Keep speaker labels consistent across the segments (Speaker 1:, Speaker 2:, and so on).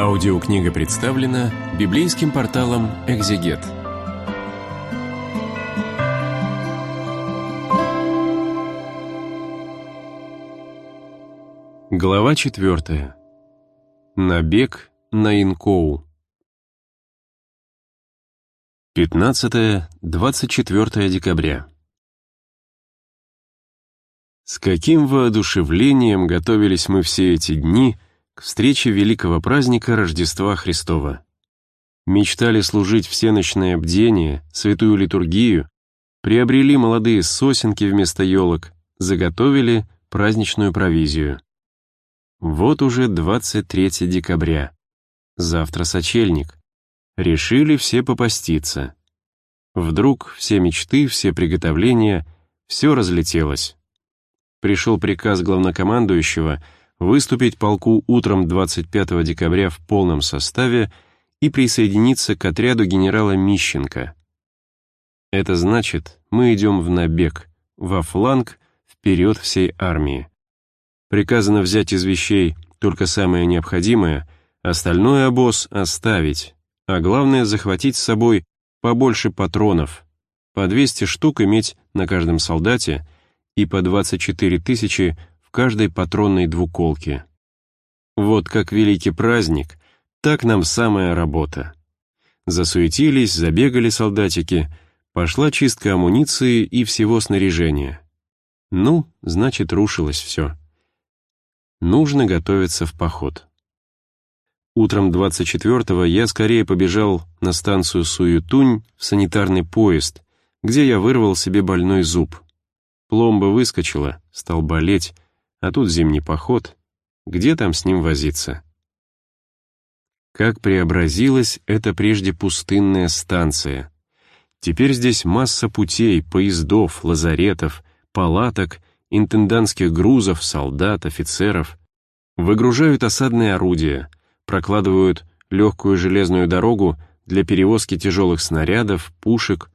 Speaker 1: Аудиокнига представлена библейским порталом «Экзегет». Глава четвертая. Набег на Инкоу. 15-24 декабря. С каким воодушевлением готовились мы все эти дни встрече великого праздника Рождества Христова. Мечтали служить всеночное бдение, святую литургию, приобрели молодые сосенки вместо елок, заготовили праздничную провизию. Вот уже 23 декабря. Завтра сочельник. Решили все попаститься. Вдруг все мечты, все приготовления, все разлетелось. Пришел приказ главнокомандующего выступить полку утром 25 декабря в полном составе и присоединиться к отряду генерала Мищенко. Это значит, мы идем в набег, во фланг, вперед всей армии. Приказано взять из вещей только самое необходимое, остальное обоз оставить, а главное захватить с собой побольше патронов, по 200 штук иметь на каждом солдате и по 24 тысячи каждой патронной двуколке. Вот как великий праздник, так нам самая работа. Засуетились, забегали солдатики, пошла чистка амуниции и всего снаряжения. Ну, значит, рушилось все. Нужно готовиться в поход. Утром 24-го я скорее побежал на станцию Суютунь в санитарный поезд, где я вырвал себе больной зуб. Пломба выскочила, стал болеть, а тут зимний поход. Где там с ним возиться? Как преобразилась эта прежде пустынная станция. Теперь здесь масса путей, поездов, лазаретов, палаток интендантских грузов, солдат, офицеров. Выгружают осадные орудия, прокладывают легкую железную дорогу для перевозки тяжелых снарядов, пушек.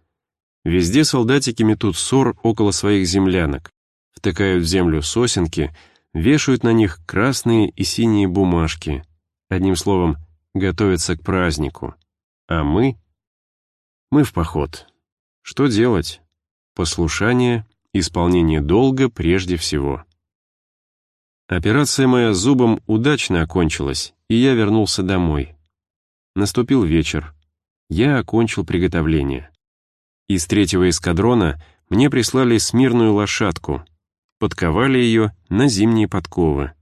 Speaker 1: Везде солдатики метут ссор около своих землянок, втыкают в землю сосенки, вешают на них красные и синие бумажки. Одним словом, готовятся к празднику. А мы? Мы в поход. Что делать? Послушание Исполнение долга прежде всего. Операция моя зубом удачно окончилась, и я вернулся домой. Наступил вечер. Я окончил приготовление. Из третьего эскадрона мне прислали смирную лошадку. Подковали ее на зимние подковы.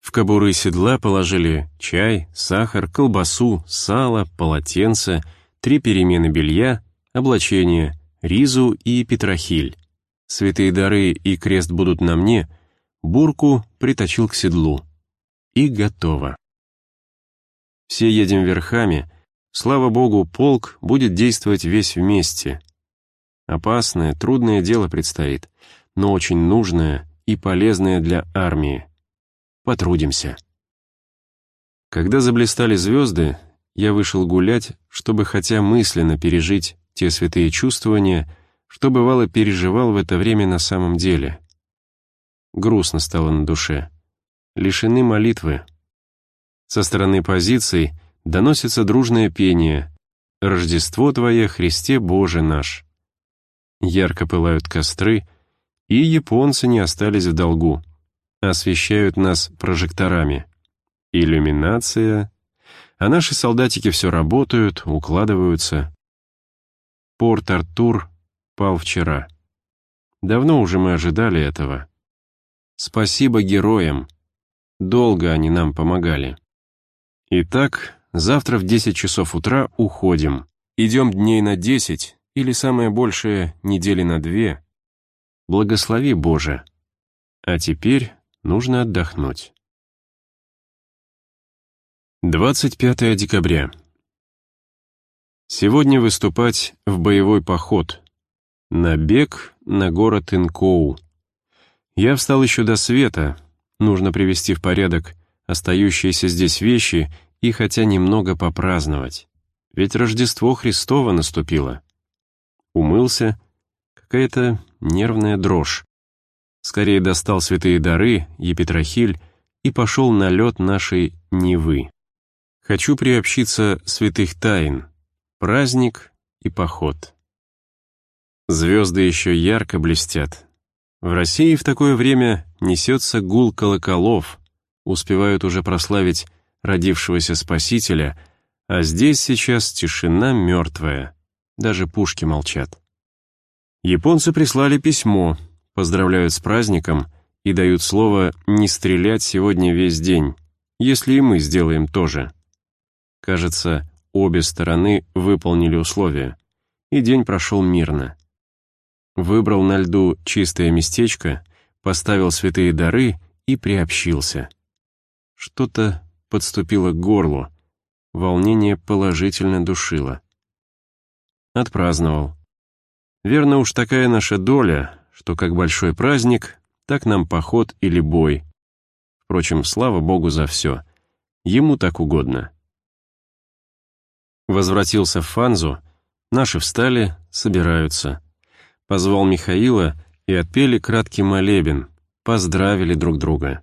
Speaker 1: В кобуры седла положили чай, сахар, колбасу, сало, полотенце, три перемены белья, облачение, ризу и петрохиль святые дары и крест будут на мне, бурку приточил к седлу. И готово. Все едем верхами, слава богу, полк будет действовать весь вместе. Опасное, трудное дело предстоит, но очень нужное и полезное для армии. Потрудимся. Когда заблистали звезды, я вышел гулять, чтобы хотя мысленно пережить те святые чувствования, что бывало переживал в это время на самом деле. Грустно стало на душе. Лишены молитвы. Со стороны позиций доносится дружное пение «Рождество Твое, Христе Боже наш». Ярко пылают костры, и японцы не остались в долгу. Освещают нас прожекторами. Иллюминация. А наши солдатики все работают, укладываются. Порт Артур пал вчера. Давно уже мы ожидали этого. Спасибо героям. Долго они нам помогали. Итак, завтра в 10 часов утра уходим. Идем дней на 10 или самое большее недели на две. Благослови, Боже. А теперь нужно отдохнуть. 25 декабря. Сегодня выступать в боевой поход — Набег на город Инкоу. Я встал еще до света. Нужно привести в порядок остающиеся здесь вещи и хотя немного попраздновать. Ведь Рождество Христово наступило. Умылся. Какая-то нервная дрожь. Скорее достал святые дары, епитрахиль, и пошел на лед нашей Невы. Хочу приобщиться святых тайн, праздник и поход. Звезды еще ярко блестят. В России в такое время несется гул колоколов, успевают уже прославить родившегося Спасителя, а здесь сейчас тишина мертвая, даже пушки молчат. Японцы прислали письмо, поздравляют с праздником и дают слово не стрелять сегодня весь день, если и мы сделаем то же. Кажется, обе стороны выполнили условия, и день прошел мирно. Выбрал на льду чистое местечко, поставил святые дары и приобщился. Что-то подступило к горлу, волнение положительно душило. Отпраздновал. Верно уж такая наша доля, что как большой праздник, так нам поход или бой. Впрочем, слава Богу за все. Ему так угодно. Возвратился в Фанзу, наши встали, собираются. Позвал Михаила и отпели краткий молебен, поздравили друг друга.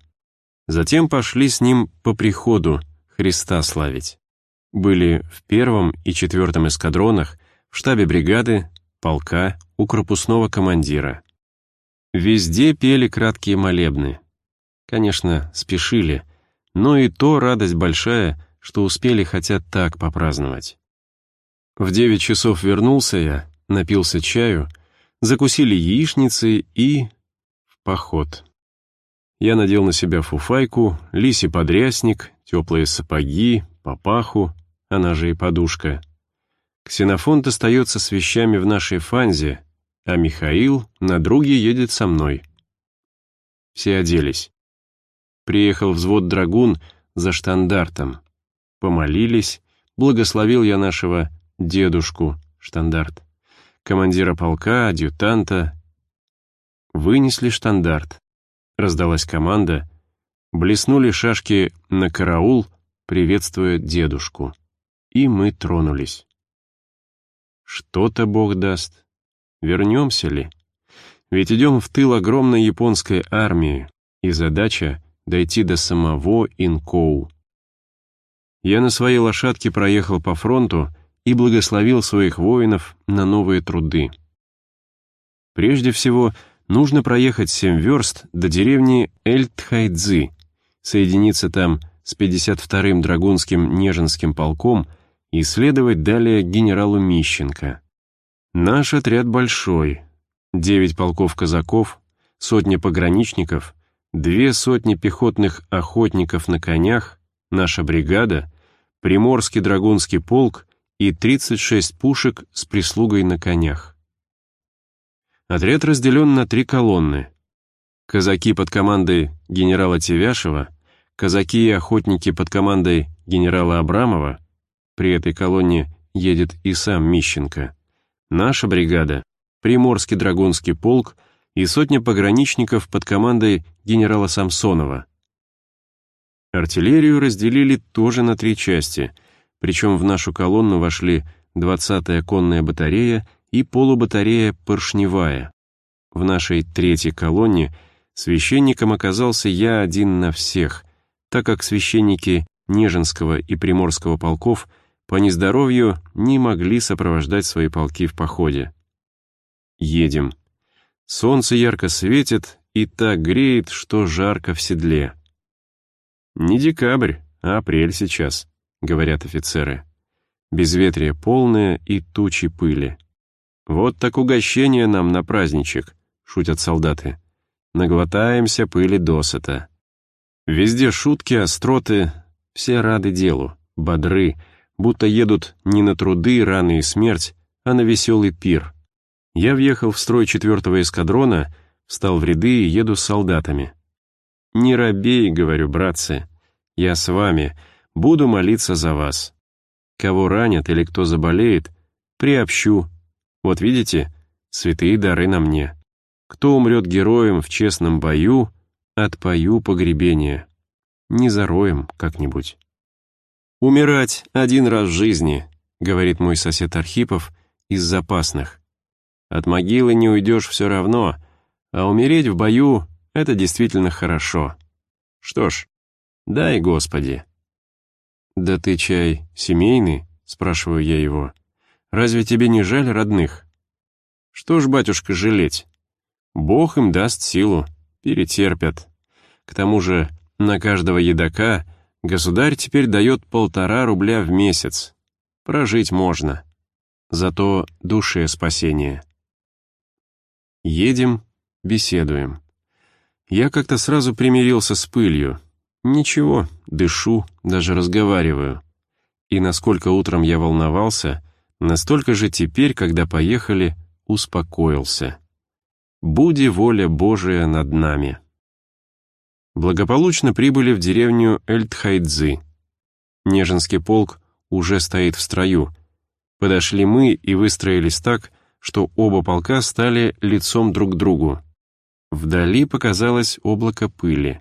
Speaker 1: Затем пошли с ним по приходу Христа славить. Были в первом и четвертом эскадронах, в штабе бригады, полка, у корпусного командира. Везде пели краткие молебны. Конечно, спешили, но и то радость большая, что успели хотя так попраздновать. В девять часов вернулся я, напился чаю, закусили яичницы и... в поход. Я надел на себя фуфайку, лиси подрясник, теплые сапоги, папаху, она же и подушка. Ксенофонт остается с вещами в нашей фанзе, а Михаил на друге едет со мной. Все оделись. Приехал взвод драгун за штандартом помолились, благословил я нашего дедушку, штандарт, командира полка, адъютанта. Вынесли штандарт. Раздалась команда, блеснули шашки на караул, приветствуя дедушку. И мы тронулись. Что-то Бог даст. Вернемся ли? Ведь идем в тыл огромной японской армии, и задача — дойти до самого Инкоу. Я на своей лошадке проехал по фронту и благословил своих воинов на новые труды. Прежде всего, нужно проехать семь верст до деревни Эльтхайдзы, соединиться там с 52-м Драгунским Нежинским полком и следовать далее генералу Мищенко. Наш отряд большой. Девять полков казаков, сотня пограничников, две сотни пехотных охотников на конях, наша бригада, Приморский драгунский полк и 36 пушек с прислугой на конях. Отряд разделен на три колонны. Казаки под командой генерала Тевяшева, казаки и охотники под командой генерала Абрамова, при этой колонне едет и сам Мищенко, наша бригада, Приморский драгунский полк и сотня пограничников под командой генерала Самсонова. Артиллерию разделили тоже на три части, причем в нашу колонну вошли 20-я конная батарея и полубатарея «Поршневая». В нашей третьей колонне священником оказался я один на всех, так как священники Нежинского и Приморского полков по нездоровью не могли сопровождать свои полки в походе. Едем. Солнце ярко светит и так греет, что жарко в седле. «Не декабрь, а апрель сейчас», — говорят офицеры. Безветрие полное и тучи пыли. «Вот так угощение нам на праздничек», — шутят солдаты. Наглотаемся пыли досыта. Везде шутки, остроты, все рады делу, бодры, будто едут не на труды, раны и смерть, а на веселый пир. Я въехал в строй четвертого эскадрона, встал в ряды и еду с солдатами. «Не робей», — говорю, братцы, — «я с вами, буду молиться за вас. Кого ранят или кто заболеет, приобщу. Вот видите, святые дары на мне. Кто умрет героем в честном бою, отпою погребение. Не зароем как-нибудь». «Умирать один раз в жизни», — говорит мой сосед Архипов из запасных. «От могилы не уйдешь все равно, а умереть в бою это действительно хорошо. Что ж, дай Господи. «Да ты, чай, семейный?» — спрашиваю я его. «Разве тебе не жаль родных?» «Что ж, батюшка, жалеть? Бог им даст силу, перетерпят. К тому же на каждого едока государь теперь дает полтора рубля в месяц. Прожить можно. Зато душе спасение». Едем, беседуем. Я как-то сразу примирился с пылью. Ничего, дышу, даже разговариваю. И насколько утром я волновался, настолько же теперь, когда поехали, успокоился. «Буди воля Божия над нами». Благополучно прибыли в деревню Эльтхайдзы. Неженский полк уже стоит в строю. Подошли мы и выстроились так, что оба полка стали лицом друг к другу. Вдали показалось облако пыли.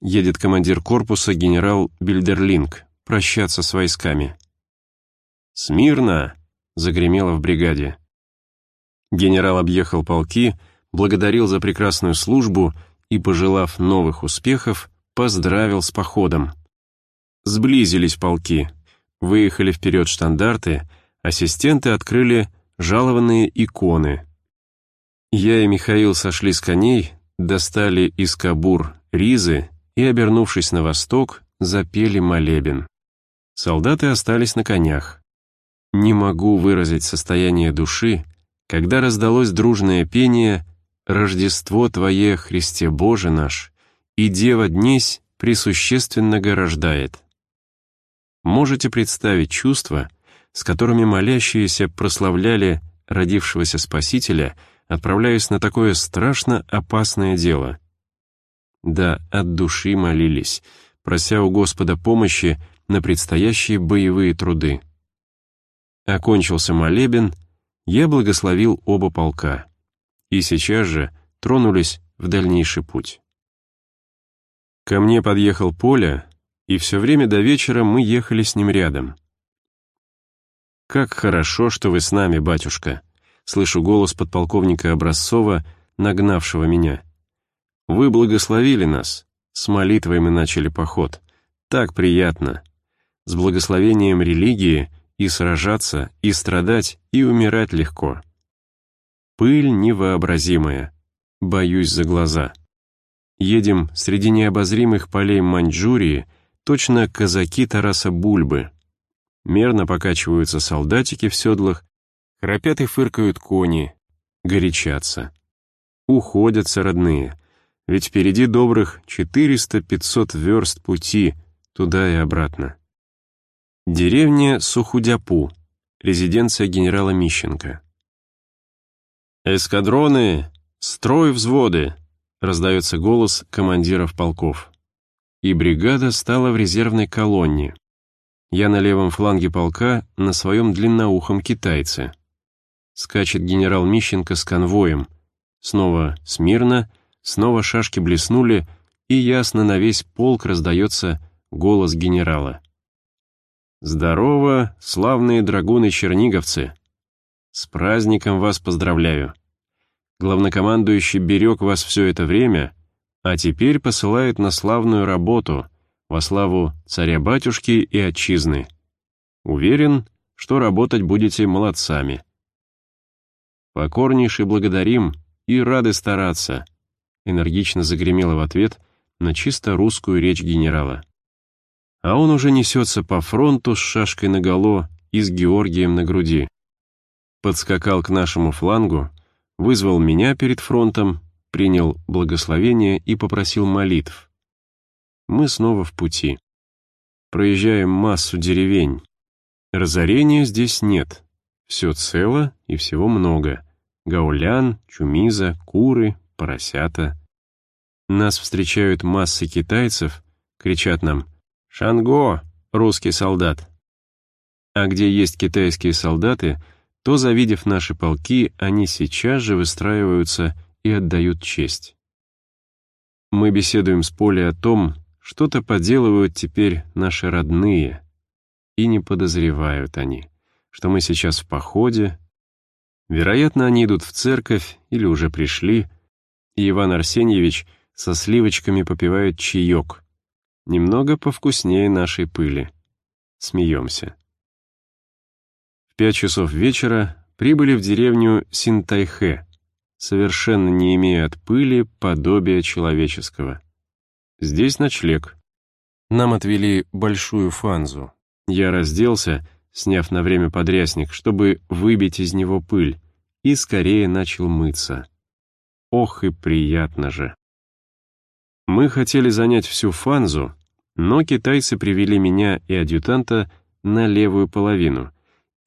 Speaker 1: Едет командир корпуса генерал Бильдерлинг прощаться с войсками. «Смирно!» — загремело в бригаде. Генерал объехал полки, благодарил за прекрасную службу и, пожелав новых успехов, поздравил с походом. Сблизились полки, выехали вперед штандарты, ассистенты открыли жалованные иконы. Я и Михаил сошли с коней, достали из кабур ризы и, обернувшись на восток, запели молебен. Солдаты остались на конях. Не могу выразить состояние души, когда раздалось дружное пение «Рождество Твое, Христе Боже наш, и Дева днесь присущественно горождает». Можете представить чувства, с которыми молящиеся прославляли родившегося Спасителя, отправляясь на такое страшно опасное дело. Да, от души молились, прося у Господа помощи на предстоящие боевые труды. Окончился молебен, я благословил оба полка, и сейчас же тронулись в дальнейший путь. Ко мне подъехал Поля, и все время до вечера мы ехали с ним рядом — «Как хорошо, что вы с нами, батюшка!» Слышу голос подполковника Образцова, нагнавшего меня. «Вы благословили нас. С молитвой мы начали поход. Так приятно. С благословением религии и сражаться, и страдать, и умирать легко. Пыль невообразимая. Боюсь за глаза. Едем среди необозримых полей Маньчжурии, точно казаки Тараса Бульбы, Мерно покачиваются солдатики в седлах, храпят и фыркают кони, горячатся. Уходятся родные, ведь впереди добрых 400-500 верст пути туда и обратно. Деревня Сухудяпу, резиденция генерала Мищенко. «Эскадроны! Строй взводы!» — раздается голос командиров полков. И бригада стала в резервной колонне, я на левом фланге полка на своем длинноухом китайце. Скачет генерал Мищенко с конвоем. Снова смирно, снова шашки блеснули, и ясно на весь полк раздается голос генерала. «Здорово, славные драгуны-черниговцы! С праздником вас поздравляю! Главнокомандующий берег вас все это время, а теперь посылает на славную работу — во славу царя-батюшки и отчизны. Уверен, что работать будете молодцами. Покорнейше благодарим и рады стараться, энергично загремела в ответ на чисто русскую речь генерала. А он уже несется по фронту с шашкой наголо и с Георгием на груди. Подскакал к нашему флангу, вызвал меня перед фронтом, принял благословение и попросил молитв мы снова в пути. Проезжаем массу деревень. Разорения здесь нет. Все цело и всего много. Гаулян, чумиза, куры, поросята. Нас встречают массы китайцев, кричат нам «Шанго, русский солдат!». А где есть китайские солдаты, то, завидев наши полки, они сейчас же выстраиваются и отдают честь. Мы беседуем с Полей о том, что-то поделывают теперь наши родные, и не подозревают они, что мы сейчас в походе. Вероятно, они идут в церковь или уже пришли, и Иван Арсеньевич со сливочками попивает чаек, немного повкуснее нашей пыли. смеемся. Пять часов вечера прибыли в деревню Синтайхэ, совершенно не имея от пыли подобия человеческого. Здесь ночлег. Нам отвели большую фанзу. Я разделся, сняв на время подрясник, чтобы выбить из него пыль, и скорее начал мыться. Ох и приятно же. Мы хотели занять всю фанзу, но китайцы привели меня и адъютанта на левую половину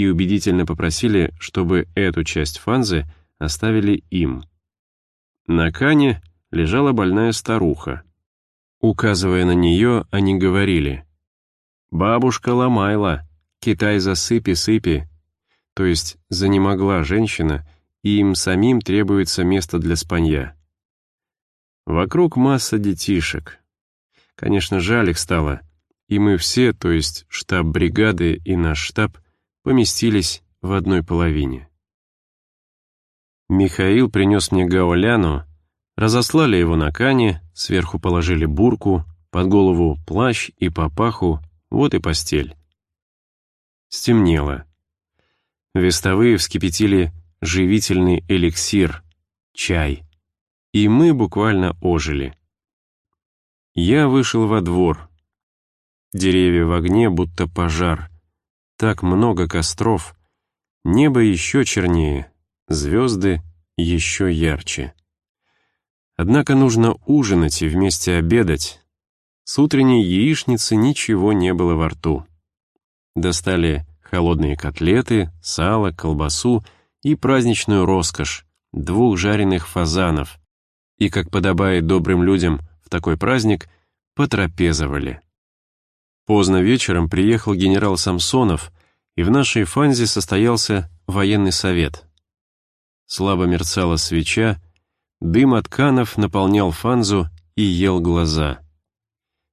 Speaker 1: и убедительно попросили, чтобы эту часть фанзы оставили им. На кане лежала больная старуха. Указывая на нее, они говорили «Бабушка Ломайла, Китай засыпи-сыпи», то есть занемогла женщина, и им самим требуется место для спанья. Вокруг масса детишек. Конечно, жаль их стало, и мы все, то есть штаб бригады и наш штаб, поместились в одной половине. Михаил принес мне гауляну, разослали его на кане, сверху положили бурку, под голову плащ и папаху, вот и постель. Стемнело. Вестовые вскипятили живительный эликсир, чай. И мы буквально ожили. Я вышел во двор. Деревья в огне, будто пожар. Так много костров. Небо еще чернее, звезды еще ярче. Однако нужно ужинать и вместе обедать. С утренней яичницы ничего не было во рту. Достали холодные котлеты, сало, колбасу и праздничную роскошь — двух жареных фазанов. И, как подобает добрым людям в такой праздник, потрапезовали. Поздно вечером приехал генерал Самсонов, и в нашей фанзе состоялся военный совет. Слабо мерцала свеча, дым от канов наполнял фанзу и ел глаза.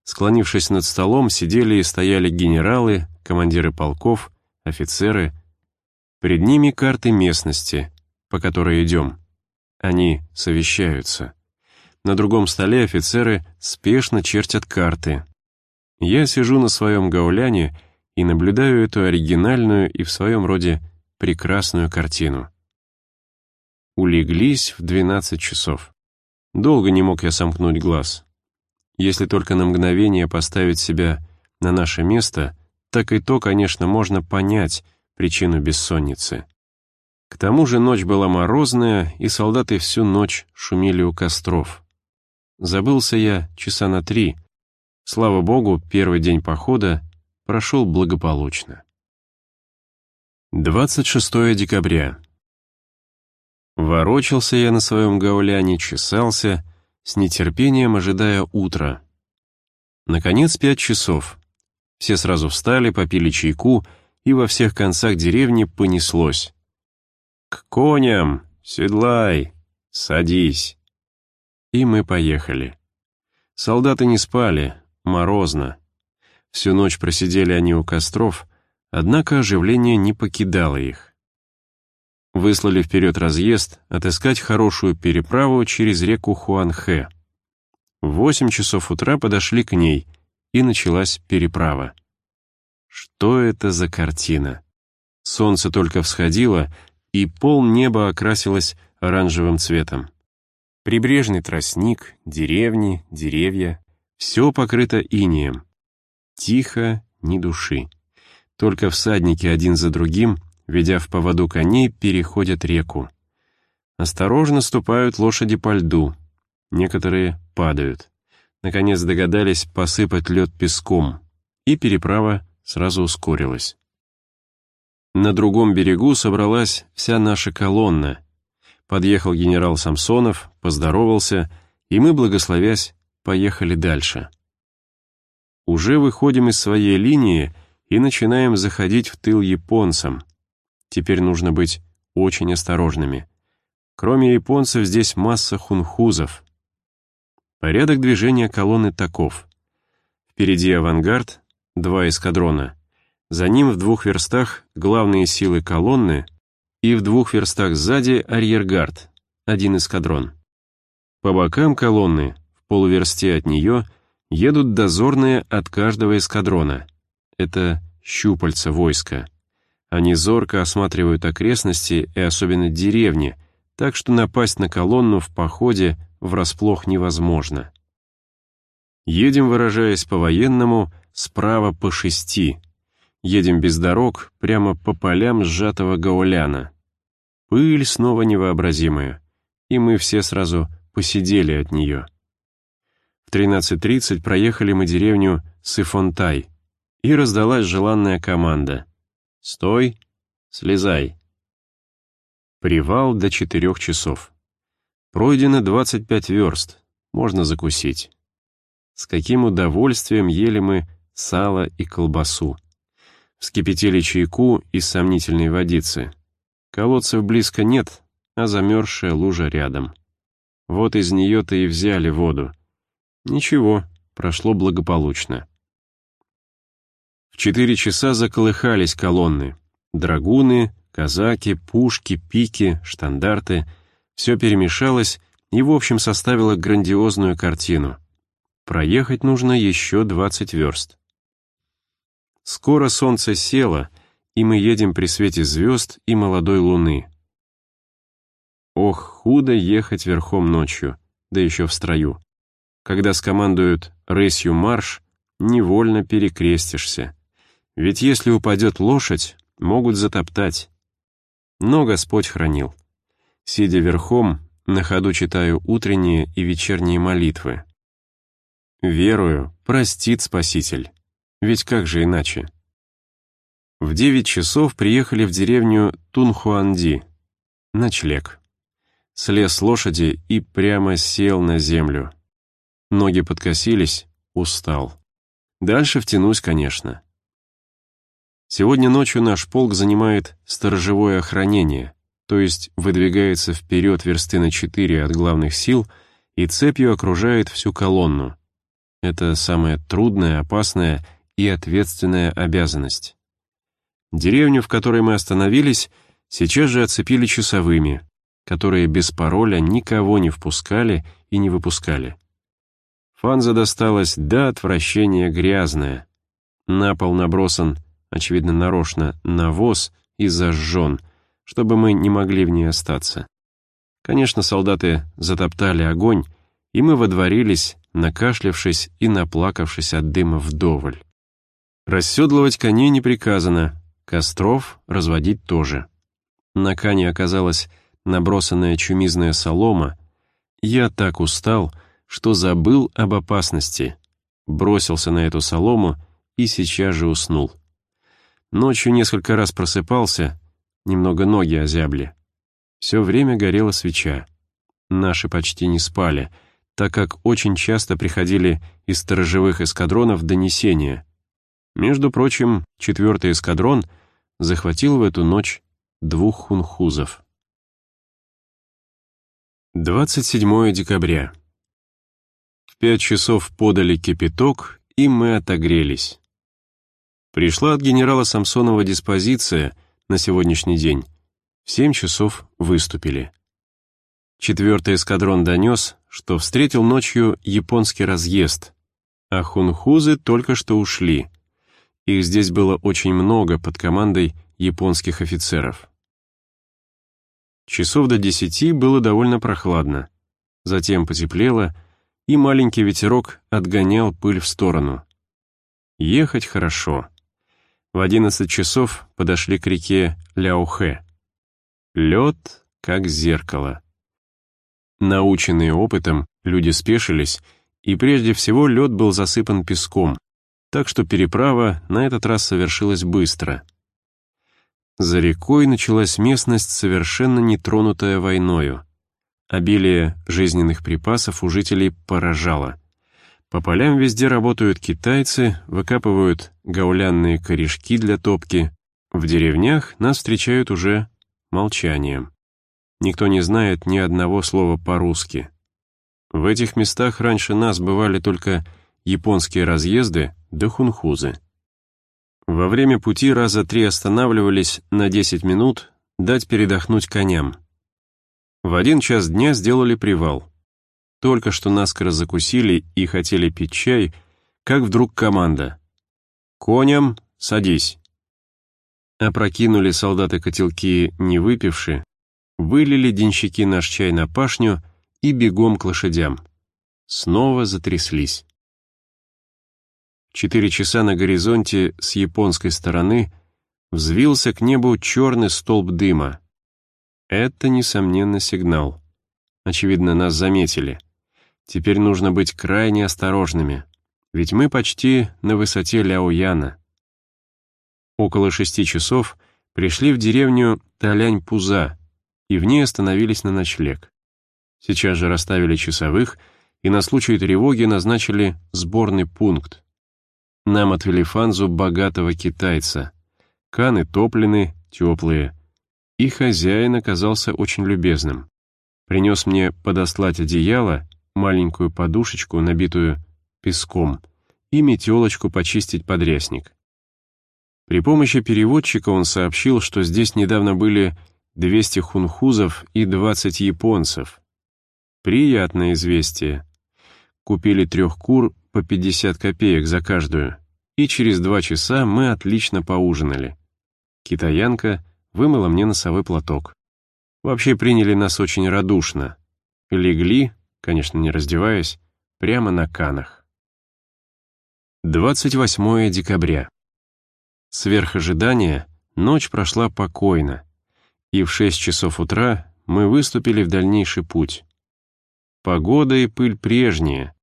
Speaker 1: Склонившись над столом, сидели и стояли генералы, командиры полков, офицеры. Пред ними карты местности, по которой идем. Они совещаются. На другом столе офицеры спешно чертят карты, я сижу на своем гауляне и наблюдаю эту оригинальную и в своем роде прекрасную картину. Улеглись в 12 часов. Долго не мог я сомкнуть глаз. Если только на мгновение поставить себя на наше место, так и то, конечно, можно понять причину бессонницы. К тому же ночь была морозная, и солдаты всю ночь шумели у костров. Забылся я часа на три — Слава богу, первый день похода прошел благополучно. 26 декабря. Ворочался я на своем гауляне, чесался, с нетерпением ожидая утра. Наконец, пять часов. Все сразу встали, попили чайку, и во всех концах деревни понеслось. «К коням! Седлай! Садись!» И мы поехали. Солдаты не спали, морозно. Всю ночь просидели они у костров, однако оживление не покидало их. Выслали вперед разъезд отыскать хорошую переправу через реку Хуанхэ. В восемь часов утра подошли к ней, и началась переправа. Что это за картина? Солнце только всходило, и пол неба окрасилось оранжевым цветом. Прибрежный тростник, деревни, деревья, все покрыто инеем. Тихо, ни души. Только всадники один за другим, ведя в поводу коней, переходят реку. Осторожно ступают лошади по льду. Некоторые падают. Наконец догадались посыпать лед песком, и переправа сразу ускорилась. На другом берегу собралась вся наша колонна. Подъехал генерал Самсонов, поздоровался, и мы, благословясь, поехали дальше. Уже выходим из своей линии и начинаем заходить в тыл японцам. Теперь нужно быть очень осторожными. Кроме японцев здесь масса хунхузов. Порядок движения колонны таков. Впереди авангард, два эскадрона. За ним в двух верстах главные силы колонны и в двух верстах сзади арьергард, один эскадрон. По бокам колонны полуверсте от нее едут дозорные от каждого эскадрона. Это щупальца войска. Они зорко осматривают окрестности и особенно деревни, так что напасть на колонну в походе врасплох невозможно. Едем, выражаясь по-военному, справа по шести. Едем без дорог, прямо по полям сжатого гауляна. Пыль снова невообразимая, и мы все сразу посидели от нее. В 13.30 проехали мы деревню Сыфонтай, и раздалась желанная команда. «Стой! Слезай!» Привал до четырех часов. Пройдено 25 верст, можно закусить. С каким удовольствием ели мы сало и колбасу. Вскипятили чайку из сомнительной водицы. Колодцев близко нет, а замерзшая лужа рядом. Вот из нее-то и взяли воду. Ничего, прошло благополучно. В четыре часа заколыхались колонны. Драгуны, казаки, пушки, пики, штандарты — все перемешалось и, в общем, составило грандиозную картину. Проехать нужно еще 20 верст. Скоро солнце село, и мы едем при свете звезд и молодой луны. Ох, худо ехать верхом ночью, да еще в строю. Когда скомандуют «рысью марш», невольно перекрестишься. Ведь если упадет лошадь, могут затоптать. Но Господь хранил. Сидя верхом, на ходу читаю утренние и вечерние молитвы. Верую, простит Спаситель. Ведь как же иначе? В девять часов приехали в деревню Тунхуанди. Ночлег. Слез лошади и прямо сел на землю. Ноги подкосились, устал. Дальше втянусь, конечно. Сегодня ночью наш полк занимает сторожевое охранение то есть выдвигается вперед версты на четыре от главных сил и цепью окружает всю колонну. Это самая трудная, опасная и ответственная обязанность. Деревню, в которой мы остановились, сейчас же оцепили часовыми, которые без пароля никого не впускали и не выпускали. Фанза досталась до отвращения грязная. На пол набросан, очевидно нарочно, навоз и зажжен, чтобы мы не могли в ней остаться. Конечно, солдаты затоптали огонь, и мы водворились, накашлявшись и наплакавшись от дыма вдоволь. Расседлывать коней не приказано, костров разводить тоже. На кане оказалась набросанная чумизная солома. Я так устал, что забыл об опасности. Бросился на эту солому и сейчас же уснул. Ночью несколько раз просыпался, немного ноги озябли. Все время горела свеча. Наши почти не спали, так как очень часто приходили из сторожевых эскадронов донесения. Между прочим, четвертый эскадрон захватил в эту ночь двух хунхузов. 27 декабря. Пять часов подали кипяток, и мы отогрелись. Пришла от генерала Самсонова диспозиция — на сегодняшний день. В 7 часов выступили. Четвертый эскадрон донес, что встретил ночью японский разъезд, а хунхузы только что ушли. Их здесь было очень много под командой японских офицеров. Часов до десяти было довольно прохладно. Затем потеплело, и маленький ветерок отгонял пыль в сторону. Ехать хорошо. В одиннадцать часов подошли к реке Ляухэ. Лед как зеркало. Наученные опытом, люди спешились, и прежде всего лед был засыпан песком, так что переправа на этот раз совершилась быстро. За рекой началась местность, совершенно нетронутая войною. Обилие жизненных припасов у жителей поражало — по полям везде работают китайцы, выкапывают гаулянные корешки для топки. В деревнях нас встречают уже молчанием. Никто не знает ни одного слова по-русски. В этих местах раньше нас бывали только японские разъезды да хунхузы. Во время пути раза три останавливались на 10 минут дать передохнуть коням. В один час дня сделали привал. Только что наскоро закусили и хотели пить чай, как вдруг команда. «Коням садись». Опрокинули солдаты котелки, не выпивши, вылили денщики наш чай на пашню и бегом к лошадям. Снова затряслись. Четыре часа на горизонте с японской стороны взвился к небу черный столб дыма. Это, несомненно, сигнал. Очевидно, нас заметили. Теперь нужно быть крайне осторожными, ведь мы почти на высоте Ляояна. Около шести часов пришли в деревню Талянь-Пуза и в ней остановились на ночлег. Сейчас же расставили часовых и на случай тревоги назначили сборный пункт. Нам отвели фанзу богатого китайца. Каны топлены, теплые. И хозяин оказался очень любезным. Принес мне подослать одеяло, маленькую подушечку, набитую песком, и метелочку почистить подрясник. При помощи переводчика он сообщил, что здесь недавно были 200 хунхузов и 20 японцев. Приятное известие. Купили трех кур по 50 копеек за каждую, и через два часа мы отлично поужинали. Китаянка вымыла мне носовой платок. Вообще приняли нас очень радушно. Легли, конечно, не раздеваясь, прямо на канах. 28 декабря. Сверх ожидания ночь прошла покойно, и в 6 часов утра мы выступили в дальнейший путь. Погода и пыль прежние.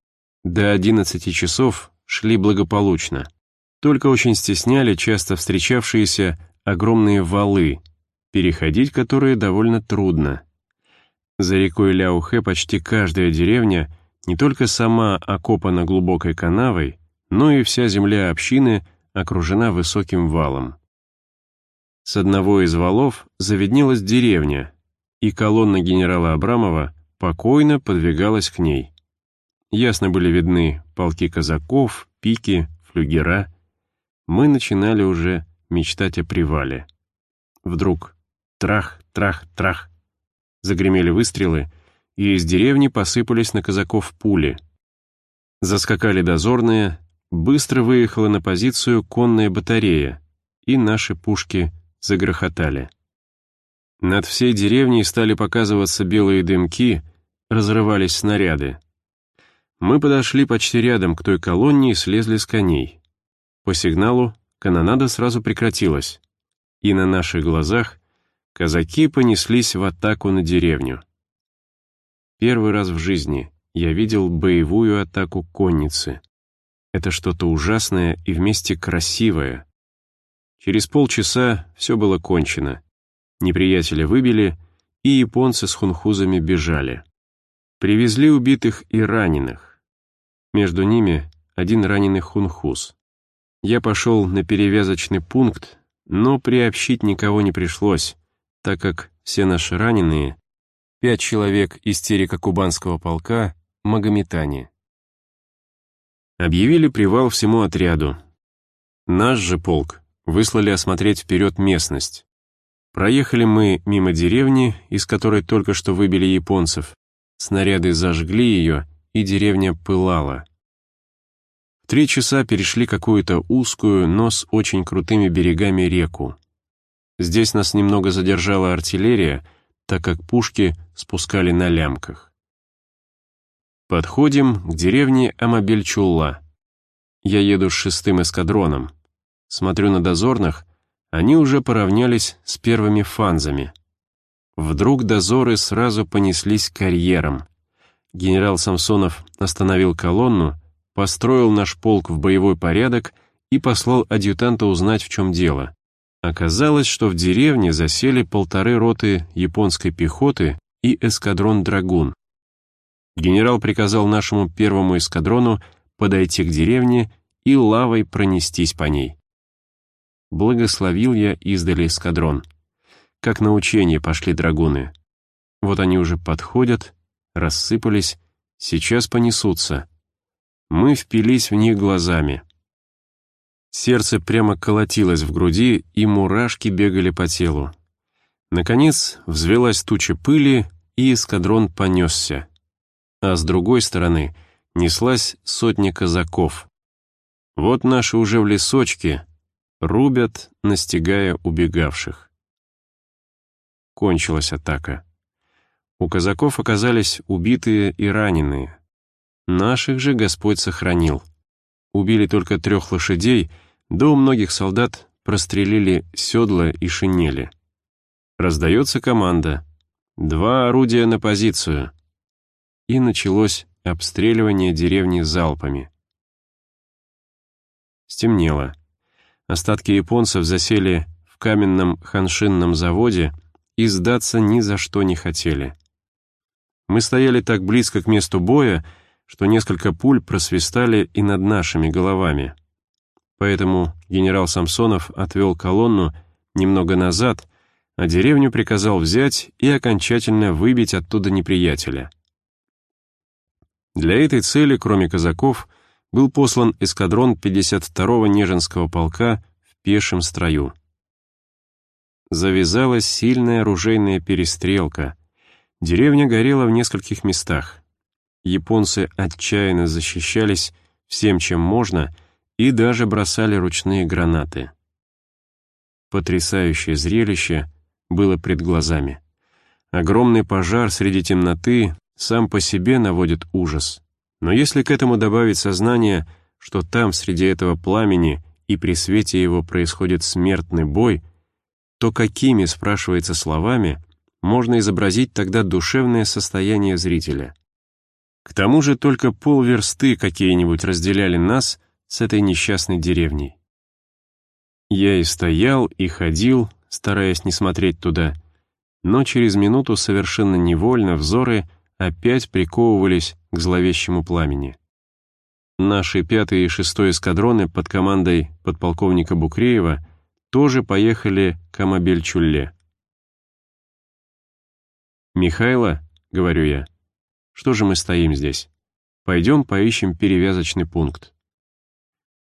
Speaker 1: До 11 часов шли благополучно. Только очень стесняли часто встречавшиеся огромные валы, переходить которые довольно трудно. За рекой Ляухэ почти каждая деревня не только сама окопана глубокой канавой, но и вся земля общины окружена высоким валом. С одного из валов заведнелась деревня, и колонна генерала Абрамова покойно подвигалась к ней. Ясно были видны полки казаков, пики, флюгера. Мы начинали уже мечтать о привале. Вдруг трах, трах, трах. Загремели выстрелы, и из деревни посыпались на казаков пули. Заскакали дозорные, быстро выехала на позицию конная батарея, и наши пушки загрохотали. Над всей деревней стали показываться белые дымки, разрывались снаряды. Мы подошли почти рядом к той колонне и слезли с коней. По сигналу канонада сразу прекратилась, и на наших глазах казаки понеслись в атаку на деревню. Первый раз в жизни я видел боевую атаку конницы. Это что-то ужасное и вместе красивое. Через полчаса все было кончено. Неприятеля выбили, и японцы с хунхузами бежали. Привезли убитых и раненых. Между ними один раненый хунхуз. Я пошел на перевязочный пункт, но приобщить никого не пришлось, так как все наши раненые, пять человек из терека-кубанского полка, магометане. Объявили привал всему отряду. Наш же полк выслали осмотреть вперед местность. Проехали мы мимо деревни, из которой только что выбили японцев. Снаряды зажгли ее, и деревня пылала. Три часа перешли какую-то узкую, но с очень крутыми берегами реку. Здесь нас немного задержала артиллерия, так как пушки спускали на лямках. Подходим к деревне Амабельчулла. Я еду с шестым эскадроном. Смотрю на дозорных, они уже поравнялись с первыми фанзами. Вдруг дозоры сразу понеслись к карьерам. Генерал Самсонов остановил колонну, построил наш полк в боевой порядок и послал адъютанта узнать, в чем дело. Оказалось, что в деревне засели полторы роты японской пехоты и эскадрон «Драгун». Генерал приказал нашему первому эскадрону подойти к деревне и лавой пронестись по ней. Благословил я издали эскадрон. Как на учение пошли драгуны. Вот они уже подходят, рассыпались, сейчас понесутся. Мы впились в них глазами. Сердце прямо колотилось в груди, и мурашки бегали по телу. Наконец взвелась туча пыли, и эскадрон понесся а с другой стороны неслась сотня казаков. Вот наши уже в лесочке, рубят, настигая убегавших. Кончилась атака. У казаков оказались убитые и раненые. Наших же Господь сохранил. Убили только трех лошадей, да у многих солдат прострелили седла и шинели. Раздается команда. Два орудия на позицию. И началось обстреливание деревни залпами. Стемнело. Остатки японцев засели в каменном ханшинном заводе и сдаться ни за что не хотели. Мы стояли так близко к месту боя, что несколько пуль просвистали и над нашими головами. Поэтому генерал Самсонов отвел колонну немного назад, а деревню приказал взять и окончательно выбить оттуда неприятеля. Для этой цели, кроме казаков, был послан эскадрон 52-го Нежинского полка в пешем строю. Завязалась сильная оружейная перестрелка. Деревня горела в нескольких местах. Японцы отчаянно защищались всем, чем можно, и даже бросали ручные гранаты. Потрясающее зрелище было пред глазами. Огромный пожар среди темноты сам по себе наводит ужас. Но если к этому добавить сознание, что там, среди этого пламени и при свете его происходит смертный бой, то какими, спрашивается словами, можно изобразить тогда душевное состояние зрителя? К тому же только полверсты какие-нибудь разделяли нас с этой несчастной деревней. Я и стоял, и ходил, стараясь не смотреть туда, но через минуту совершенно невольно взоры опять приковывались к зловещему пламени. Наши пятый и шестой эскадроны под командой подполковника Букреева тоже поехали к Амабель-Чулле. «Михайло», — говорю я, — «что же мы стоим здесь? Пойдем поищем перевязочный пункт».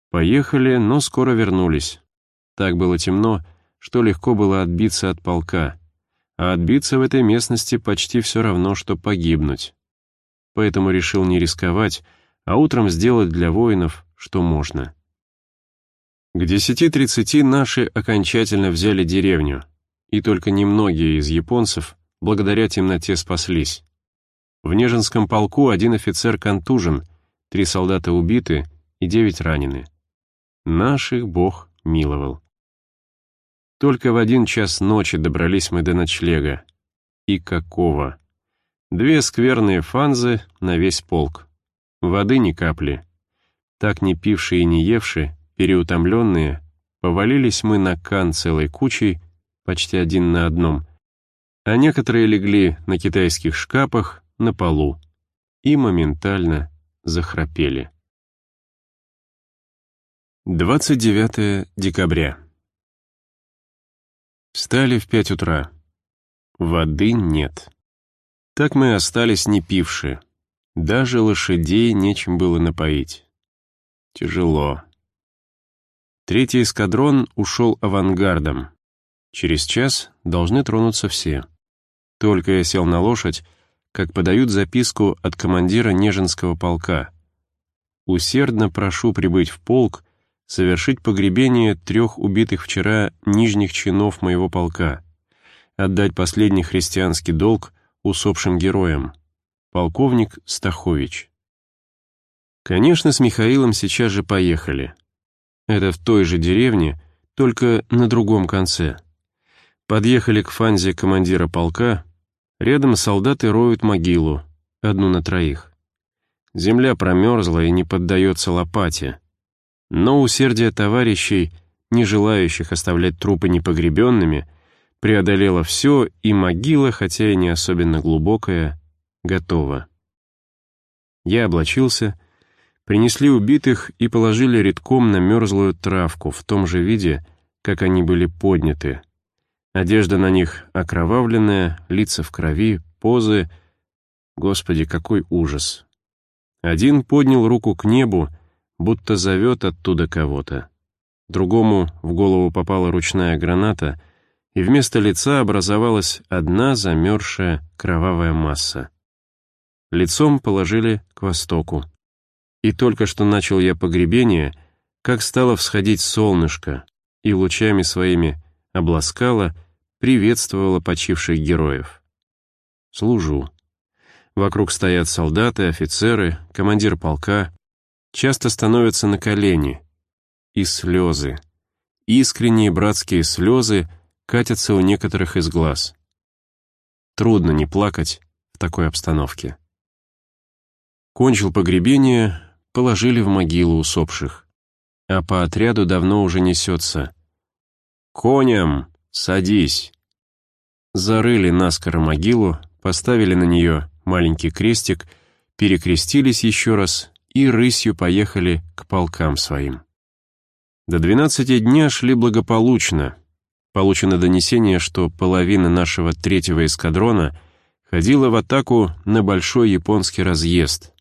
Speaker 1: Поехали, но скоро вернулись. Так было темно, что легко было отбиться от полка, а отбиться в этой местности почти все равно, что погибнуть. Поэтому решил не рисковать, а утром сделать для воинов, что можно. К 10.30 наши окончательно взяли деревню, и только немногие из японцев благодаря темноте спаслись. В Нежинском полку один офицер контужен, три солдата убиты и девять ранены. Наших Бог миловал. Только в один час ночи добрались мы до ночлега. И какого? Две скверные фанзы на весь полк. Воды ни капли. Так не пившие и не евшие, переутомленные, повалились мы на кан целой кучей, почти один на одном, а некоторые легли на китайских шкапах на полу и моментально захрапели. 29 декабря. Встали в пять утра. Воды нет. Так мы остались не пивши. Даже лошадей нечем было напоить. Тяжело. Третий эскадрон ушел авангардом. Через час должны тронуться все. Только я сел на лошадь, как подают записку от командира Нежинского полка. «Усердно прошу прибыть в полк, совершить погребение трех убитых вчера нижних чинов моего полка, отдать последний христианский долг усопшим героям. Полковник Стахович». Конечно, с Михаилом сейчас же поехали. Это в той же деревне, только на другом конце. Подъехали к фанзе командира полка, рядом солдаты роют могилу, одну на троих. Земля промерзла и не поддается лопате. Но усердие товарищей, не желающих оставлять трупы непогребенными, преодолело все, и могила, хотя и не особенно глубокая, готова. Я облачился, принесли убитых и положили редком на мерзлую травку в том же виде, как они были подняты. Одежда на них окровавленная, лица в крови, позы. Господи, какой ужас! Один поднял руку к небу, будто зовет оттуда кого-то. Другому в голову попала ручная граната, и вместо лица образовалась одна замерзшая кровавая масса. Лицом положили к востоку. И только что начал я погребение, как стало всходить солнышко, и лучами своими обласкала, приветствовала почивших героев. Служу. Вокруг стоят солдаты, офицеры, командир полка. Часто становятся на колени. И слезы. Искренние братские слезы катятся у некоторых из глаз. Трудно не плакать в такой обстановке. Кончил погребение, положили в могилу усопших. А по отряду давно уже несется. «Коням, садись!» Зарыли наскоро могилу, поставили на нее маленький крестик, перекрестились еще раз и рысью поехали к полкам своим. До двенадцати дня шли благополучно. Получено донесение, что половина нашего третьего эскадрона ходила в атаку на большой японский разъезд.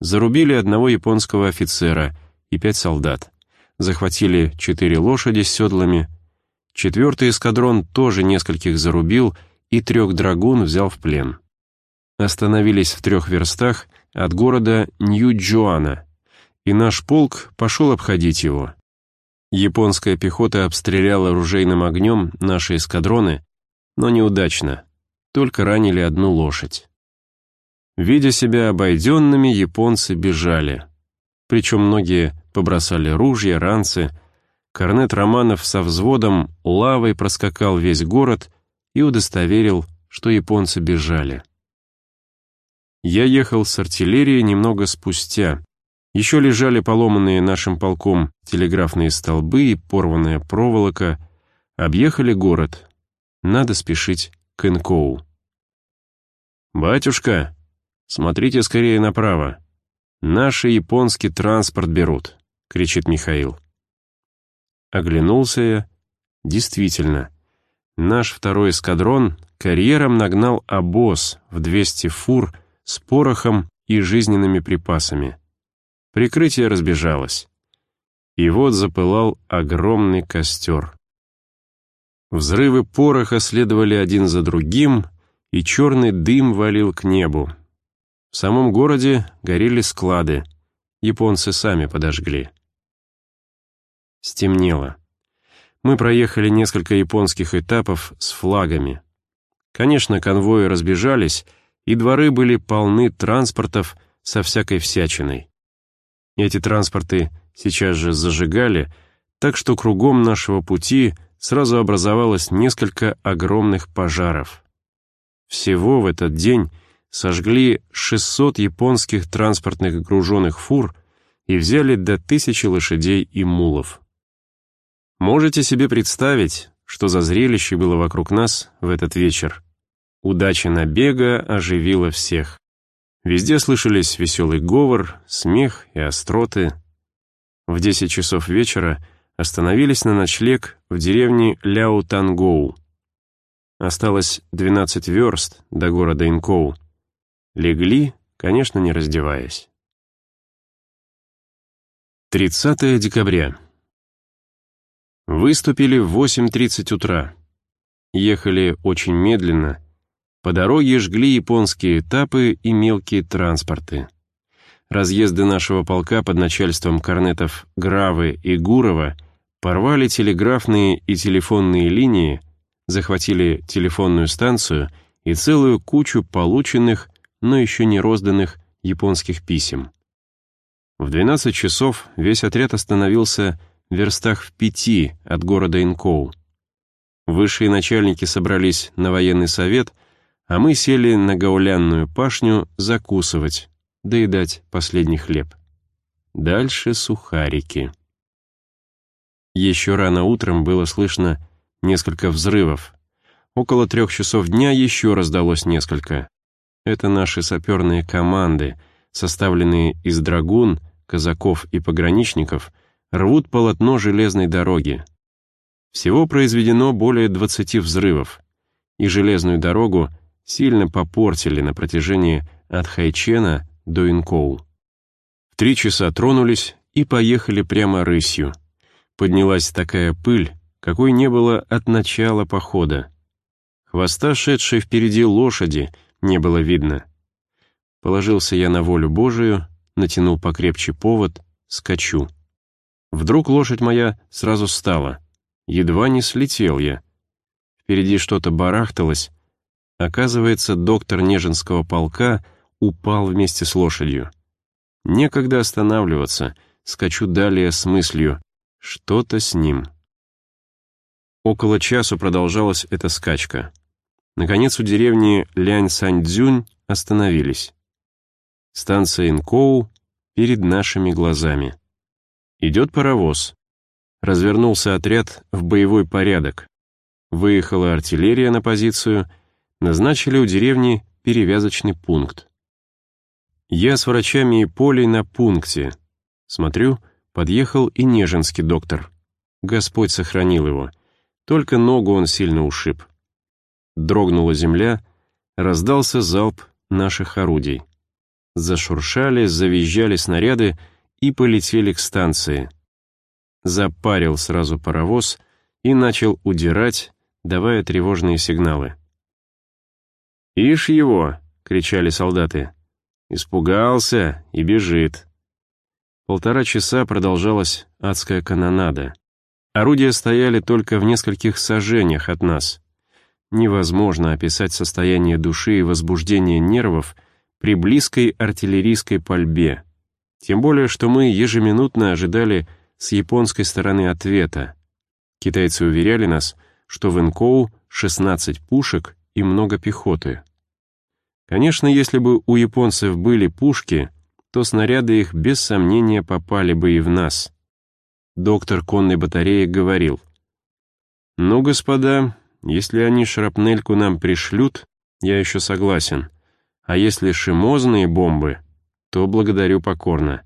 Speaker 1: Зарубили одного японского офицера и пять солдат. Захватили четыре лошади с седлами. Четвертый эскадрон тоже нескольких зарубил и трех драгун взял в плен остановились в трех верстах от города Нью-Джоана, и наш полк пошел обходить его. Японская пехота обстреляла оружейным огнем наши эскадроны, но неудачно, только ранили одну лошадь. Видя себя обойденными, японцы бежали. Причем многие побросали ружья, ранцы. Корнет Романов со взводом лавой проскакал весь город и удостоверил, что японцы бежали. Я ехал с артиллерией немного спустя. Еще лежали поломанные нашим полком телеграфные столбы и порванная проволока. Объехали город. Надо спешить к Инкоу. «Батюшка, смотрите скорее направо. Наши японский транспорт берут», — кричит Михаил. Оглянулся я. Действительно, наш второй эскадрон карьером нагнал обоз в 200 фур с порохом и жизненными припасами. Прикрытие разбежалось. И вот запылал огромный костер. Взрывы пороха следовали один за другим, и черный дым валил к небу. В самом городе горели склады. Японцы сами подожгли. Стемнело. Мы проехали несколько японских этапов с флагами. Конечно, конвои разбежались, и дворы были полны транспортов со всякой всячиной. Эти транспорты сейчас же зажигали, так что кругом нашего пути сразу образовалось несколько огромных пожаров. Всего в этот день сожгли 600 японских транспортных груженных фур и взяли до тысячи лошадей и мулов. Можете себе представить, что за зрелище было вокруг нас в этот вечер. Удача набега оживила всех. Везде слышались веселый говор, смех и остроты. В 10 часов вечера остановились на ночлег в деревне Ляутангоу. Осталось 12 верст до города Инкоу. Легли, конечно, не раздеваясь. 30 декабря. Выступили в 8.30 утра. Ехали очень медленно, по дороге жгли японские этапы и мелкие транспорты. Разъезды нашего полка под начальством корнетов Гравы и Гурова порвали телеграфные и телефонные линии, захватили телефонную станцию и целую кучу полученных, но еще не розданных японских писем. В 12 часов весь отряд остановился верстах в пяти от города Инкоу. Высшие начальники собрались на военный совет — а мы сели на гаулянную пашню закусывать, доедать последний хлеб. Дальше сухарики. Еще рано утром было слышно несколько взрывов. Около трех часов дня еще раздалось несколько. Это наши саперные команды, составленные из драгун, казаков и пограничников, рвут полотно железной дороги. Всего произведено более 20 взрывов, и железную дорогу сильно попортили на протяжении от Хайчена до Инкоу. В три часа тронулись и поехали прямо рысью. Поднялась такая пыль, какой не было от начала похода. Хвоста, шедшей впереди лошади, не было видно. Положился я на волю Божию, натянул покрепче повод, скачу. Вдруг лошадь моя сразу стала, Едва не слетел я. Впереди что-то барахталось. Оказывается, доктор Нежинского полка упал вместе с лошадью. Некогда останавливаться, скачу далее с мыслью. Что-то с ним. Около часу продолжалась эта скачка. Наконец у деревни Лянь-Сань-Дзюнь остановились. Станция Инкоу перед нашими глазами. Идет паровоз. Развернулся отряд в боевой порядок. Выехала артиллерия на позицию, назначили у деревни перевязочный пункт. Я с врачами и Полей на пункте. Смотрю, подъехал и неженский доктор. Господь сохранил его. Только ногу он сильно ушиб. Дрогнула земля, раздался залп наших орудий. Зашуршали, завизжали снаряды и полетели к станции. Запарил сразу паровоз и начал удирать, давая тревожные сигналы. «Ишь его!» — кричали солдаты. «Испугался и бежит». Полтора часа продолжалась адская канонада. Орудия стояли только в нескольких сажениях от нас. Невозможно описать состояние души и возбуждение нервов при близкой артиллерийской пальбе. Тем более, что мы ежеминутно ожидали с японской стороны ответа. Китайцы уверяли нас, что в Инкоу 16 пушек и много пехоты. Конечно, если бы у японцев были пушки, то снаряды их без сомнения попали бы и в нас. Доктор конной батареи говорил, «Ну, господа, если они шрапнельку нам пришлют, я еще согласен. А если шимозные бомбы, то благодарю покорно.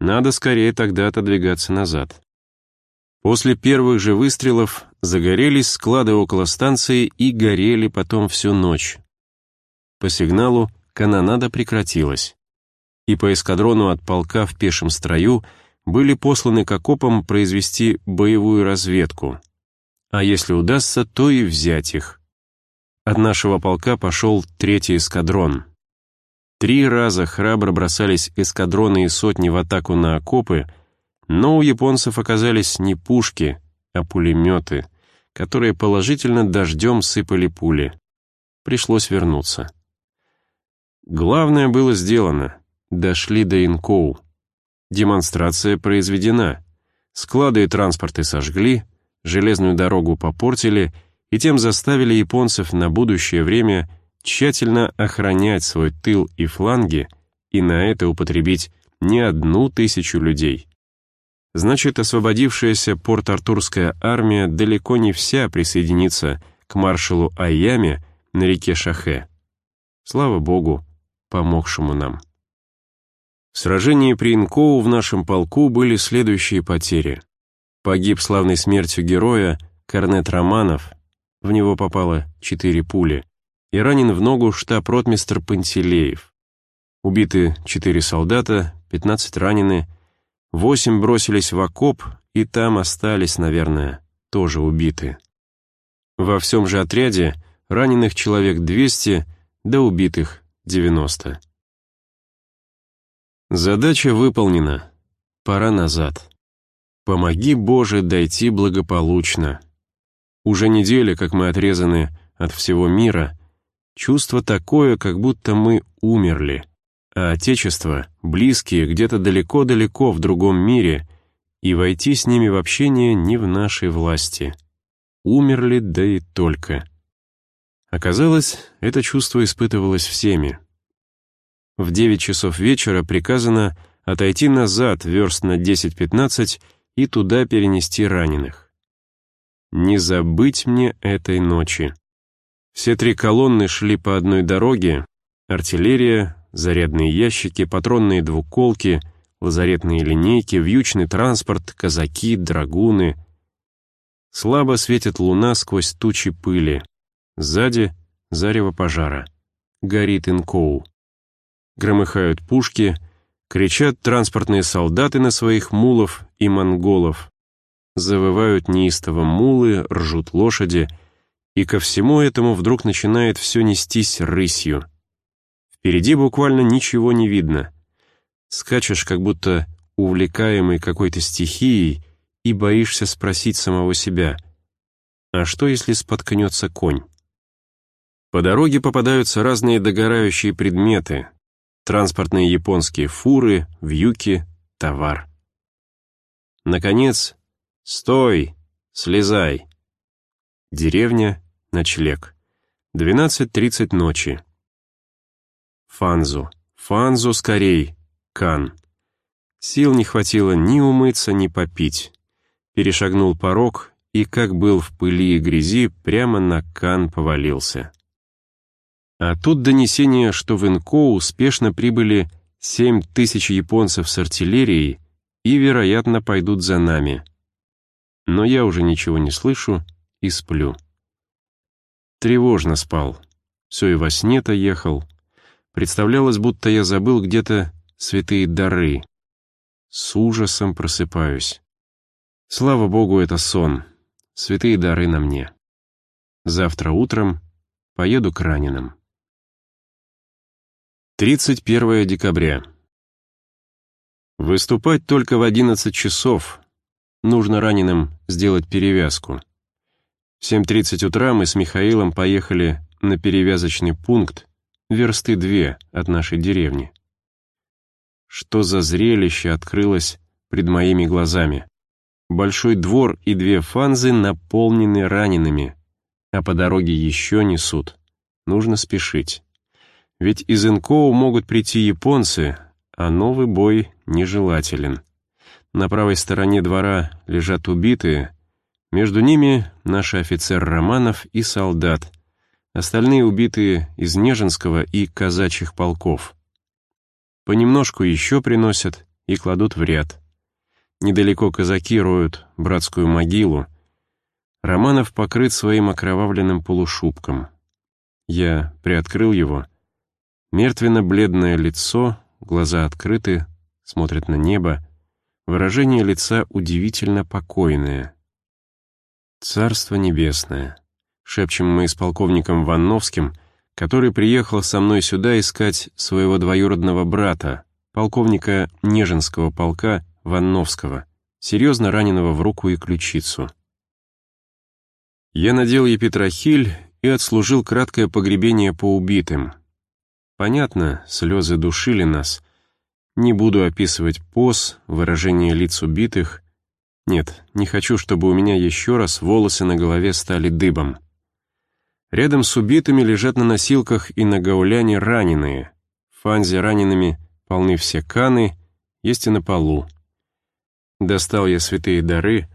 Speaker 1: Надо скорее тогда отодвигаться назад. После первых же выстрелов загорелись склады около станции и горели потом всю ночь. По сигналу канонада прекратилась. И по эскадрону от полка в пешем строю были посланы к окопам произвести боевую разведку. А если удастся, то и взять их. От нашего полка пошел третий эскадрон — Три раза храбро бросались эскадроны и сотни в атаку на окопы, но у японцев оказались не пушки, а пулеметы, которые положительно дождем сыпали пули. Пришлось вернуться. Главное было сделано. Дошли до Инкоу. Демонстрация произведена. Склады и транспорты сожгли, железную дорогу попортили и тем заставили японцев на будущее время тщательно охранять свой тыл и фланги и на это употребить не одну тысячу людей. Значит, освободившаяся Порт-Артурская армия далеко не вся присоединится к маршалу Айяме на реке Шахе. Слава Богу, помогшему нам. В сражении при Инкоу в нашем полку были следующие потери. Погиб славной смертью героя Корнет Романов, в него попало четыре пули и ранен в ногу штаб-ротмистр Пантелеев. Убиты четыре солдата, 15 ранены, восемь бросились в окоп и там остались, наверное, тоже убиты. Во всем же отряде раненых человек 200, да убитых 90. Задача выполнена. Пора назад. Помоги, Боже, дойти благополучно. Уже неделя, как мы отрезаны от всего мира, Чувство такое, как будто мы умерли, а Отечество, близкие, где-то далеко-далеко в другом мире, и войти с ними в общение не в нашей власти. Умерли, да и только. Оказалось, это чувство испытывалось всеми. В 9 часов вечера приказано отойти назад верст на 10-15 и туда перенести раненых. Не забыть мне этой ночи. Все три колонны шли по одной дороге, артиллерия, зарядные ящики, патронные двуколки, лазаретные линейки, вьючный транспорт, казаки, драгуны. Слабо светит луна сквозь тучи пыли. Сзади — зарево пожара. Горит Инкоу. Громыхают пушки, кричат транспортные солдаты на своих мулов и монголов. Завывают неистово мулы, ржут лошади — и ко всему этому вдруг начинает все нестись рысью. Впереди буквально ничего не видно. Скачешь, как будто увлекаемый какой-то стихией, и боишься спросить самого себя, А что, если споткнется конь? По дороге попадаются разные догорающие предметы, транспортные японские фуры, вьюки, товар. Наконец, «Стой! Слезай!» Деревня, ночлег. 12.30 ночи. Фанзу, Фанзу скорей, Кан. Сил не хватило ни умыться, ни попить. Перешагнул порог и, как был в пыли и грязи, прямо на Кан повалился. А тут донесение, что в Инко успешно прибыли 7 тысяч японцев с артиллерией и, вероятно, пойдут за нами. Но я уже ничего не слышу и сплю. Тревожно спал. Все и во сне-то ехал. Представлялось, будто я забыл где-то святые дары. С ужасом просыпаюсь. Слава богу, это сон. Святые дары на мне. Завтра утром поеду к раненым. 31 декабря. Выступать только в 11 часов. Нужно раненым сделать перевязку. В 7.30 утра мы с Михаилом поехали на перевязочный пункт версты две от нашей деревни. Что за зрелище открылось пред моими глазами. Большой двор и две фанзы наполнены ранеными, а по дороге еще несут. Нужно спешить. Ведь из Инкоу могут прийти японцы, а новый бой нежелателен. На правой стороне двора лежат убитые, между ними наш офицер Романов и солдат, остальные убитые из Нежинского и казачьих полков. Понемножку еще приносят и кладут в ряд. Недалеко казаки роют братскую могилу. Романов покрыт своим окровавленным полушубком. Я приоткрыл его — Мертвенно-бледное лицо, глаза открыты, смотрят на небо. Выражение лица удивительно покойное. «Царство небесное», — шепчем мы с полковником Ванновским, который приехал со мной сюда искать своего двоюродного брата, полковника Нежинского полка Ванновского, серьезно раненого в руку и ключицу. Я надел епитрахиль и отслужил краткое погребение по убитым — Понятно, слезы душили нас. Не буду описывать поз, выражение лиц убитых. Нет, не хочу, чтобы у меня еще раз волосы на голове стали дыбом. Рядом с убитыми лежат на носилках и на гауляне раненые. В фанзе ранеными полны все каны, есть и на полу. Достал я святые дары.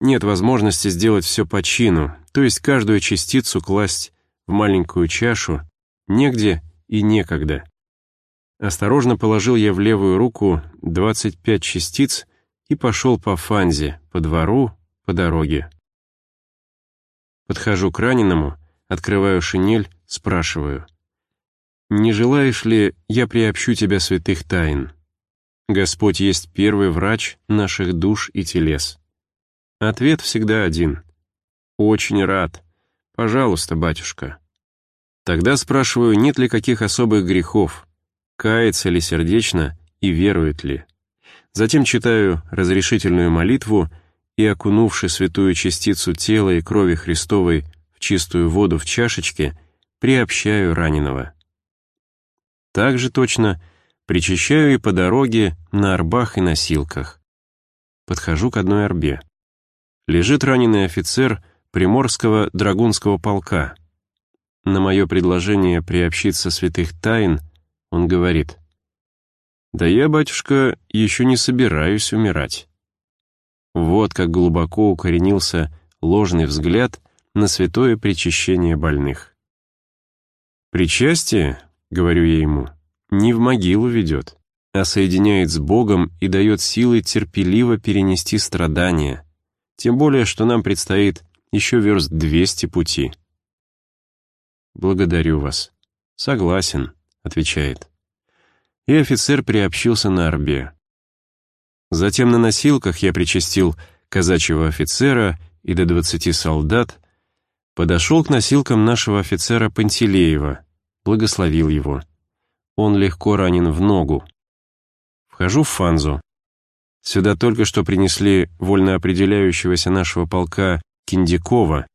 Speaker 1: Нет возможности сделать все по чину, то есть каждую частицу класть в маленькую чашу, негде и некогда. Осторожно положил я в левую руку 25 частиц и пошел по фанзе, по двору, по дороге. Подхожу к раненому, открываю шинель, спрашиваю. «Не желаешь ли, я приобщу тебя святых тайн? Господь есть первый врач наших душ и телес». Ответ всегда один. «Очень рад. Пожалуйста, батюшка». Тогда спрашиваю, нет ли каких особых грехов, кается ли сердечно и верует ли. Затем читаю разрешительную молитву и, окунувши святую частицу тела и крови Христовой в чистую воду в чашечке, приобщаю раненого. Также точно причащаю и по дороге на арбах и носилках. Подхожу к одной арбе. Лежит раненый офицер Приморского драгунского полка — на мое предложение приобщиться святых тайн, он говорит, «Да я, батюшка, еще не собираюсь умирать». Вот как глубоко укоренился ложный взгляд на святое причащение больных. «Причастие, — говорю я ему, — не в могилу ведет, а соединяет с Богом и дает силы терпеливо перенести страдания, тем более, что нам предстоит еще верст двести пути». «Благодарю вас». «Согласен», — отвечает. И офицер приобщился на арбе. Затем на носилках я причастил казачьего офицера и до двадцати солдат, подошел к носилкам нашего офицера Пантелеева, благословил его. Он легко ранен в ногу. Вхожу в фанзу. Сюда только что принесли вольно определяющегося нашего полка Киндякова.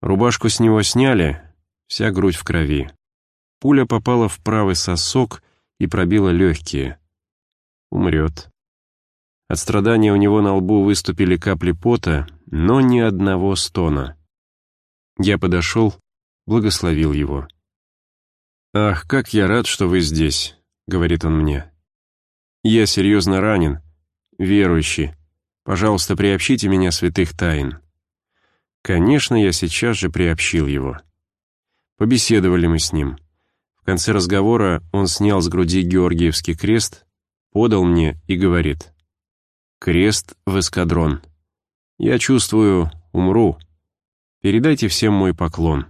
Speaker 1: Рубашку с него сняли, вся грудь в крови. Пуля попала в правый сосок и пробила легкие. Умрет. От страдания у него на лбу выступили капли пота, но ни одного стона. Я подошел, благословил его. «Ах, как я рад, что вы здесь», — говорит он мне. «Я серьезно ранен, верующий. Пожалуйста, приобщите меня святых тайн». Конечно, я сейчас же приобщил его. Побеседовали мы с ним. Конце разговора он снял с груди Георгиевский крест, подал мне и говорит. «Крест в эскадрон. Я чувствую, умру. Передайте всем мой поклон.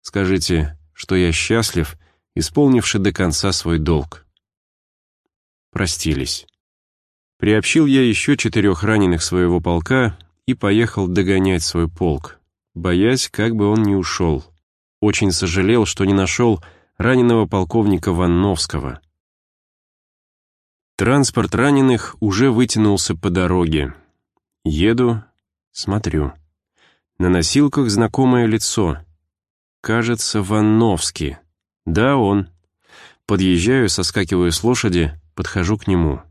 Speaker 1: Скажите, что я счастлив, исполнивший до конца свой долг». Простились. Приобщил я еще четырех раненых своего полка и поехал догонять свой полк, боясь, как бы он не ушел. Очень сожалел, что не нашел раненого полковника Ванновского. Транспорт раненых уже вытянулся по дороге. Еду, смотрю. На носилках знакомое лицо. Кажется, Ванновский. Да, он. Подъезжаю, соскакиваю с лошади, подхожу к нему.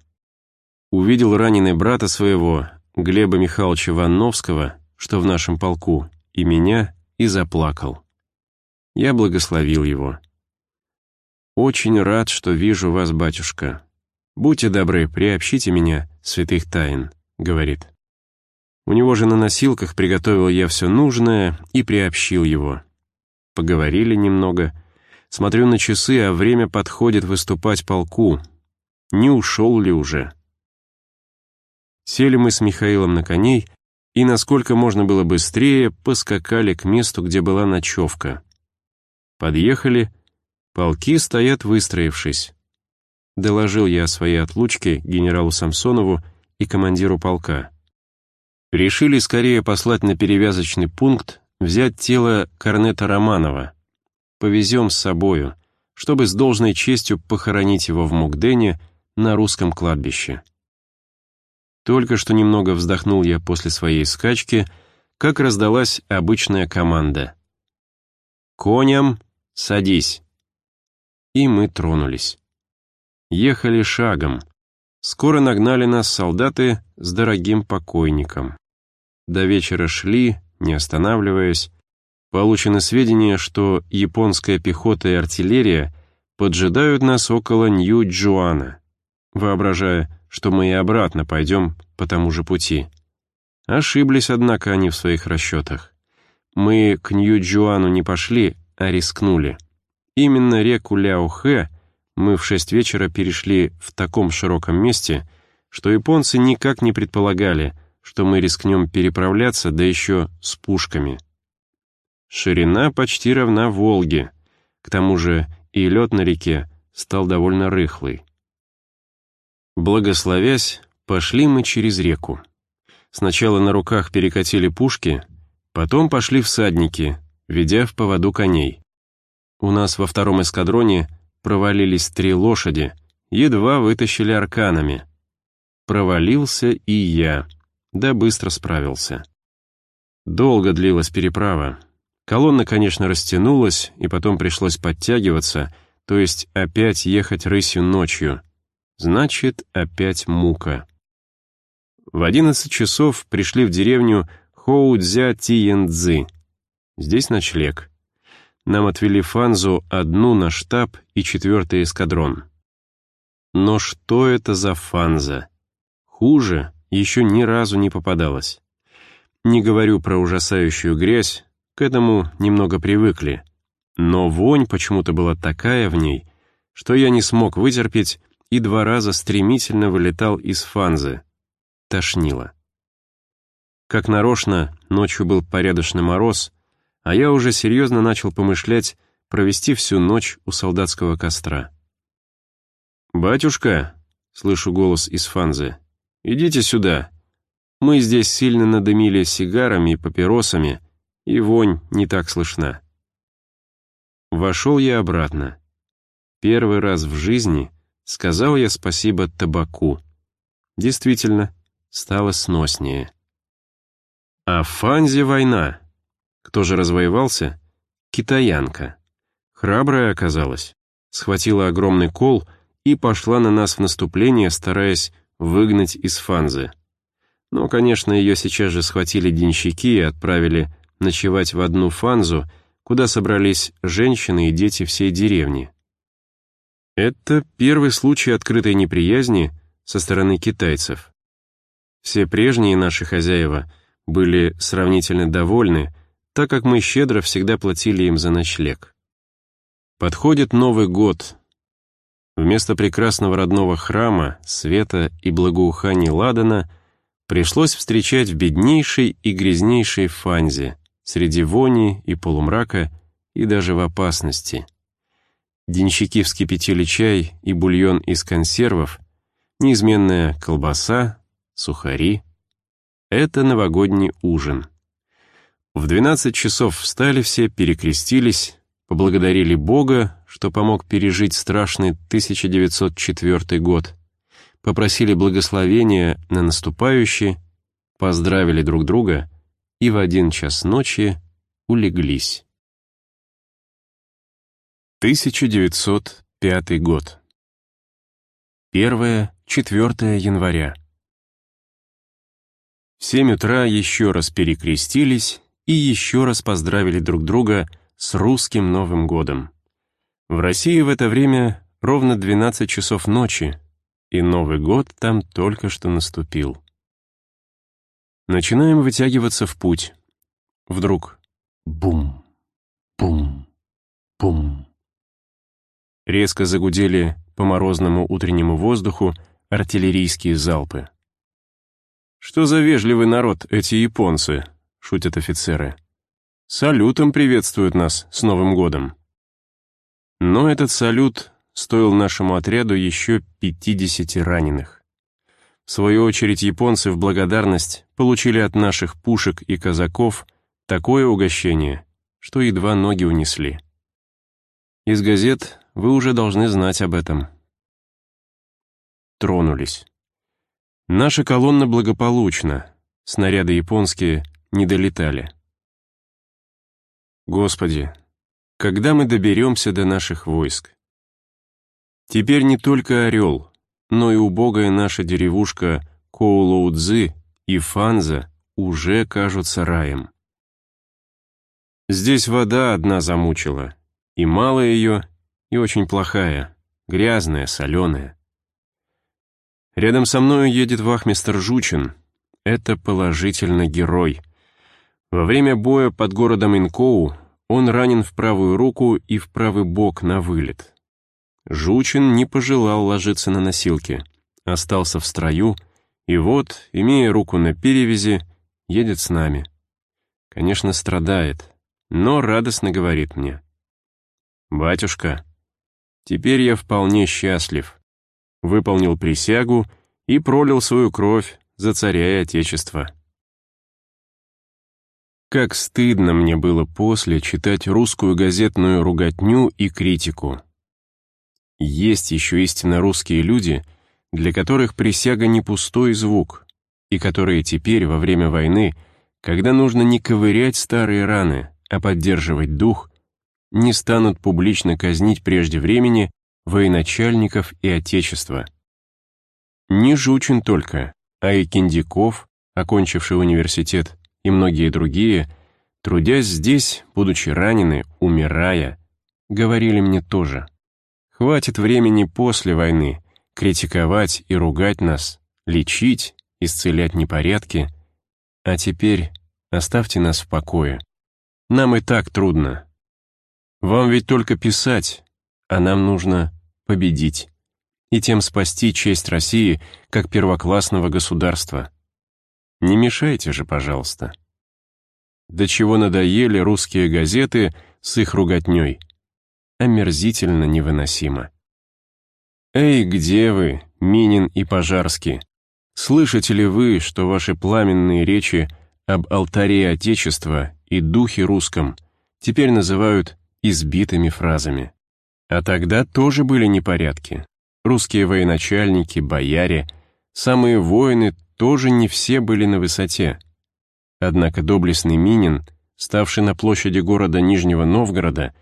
Speaker 1: Увидел раненый брата своего, Глеба Михайловича Ванновского, что в нашем полку, и меня, и заплакал. Я благословил его. «Очень рад, что вижу вас, батюшка. Будьте добры, приобщите меня, святых тайн», — говорит. У него же на носилках приготовил я все нужное и приобщил его. Поговорили немного. Смотрю на часы, а время подходит выступать полку. Не ушел ли уже? Сели мы с Михаилом на коней и, насколько можно было быстрее, поскакали к месту, где была ночевка. Подъехали, полки стоят выстроившись. Доложил я о своей отлучке генералу Самсонову и командиру полка. Решили скорее послать на перевязочный пункт, взять тело корнета Романова. Повезем с собою, чтобы с должной честью похоронить его в Мугдене на русском кладбище. Только что немного вздохнул я после своей скачки, как раздалась обычная команда. «Коням, садись!» И мы тронулись. Ехали шагом. Скоро нагнали нас солдаты с дорогим покойником. До вечера шли, не останавливаясь. Получено сведения, что японская пехота и артиллерия поджидают нас около Нью-Джуана, воображая, что мы и обратно пойдем по тому же пути. Ошиблись, однако, они в своих расчетах. Мы к Нью-Джуану не пошли, а рискнули. Именно реку Ляохэ мы в шесть вечера перешли в таком широком месте, что японцы никак не предполагали, что мы рискнем переправляться, да еще с пушками. Ширина почти равна Волге, к тому же и лед на реке стал довольно рыхлый. Благословясь, пошли мы через реку. Сначала на руках перекатили пушки, потом пошли всадники, ведя в поводу коней. У нас во втором эскадроне провалились три лошади, едва вытащили арканами. Провалился и я, да быстро справился. Долго длилась переправа. Колонна, конечно, растянулась, и потом пришлось подтягиваться, то есть опять ехать рысью ночью — Значит, опять мука. В одиннадцать часов пришли в деревню Хоудзя Тиендзы. Здесь ночлег. Нам отвели фанзу одну на штаб и четвертый эскадрон. Но что это за фанза? Хуже еще ни разу не попадалось. Не говорю про ужасающую грязь, к этому немного привыкли. Но вонь почему-то была такая в ней, что я не смог вытерпеть и два раза стремительно вылетал из фанзы. Тошнило. Как нарочно, ночью был порядочный мороз, а я уже серьезно начал помышлять провести всю ночь у солдатского костра. «Батюшка», — слышу голос из фанзы, — «идите сюда. Мы здесь сильно надымили сигарами и папиросами, и вонь не так слышна». Вошел я обратно. Первый раз в жизни — Сказал я спасибо табаку. Действительно, стало сноснее. А Фанзе война. Кто же развоевался? Китаянка. Храбрая оказалась. Схватила огромный кол и пошла на нас в наступление, стараясь выгнать из Фанзы. Но, конечно, ее сейчас же схватили денщики и отправили ночевать в одну Фанзу, куда собрались женщины и дети всей деревни. Это первый случай открытой неприязни со стороны китайцев. Все прежние наши хозяева были сравнительно довольны, так как мы щедро всегда платили им за ночлег. Подходит Новый год. Вместо прекрасного родного храма, света и благоуханий Ладана пришлось встречать в беднейшей и грязнейшей фанзе, среди вони и полумрака, и даже в опасности. Денщики вскипятили чай и бульон из консервов, неизменная колбаса, сухари. Это новогодний ужин. В 12 часов встали все, перекрестились, поблагодарили Бога, что помог пережить страшный 1904 год, попросили благословения на наступающий, поздравили друг друга и в один час ночи улеглись. 1905 год. 1-4 января. В 7 утра еще раз перекрестились и еще раз поздравили друг друга с русским Новым годом. В России в это время ровно 12 часов ночи, и Новый год там только что наступил. Начинаем вытягиваться в путь. Вдруг бум, бум, бум. Резко загудели по морозному утреннему воздуху артиллерийские залпы. «Что за вежливый народ эти японцы?» — шутят офицеры. «Салютом приветствуют нас с Новым годом». Но этот салют стоил нашему отряду еще 50 раненых. В свою очередь японцы в благодарность получили от наших пушек и казаков такое угощение, что едва ноги унесли. Из газет вы уже должны знать об этом. Тронулись. Наша колонна благополучна, снаряды японские не долетали. Господи, когда мы доберемся до наших войск. Теперь не только Орел, но и убогая наша деревушка Коулоудзы и Фанза уже кажутся раем. Здесь вода одна замучила, и мало ее, и очень плохая, грязная, соленая. Рядом со мною едет вахмистр Жучин. Это положительно герой. Во время боя под городом Инкоу он ранен в правую руку и в правый бок на вылет. Жучин не пожелал ложиться на носилки, остался в строю, и вот, имея руку на перевязи, едет с нами. Конечно, страдает, но радостно говорит мне. «Батюшка, теперь я вполне счастлив. Выполнил присягу и пролил свою кровь за царя и отечество». Как стыдно мне было после читать русскую газетную руготню и критику. Есть еще истинно русские люди, для которых присяга не пустой звук, и которые теперь, во время войны, когда нужно не ковырять старые раны, а поддерживать дух, не станут публично казнить прежде времени военачальников и Отечества. Не Жучин только, а и Киндяков, окончивший университет, и многие другие, трудясь здесь, будучи ранены, умирая, говорили мне тоже. Хватит времени после войны критиковать и ругать нас, лечить, исцелять непорядки, а теперь оставьте нас в покое. Нам и так трудно. Вам ведь только писать, а нам нужно победить и тем спасти честь России как первоклассного государства. Не мешайте же, пожалуйста. До чего надоели русские газеты с их руготней. Омерзительно невыносимо. Эй, где вы, Минин и Пожарский? Слышите ли вы, что ваши пламенные речи об алтаре Отечества и духе русском теперь называют избитыми фразами? А тогда тоже были непорядки. Русские военачальники, бояре, самые воины тоже не все были на высоте. Однако доблестный Минин, ставший на площади города Нижнего Новгорода,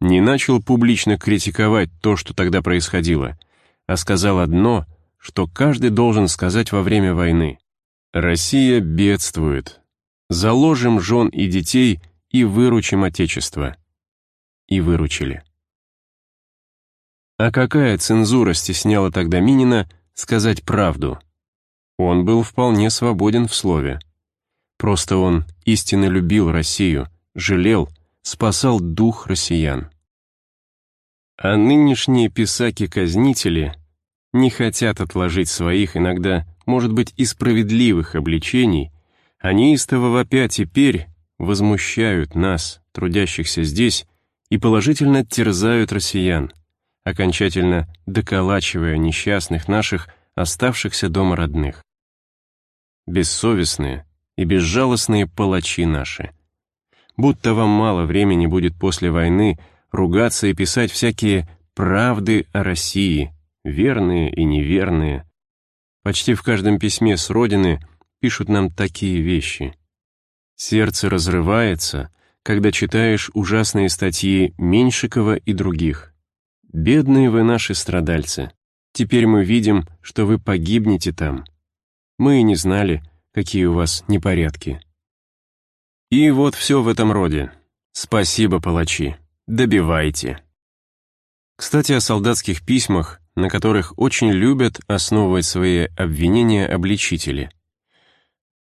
Speaker 1: не начал публично критиковать то, что тогда происходило, а сказал одно, что каждый должен сказать во время войны. «Россия бедствует. Заложим жен и детей и выручим Отечество». И выручили. А какая цензура стесняла тогда Минина сказать правду? Он был вполне свободен в слове. Просто он истинно любил Россию, жалел, спасал дух россиян. А нынешние писаки-казнители не хотят отложить своих, иногда, может быть, и справедливых обличений, они истово вопя теперь возмущают нас, трудящихся здесь, и положительно терзают россиян окончательно доколачивая несчастных наших, оставшихся дома родных. Бессовестные и безжалостные палачи наши. Будто вам мало времени будет после войны ругаться и писать всякие правды о России, верные и неверные. Почти в каждом письме с родины пишут нам такие вещи. Сердце разрывается, когда читаешь ужасные статьи Меньшикова и других. «Бедные вы наши страдальцы, теперь мы видим, что вы погибнете там. Мы и не знали, какие у вас непорядки». И вот все в этом роде. Спасибо, палачи. Добивайте. Кстати, о солдатских письмах, на которых очень любят основывать свои обвинения обличители.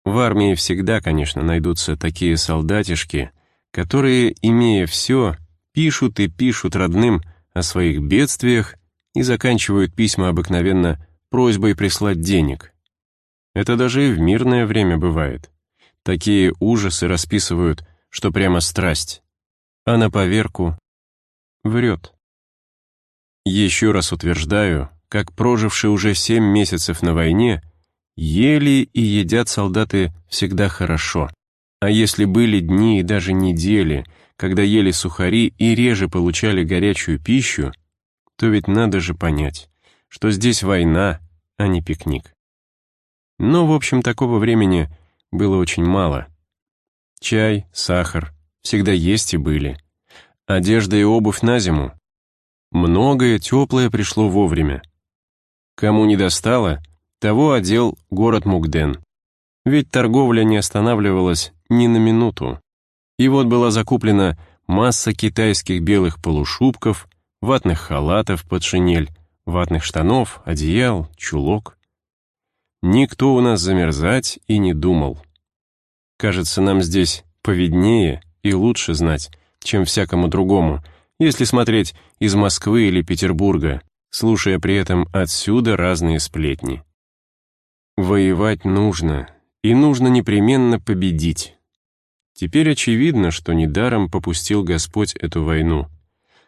Speaker 1: В армии всегда, конечно, найдутся такие солдатишки, которые, имея все, пишут и пишут родным – о своих бедствиях и заканчивают письма обыкновенно просьбой прислать денег. Это даже и в мирное время бывает. Такие ужасы расписывают, что прямо страсть. А на поверку врет. Еще раз утверждаю, как прожившие уже семь месяцев на войне, ели и едят солдаты всегда хорошо. А если были дни и даже недели, когда ели сухари и реже получали горячую пищу, то ведь надо же понять, что здесь война, а не пикник. Но, в общем, такого времени было очень мало. Чай, сахар всегда есть и были. Одежда и обувь на зиму. Многое теплое пришло вовремя. Кому не достало, того одел город Мугден. Ведь торговля не останавливалась ни на минуту. И вот была закуплена масса китайских белых полушубков, ватных халатов под шинель, ватных штанов, одеял, чулок. Никто у нас замерзать и не думал. Кажется, нам здесь поведнее и лучше знать, чем всякому другому, если смотреть из Москвы или Петербурга, слушая при этом отсюда разные сплетни. Воевать нужно, и нужно непременно победить. Теперь очевидно, что недаром попустил Господь эту войну.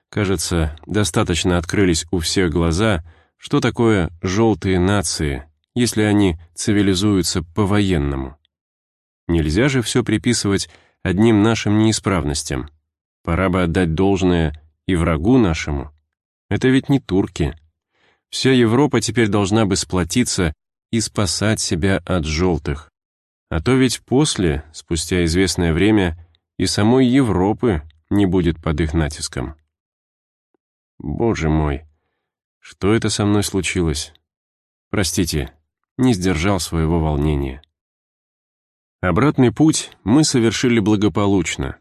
Speaker 1: Кажется, достаточно открылись у всех глаза, что такое «желтые нации», если они цивилизуются по-военному. Нельзя же все приписывать одним нашим неисправностям. Пора бы отдать должное и врагу нашему. Это ведь не турки. Вся Европа теперь должна бы сплотиться и спасать себя от желтых. А то ведь после, спустя известное время, и самой Европы не будет под их натиском. Боже мой, что это со мной случилось? Простите, не сдержал своего волнения. Обратный путь мы совершили благополучно.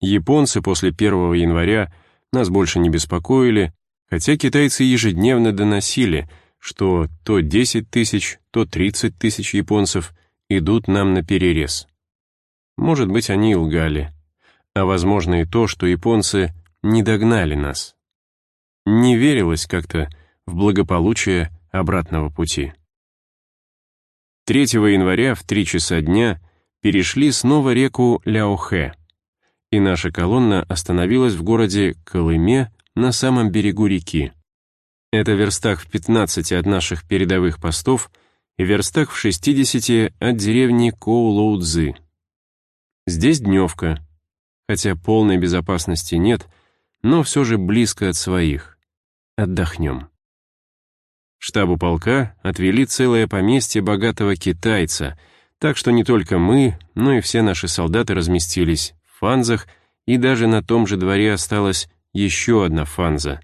Speaker 1: Японцы после 1 января нас больше не беспокоили, хотя китайцы ежедневно доносили, что то 10 тысяч, то 30 тысяч японцев идут нам на перерез. Может быть, они и лгали. А возможно и то, что японцы не догнали нас. Не верилось как-то в благополучие обратного пути. 3 января в 3 часа дня перешли снова реку Ляохэ, и наша колонна остановилась в городе Колыме на самом берегу реки. Это верстах в 15 от наших передовых постов и верстах в 60 от деревни Коулоудзы. Здесь дневка, хотя полной безопасности нет, но все же близко от своих. Отдохнем. Штабу полка отвели целое поместье богатого китайца, Так что не только мы, но и все наши солдаты разместились в фанзах, и даже на том же дворе осталась еще одна фанза,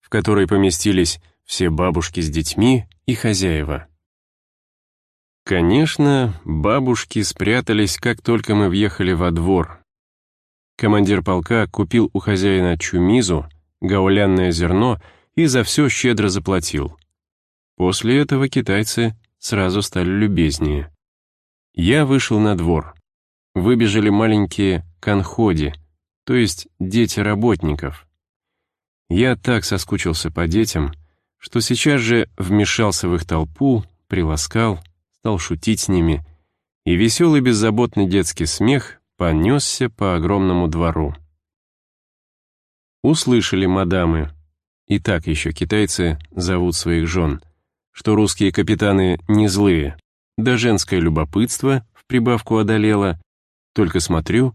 Speaker 1: в которой поместились все бабушки с детьми и хозяева. Конечно, бабушки спрятались, как только мы въехали во двор. Командир полка купил у хозяина чумизу, гаулянное зерно и за все щедро заплатил. После этого китайцы сразу стали любезнее. Я вышел на двор. Выбежали маленькие конходи, то есть дети работников. Я так соскучился по детям, что сейчас же вмешался в их толпу, приласкал, стал шутить с ними, и веселый беззаботный детский смех понесся по огромному двору. Услышали мадамы, и так еще китайцы зовут своих жен, что русские капитаны не злые, да женское любопытство в прибавку одолело. Только смотрю,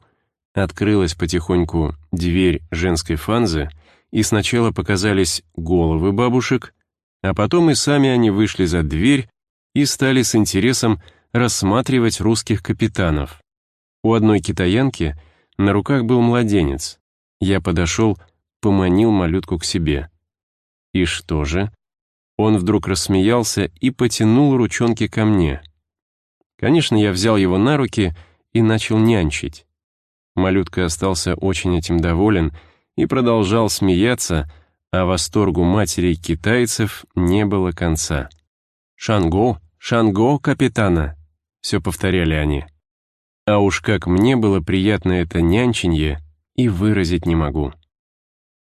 Speaker 1: открылась потихоньку дверь женской фанзы, и сначала показались головы бабушек, а потом и сами они вышли за дверь и стали с интересом рассматривать русских капитанов. У одной китаянки на руках был младенец. Я подошел, поманил малютку к себе. И что же? Он вдруг рассмеялся и потянул ручонки ко мне. Конечно, я взял его на руки и начал нянчить. Малютка остался очень этим доволен и продолжал смеяться, а восторгу матери китайцев не было конца. «Шанго, Шанго, капитана!» — все повторяли они. А уж как мне было приятно это нянченье, и выразить не могу.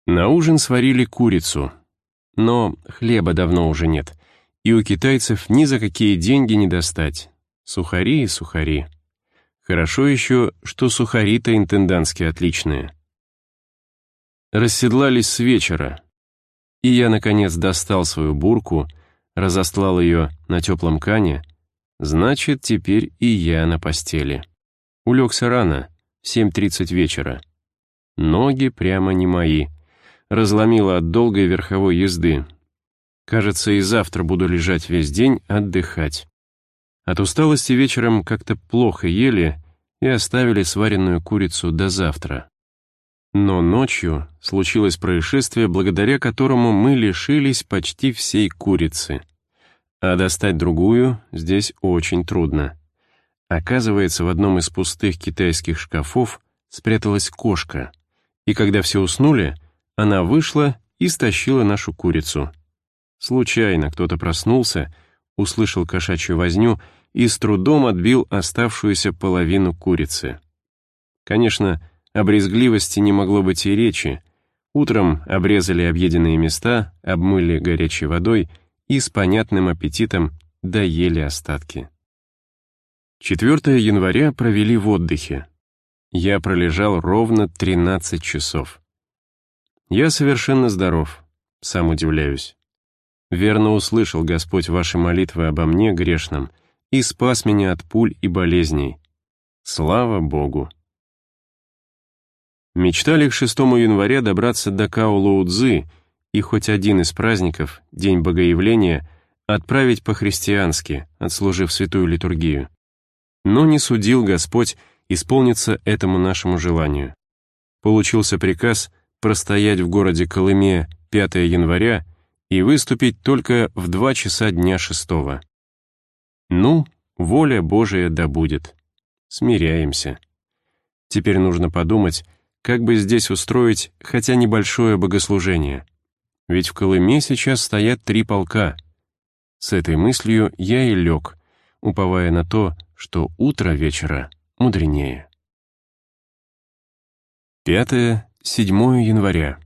Speaker 1: На ужин сварили курицу, но хлеба давно уже нет, и у китайцев ни за какие деньги не достать. Сухари и сухари. Хорошо еще, что сухари-то интендантские отличные. Расседлались с вечера, и я, наконец, достал свою бурку, разослал ее на теплом кане, значит, теперь и я на постели. Улегся рано, в 7.30 вечера. Ноги прямо не мои. Разломило от долгой верховой езды. Кажется, и завтра буду лежать весь день, отдыхать. От усталости вечером как-то плохо ели и оставили сваренную курицу до завтра. Но ночью случилось происшествие, благодаря которому мы лишились почти всей курицы. А достать другую здесь очень трудно. Оказывается, в одном из пустых китайских шкафов спряталась кошка, и когда все уснули, она вышла и стащила нашу курицу. Случайно кто-то проснулся, услышал кошачью возню и с трудом отбил оставшуюся половину курицы. Конечно, о брезгливости не могло быть и речи. Утром обрезали объеденные места, обмыли горячей водой и с понятным аппетитом доели остатки. 4 января провели в отдыхе. Я пролежал ровно 13 часов. Я совершенно здоров, сам удивляюсь. Верно услышал Господь ваши молитвы обо мне, грешном, и спас меня от пуль и болезней. Слава Богу! Мечтали к 6 января добраться до Каолоудзы и хоть один из праздников, День Богоявления, отправить по-христиански, отслужив святую литургию. Но не судил Господь исполниться этому нашему желанию. Получился приказ простоять в городе Колыме 5 января и выступить только в 2 часа дня 6. Ну, воля Божия да будет. Смиряемся. Теперь нужно подумать, как бы здесь устроить хотя небольшое богослужение. Ведь в Колыме сейчас стоят три полка. С этой мыслью я и лег, уповая на то, что утро вечера мудренее. 5-7 января.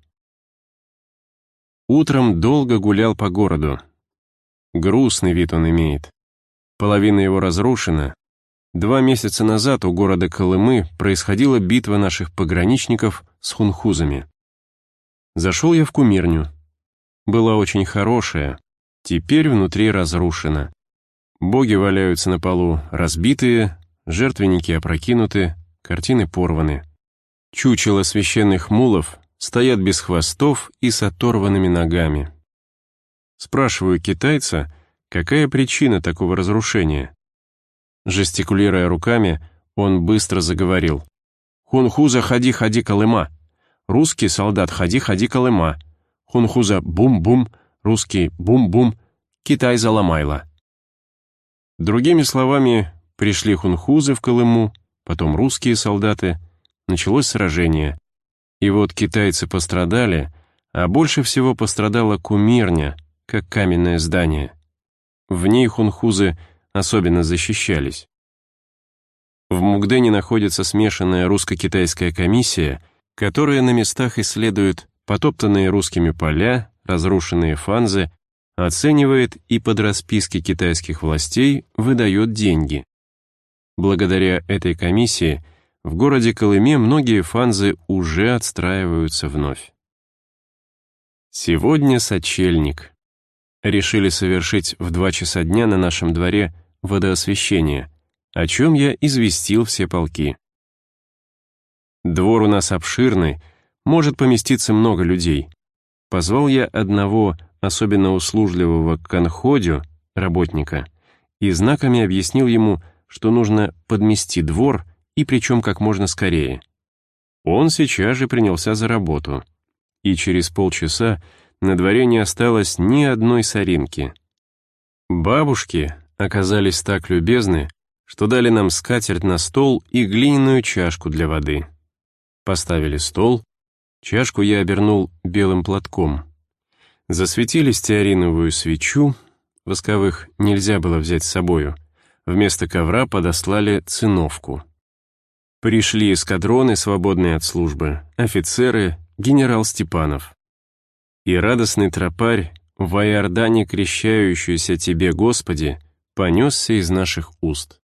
Speaker 1: Утром долго гулял по городу. Грустный вид он имеет. Половина его разрушена. Два месяца назад у города Колымы происходила битва наших пограничников с хунхузами. Зашел я в кумирню. Была очень хорошая, теперь внутри разрушена. Боги валяются на полу, разбитые, жертвенники опрокинуты, картины порваны. Чучела священных мулов стоят без хвостов и с оторванными ногами. Спрашиваю китайца, Какая причина такого разрушения? Жестикулируя руками, он быстро заговорил. «Хунхуза, ходи, ходи, Колыма! Русский солдат, ходи, ходи, Колыма! Хунхуза, бум-бум! Русский, бум-бум! Китай заломайла!» Другими словами, пришли хунхузы в Колыму, потом русские солдаты, началось сражение. И вот китайцы пострадали, а больше всего пострадала кумирня, как каменное здание. В ней хунхузы особенно защищались. В Мугдене находится смешанная русско-китайская комиссия, которая на местах исследует потоптанные русскими поля, разрушенные фанзы, оценивает и под расписки китайских властей выдает деньги. Благодаря этой комиссии в городе Колыме многие фанзы уже отстраиваются вновь. Сегодня сочельник. Решили совершить в два часа дня на нашем дворе водоосвещение, о чем я известил все полки. Двор у нас обширный, может поместиться много людей. Позвал я одного особенно услужливого к конходю, работника, и знаками объяснил ему, что нужно подмести двор, и причем как можно скорее. Он сейчас же принялся за работу, и через полчаса на дворе не осталось ни одной соринки. Бабушки оказались так любезны, что дали нам скатерть на стол и глиняную чашку для воды. Поставили стол, чашку я обернул белым платком. Засветили стеариновую свечу, восковых нельзя было взять с собою, вместо ковра подослали циновку. Пришли эскадроны, свободные от службы, офицеры, генерал Степанов. И радостный тропарь, в Иордане крещающийся тебе, Господи, понесся из наших уст.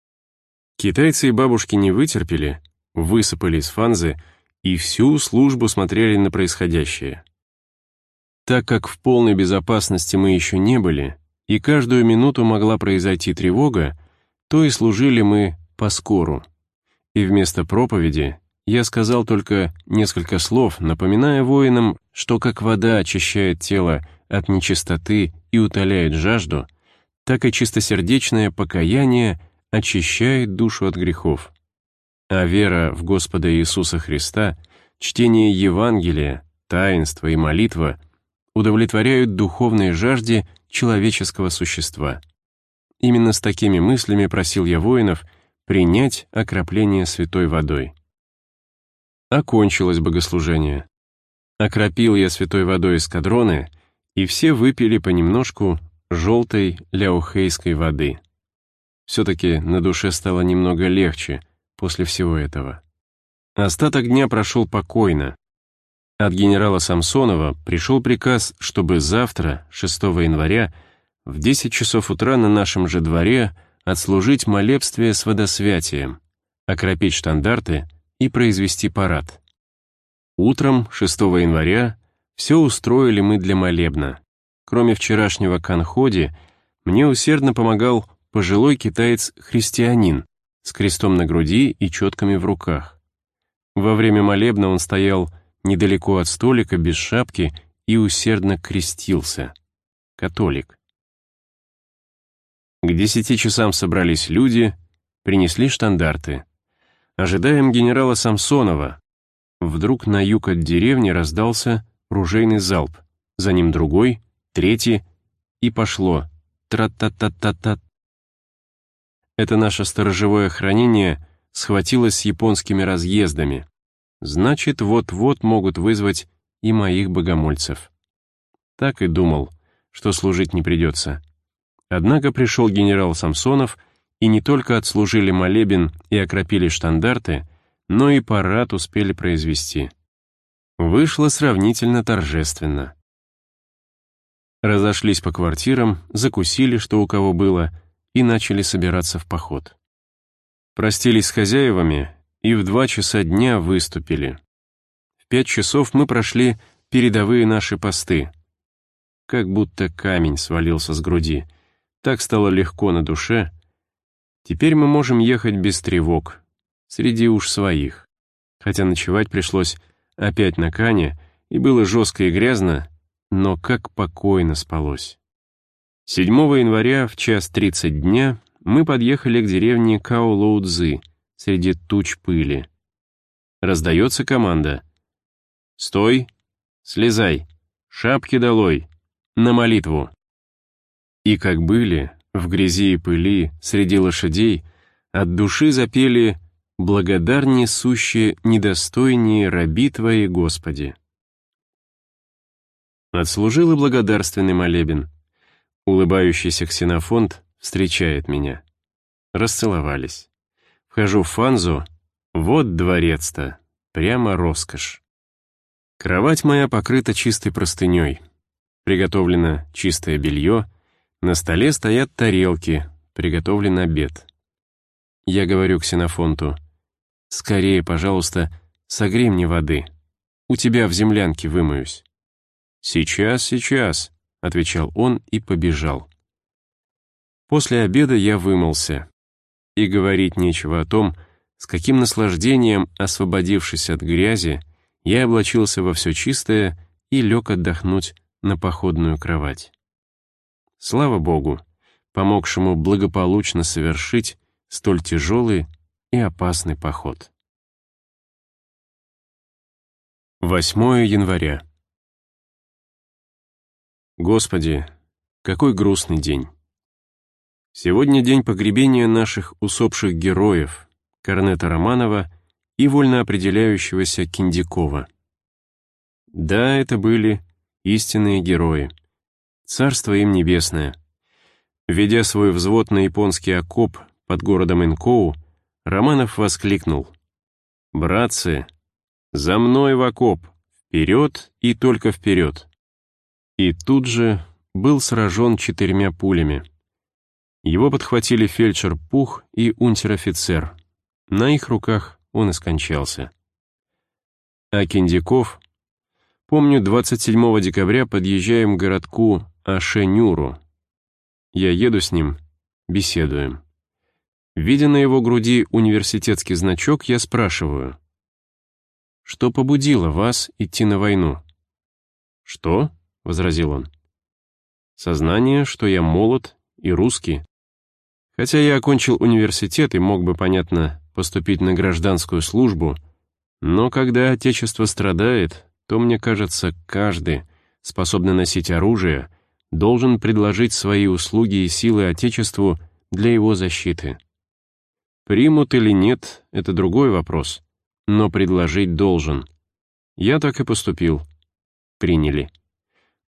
Speaker 1: Китайцы и бабушки не вытерпели, высыпали из фанзы и всю службу смотрели на происходящее. Так как в полной безопасности мы еще не были, и каждую минуту могла произойти тревога, то и служили мы по скору. И вместо проповеди я сказал только несколько слов, напоминая воинам, что как вода очищает тело от нечистоты и утоляет жажду, так и чистосердечное покаяние очищает душу от грехов. А вера в Господа Иисуса Христа, чтение Евангелия, таинство и молитва удовлетворяют духовной жажде человеческого существа. Именно с такими мыслями просил я воинов принять окропление святой водой. Окончилось богослужение. Окропил я святой водой эскадроны, и все выпили понемножку желтой ляухейской воды. Все-таки на душе стало немного легче после всего этого. Остаток дня прошел покойно. От генерала Самсонова пришел приказ, чтобы завтра, 6 января, в 10 часов утра на нашем же дворе отслужить молебствие с водосвятием, окропить штандарты и произвести парад. Утром, 6 января, все устроили мы для молебна. Кроме вчерашнего конходи, мне усердно помогал пожилой китаец-христианин с крестом на груди и четками в руках. Во время молебна он стоял недалеко от столика, без шапки, и усердно крестился. Католик. К десяти часам собрались люди, принесли штандарты. Ожидаем генерала Самсонова. Вдруг на юг от деревни раздался ружейный залп, за ним другой, третий, и пошло. Тра-та-та-та-та это наше сторожевое хранение схватилось с японскими разъездами. Значит, вот-вот могут вызвать и моих богомольцев. Так и думал, что служить не придется. Однако пришел генерал Самсонов, и не только отслужили молебен и окропили штандарты, но и парад успели произвести. Вышло сравнительно торжественно. Разошлись по квартирам, закусили, что у кого было — и начали собираться в поход. Простились с хозяевами и в два часа дня выступили. В пять часов мы прошли передовые наши посты. Как будто камень свалился с груди. Так стало легко на душе. Теперь мы можем ехать без тревог, среди уж своих. Хотя ночевать пришлось опять на Кане, и было жестко и грязно, но как покойно спалось. 7 января в час 30 дня мы подъехали к деревне Каолоудзы среди туч пыли. Раздается команда. «Стой! Слезай! Шапки долой! На молитву!» И как были, в грязи и пыли, среди лошадей, от души запели «Благодар несущие недостойнее раби Твои, Господи». Отслужил и благодарственный молебен. Улыбающийся ксенофонт встречает меня. Расцеловались. Вхожу в фанзу. Вот дворец-то. Прямо роскошь. Кровать моя покрыта чистой простыней. Приготовлено чистое белье. На столе стоят тарелки. Приготовлен обед. Я говорю ксенофонту. «Скорее, пожалуйста, согрей мне воды. У тебя в землянке вымоюсь». «Сейчас, сейчас», — отвечал он и побежал. После обеда я вымылся. И говорить нечего о том, с каким наслаждением, освободившись от грязи, я облачился во все чистое и лег отдохнуть на походную кровать. Слава Богу, помогшему благополучно совершить столь тяжелый и опасный поход. 8 января. Господи, какой грустный день. Сегодня день погребения наших усопших героев, Корнета Романова и вольно определяющегося Киндякова. Да, это были истинные герои. Царство им небесное. Ведя свой взвод на японский окоп под городом Инкоу, Романов воскликнул. «Братцы, за мной в окоп, вперед и только вперед!» И тут же был сражен четырьмя пулями. Его подхватили фельдшер Пух и унтер-офицер. На их руках он и скончался. А Киндяков... Помню, 27 декабря подъезжаем к городку Ашенюру. Я еду с ним, беседуем. Видя на его груди университетский значок, я спрашиваю. «Что побудило вас идти на войну?» «Что?» — возразил он. «Сознание, что я молод и русский. Хотя я окончил университет и мог бы, понятно, поступить на гражданскую службу, но когда Отечество страдает, то, мне кажется, каждый, способный носить оружие, должен предложить свои услуги и силы Отечеству для его защиты. Примут или нет — это другой вопрос, но предложить должен. Я так и поступил. Приняли.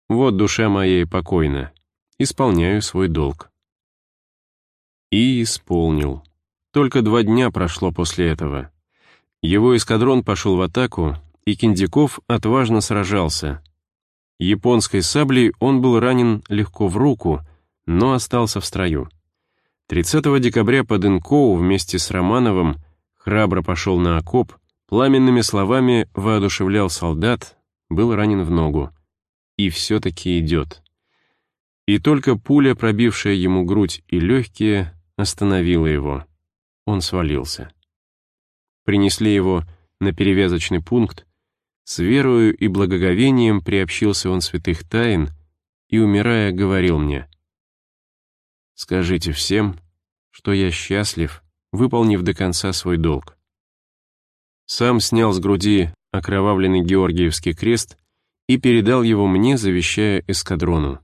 Speaker 1: Вот душа моя и покойна. Исполняю свой долг. И исполнил. Только два дня прошло после этого. Его эскадрон пошел в атаку, и Киндяков отважно сражался. Японской саблей он был ранен легко в руку, но остался в строю. 30 декабря под Инкоу вместе с Романовым храбро пошел на окоп, пламенными словами воодушевлял солдат, был ранен в ногу и все-таки идет. И только пуля, пробившая ему грудь и легкие, остановила его. Он свалился. Принесли его на перевязочный пункт, с верою и благоговением приобщился он святых тайн и, умирая, говорил мне, «Скажите всем, что я счастлив, выполнив до конца свой долг». Сам снял с груди окровавленный Георгиевский крест и передал его мне, завещая эскадрону.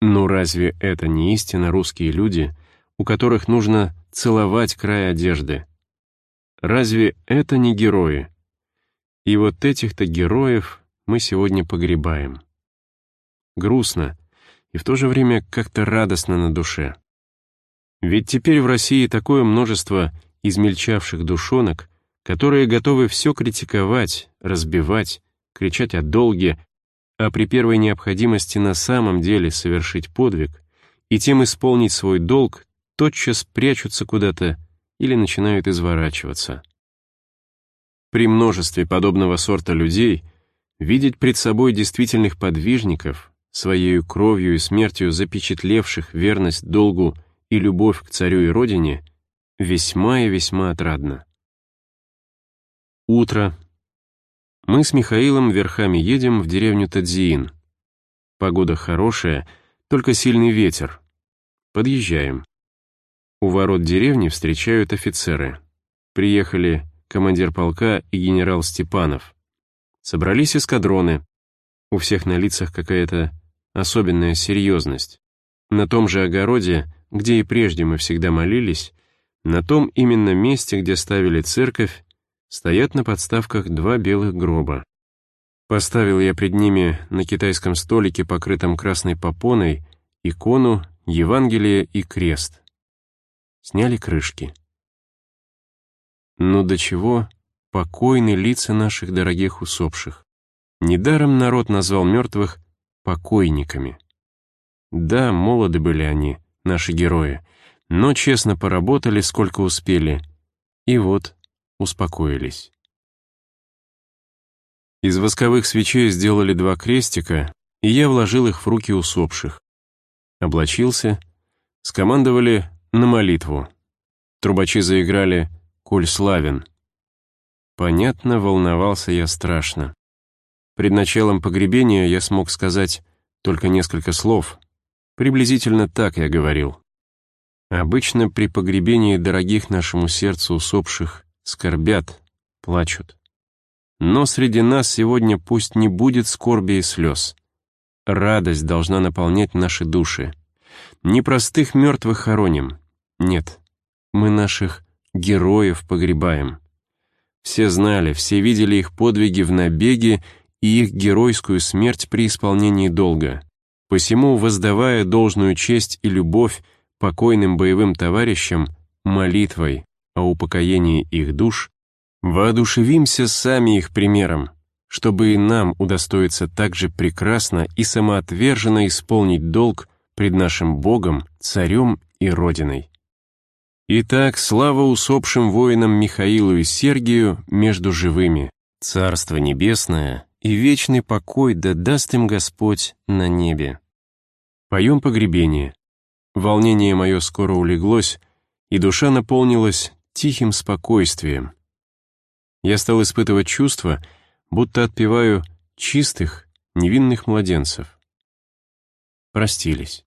Speaker 1: Ну разве это не истинно русские люди, у которых нужно целовать край одежды? Разве это не герои? И вот этих-то героев мы сегодня погребаем. Грустно и в то же время как-то радостно на душе. Ведь теперь в России такое множество измельчавших душонок, которые готовы все критиковать, разбивать, кричать о долге, а при первой необходимости на самом деле совершить подвиг и тем исполнить свой долг, тотчас прячутся куда-то или начинают изворачиваться. При множестве подобного сорта людей видеть пред собой действительных подвижников, своей кровью и смертью запечатлевших верность долгу и любовь к царю и родине, весьма и весьма отрадно. Утро, мы с Михаилом верхами едем в деревню Тадзиин. Погода хорошая, только сильный ветер. Подъезжаем. У ворот деревни встречают офицеры. Приехали командир полка и генерал Степанов. Собрались эскадроны. У всех на лицах какая-то особенная серьезность. На том же огороде, где и прежде мы всегда молились, на том именно месте, где ставили церковь, стоят на подставках два белых гроба. Поставил я пред ними на китайском столике, покрытом красной попоной, икону, Евангелие и крест. Сняли крышки. Ну до чего покойны лица наших дорогих усопших. Недаром народ назвал мертвых покойниками. Да, молоды были они, наши герои, но честно поработали, сколько успели, и вот успокоились. Из восковых свечей сделали два крестика, и я вложил их в руки усопших. Облачился, скомандовали на молитву. Трубачи заиграли «Коль славен». Понятно, волновался я страшно. Пред началом погребения я смог сказать только несколько слов. Приблизительно так я говорил. Обычно при погребении дорогих нашему сердцу усопших скорбят, плачут. Но среди нас сегодня пусть не будет скорби и слез. Радость должна наполнять наши души. Не простых мертвых хороним. Нет, мы наших героев погребаем. Все знали, все видели их подвиги в набеге и их геройскую смерть при исполнении долга. Посему, воздавая должную честь и любовь покойным боевым товарищам молитвой о упокоении их душ, воодушевимся сами их примером, чтобы и нам удостоиться так же прекрасно и самоотверженно исполнить долг пред нашим Богом, Царем и Родиной. Итак, слава усопшим воинам Михаилу и Сергию между живыми, Царство Небесное и вечный покой да даст им Господь на небе. Поем погребение. Волнение мое скоро улеглось, и душа наполнилась тихим спокойствием. Я стал испытывать чувство, будто отпеваю чистых, невинных младенцев. Простились.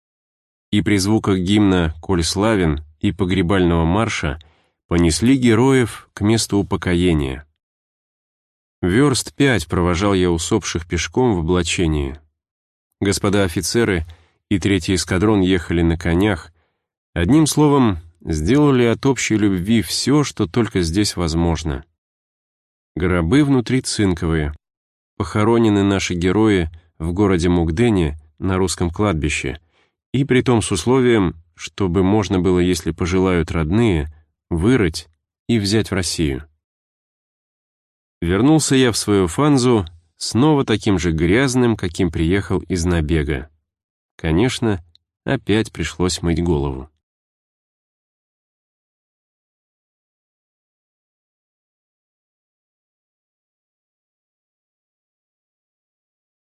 Speaker 1: И при звуках гимна «Коль славен» и погребального марша понесли героев к месту упокоения. Верст пять провожал я усопших пешком в облачении. Господа офицеры и третий эскадрон ехали на конях. Одним словом, сделали от общей любви все, что только здесь возможно. Гробы внутри цинковые. Похоронены наши герои в городе Мугдене на русском кладбище, и при том с условием, чтобы можно было, если пожелают родные, вырыть и взять в Россию. Вернулся я в свою фанзу снова таким же грязным, каким приехал из набега. Конечно, опять пришлось мыть голову.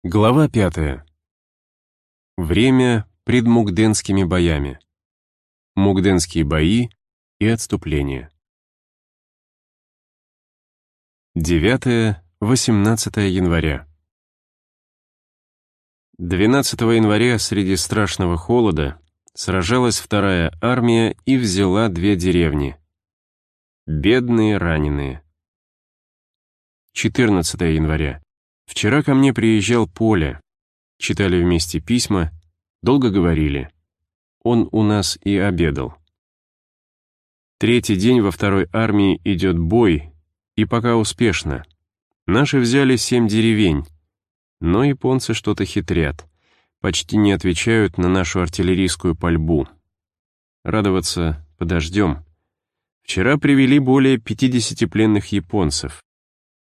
Speaker 1: Глава пятая. Время пред Мугденскими боями. Мугденские бои и отступление. 9-18 января. 12 января среди страшного холода сражалась вторая армия и взяла две деревни. Бедные раненые. 14 января. Вчера ко мне приезжал Поля. Читали вместе письма, долго говорили. Он у нас и обедал. Третий день во второй армии идет бой, и пока успешно. Наши взяли семь деревень, но японцы что-то хитрят, почти не отвечают на нашу артиллерийскую пальбу. Радоваться подождем. Вчера привели более 50 пленных японцев.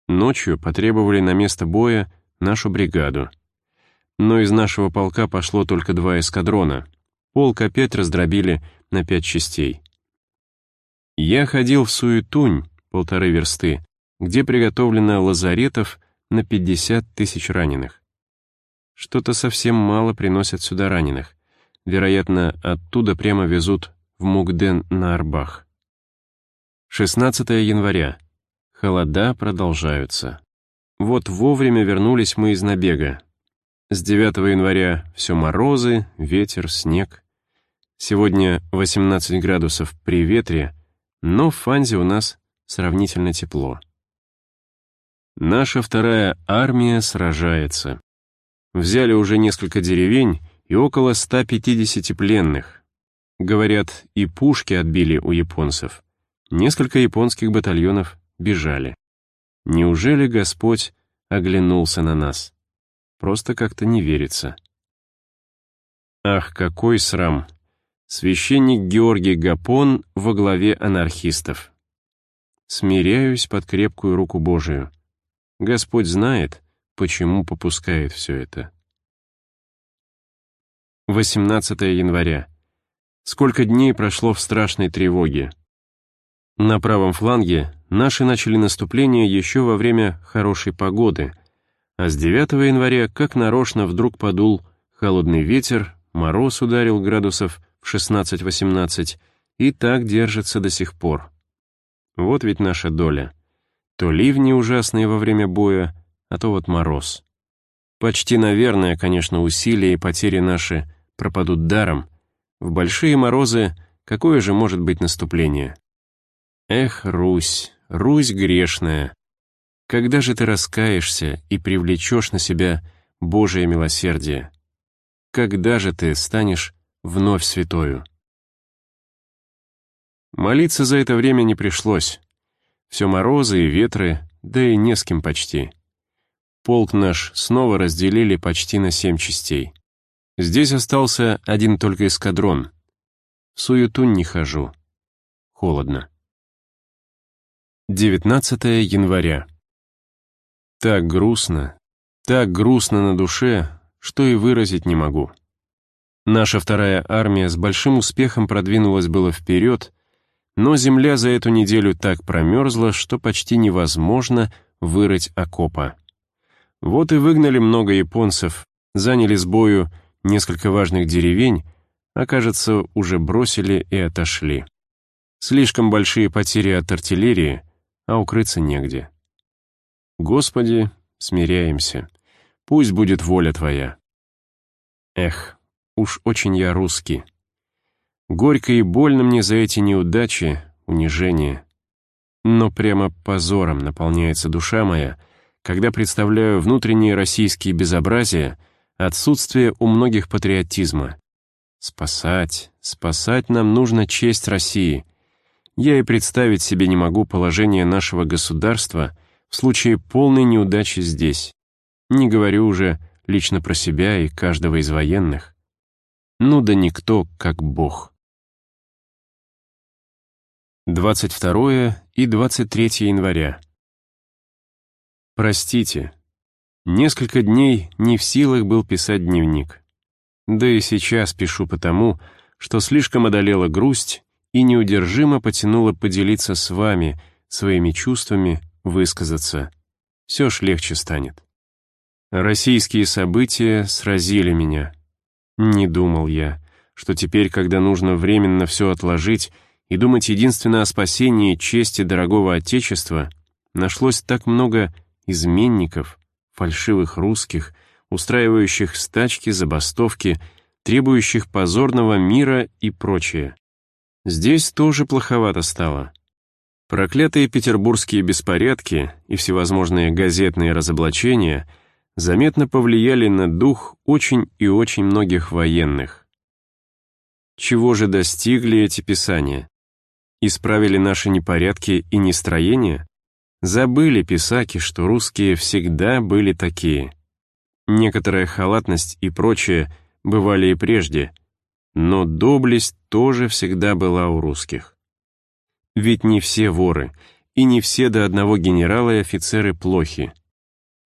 Speaker 1: Ночью потребовали на место боя нашу бригаду. Но из нашего полка пошло только два эскадрона. Полк опять раздробили на пять частей. Я ходил в Суетунь, полторы версты, где приготовлено лазаретов на 50 тысяч января Что-то совсем мало приносят сюда раненых. Вероятно, оттуда прямо везут в Мугден на Арбах. 16 января. Холода продолжаются. Вот вовремя вернулись мы из набега. С 9 января все морозы, ветер, снег. Сегодня 18 градусов при ветре, но в Фанзе у нас сравнительно тепло. Наша вторая армия сражается. Взяли уже несколько деревень и около 150 пленных. Говорят, и пушки отбили у японцев. Несколько японских батальонов бежали. Неужели Господь оглянулся на нас? Просто как-то не верится. Ах, какой срам! Священник Георгий Гапон во главе анархистов. Смиряюсь под крепкую руку Божию. Господь знает, почему попускает все это. 18 января. Сколько дней прошло в страшной тревоге. На правом фланге наши начали наступление еще во время хорошей погоды, а с 9 января, как нарочно, вдруг подул холодный ветер, мороз ударил градусов в 16-18, и так держится до сих пор. Вот ведь наша доля. То ливни ужасные во время боя, а то вот мороз. Почти, наверное, конечно, усилия и потери наши пропадут даром. В большие морозы какое же может быть наступление? Эх, Русь, Русь грешная! Когда же ты раскаешься и привлечешь на себя Божие милосердие? Когда же ты станешь вновь святою? Молиться за это время не пришлось. Все морозы и ветры, да и не с кем почти. Полк наш снова разделили почти на семь частей. Здесь остался один только эскадрон. В суету не хожу. Холодно. 19 января. Так грустно, так грустно на душе, что и выразить не могу. Наша вторая армия с большим успехом продвинулась было вперед, но земля за эту неделю так промерзла, что почти невозможно вырыть окопа. Вот и выгнали много японцев, заняли с бою несколько важных деревень, а, кажется, уже бросили и отошли. Слишком большие потери от артиллерии — а укрыться негде. Господи, смиряемся. Пусть будет воля Твоя. Эх, уж очень я русский. Горько и больно мне за эти неудачи, унижения. Но прямо позором наполняется душа моя, когда представляю внутренние российские безобразия, отсутствие у многих патриотизма. Спасать, спасать нам нужно честь России, я и представить себе не могу положение нашего государства в случае полной неудачи здесь. Не говорю уже лично про себя и каждого из военных. Ну да никто, как Бог. 22 и 23 января. Простите, несколько дней не в силах был писать дневник. Да и сейчас пишу потому, что слишком одолела грусть и неудержимо потянуло поделиться с вами своими чувствами, высказаться. Все ж легче станет. Российские события сразили меня. Не думал я, что теперь, когда нужно временно все отложить и думать единственно о спасении чести дорогого Отечества, нашлось так много изменников, фальшивых русских, устраивающих стачки, забастовки, требующих позорного мира и прочее. Здесь тоже плоховато стало. Проклятые петербургские беспорядки и всевозможные газетные разоблачения заметно повлияли на дух очень и очень многих военных. Чего же достигли эти писания? Исправили наши непорядки и нестроения? Забыли писаки, что русские всегда были такие. Некоторая халатность и прочее бывали и прежде, но доблесть тоже всегда была у русских. Ведь не все воры, и не все до одного генерала и офицеры плохи.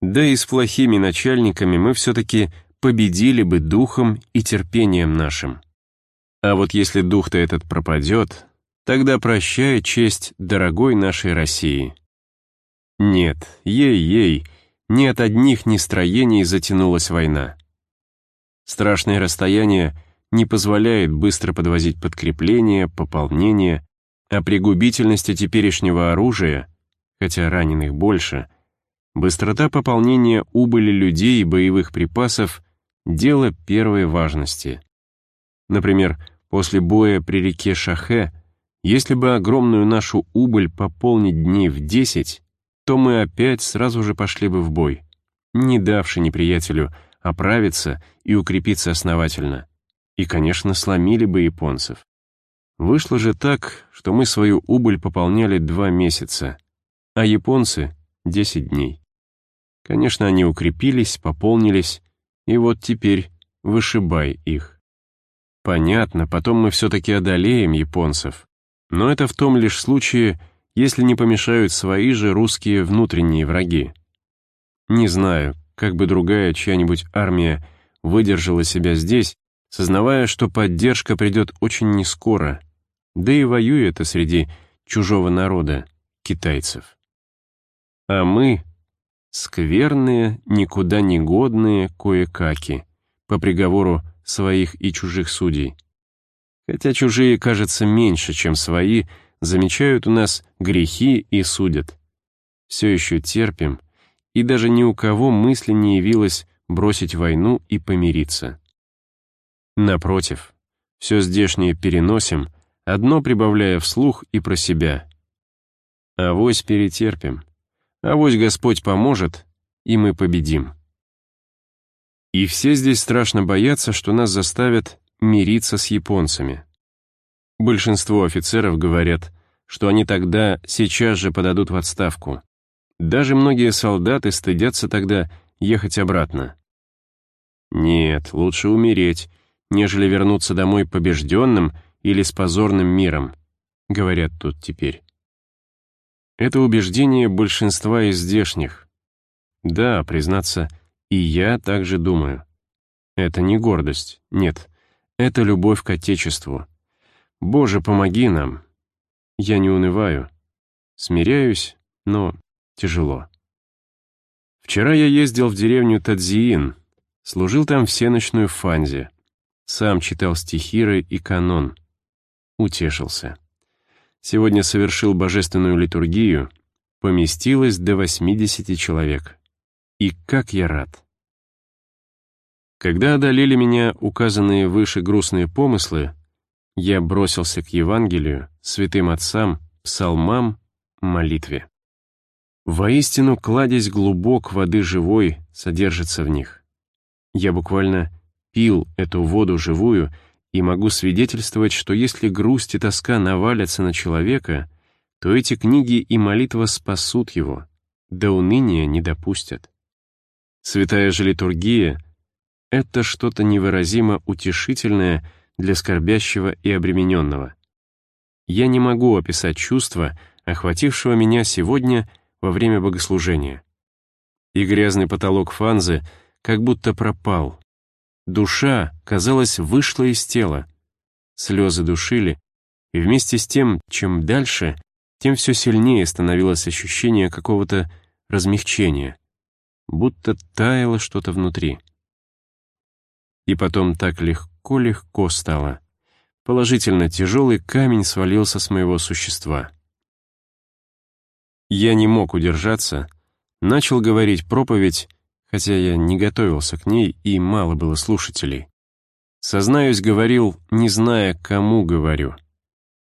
Speaker 1: Да и с плохими начальниками мы все-таки победили бы духом и терпением нашим. А вот если дух-то этот пропадет, тогда прощай честь дорогой нашей России. Нет, ей-ей, не от одних нестроений затянулась война. Страшные расстояния не позволяет быстро подвозить подкрепления, пополнение, а при губительности теперешнего оружия, хотя раненых больше, быстрота пополнения убыли людей и боевых припасов — дело первой важности. Например, После боя при реке Шахе, если бы огромную нашу убыль пополнить дней в десять, то мы опять сразу же пошли бы в бой, не давши неприятелю оправиться и укрепиться основательно. И, конечно, сломили бы японцев. Вышло же так, что мы свою убыль пополняли два месяца, а японцы — десять дней. Конечно, они укрепились, пополнились, и вот теперь вышибай их. Понятно, потом мы все-таки одолеем японцев, но это в том лишь случае, если не помешают свои же русские внутренние враги. Не знаю, как бы другая чья-нибудь армия выдержала себя здесь, сознавая, что поддержка придет очень нескоро, да и воюет это среди чужого народа, китайцев. А мы — скверные, никуда не годные кое-каки, по приговору своих и чужих судей. Хотя чужие, кажется, меньше, чем свои, замечают у нас грехи и судят. Все еще терпим, и даже ни у кого мысли не явилось бросить войну и помириться. Напротив, все здешнее переносим, одно прибавляя вслух и про себя. Авось перетерпим, авось Господь поможет, и мы победим. И все здесь страшно боятся, что нас заставят мириться с японцами. Большинство офицеров говорят, что они тогда сейчас же подадут в отставку. Даже многие солдаты стыдятся тогда ехать обратно. Нет, лучше умереть, нежели вернуться домой побежденным или с позорным миром, говорят тут теперь. Это убеждение большинства из здешних. Да, признаться, и я также думаю. Это не гордость, нет, это любовь к Отечеству. Боже, помоги нам. Я не унываю. Смиряюсь, но тяжело. Вчера я ездил в деревню Тадзиин, служил там всеночную фанзе. Сам читал стихиры и канон. Утешился. Сегодня совершил божественную литургию, поместилось до 80 человек. И как я рад! Когда одолели меня указанные выше грустные помыслы, я бросился к Евангелию, святым отцам, псалмам, молитве. Воистину, кладезь глубок воды живой содержится в них. Я буквально пил эту воду живую и могу свидетельствовать, что если грусть и тоска навалятся на человека, то эти книги и молитва спасут его, до уныния не допустят. Святая же литургия — это что-то невыразимо утешительное для скорбящего и обремененного. Я не могу описать чувство, охватившего меня сегодня во время богослужения. И грязный потолок фанзы как будто пропал. Душа, казалось, вышла из тела. Слезы душили, и вместе с тем, чем дальше, тем все сильнее становилось ощущение какого-то размягчения будто таяло что-то внутри. И потом так легко-легко стало. Положительно тяжелый камень свалился с моего существа. Я не мог удержаться, начал говорить проповедь, хотя я не готовился к ней и мало было слушателей. Сознаюсь, говорил, не зная, кому говорю.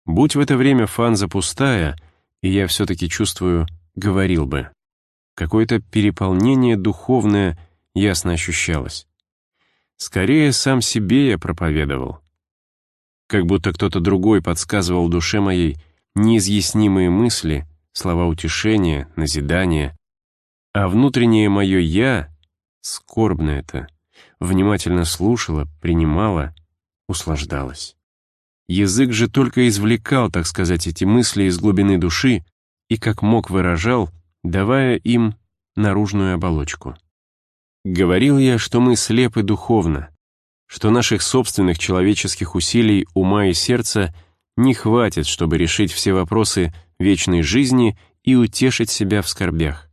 Speaker 1: Будь в это время фанза пустая, и я все-таки чувствую, говорил бы. Какое-то переполнение духовное ясно ощущалось. Скорее, сам себе я проповедовал. Как будто кто-то другой подсказывал душе моей неизъяснимые мысли, слова утешения, назидания. А внутреннее мое «я», скорбное это, внимательно слушала, принимала, услаждалась. Язык же только извлекал, так сказать, эти мысли из глубины души и как мог выражал — давая им наружную оболочку. Говорил я, что мы слепы духовно, что наших собственных человеческих усилий ума и сердца не хватит, чтобы решить все вопросы вечной жизни и утешить себя в скорбях.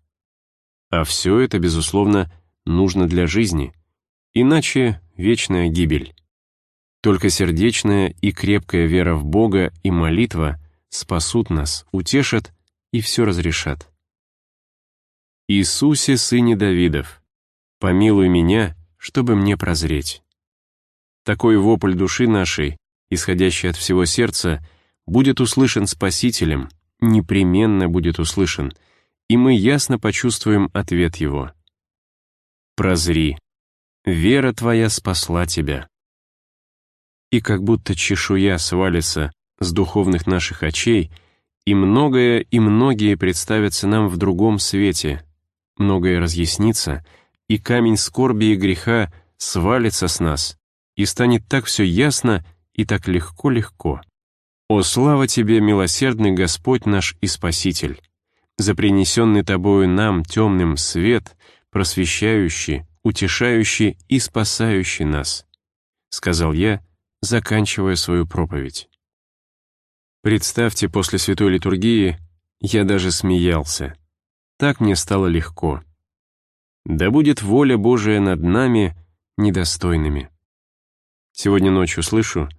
Speaker 1: А все это, безусловно, нужно для жизни, иначе вечная гибель. Только сердечная и крепкая вера в Бога и молитва спасут нас, утешат и все разрешат. Иисусе, сыне Давидов, помилуй меня, чтобы мне прозреть. Такой вопль души нашей исходящий от всего сердца, будет услышан Спасителем, непременно будет услышан, и мы ясно почувствуем ответ его. «Прозри, вера твоя спасла тебя». И как будто чешуя свалится с духовных наших очей, и многое и многие представятся нам в другом свете, многое разъяснится, и камень скорби и греха свалится с нас, и станет так все ясно и так легко-легко. О, слава Тебе, милосердный Господь наш и Спаситель! За принесенный Тобою нам темным свет, просвещающий, утешающий и спасающий нас, сказал я, заканчивая свою проповедь. Представьте, после святой литургии я даже смеялся. Так мне стало легко. Да будет воля Божия над нами, недостойными. Сегодня ночью слышу,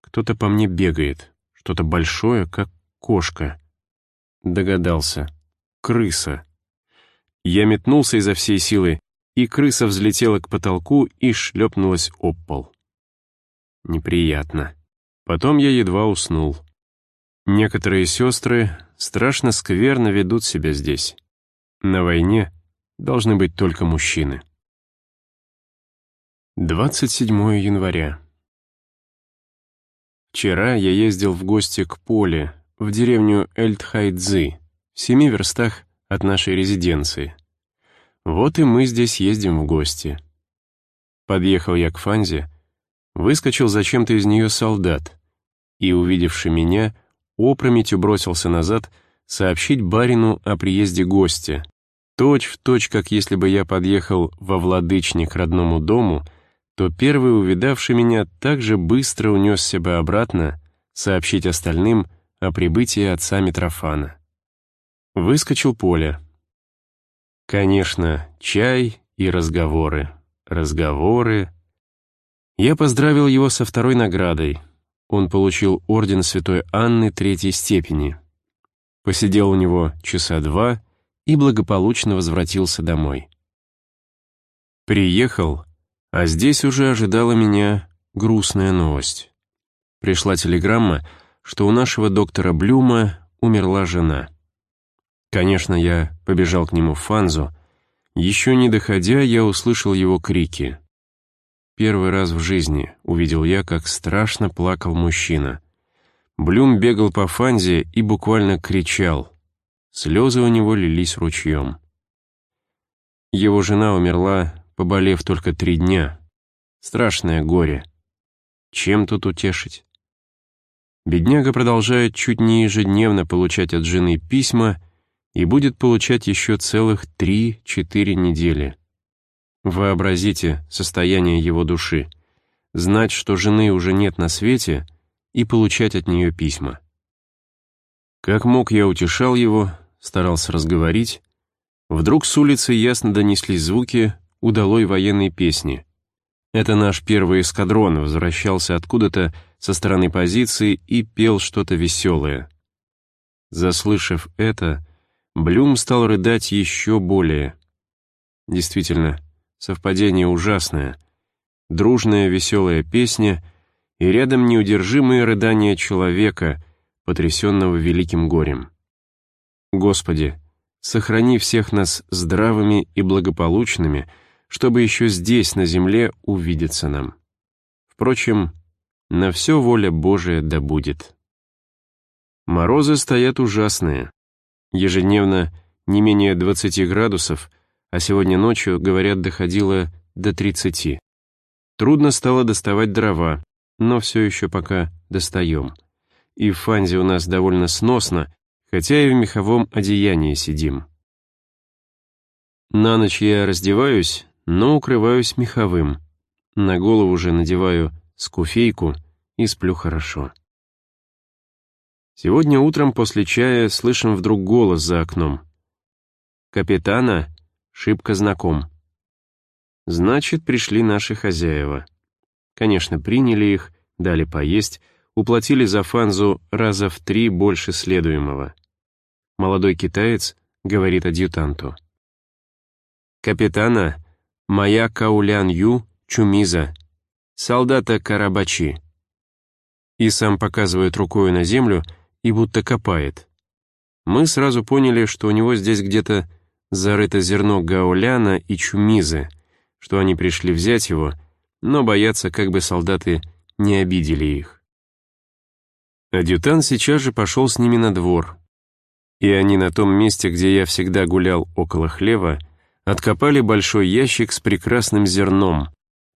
Speaker 1: кто-то по мне бегает, что-то большое, как кошка. Догадался. Крыса. Я метнулся изо всей силы, и крыса взлетела к потолку и шлепнулась об пол. Неприятно. Потом я едва уснул. Некоторые сестры страшно скверно ведут себя здесь. На войне должны быть только мужчины. 27 января. Вчера я ездил в гости к Поле, в деревню Эльтхайдзы, в семи верстах от нашей резиденции. Вот и мы здесь ездим в гости. Подъехал я к Фанзе, выскочил зачем-то из нее солдат и, увидевши меня, опрометью бросился назад сообщить барину о приезде гостя. Точь в точь, как если бы я подъехал во Владычник родному дому, то первый, увидавший меня, так же быстро унесся бы обратно сообщить остальным о прибытии отца Митрофана. Выскочил Поля. Конечно, чай и разговоры. Разговоры. Я поздравил его со второй наградой — он получил орден Святой Анны третьей степени. Посидел у него часа два и благополучно возвратился домой. Приехал, а здесь уже ожидала меня грустная новость. Пришла телеграмма, что у нашего доктора Блюма умерла жена. Конечно, я побежал к нему в Фанзу. Еще не доходя, я услышал его крики. Первый раз в жизни увидел я, как страшно плакал мужчина. Блюм бегал по фанзе и буквально кричал. Слезы у него лились ручьем. Его жена умерла, поболев только три дня. Страшное горе. Чем тут утешить? Бедняга продолжает чуть не ежедневно получать от жены письма и будет получать еще целых три-четыре недели. Вообразите состояние его души. Знать, что жены уже нет на свете, и получать от нее письма. Как мог, я утешал его, старался разговорить. Вдруг с улицы ясно донеслись звуки удалой военной песни. Это наш первый эскадрон возвращался откуда-то со стороны позиции и пел что-то веселое. Заслышав это, Блюм стал рыдать еще более. Действительно, Совпадение ужасное. Дружная веселая песня и рядом неудержимые рыдания человека, потрясенного великим горем. Господи, сохрани всех нас здравыми и благополучными, чтобы еще здесь, на земле, увидеться нам. Впрочем, на все воля Божия да будет. Морозы стоят ужасные. Ежедневно не менее 20 градусов, а сегодня ночью, говорят, доходило до 30. Трудно стало доставать дрова, но все еще пока достаем. И в фанзе у нас довольно сносно, хотя и в меховом одеянии сидим. На ночь я раздеваюсь, но укрываюсь меховым. На голову же надеваю скуфейку и сплю хорошо. Сегодня утром после чая слышим вдруг голос за окном. «Капитана, шибко знаком. Значит, пришли наши хозяева. Конечно, приняли их, дали поесть, уплатили за фанзу раза в три больше следуемого. Молодой китаец говорит адъютанту. «Капитана, моя Каулян Ю Чумиза, солдата Карабачи». И сам показывает рукой на землю и будто копает. Мы сразу поняли, что у него здесь где-то зарыто зерно гауляна и чумизы, что они пришли взять его, но боятся, как бы солдаты не обидели их. Адъютант сейчас же пошел с ними на двор, и они на том месте, где я всегда гулял около хлева, откопали большой ящик с прекрасным зерном,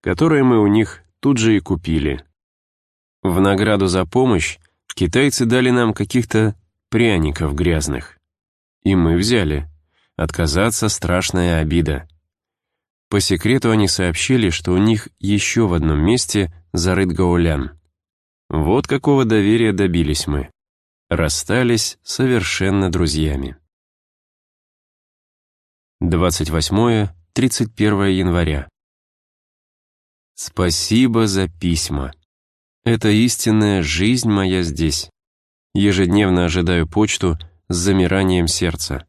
Speaker 1: которое мы у них тут же и купили. В награду за помощь китайцы дали нам каких-то пряников грязных. И мы взяли. Отказаться — страшная обида. По секрету они сообщили, что у них еще в одном месте зарыт гаулян. Вот какого доверия добились мы. Расстались совершенно друзьями. 28-31 января. Спасибо за письма. Это истинная жизнь моя здесь. Ежедневно ожидаю почту с замиранием сердца.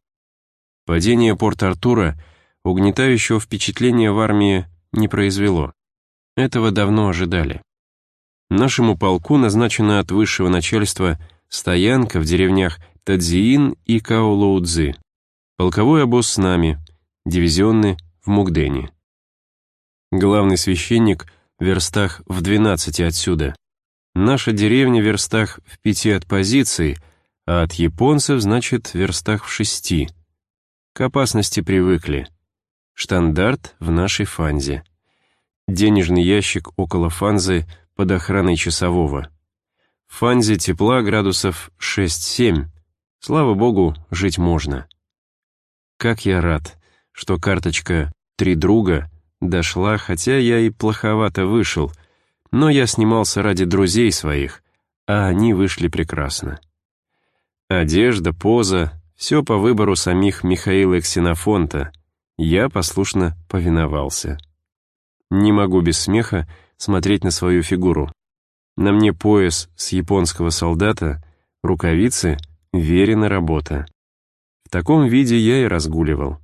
Speaker 1: Падение Порт-Артура угнетающего впечатления в армии не произвело. Этого давно ожидали. Нашему полку назначена от высшего начальства стоянка в деревнях Тадзиин и Каолоудзы. Полковой обоз с нами, дивизионный в Мугдене. Главный священник в верстах в 12 отсюда. Наша деревня в верстах в пяти от позиции, а от японцев, значит, в верстах в шести. К опасности привыкли. Штандарт в нашей фанзе. Денежный ящик около фанзы под охраной часового. В фанзе тепла градусов 6-7. Слава богу, жить можно. Как я рад, что карточка «Три друга» дошла, хотя я и плоховато вышел, но я снимался ради друзей своих, а они вышли прекрасно. Одежда, поза — все по выбору самих Михаила Ксенофонта. Я послушно повиновался. Не могу без смеха смотреть на свою фигуру. На мне пояс с японского солдата, рукавицы — верена работа. В таком виде я и разгуливал.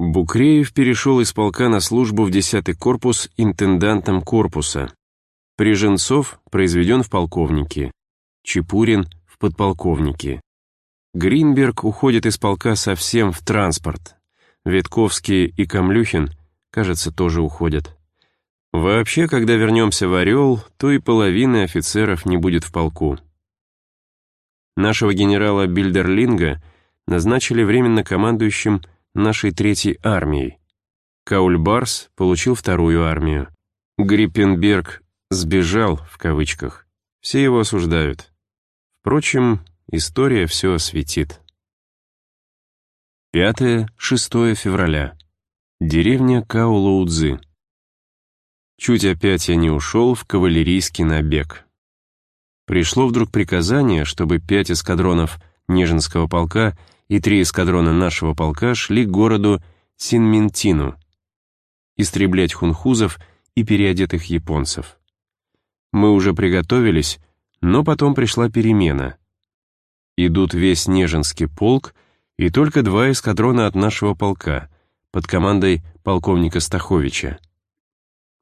Speaker 1: Букреев перешел из полка на службу в 10-й корпус интендантом корпуса. Приженцов произведен в полковнике. Чепурин — в подполковнике. Гринберг уходит из полка совсем в транспорт. Ветковский и Камлюхин, кажется, тоже уходят. Вообще, когда вернемся в «Орел», то и половины офицеров не будет в полку. Нашего генерала Бильдерлинга назначили временно командующим нашей Третьей армией. Каульбарс получил Вторую армию. Гриппенберг «сбежал» в кавычках. Все его осуждают. Впрочем, история все осветит. 5-6 февраля. Деревня Каулоудзы. Чуть опять я не ушел в кавалерийский набег. Пришло вдруг приказание, чтобы пять эскадронов Нежинского полка и три эскадрона нашего полка шли к городу Синминтину, истреблять хунхузов и переодетых японцев. Мы уже приготовились, но потом пришла перемена. Идут весь Нежинский полк и только два эскадрона от нашего полка под командой полковника Стаховича.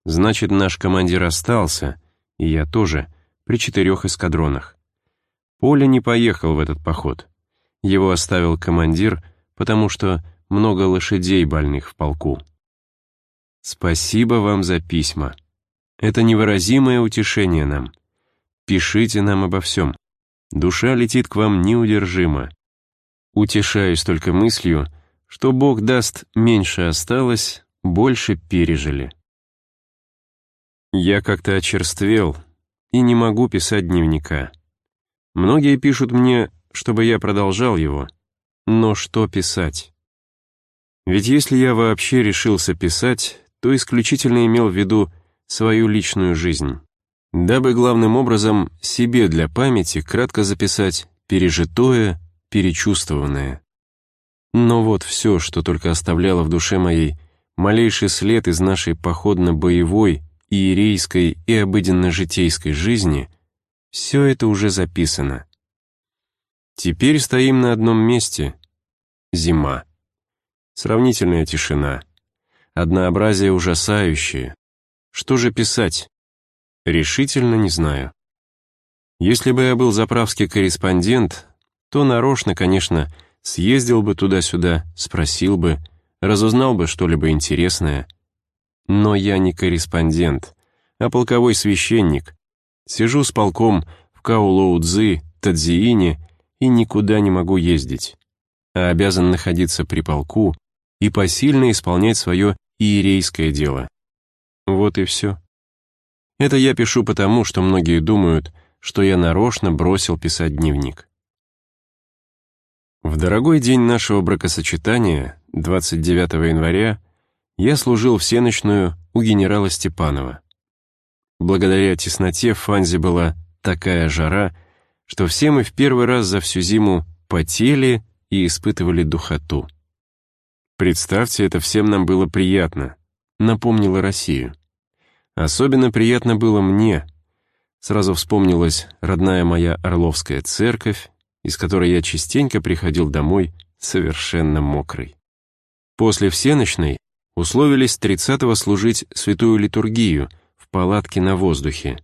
Speaker 1: Значит, наш командир остался, и я тоже, при четырех эскадронах. Поля не поехал в этот поход. Его оставил командир, потому что много лошадей больных в полку. Спасибо вам за письма. Это невыразимое утешение нам. Пишите нам обо всем. Душа летит к вам неудержимо. Утешаюсь только мыслью, что Бог даст меньше осталось, больше пережили. Я как-то очерствел и не могу писать дневника. Многие пишут мне чтобы я продолжал его. Но что писать? Ведь если я вообще решился писать, то исключительно имел в виду свою личную жизнь, дабы главным образом себе для памяти кратко записать пережитое, перечувствованное. Но вот все, что только оставляло в душе моей малейший след из нашей походно-боевой, иерейской и обыденно-житейской жизни, все это уже записано. Теперь стоим на одном месте. Зима. Сравнительная тишина. Однообразие ужасающее. Что же писать? Решительно не знаю. Если бы я был заправский корреспондент, то нарочно, конечно, съездил бы туда-сюда, спросил бы, разузнал бы что-либо интересное. Но я не корреспондент, а полковой священник. Сижу с полком в Каулоудзы, Тадзиине и никуда не могу ездить, а обязан находиться при полку и посильно исполнять свое иерейское дело. Вот и все. Это я пишу потому, что многие думают, что я нарочно бросил писать дневник. В дорогой день нашего бракосочетания, 29 января, я служил всеночную у генерала Степанова. Благодаря тесноте в Фанзе была такая жара, что все мы в первый раз за всю зиму потели и испытывали духоту. Представьте, это всем нам было приятно, напомнило Россию. Особенно приятно было мне. Сразу вспомнилась родная моя Орловская церковь, из которой я частенько приходил домой совершенно мокрый. После всеночной условились 30-го служить святую литургию в палатке на воздухе,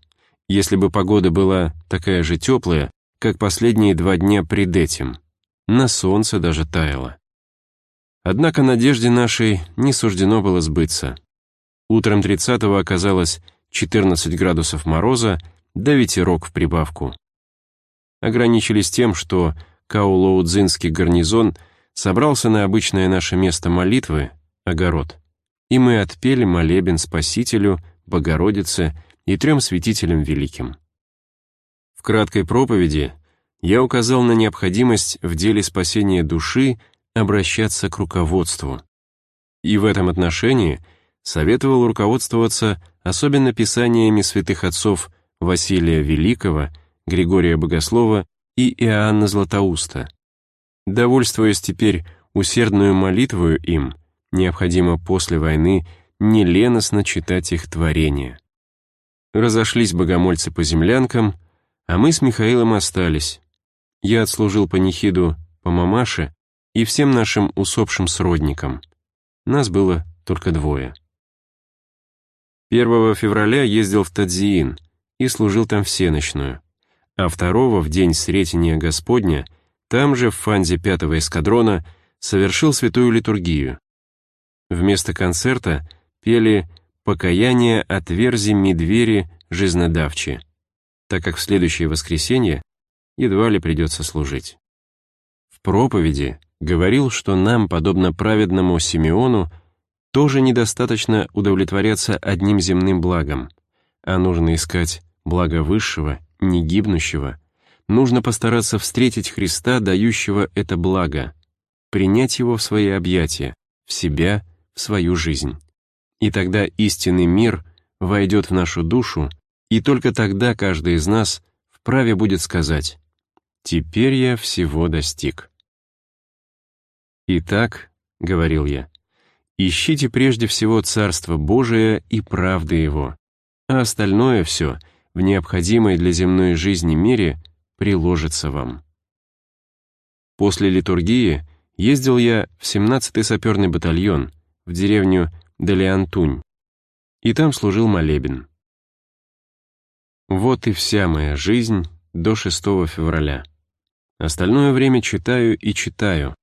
Speaker 1: если бы погода была такая же теплая, как последние два дня пред этим. На солнце даже таяло. Однако надежде нашей не суждено было сбыться. Утром 30-го оказалось 14 градусов мороза, да ветерок в прибавку. Ограничились тем, что Каулоудзинский гарнизон собрался на обычное наше место молитвы, огород, и мы отпели молебен Спасителю, Богородице и трем святителям великим. Краткой проповеди я указал на необходимость в деле спасения души обращаться к руководству. И в этом отношении советовал руководствоваться особенно писаниями святых отцов Василия Великого, Григория Богослова и Иоанна Златоуста. Довольствуясь теперь усердную молитвою им, необходимо после войны неленостно читать их творения. Разошлись богомольцы по землянкам, а мы с Михаилом остались. Я отслужил панихиду по мамаше и всем нашим усопшим сродникам. Нас было только двое. 1 февраля ездил в Тадзиин и служил там всеночную, а 2 в день Сретения Господня там же в фанзе 5-го эскадрона совершил святую литургию. Вместо концерта пели «Покаяние от верзи медвери жизнодавчи», так как в следующее воскресенье едва ли придется служить. В проповеди говорил, что нам, подобно праведному Симеону, тоже недостаточно удовлетворяться одним земным благом, а нужно искать благо высшего, не гибнущего, нужно постараться встретить Христа, дающего это благо, принять его в свои объятия, в себя, в свою жизнь. И тогда истинный мир войдет в нашу душу, и только тогда каждый из нас вправе будет сказать «Теперь я всего достиг». «Итак», — говорил я, — «ищите прежде всего Царство Божие и правды Его, а остальное все в необходимой для земной жизни мере приложится вам». После литургии ездил я в 17-й саперный батальон, в деревню Делиантунь, и там служил молебен. Вот и вся моя жизнь до 6 февраля. Остальное время читаю и читаю.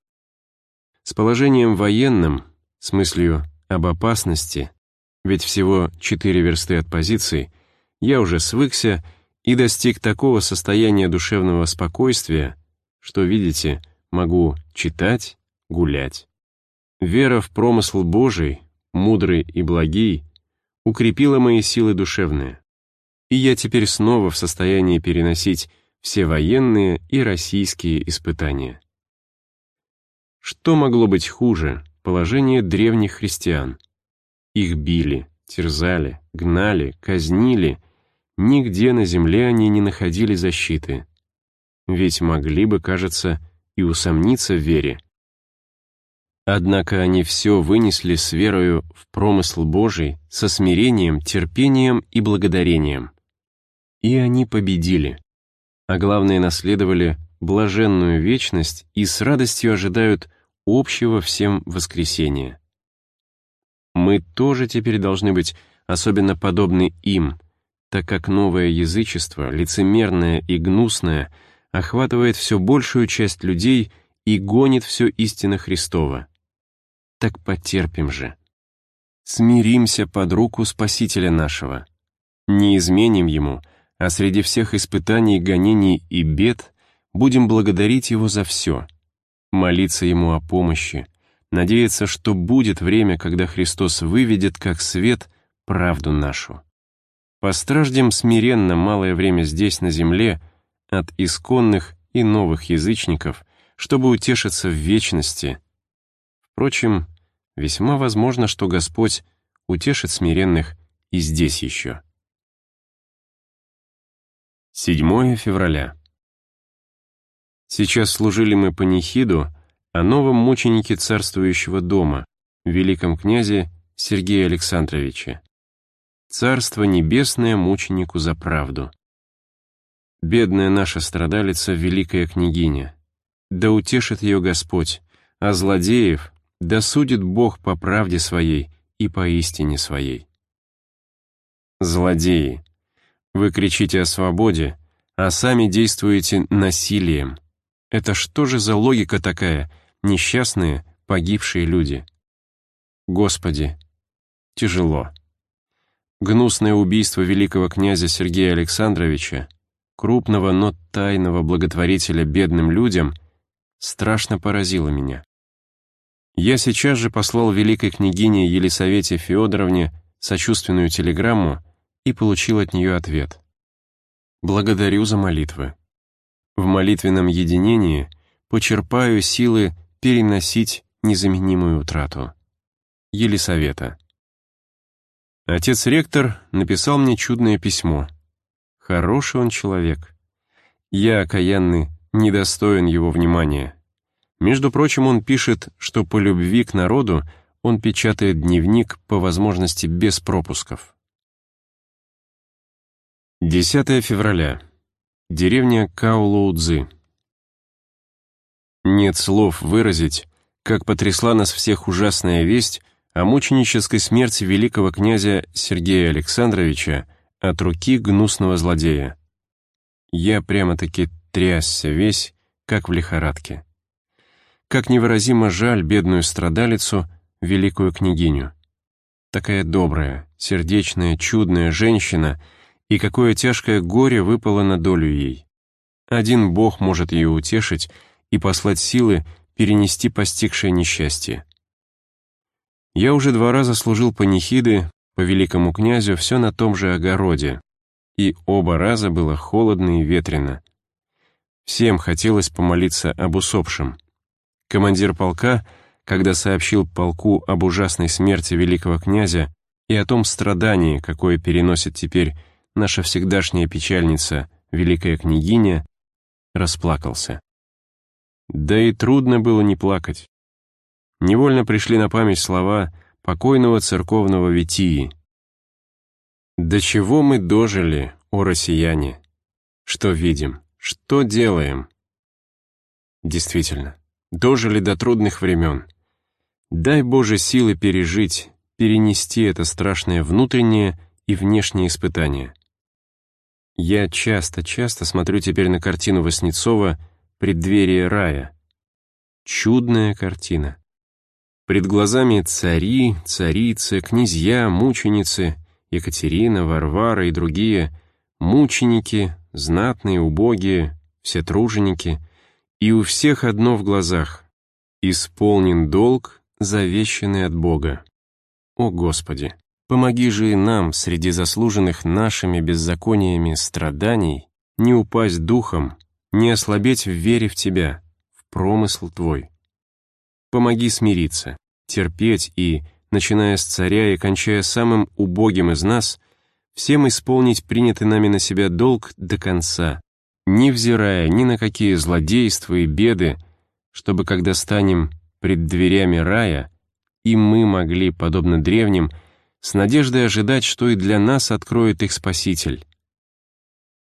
Speaker 1: С положением военным, с мыслью об опасности, ведь всего четыре версты от позиции, я уже свыкся и достиг такого состояния душевного спокойствия, что, видите, могу читать, гулять. Вера в промысл Божий, мудрый и благий, укрепила мои силы душевные, и я теперь снова в состоянии переносить все военные и российские испытания. Что могло быть хуже положение древних христиан? Их били, терзали, гнали, казнили. Нигде на земле они не находили защиты. Ведь могли бы, кажется, и усомниться в вере, Однако они все вынесли с верою в промысл Божий, со смирением, терпением и благодарением. И они победили. А главное, наследовали блаженную вечность и с радостью ожидают общего всем воскресения. Мы тоже теперь должны быть особенно подобны им, так как новое язычество, лицемерное и гнусное, охватывает все большую часть людей и гонит все истинно Христова. Так потерпим же. Смиримся под руку Спасителя нашего. Не изменим Ему, а среди всех испытаний, гонений и бед будем благодарить Его за все, молиться Ему о помощи, надеяться, что будет время, когда Христос выведет как свет правду нашу. Постраждем смиренно малое время здесь, на земле, от исконных и новых язычников, чтобы утешиться в вечности. Впрочем, весьма возможно, что Господь утешит смиренных и здесь еще. 7 февраля. Сейчас служили мы панихиду о новом мученике царствующего дома, великом князе Сергея Александровича. Царство небесное мученику за правду. Бедная наша страдалица, великая княгиня. Да утешит ее Господь, а злодеев да судит Бог по правде своей и по истине своей. Злодеи, вы кричите о свободе, а сами действуете насилием. Это что же за логика такая, несчастные, погибшие люди? Господи, тяжело. Гнусное убийство великого князя Сергея Александровича, крупного, но тайного благотворителя бедным людям, страшно поразило меня. Я сейчас же послал великой княгине Елисавете Федоровне сочувственную телеграмму и получил от нее ответ. «Благодарю за молитвы. В молитвенном единении почерпаю силы переносить незаменимую утрату. Елисавета». Отец-ректор написал мне чудное письмо. Хороший он человек. Я, окаянный, недостоин его внимания. Между прочим, он пишет, что по любви к народу он печатает дневник по возможности без пропусков. 10 февраля. Деревня Каулоудзы. Нет слов выразить, как потрясла нас всех ужасная весть о мученической смерти великого князя Сергея Александровича от руки гнусного злодея. Я прямо-таки трясся весь, как в лихорадке. Как невыразимо жаль бедную страдалицу, великую княгиню. Такая добрая, сердечная, чудная женщина, и какое тяжкое горе выпало на долю ей. Один Бог может ее утешить и послать силы перенести постигшее несчастье. Я уже два раза служил панихиды по великому князю все на том же огороде, и оба раза было холодно и ветрено. Всем хотелось помолиться об усопшем. Командир полка, когда сообщил полку об ужасной смерти великого князя и о том страдании, какое переносит теперь наша всегдашняя печальница, великая княгиня, расплакался. Да и трудно было не плакать невольно пришли на память слова покойного церковного Витии. «До чего мы дожили, о россияне? Что видим? Что делаем?» Действительно, дожили до трудных времен. Дай Боже силы пережить, перенести это страшное внутреннее и внешнее испытание. Я часто-часто смотрю теперь на картину Васнецова «Преддверие рая». Чудная картина. Пред глазами цари, царицы, князья, мученицы, Екатерина, Варвара и другие, мученики, знатные, убогие, все труженики, и у всех одно в глазах — исполнен долг, завещанный от Бога. О Господи, помоги же и нам среди заслуженных нашими беззакониями страданий не упасть духом, не ослабеть в вере в Тебя, в промысл Твой. Помоги смириться, терпеть и, начиная с царя и кончая самым убогим из нас, всем исполнить принятый нами на себя долг до конца, невзирая ни на какие злодейства и беды, чтобы, когда станем пред дверями рая, и мы могли, подобно древним, с надеждой ожидать, что и для нас откроет их Спаситель.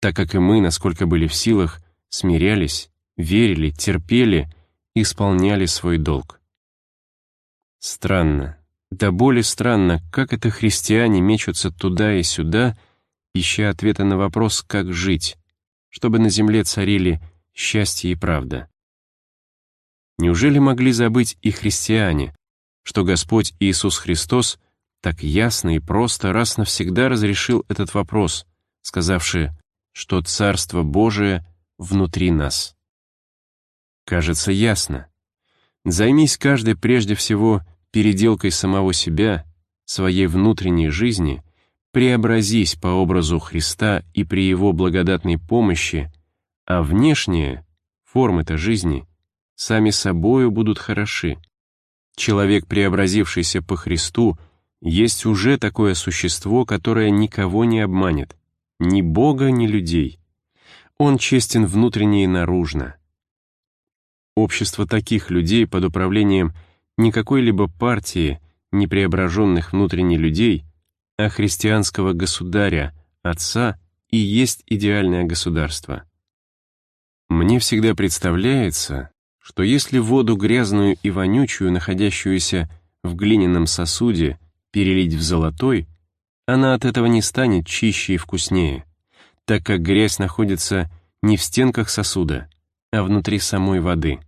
Speaker 1: Так как и мы, насколько были в силах, смирялись, верили, терпели, исполняли свой долг. Странно, да более странно, как это христиане мечутся туда и сюда ища ответа на вопрос, как жить, чтобы на земле царили счастье и правда. Неужели могли забыть и христиане, что Господь Иисус Христос так ясно и просто раз навсегда разрешил этот вопрос, сказавши, что Царство Божие внутри нас? Кажется, ясно. Займись каждый прежде всего переделкой самого себя, своей внутренней жизни, преобразись по образу Христа и при Его благодатной помощи, а внешние, формы-то жизни, сами собою будут хороши. Человек, преобразившийся по Христу, есть уже такое существо, которое никого не обманет, ни Бога, ни людей. Он честен внутренне и наружно. Общество таких людей под управлением не какой-либо партии, не преображенных внутренне людей, а христианского государя, отца, и есть идеальное государство. Мне всегда представляется, что если воду грязную и вонючую, находящуюся в глиняном сосуде, перелить в золотой, она от этого не станет чище и вкуснее, так как грязь находится не в стенках сосуда, а внутри самой воды.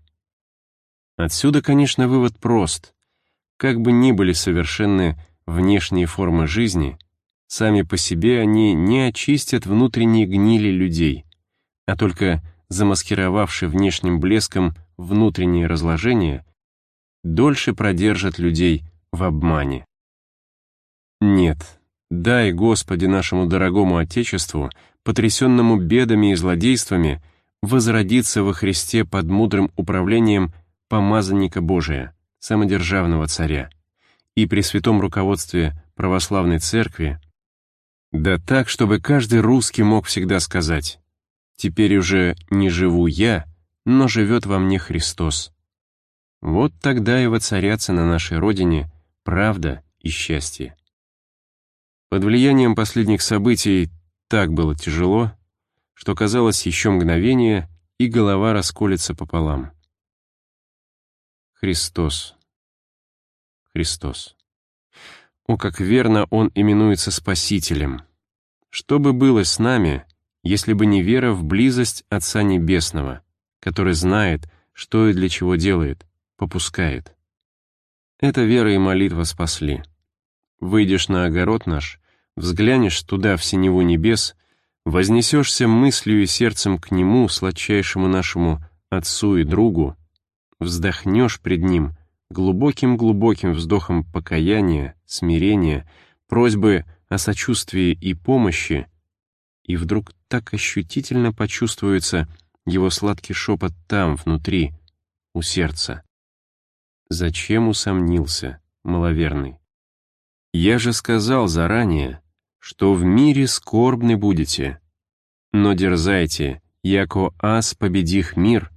Speaker 1: Отсюда, конечно, вывод прост. Как бы ни были совершенны внешние формы жизни, сами по себе они не очистят внутренние гнили людей, а только замаскировавшие внешним блеском внутреннее разложение, дольше продержат людей в обмане. Нет, дай, Господи, нашему дорогому Отечеству, потрясенному бедами и злодействами, возродиться во Христе под мудрым управлением помазанника Божия, самодержавного царя, и при святом руководстве православной церкви, да так, чтобы каждый русский мог всегда сказать «Теперь уже не живу я, но живет во мне Христос». Вот тогда и воцарятся на нашей Родине правда и счастье. Под влиянием последних событий так было тяжело, что казалось еще мгновение, и голова расколется пополам. Христос. Христос. О, как верно Он именуется Спасителем! Что бы было с нами, если бы не вера в близость Отца Небесного, который знает, что и для чего делает, попускает? Эта вера и молитва спасли. Выйдешь на огород наш, взглянешь туда, в синеву небес, вознесешься мыслью и сердцем к Нему, сладчайшему нашему Отцу и Другу, вздохнешь пред Ним глубоким-глубоким вздохом покаяния, смирения, просьбы о сочувствии и помощи, и вдруг так ощутительно почувствуется его сладкий шепот там, внутри, у сердца. Зачем усомнился, маловерный? Я же сказал заранее, что в мире скорбны будете. Но дерзайте, яко ас победих мир,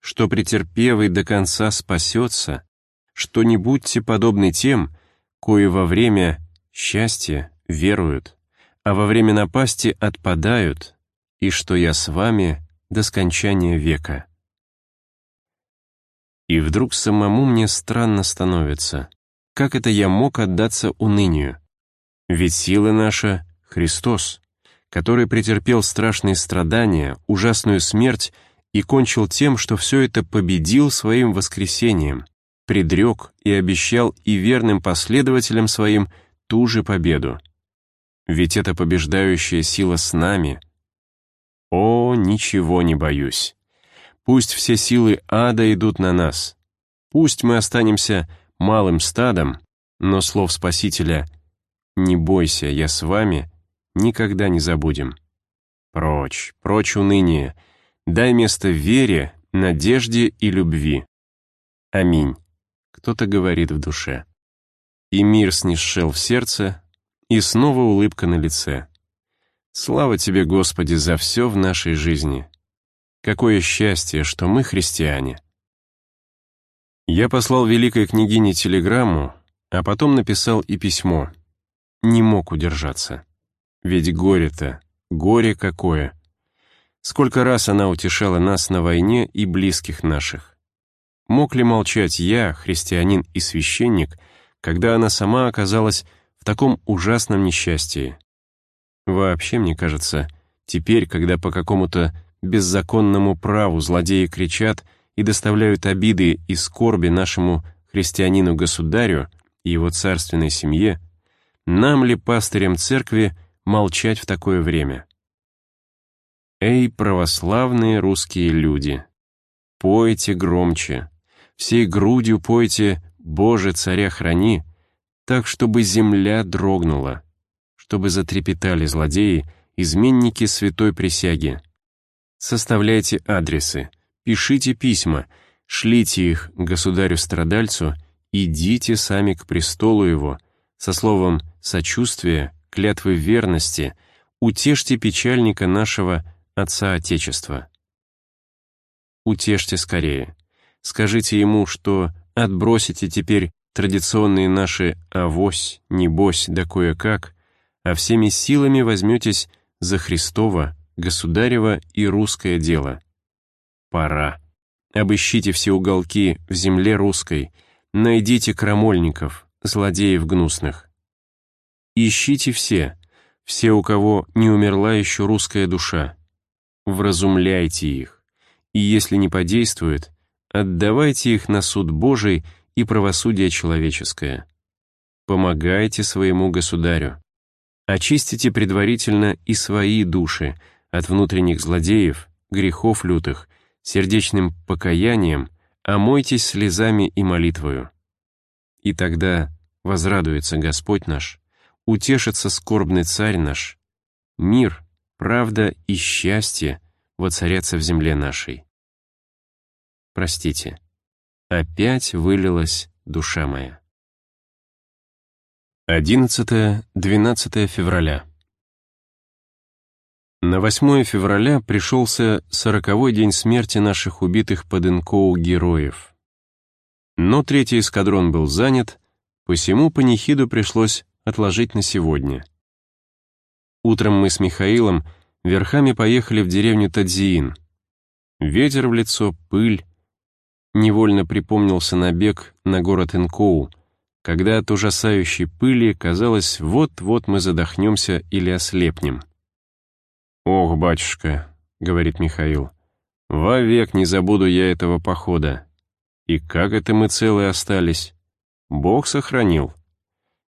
Speaker 1: что претерпевый до конца спасется, что не будьте подобны тем, кои во время счастья веруют, а во время напасти отпадают, и что я с вами до скончания века. И вдруг самому мне странно становится. Как это я мог отдаться унынию? Ведь сила наша — Христос, который претерпел страшные страдания, ужасную смерть и кончил тем, что все это победил своим воскресением, предрек и обещал и верным последователям своим ту же победу. Ведь эта побеждающая сила с нами. О, ничего не боюсь. Пусть все силы ада идут на нас. Пусть мы останемся малым стадом, но слов Спасителя «Не бойся, я с вами» никогда не забудем. Прочь, прочь уныние, дай место вере, надежде и любви. Аминь. Кто-то говорит в душе. И мир снисшел в сердце, и снова улыбка на лице. Слава тебе, Господи, за все в нашей жизни. Какое счастье, что мы христиане. Я послал великой княгине телеграмму, а потом написал и письмо. Не мог удержаться. Ведь горе-то, горе какое. Сколько раз она утешала нас на войне и близких наших. Мог ли молчать я, христианин и священник, когда она сама оказалась в таком ужасном несчастье? Вообще, мне кажется, теперь, когда по какому-то беззаконному праву злодеи кричат и доставляют обиды и скорби нашему христианину-государю и его царственной семье, нам ли, пастырям церкви, молчать в такое время? Эй, православные русские люди! Пойте громче, всей грудью пойте «Боже, царя храни», так, чтобы земля дрогнула, чтобы затрепетали злодеи, изменники святой присяги. Составляйте адресы, пишите письма, шлите их государю-страдальцу, идите сами к престолу его, со словом сочувствия, клятвы верности, утешьте печальника нашего Отца Отечества. Утешьте скорее. Скажите ему, что отбросите теперь традиционные наши «авось», «небось» да кое-как, а всеми силами возьметесь за Христово, Государево и русское дело. Пора. Обыщите все уголки в земле русской, найдите крамольников, злодеев гнусных. Ищите все, все, у кого не умерла еще русская душа. Вразумляйте их, и если не подействует, отдавайте их на суд Божий и правосудие человеческое. Помогайте своему государю. Очистите предварительно и свои души от внутренних злодеев, грехов лютых, сердечным покаянием, омойтесь слезами и молитвою. И тогда возрадуется Господь наш, утешится скорбный царь наш, мир, правда и счастье воцарятся в земле нашей. Простите. Опять вылилась душа моя. 11-12 февраля. На 8 февраля пришелся сороковой день смерти наших убитых под Инкоу героев. Но третий эскадрон был занят, посему панихиду пришлось отложить на сегодня. Утром мы с Михаилом верхами поехали в деревню Тадзиин. Ветер в лицо, пыль, Невольно припомнился набег на город Инкоу, когда от ужасающей пыли казалось, вот-вот мы задохнемся или ослепнем. «Ох, батюшка», — говорит Михаил, — «вовек не забуду я этого похода. И как это мы целые остались? Бог сохранил.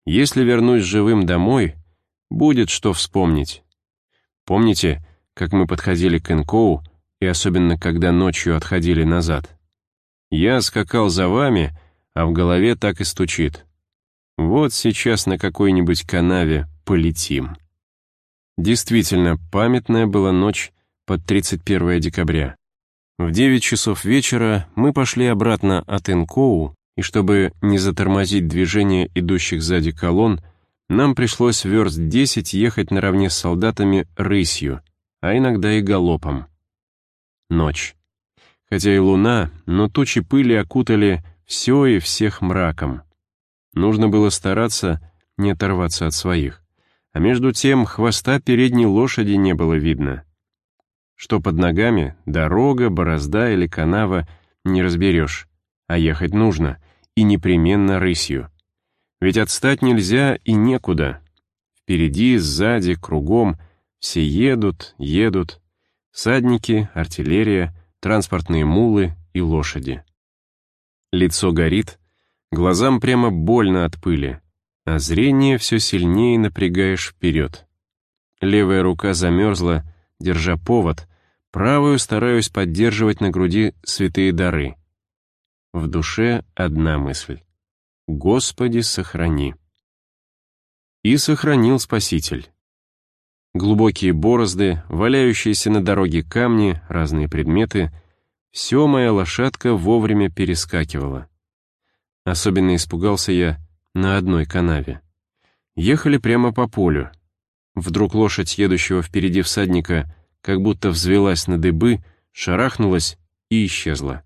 Speaker 1: Если вернусь живым домой, будет что вспомнить. Помните, как мы подходили к Инкоу, и особенно когда ночью отходили назад?» Я скакал за вами, а в голове так и стучит. Вот сейчас на какой-нибудь канаве полетим. Действительно, памятная была ночь под 31 декабря. В 9 часов вечера мы пошли обратно от Инкоу, и чтобы не затормозить движение идущих сзади колонн, нам пришлось верст 10 ехать наравне с солдатами рысью, а иногда и галопом. Ночь. Хотя и луна, но тучи пыли окутали все и всех мраком. Нужно было стараться не оторваться от своих. А между тем хвоста передней лошади не было видно. Что под ногами, дорога, борозда или канава, не разберешь. А ехать нужно, и непременно рысью. Ведь отстать нельзя и некуда. Впереди, сзади, кругом, все едут, едут. Всадники, артиллерия — транспортные мулы и лошади. Лицо горит, глазам прямо больно от пыли, а зрение все сильнее напрягаешь вперед. Левая рука замерзла, держа повод, правую стараюсь поддерживать на груди святые дары. В душе одна мысль — «Господи, сохрани». И сохранил Спаситель. Глубокие борозды, валяющиеся на дороге камни, разные предметы — все моя лошадка вовремя перескакивала. Особенно испугался я на одной канаве. Ехали прямо по полю. Вдруг лошадь, едущего впереди всадника, как будто взвелась на дыбы, шарахнулась и исчезла.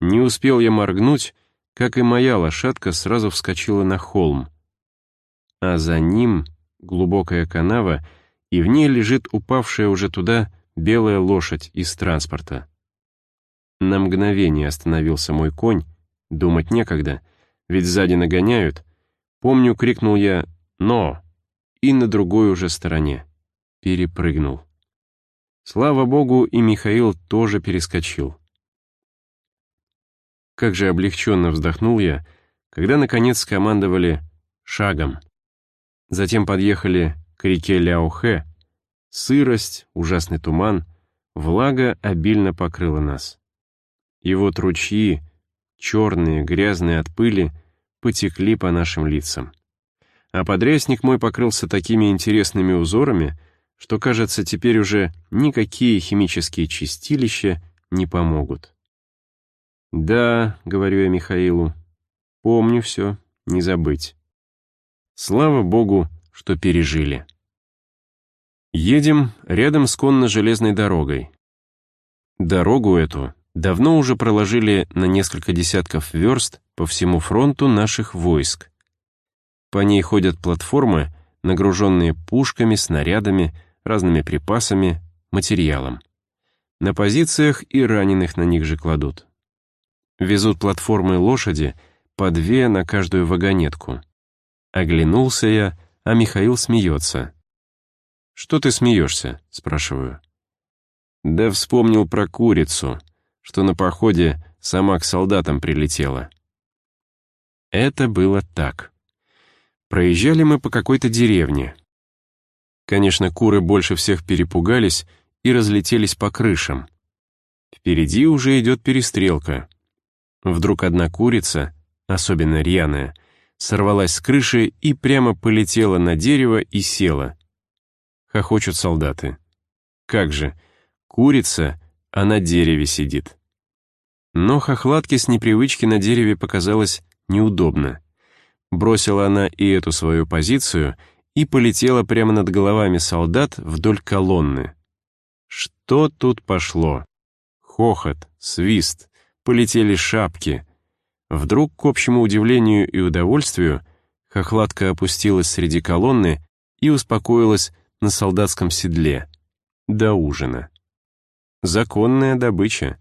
Speaker 1: Не успел я моргнуть, как и моя лошадка сразу вскочила на холм. А за ним глубокая канава — и в ней лежит упавшая уже туда белая лошадь из транспорта. На мгновение остановился мой конь, думать некогда, ведь сзади нагоняют. Помню, крикнул я «Но!» и на другой уже стороне. перепрыгнул. Слава богу, и Михаил тоже перескочил. Как же облегченно вздохнул я, когда, наконец, скомандовали «шагом». Затем подъехали к реке Ляохэ. Сырость, ужасный туман, влага обильно покрыла нас. И вот ручьи, черные, грязные от пыли, потекли по нашим лицам. А подрясник мой покрылся такими интересными узорами, что, кажется, теперь уже никакие химические чистилища не помогут. «Да», — говорю я Михаилу, — «помню все, не забыть». Слава богу, что пережили. Едем рядом с конно-железной дорогой. Дорогу эту давно уже проложили на несколько десятков верст по всему фронту наших войск. По ней ходят платформы, нагруженные пушками, снарядами, разными припасами, материалом. На позициях и раненых на них же кладут. Везут платформы лошади, по две на каждую вагонетку. Оглянулся я, а Михаил смеется. «Что ты смеешься?» — спрашиваю. «Да вспомнил про курицу, что на походе сама к солдатам прилетела». Это было так. Проезжали мы по какой-то деревне. Конечно, куры больше всех перепугались и разлетелись по крышам. Впереди уже идет перестрелка. Вдруг одна курица, особенно рьяная, сорвалась с крыши и прямо полетела на дерево и села. Хохочут солдаты. Как же, курица, а на дереве сидит. Но хохлатке с непривычки на дереве показалось неудобно. Бросила она и эту свою позицию и полетела прямо над головами солдат вдоль колонны. Что тут пошло? Хохот, свист, полетели шапки. Вдруг, к общему удивлению и удовольствию, хохлатка опустилась среди колонны и успокоилась на солдатском седле. До ужина. Законная добыча,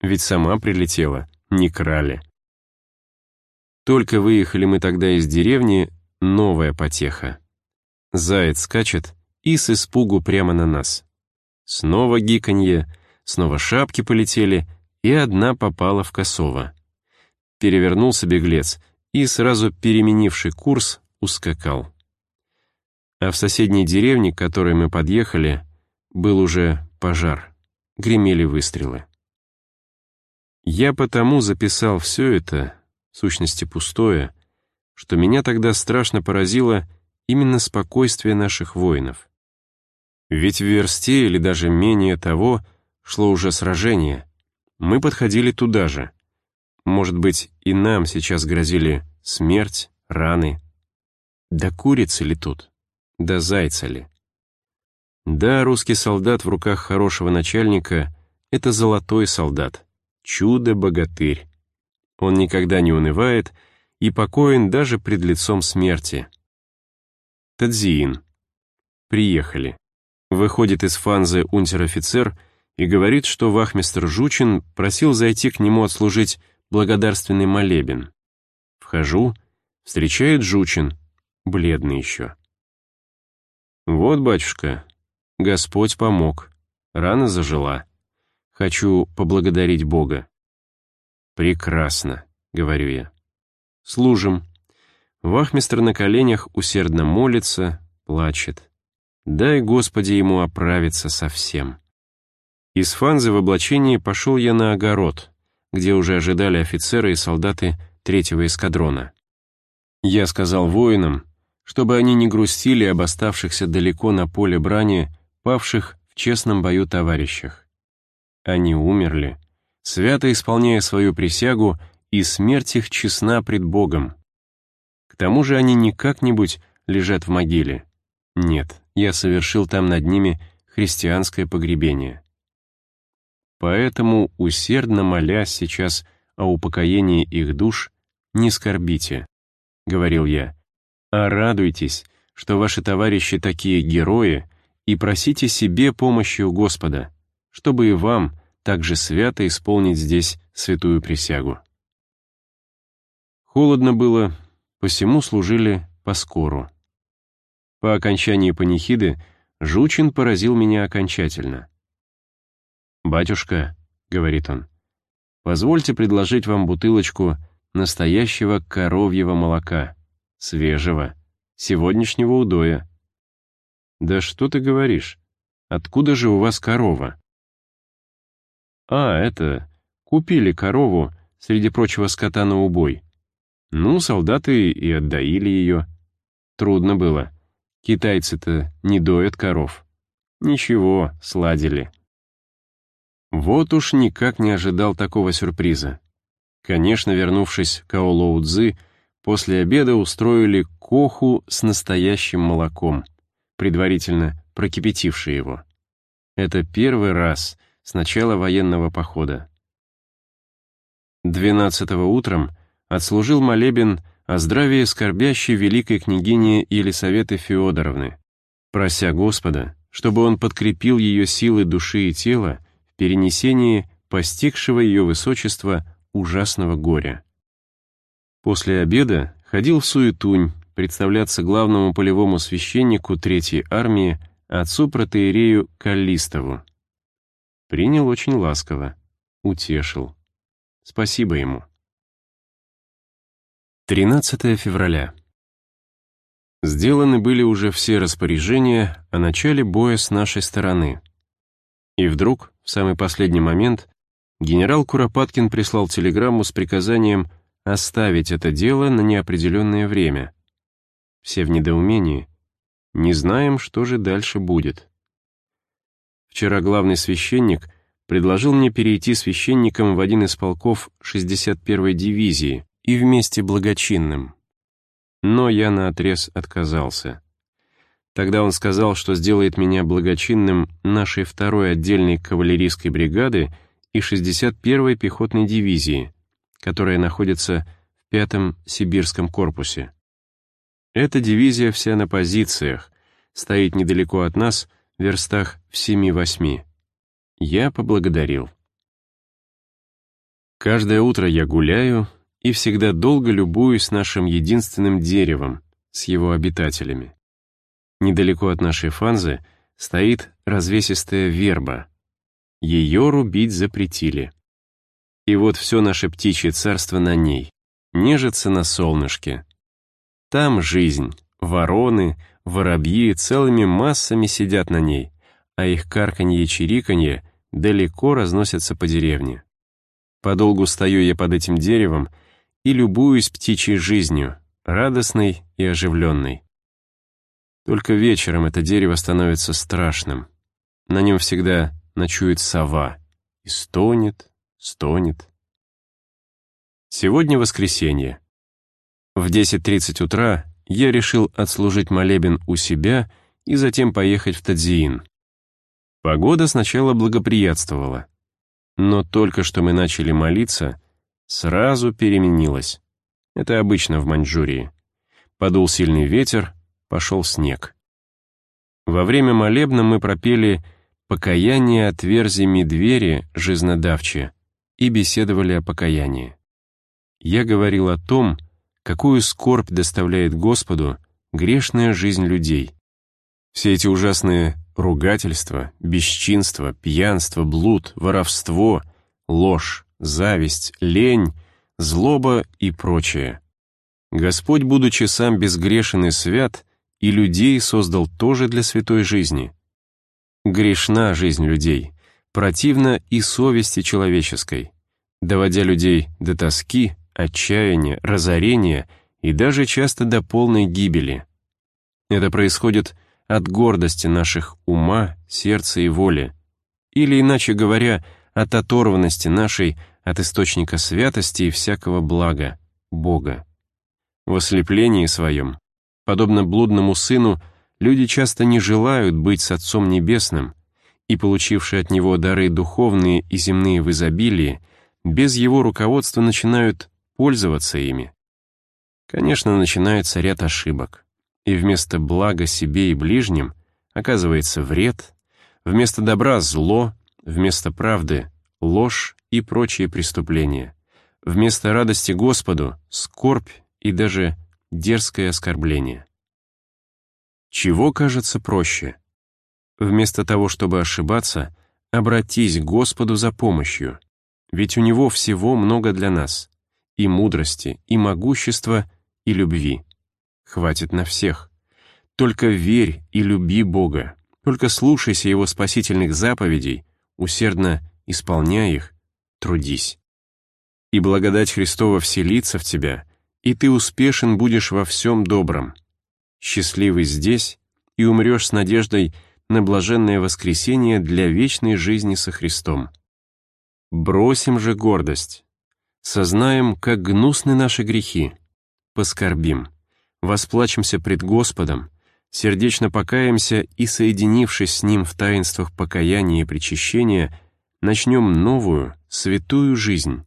Speaker 1: ведь сама прилетела, не крали. Только выехали мы тогда из деревни, новая потеха. Заяц скачет и с испугу прямо на нас. Снова гиканье, снова шапки полетели — и одна попала в косово. Перевернулся беглец и, сразу переменивший курс, ускакал. А в соседней деревне, к которой мы подъехали, был уже пожар, гремели выстрелы. Я потому записал все это, в сущности пустое, что меня тогда страшно поразило именно спокойствие наших воинов. Ведь в версте или даже менее того шло уже сражение — мы подходили туда же. Может быть, и нам сейчас грозили смерть, раны. Да курица ли тут? Да зайца ли? Да, русский солдат в руках хорошего начальника — это золотой солдат, чудо-богатырь. Он никогда не унывает и покоен даже пред лицом смерти. Тадзиин. Приехали. Выходит из фанзы унтер-офицер — и говорит, что вахмистр Жучин просил зайти к нему отслужить благодарственный молебен. Вхожу, встречает Жучин, бледный еще. «Вот, батюшка, Господь помог, рана зажила. Хочу поблагодарить Бога». «Прекрасно», — говорю я. «Служим». Вахмистр на коленях усердно молится, плачет. «Дай, Господи, ему оправиться совсем». Из фанзы в облачении пошел я на огород, где уже ожидали офицеры и солдаты третьего эскадрона. Я сказал воинам, чтобы они не грустили об оставшихся далеко на поле брани, павших в честном бою товарищах. Они умерли, свято исполняя свою присягу, и смерть их честна пред Богом. К тому же они не как-нибудь лежат в могиле. Нет, я совершил там над ними христианское погребение. Поэтому, усердно молясь сейчас о упокоении их душ, не скорбите, — говорил я, — а радуйтесь, что ваши товарищи такие герои, и просите себе помощи у Господа, чтобы и вам так же свято исполнить здесь святую присягу. Холодно было, посему служили по скору. По окончании панихиды Жучин поразил меня окончательно. «Батюшка», — говорит он, — «позвольте предложить вам бутылочку настоящего коровьего молока, свежего, сегодняшнего удоя». «Да что ты говоришь? Откуда же у вас корова?» «А, это... Купили корову, среди прочего скота на убой. Ну, солдаты и отдаили ее. Трудно было. Китайцы-то не доят коров. Ничего, сладили. Вот уж никак не ожидал такого сюрприза. Конечно, вернувшись к Аолоу Цзы, после обеда устроили коху с настоящим молоком, предварительно прокипятивший его. Это первый раз с начала военного похода. Двенадцатого утром отслужил молебен о здравии скорбящей великой княгини Елисаветы Феодоровны, прося Господа, чтобы он подкрепил ее силы души и тела в перенесении постигшего ее высочества ужасного горя. После обеда ходил в Суетунь представляться главному полевому священнику Третьей армии отцу протеерею Каллистову. Принял очень ласково, утешил. Спасибо ему. 13 февраля. Сделаны были уже все распоряжения о начале боя с нашей стороны. И вдруг, в самый последний момент, генерал Куропаткин прислал телеграмму с приказанием оставить это дело на неопределенное время. Все в недоумении. Не знаем, что же дальше будет. Вчера главный священник — предложил мне перейти священником в один из полков 61-й дивизии и вместе благочинным. Но я наотрез отказался. Тогда он сказал, что сделает меня благочинным нашей второй отдельной кавалерийской бригады и 61-й пехотной дивизии, которая находится в 5-м сибирском корпусе. Эта дивизия вся на позициях, стоит недалеко от нас, в верстах в 7-8. Я поблагодарил. Каждое утро я гуляю и всегда долго любуюсь нашим единственным деревом с его обитателями. Недалеко от нашей фанзы стоит развесистая верба. Ее рубить запретили. И вот все наше птичье царство на ней, нежится на солнышке. Там жизнь, вороны, воробьи целыми массами сидят на ней, а их карканье и чириканье далеко разносятся по деревне. Подолгу стою я под этим деревом и любуюсь птичьей жизнью, радостной и оживленной. Только вечером это дерево становится страшным. На нем всегда ночует сова и стонет, стонет. Сегодня воскресенье. В 10.30 утра я решил отслужить молебен у себя и затем поехать в Тадзиин. Погода сначала благоприятствовала, но только что мы начали молиться, сразу переменилась. Это обычно в Маньчжурии. Подул сильный ветер, пошел снег. Во время молебна мы пропели «Покаяние отверзи медвери жизнодавче» и беседовали о покаянии. Я говорил о том, какую скорбь доставляет Господу грешная жизнь людей. Все эти ужасные Ругательство, бесчинство, пьянство, блуд, воровство, ложь, зависть, лень, злоба и прочее. Господь, будучи сам безгрешен и свят, и людей создал тоже для святой жизни. Грешна жизнь людей, противна и совести человеческой, доводя людей до тоски, отчаяния, разорения и даже часто до полной гибели. Это происходит от гордости наших ума, сердца и воли, или, иначе говоря, от оторванности нашей от источника святости и всякого блага, Бога. В ослеплении своем, подобно блудному сыну, люди часто не желают быть с Отцом Небесным, и, получившие от Него дары духовные и земные в изобилии, без Его руководства начинают пользоваться ими. Конечно, начинается ряд ошибок и вместо блага себе и ближним оказывается вред, вместо добра — зло, вместо правды — ложь и прочие преступления, вместо радости Господу — скорбь и даже дерзкое оскорбление. Чего кажется проще? Вместо того, чтобы ошибаться, обратись к Господу за помощью, ведь у Него всего много для нас, и мудрости, и могущества, и любви. Хватит на всех. Только верь и люби Бога, только слушайся Его спасительных заповедей, усердно исполняй их, трудись. И благодать Христова вселится в тебя, и ты успешен будешь во всем добром. Счастливый здесь и умрешь с надеждой на блаженное воскресение для вечной жизни со Христом. Бросим же гордость. Сознаем, как гнусны наши грехи. Поскорбим. Восплачемся пред Господом, сердечно покаемся и, соединившись с Ним в таинствах покаяния и причащения, начнем новую, святую жизнь,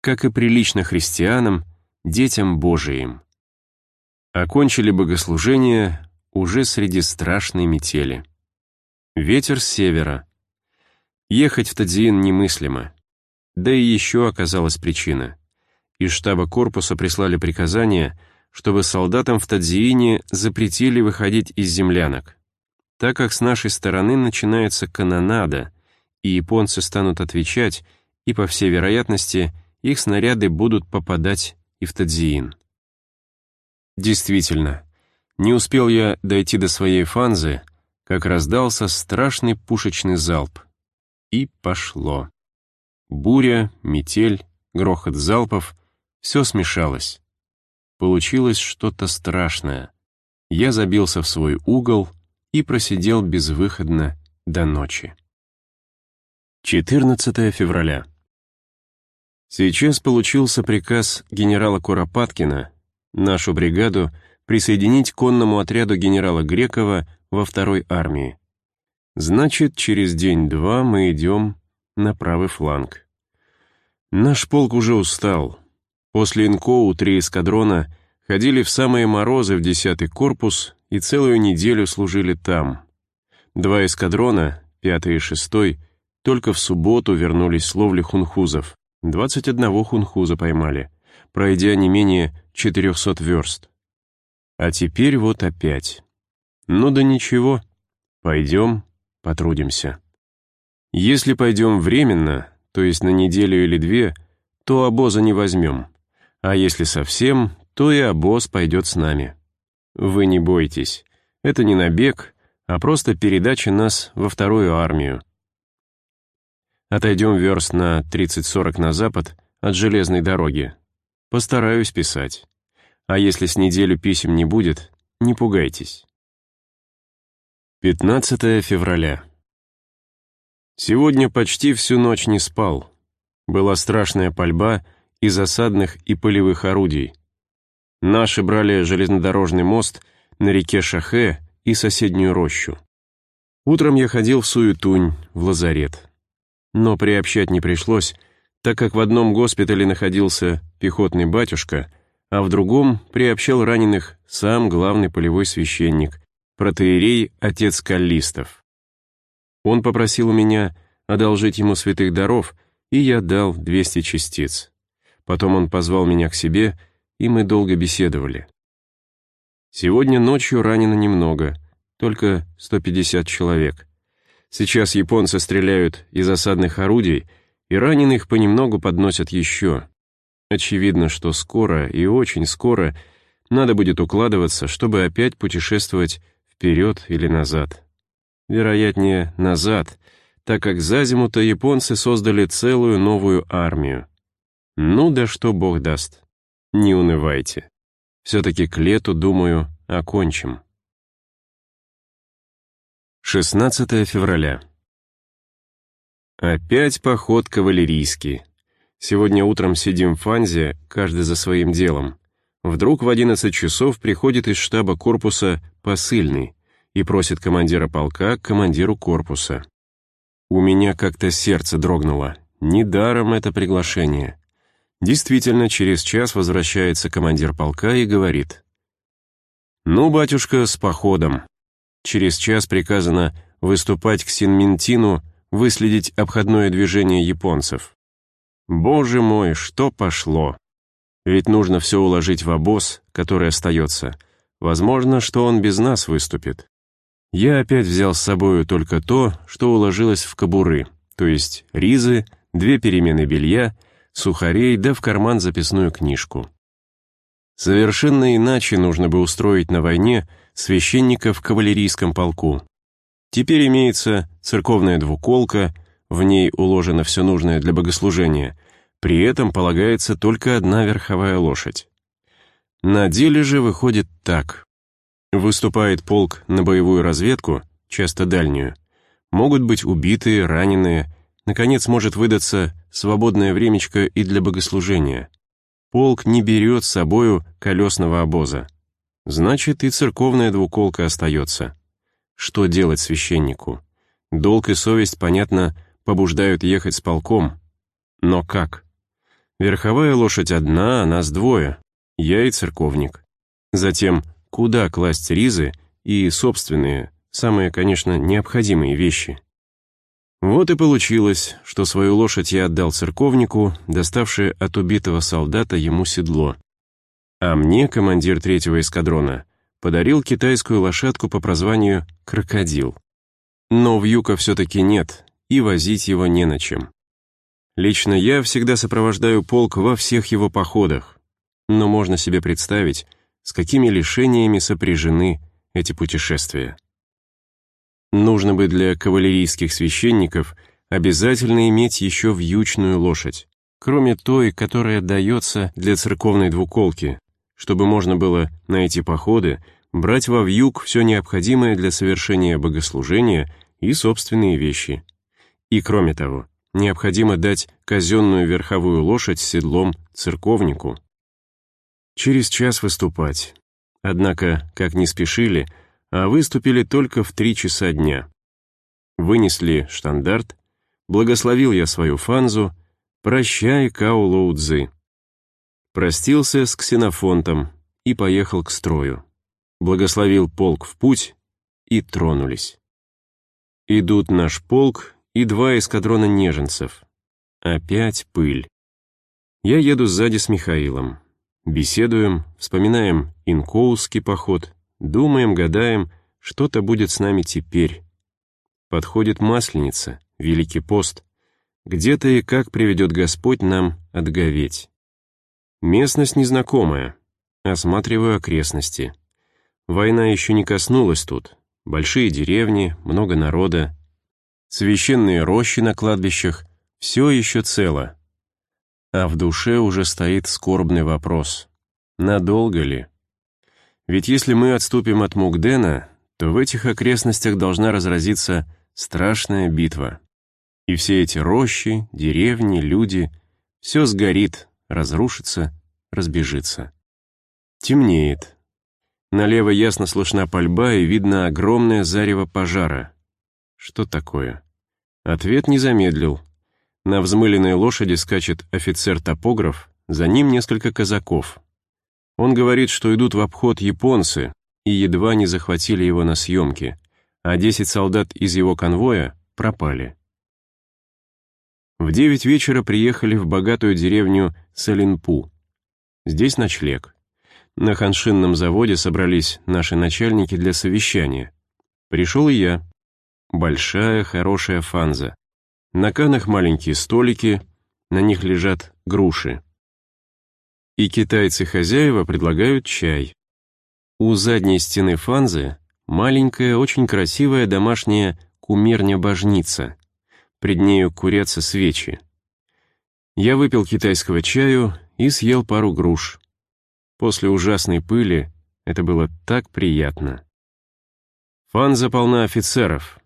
Speaker 1: как и прилично христианам, детям Божиим. Окончили богослужение уже среди страшной метели. Ветер с севера. Ехать в Тадзиин немыслимо. Да и еще оказалась причина. Из штаба корпуса прислали приказание, чтобы солдатам в Тадзиине запретили выходить из землянок, так как с нашей стороны начинается канонада, и японцы станут отвечать, и, по всей вероятности, их снаряды будут попадать и в Тадзиин. Действительно, не успел я дойти до своей фанзы, как раздался страшный пушечный залп. И пошло. Буря, метель, грохот залпов — все смешалось. Получилось что-то страшное. Я забился в свой угол и просидел безвыходно до ночи. 14 февраля. Сейчас получился приказ генерала Куропаткина нашу бригаду присоединить к конному отряду генерала Грекова во второй армии. Значит, через день-два мы идем на правый фланг. Наш полк уже устал. После Инкоу три эскадрона ходили в самые морозы в 10-й корпус и целую неделю служили там. Два эскадрона, пятый и шестой, только в субботу вернулись с ловли хунхузов. 21 хунхуза поймали, пройдя не менее 400 верст. А теперь вот опять. Ну да ничего, пойдем, потрудимся. Если пойдем временно, то есть на неделю или две, то обоза не возьмем. А если совсем, то и обоз пойдет с нами. Вы не бойтесь, это не набег, а просто передача нас во вторую армию. Отойдем верст на 30-40 на запад от железной дороги. Постараюсь писать. А если с неделю писем не будет, не пугайтесь. 15 февраля. Сегодня почти всю ночь не спал. Была страшная пальба из осадных и полевых орудий. Наши брали железнодорожный мост на реке Шахе и соседнюю рощу. Утром я ходил в Суетунь, в лазарет но приобщать не пришлось, так как в одном госпитале находился пехотный батюшка, а в другом приобщал раненых сам главный полевой священник, протеерей отец Каллистов. Он попросил у меня одолжить ему святых даров, и я дал 200 частиц. Потом он позвал меня к себе, и мы долго беседовали. Сегодня ночью ранено немного, только 150 человек. Сейчас японцы стреляют из осадных орудий, и раненых понемногу подносят еще. Очевидно, что скоро и очень скоро надо будет укладываться, чтобы опять путешествовать вперед или назад. Вероятнее, назад, так как за зиму-то японцы создали целую новую армию. Ну да что бог даст. Не унывайте. Все-таки к лету, думаю, окончим. 16 февраля. Опять поход кавалерийский. Сегодня утром сидим в Фанзе, каждый за своим делом. Вдруг в 11 часов приходит из штаба корпуса посыльный и просит командира полка к командиру корпуса. У меня как-то сердце дрогнуло. Недаром это приглашение. Действительно, через час возвращается командир полка и говорит. «Ну, батюшка, с походом. Через час приказано выступать к Синминтину, выследить обходное движение японцев. Боже мой, что пошло! Ведь нужно все уложить в обоз, который остается. Возможно, что он без нас выступит. Я опять взял с собою только то, что уложилось в кобуры, то есть ризы, две перемены белья, сухарей да в карман записную книжку. Совершенно иначе нужно бы устроить на войне священника в кавалерийском полку. Теперь имеется церковная двуколка, в ней уложено все нужное для богослужения, при этом полагается только одна верховая лошадь. На деле же выходит так. Выступает полк на боевую разведку, часто дальнюю. Могут быть убитые, раненые, наконец может выдаться свободное времечко и для богослужения. Полк не берет с собою колесного обоза. Значит, и церковная двуколка остается. Что делать священнику? Долг и совесть, понятно, побуждают ехать с полком. Но как? Верховая лошадь одна, а нас двое. Я и церковник. Затем, куда класть ризы и собственные, самые, конечно, необходимые вещи. Вот и получилось, что свою лошадь я отдал церковнику, доставший от убитого солдата ему седло. А мне командир третьего эскадрона подарил китайскую лошадку по прозванию «Крокодил». Но вьюка все-таки нет, и возить его не на чем. Лично я всегда сопровождаю полк во всех его походах, но можно себе представить, с какими лишениями сопряжены эти путешествия. Нужно бы для кавалерийских священников обязательно иметь еще вьючную лошадь, кроме той, которая дается для церковной двуколки, чтобы можно было на эти походы брать во вьюг все необходимое для совершения богослужения и собственные вещи. И кроме того, необходимо дать казенную верховую лошадь с седлом церковнику. Через час выступать. Однако, как не спешили, а выступили только в три часа дня. Вынесли штандарт, благословил я свою фанзу, прощай, Као Лоу Цзы. Простился с ксенофонтом и поехал к строю. Благословил полк в путь и тронулись. Идут наш полк и два эскадрона неженцев. Опять пыль. Я еду сзади с Михаилом. Беседуем, вспоминаем инкоусский поход, думаем, гадаем, что-то будет с нами теперь. Подходит Масленица, Великий пост. Где-то и как приведет Господь нам отговеть. Местность незнакомая. Осматриваю окрестности. Война еще не коснулась тут. Большие деревни, много народа, священные рощи на кладбищах, все еще цело. А в душе уже стоит скорбный вопрос. Надолго ли? Ведь если мы отступим от Мугдена, то в этих окрестностях должна разразиться страшная битва. И все эти рощи, деревни, люди, все сгорит, разрушится, разбежится. Темнеет. Налево ясно слышна пальба и видно огромное зарево пожара. Что такое? Ответ не замедлил. На взмыленной лошади скачет офицер-топограф, за ним несколько казаков. Он говорит, что идут в обход японцы, и едва не захватили его на съемке, а 10 солдат из его конвоя пропали. В девять вечера приехали в богатую деревню Салинпу. Здесь ночлег. На ханшинном заводе собрались наши начальники для совещания. Пришел и я. Большая, хорошая фанза. На канах маленькие столики, на них лежат груши. И китайцы-хозяева предлагают чай. У задней стены фанзы маленькая, очень красивая домашняя кумирня-божница. Пред нею курятся свечи. Я выпил китайского чаю и съел пару груш. После ужасной пыли это было так приятно. Фанза полна офицеров,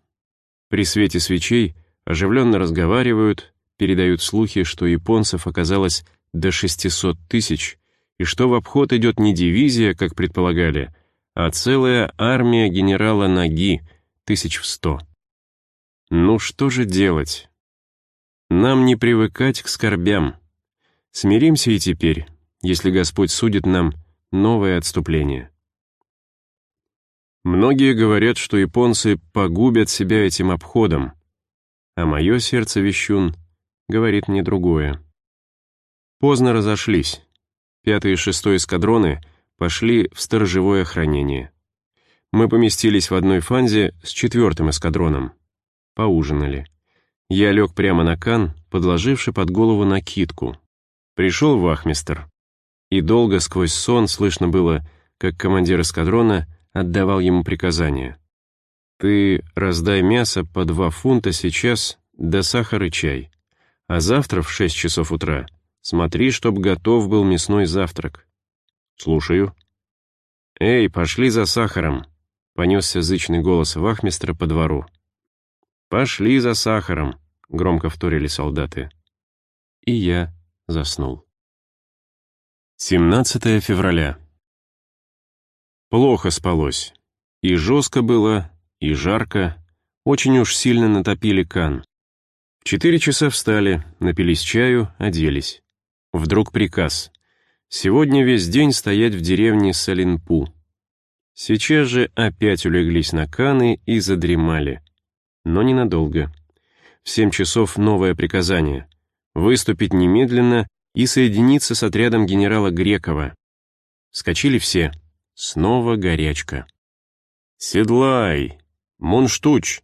Speaker 1: при свете свечей оживленно разговаривают, передают слухи, что японцев оказалось до 600 тысяч, и что в обход идет не дивизия, как предполагали, а целая армия генерала Наги, тысяч в сто. Ну что же делать? Нам не привыкать к скорбям. Смиримся и теперь, если Господь судит нам новое отступление. Многие говорят, что японцы погубят себя этим обходом, а мое сердце вещун говорит мне другое. Поздно разошлись. Пятый и шестой эскадроны пошли в сторожевое охранение. Мы поместились в одной фанзе с четвертым эскадроном. Поужинали. Я лег прямо на кан, подложивши под голову накидку. Пришел вахмистр. И долго сквозь сон слышно было, как командир эскадрона отдавал ему приказания. «Ты раздай мясо по два фунта сейчас, да сахар и чай. А завтра в шесть часов утра смотри, чтоб готов был мясной завтрак». «Слушаю». «Эй, пошли за сахаром», — понесся зычный голос вахмистра по двору. «Пошли за сахаром», — громко вторили солдаты. И я заснул. 17 февраля. Плохо спалось. И жестко было, и жарко. Очень уж сильно натопили кан. В четыре часа встали, напились чаю, оделись. Вдруг приказ. Сегодня весь день стоять в деревне Салинпу. Сейчас же опять улеглись на каны и задремали но ненадолго. В семь часов новое приказание — выступить немедленно и соединиться с отрядом генерала Грекова. Скочили все. Снова горячка. «Седлай! Мунштуч!»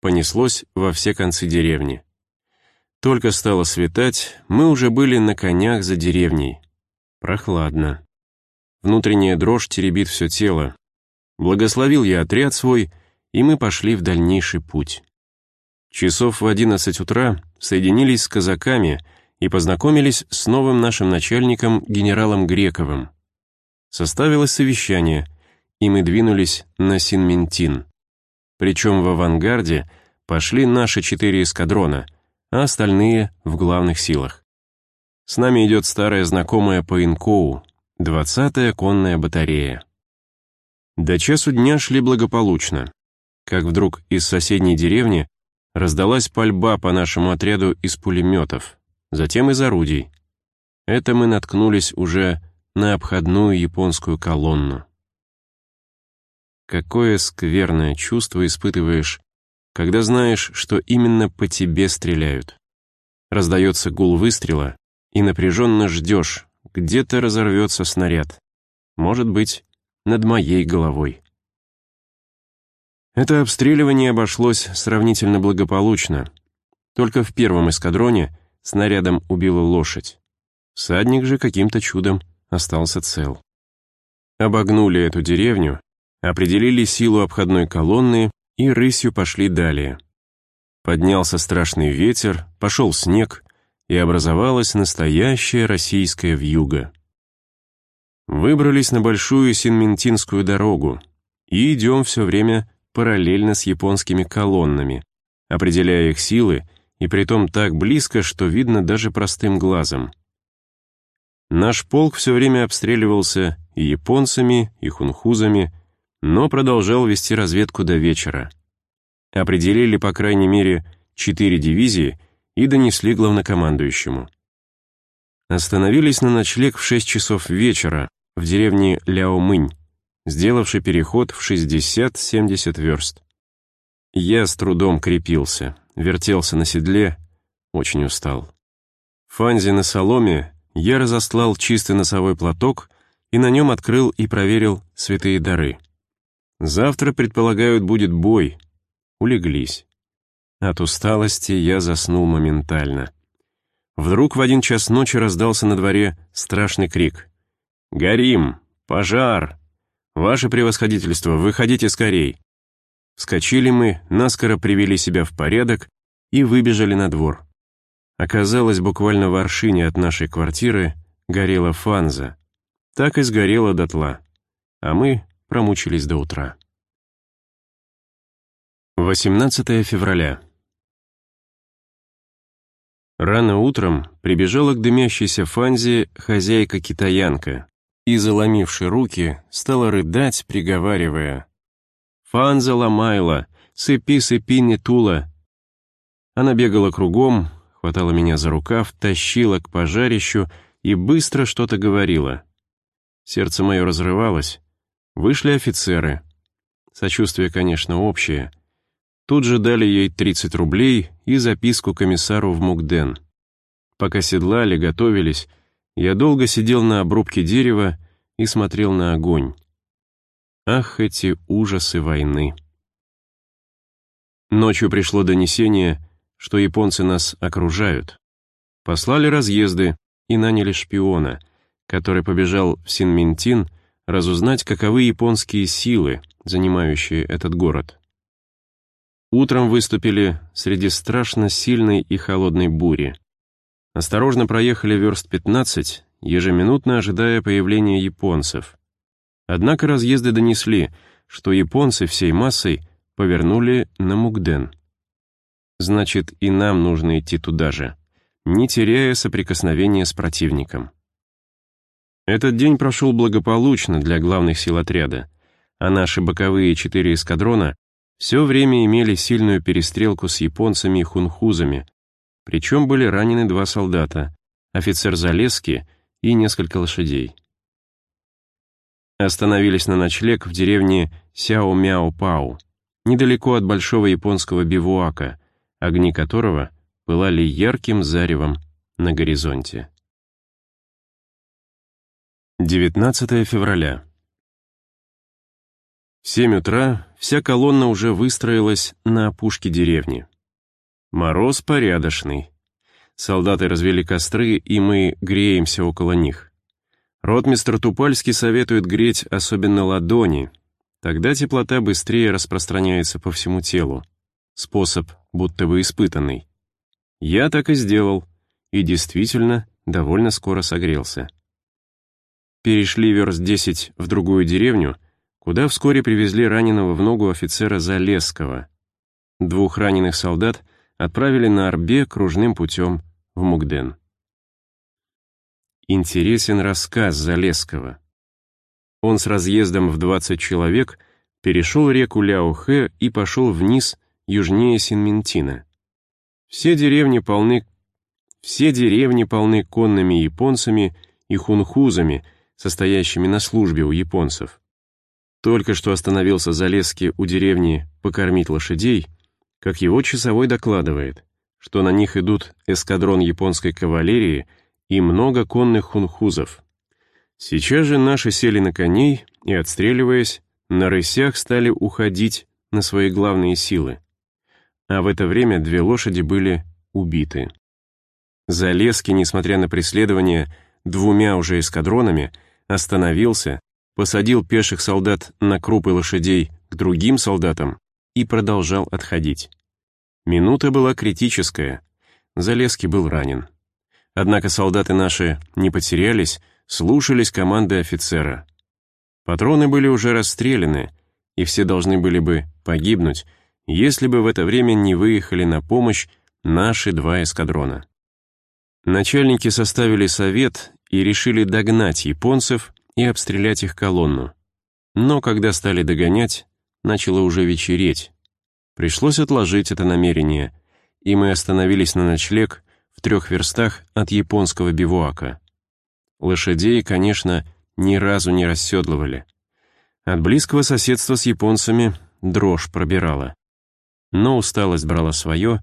Speaker 1: понеслось во все концы деревни. Только стало светать, мы уже были на конях за деревней. Прохладно. Внутренняя дрожь теребит все тело. Благословил я отряд свой, и мы пошли в дальнейший путь. Часов в одиннадцать утра соединились с казаками и познакомились с новым нашим начальником генералом Грековым. Составилось совещание, и мы двинулись на Синментин. Причем в авангарде пошли наши четыре эскадрона, а остальные в главных силах. С нами идет старая знакомая по Инкоу, 20-я конная батарея. До часу дня шли благополучно, как вдруг из соседней деревни Раздалась пальба по нашему отряду из пулеметов, затем из орудий. Это мы наткнулись уже на обходную японскую колонну. Какое скверное чувство испытываешь, когда знаешь, что именно по тебе стреляют. Раздается гул выстрела, и напряженно ждешь, где-то разорвется снаряд. Может быть, над моей головой. Это обстреливание обошлось сравнительно благополучно. Только в первом эскадроне снарядом убила лошадь. Садник же каким-то чудом остался цел. Обогнули эту деревню, определили силу обходной колонны и рысью пошли далее. Поднялся страшный ветер, пошел снег, и образовалась настоящая российская вьюга. Выбрались на большую Синментинскую дорогу и идем все время параллельно с японскими колоннами, определяя их силы, и притом так близко, что видно даже простым глазом. Наш полк все время обстреливался и японцами, и хунхузами, но продолжал вести разведку до вечера. Определили, по крайней мере, четыре дивизии и донесли главнокомандующему. Остановились на ночлег в 6 часов вечера в деревне Ляомынь, сделавший переход в 60-70 верст. Я с трудом крепился, вертелся на седле, очень устал. В фанзе на соломе я разослал чистый носовой платок и на нем открыл и проверил святые дары. Завтра, предполагают, будет бой. Улеглись. От усталости я заснул моментально. Вдруг в один час ночи раздался на дворе страшный крик. «Горим! Пожар! «Ваше превосходительство, выходите скорей!» Вскочили мы, наскоро привели себя в порядок и выбежали на двор. Оказалось, буквально в аршине от нашей квартиры горела фанза. Так и сгорела дотла. А мы промучились до утра. 18 февраля. Рано утром прибежала к дымящейся фанзе хозяйка-китаянка и, заломивши руки, стала рыдать, приговаривая. «Фанза ломайла, сыпи, сыпи, не тула». Она бегала кругом, хватала меня за рукав, тащила к пожарищу и быстро что-то говорила. Сердце мое разрывалось. Вышли офицеры. Сочувствие, конечно, общее. Тут же дали ей 30 рублей и записку комиссару в Мукден. Пока седлали, готовились, я долго сидел на обрубке дерева и смотрел на огонь. Ах, эти ужасы войны! Ночью пришло донесение, что японцы нас окружают. Послали разъезды и наняли шпиона, который побежал в Синминтин разузнать, каковы японские силы, занимающие этот город. Утром выступили среди страшно сильной и холодной бури. Осторожно проехали верст 15, ежеминутно ожидая появления японцев. Однако разъезды донесли, что японцы всей массой повернули на Мугден. Значит, и нам нужно идти туда же, не теряя соприкосновения с противником. Этот день прошел благополучно для главных сил отряда, а наши боковые четыре эскадрона все время имели сильную перестрелку с японцами и хунхузами, причем были ранены два солдата, офицер Залески и несколько лошадей. Остановились на ночлег в деревне Сяо-Мяо-Пау, недалеко от большого японского бивуака, огни которого пылали ярким заревом на горизонте. 19 февраля. В 7 утра вся колонна уже выстроилась на опушке деревни. Мороз порядочный. Солдаты развели костры, и мы греемся около них. Ротмистр Тупальский советует греть особенно ладони, тогда теплота быстрее распространяется по всему телу. Способ будто бы испытанный. Я так и сделал, и действительно довольно скоро согрелся. Перешли верст 10 в другую деревню, куда вскоре привезли раненого в ногу офицера Залесского. Двух раненых солдат — отправили на Арбе кружным путем в Мугден. Интересен рассказ Залесского. Он с разъездом в 20 человек перешел реку Ляохэ и пошел вниз, южнее Синминтина. Все деревни полны, все деревни полны конными японцами и хунхузами, состоящими на службе у японцев. Только что остановился Залесский у деревни покормить лошадей — как его часовой докладывает, что на них идут эскадрон японской кавалерии и много конных хунхузов. Сейчас же наши сели на коней и, отстреливаясь, на рысях стали уходить на свои главные силы. А в это время две лошади были убиты. Залески, несмотря на преследование двумя уже эскадронами, остановился, посадил пеших солдат на крупы лошадей к другим солдатам и продолжал отходить. Минута была критическая. Залеский был ранен. Однако солдаты наши не потерялись, слушались команды офицера. Патроны были уже расстреляны, и все должны были бы погибнуть, если бы в это время не выехали на помощь наши два эскадрона. Начальники составили совет и решили догнать японцев и обстрелять их колонну. Но когда стали догонять, начало уже вечереть. Пришлось отложить это намерение, и мы остановились на ночлег в трех верстах от японского бивуака. Лошадей, конечно, ни разу не расседлывали. От близкого соседства с японцами дрожь пробирала. Но усталость брала свое,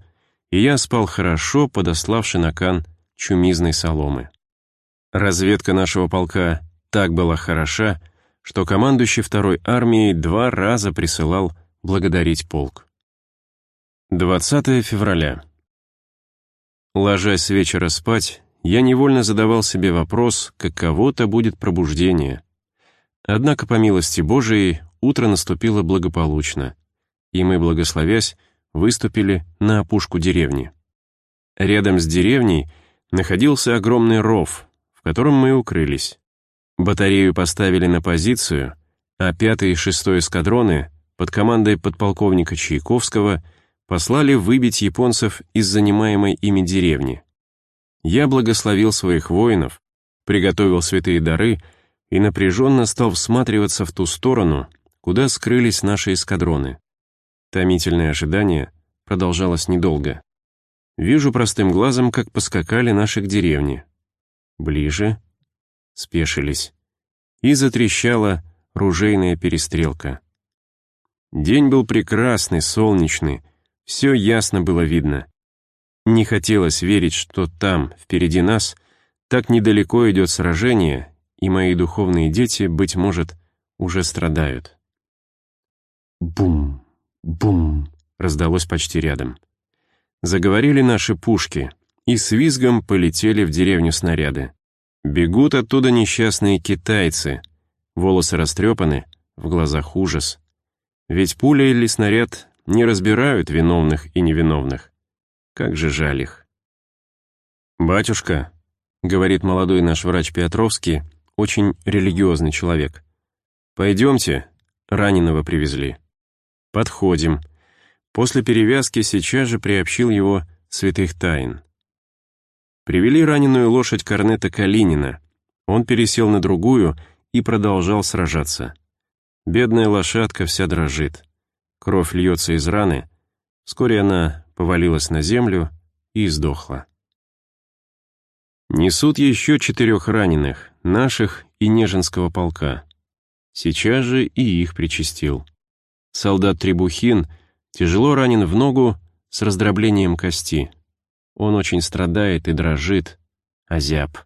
Speaker 1: и я спал хорошо, подославши на кан чумизной соломы. Разведка нашего полка так была хороша, что командующий второй армией два раза присылал благодарить полк. 20 февраля. Ложась с вечера спать, я невольно задавал себе вопрос, каково-то будет пробуждение. Однако, по милости Божией, утро наступило благополучно, и мы, благословясь, выступили на опушку деревни. Рядом с деревней находился огромный ров, котором мы укрылись. Батарею поставили на позицию, а пятый и шестой эскадроны под командой подполковника Чайковского послали выбить японцев из занимаемой ими деревни. Я благословил своих воинов, приготовил святые дары и напряженно стал всматриваться в ту сторону, куда скрылись наши эскадроны. Томительное ожидание продолжалось недолго. Вижу простым глазом, как поскакали наши к деревне. Ближе, спешились. И затрещала ружейная перестрелка. День был прекрасный, солнечный, все ясно было видно. Не хотелось верить, что там, впереди нас, так недалеко идет сражение, и мои духовные дети, быть может, уже страдают. Бум, бум, раздалось почти рядом. Заговорили наши пушки, и с визгом полетели в деревню снаряды. Бегут оттуда несчастные китайцы. Волосы растрепаны, в глазах ужас. Ведь пуля или снаряд не разбирают виновных и невиновных. Как же жаль их. «Батюшка», — говорит молодой наш врач Петровский, очень религиозный человек, «пойдемте, раненого привезли». Подходим. После перевязки сейчас же приобщил его святых тайн. Привели раненую лошадь корнета Калинина. Он пересел на другую и продолжал сражаться. Бедная лошадка вся дрожит. Кровь льется из раны. Вскоре она повалилась на землю и сдохла. Несут еще четырех раненых, наших и Нежинского полка. Сейчас же и их причастил. Солдат Требухин тяжело ранен в ногу с раздроблением кости. Он очень страдает и дрожит, озяб.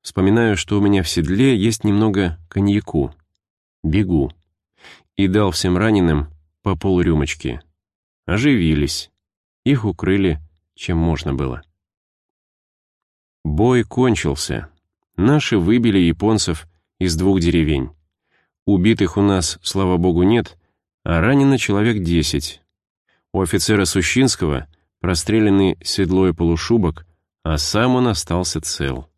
Speaker 1: Вспоминаю, что у меня в седле есть немного коньяку. Бегу. И дал всем раненым по полрюмочки. Оживились. Их укрыли, чем можно было. Бой кончился. Наши выбили японцев из двух деревень. Убитых у нас, слава богу, нет, а ранено человек десять. У офицера Сущинского прострелены седло и полушубок, а сам он остался цел.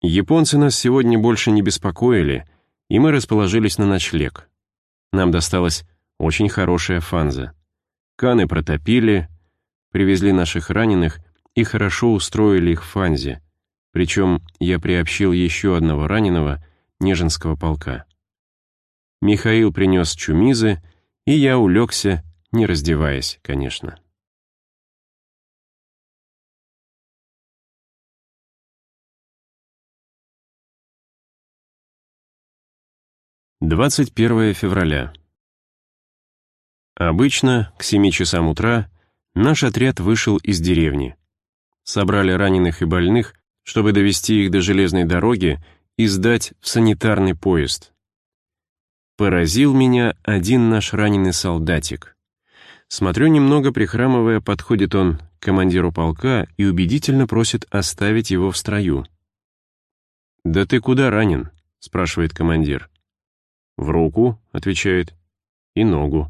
Speaker 1: Японцы нас сегодня больше не беспокоили, и мы расположились на ночлег. Нам досталась очень хорошая фанза. Каны протопили, привезли наших раненых и хорошо устроили их в фанзе, причем я приобщил еще одного раненого Нежинского полка. Михаил принес чумизы, и я улегся, не раздеваясь, конечно. Двадцать первое февраля. Обычно к семи часам утра наш отряд вышел из деревни собрали раненых и больных, чтобы довести их до железной дороги и сдать в санитарный поезд. Поразил меня один наш раненый солдатик. Смотрю, немного прихрамывая, подходит он к командиру полка и убедительно просит оставить его в строю. «Да ты куда ранен?» — спрашивает командир. «В руку», — отвечает, — «и ногу».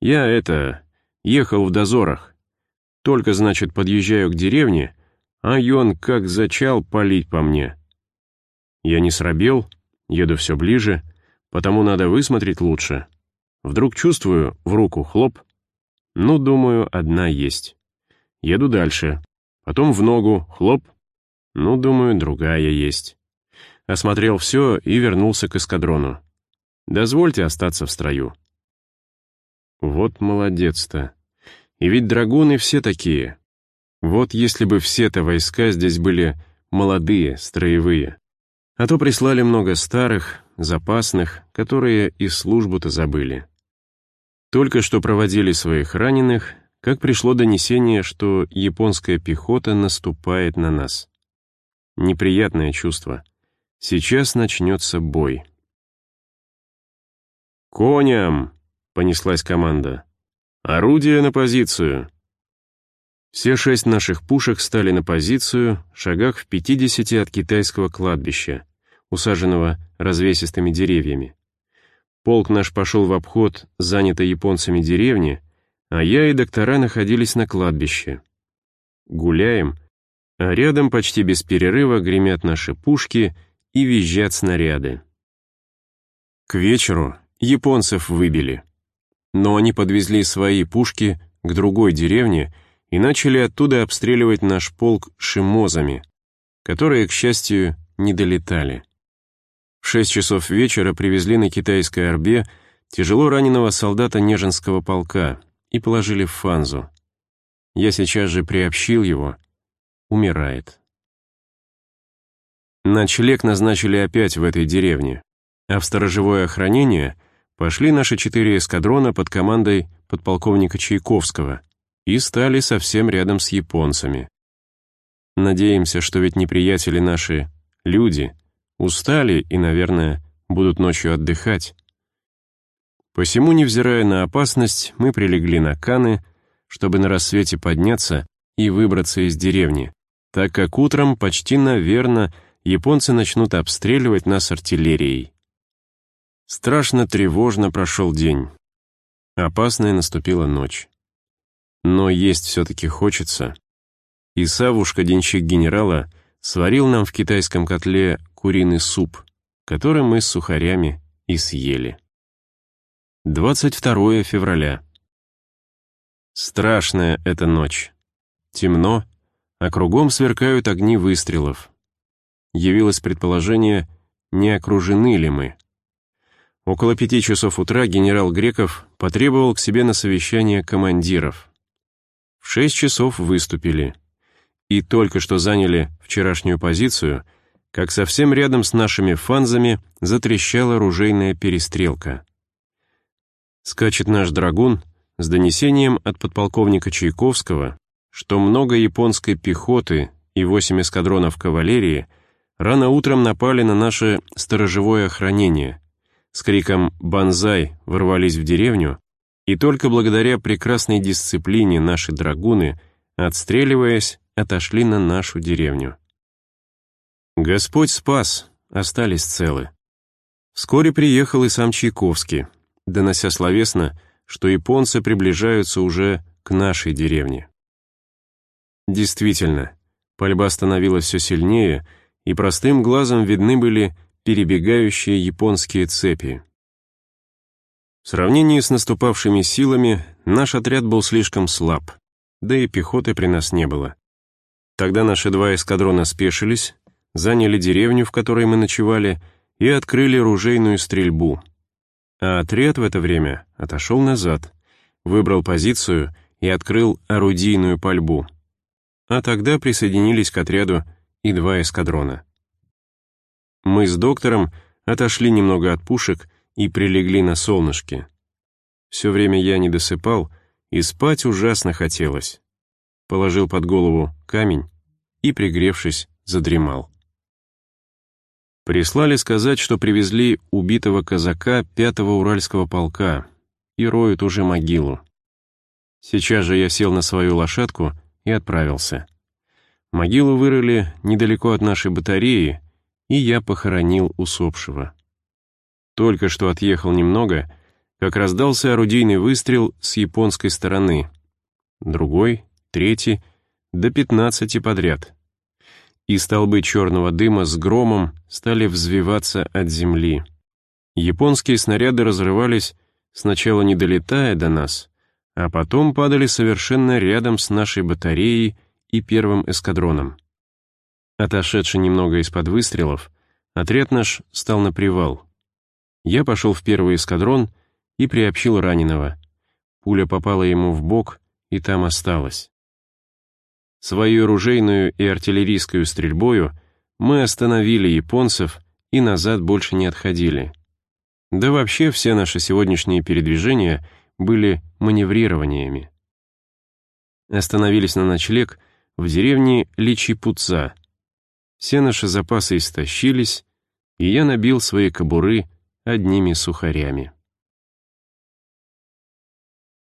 Speaker 1: «Я это... ехал в дозорах. Только, значит, подъезжаю к деревне, а он как зачал палить по мне. Я не срабел, еду все ближе, потому надо высмотреть лучше. Вдруг чувствую в руку хлоп. Ну, думаю, одна есть. Еду дальше. Потом в ногу хлоп. Ну, думаю, другая есть. Осмотрел все и вернулся к эскадрону. Дозвольте остаться в строю. Вот молодец-то. И ведь драгуны все такие. Вот если бы все-то войска здесь были молодые, строевые. А то прислали много старых, запасных, которые и службу-то забыли. Только что проводили своих раненых, как пришло донесение, что японская пехота наступает на нас. Неприятное чувство. Сейчас начнется бой. «Коням!» — понеслась команда. «Орудие на позицию!» Все шесть наших пушек стали на позицию, шагах в 50 от китайского кладбища, усаженного развесистыми деревьями. Полк наш пошел в обход занятой японцами деревни, а я и доктора находились на кладбище. Гуляем, а рядом почти без перерыва гремят наши пушки и визжат снаряды. К вечеру японцев выбили но они подвезли свои пушки к другой деревне и начали оттуда обстреливать наш полк шимозами, которые, к счастью, не долетали. В шесть часов вечера привезли на китайской орбе тяжело раненого солдата Нежинского полка и положили в фанзу. Я сейчас же приобщил его. Умирает. Ночлег назначили опять в этой деревне, а в сторожевое охранение пошли наши четыре эскадрона под командой подполковника Чайковского и стали совсем рядом с японцами. Надеемся, что ведь неприятели наши — люди, устали и, наверное, будут ночью отдыхать. Посему, невзирая на опасность, мы прилегли на каны, чтобы на рассвете подняться и выбраться из деревни, так как утром почти наверно японцы начнут обстреливать нас артиллерией. Страшно тревожно прошел день. Опасная наступила ночь. Но есть все-таки хочется. И Савушка, денщик генерала, сварил нам в китайском котле куриный суп, который мы с сухарями и съели. 22 февраля. Страшная эта ночь. Темно, а кругом сверкают огни выстрелов. Явилось предположение, не окружены ли мы. Около пяти часов утра генерал Греков потребовал к себе на совещание командиров. В шесть часов выступили. И только что заняли вчерашнюю позицию, как совсем рядом с нашими фанзами затрещала ружейная перестрелка. Скачет наш драгун с донесением от подполковника Чайковского, что много японской пехоты и восемь эскадронов кавалерии рано утром напали на наше сторожевое охранение. С криком «Бонзай!» ворвались в деревню, и только благодаря прекрасной дисциплине наши драгуны, отстреливаясь, отошли на нашу деревню. Господь спас, остались целы. Вскоре приехал и сам Чайковский, донося словесно, что японцы приближаются уже к нашей деревне. Действительно, пальба становилась все сильнее, и простым глазом видны были перебегающие японские цепи. В сравнении с наступавшими силами наш отряд был слишком слаб, да и пехоты при нас не было. Тогда наши два эскадрона спешились, заняли деревню, в которой мы ночевали, и открыли ружейную стрельбу — а отряд в это время отошел назад, выбрал позицию и открыл орудийную пальбу. А тогда присоединились к отряду и два эскадрона. Мы с доктором отошли немного от пушек и прилегли на солнышке. Все время я не досыпал, и спать ужасно хотелось. Положил под голову камень и, пригревшись, задремал. Прислали сказать, что привезли убитого казака пятого Уральского полка и роют уже могилу. Сейчас же я сел на свою лошадку и отправился. Могилу вырыли недалеко от нашей батареи, и я похоронил усопшего. Только что отъехал немного, как раздался орудийный выстрел с японской стороны. Другой, третий, до пятнадцати подряд и столбы черного дыма с громом стали взвиваться от земли. Японские снаряды разрывались, сначала не долетая до нас, а потом падали совершенно рядом с нашей батареей и первым эскадроном. Отошедший немного из-под выстрелов, отряд наш стал на привал. Я пошел в первый эскадрон и приобщил раненого. Пуля попала ему в бок и там осталась. Свою оружейную и артиллерийскую стрельбою мы остановили японцев и назад больше не отходили. Да вообще все наши сегодняшние передвижения были маневрированиями. Остановились на ночлег в деревне Личипуца. Все наши запасы истощились, и я набил свои кобуры одними сухарями.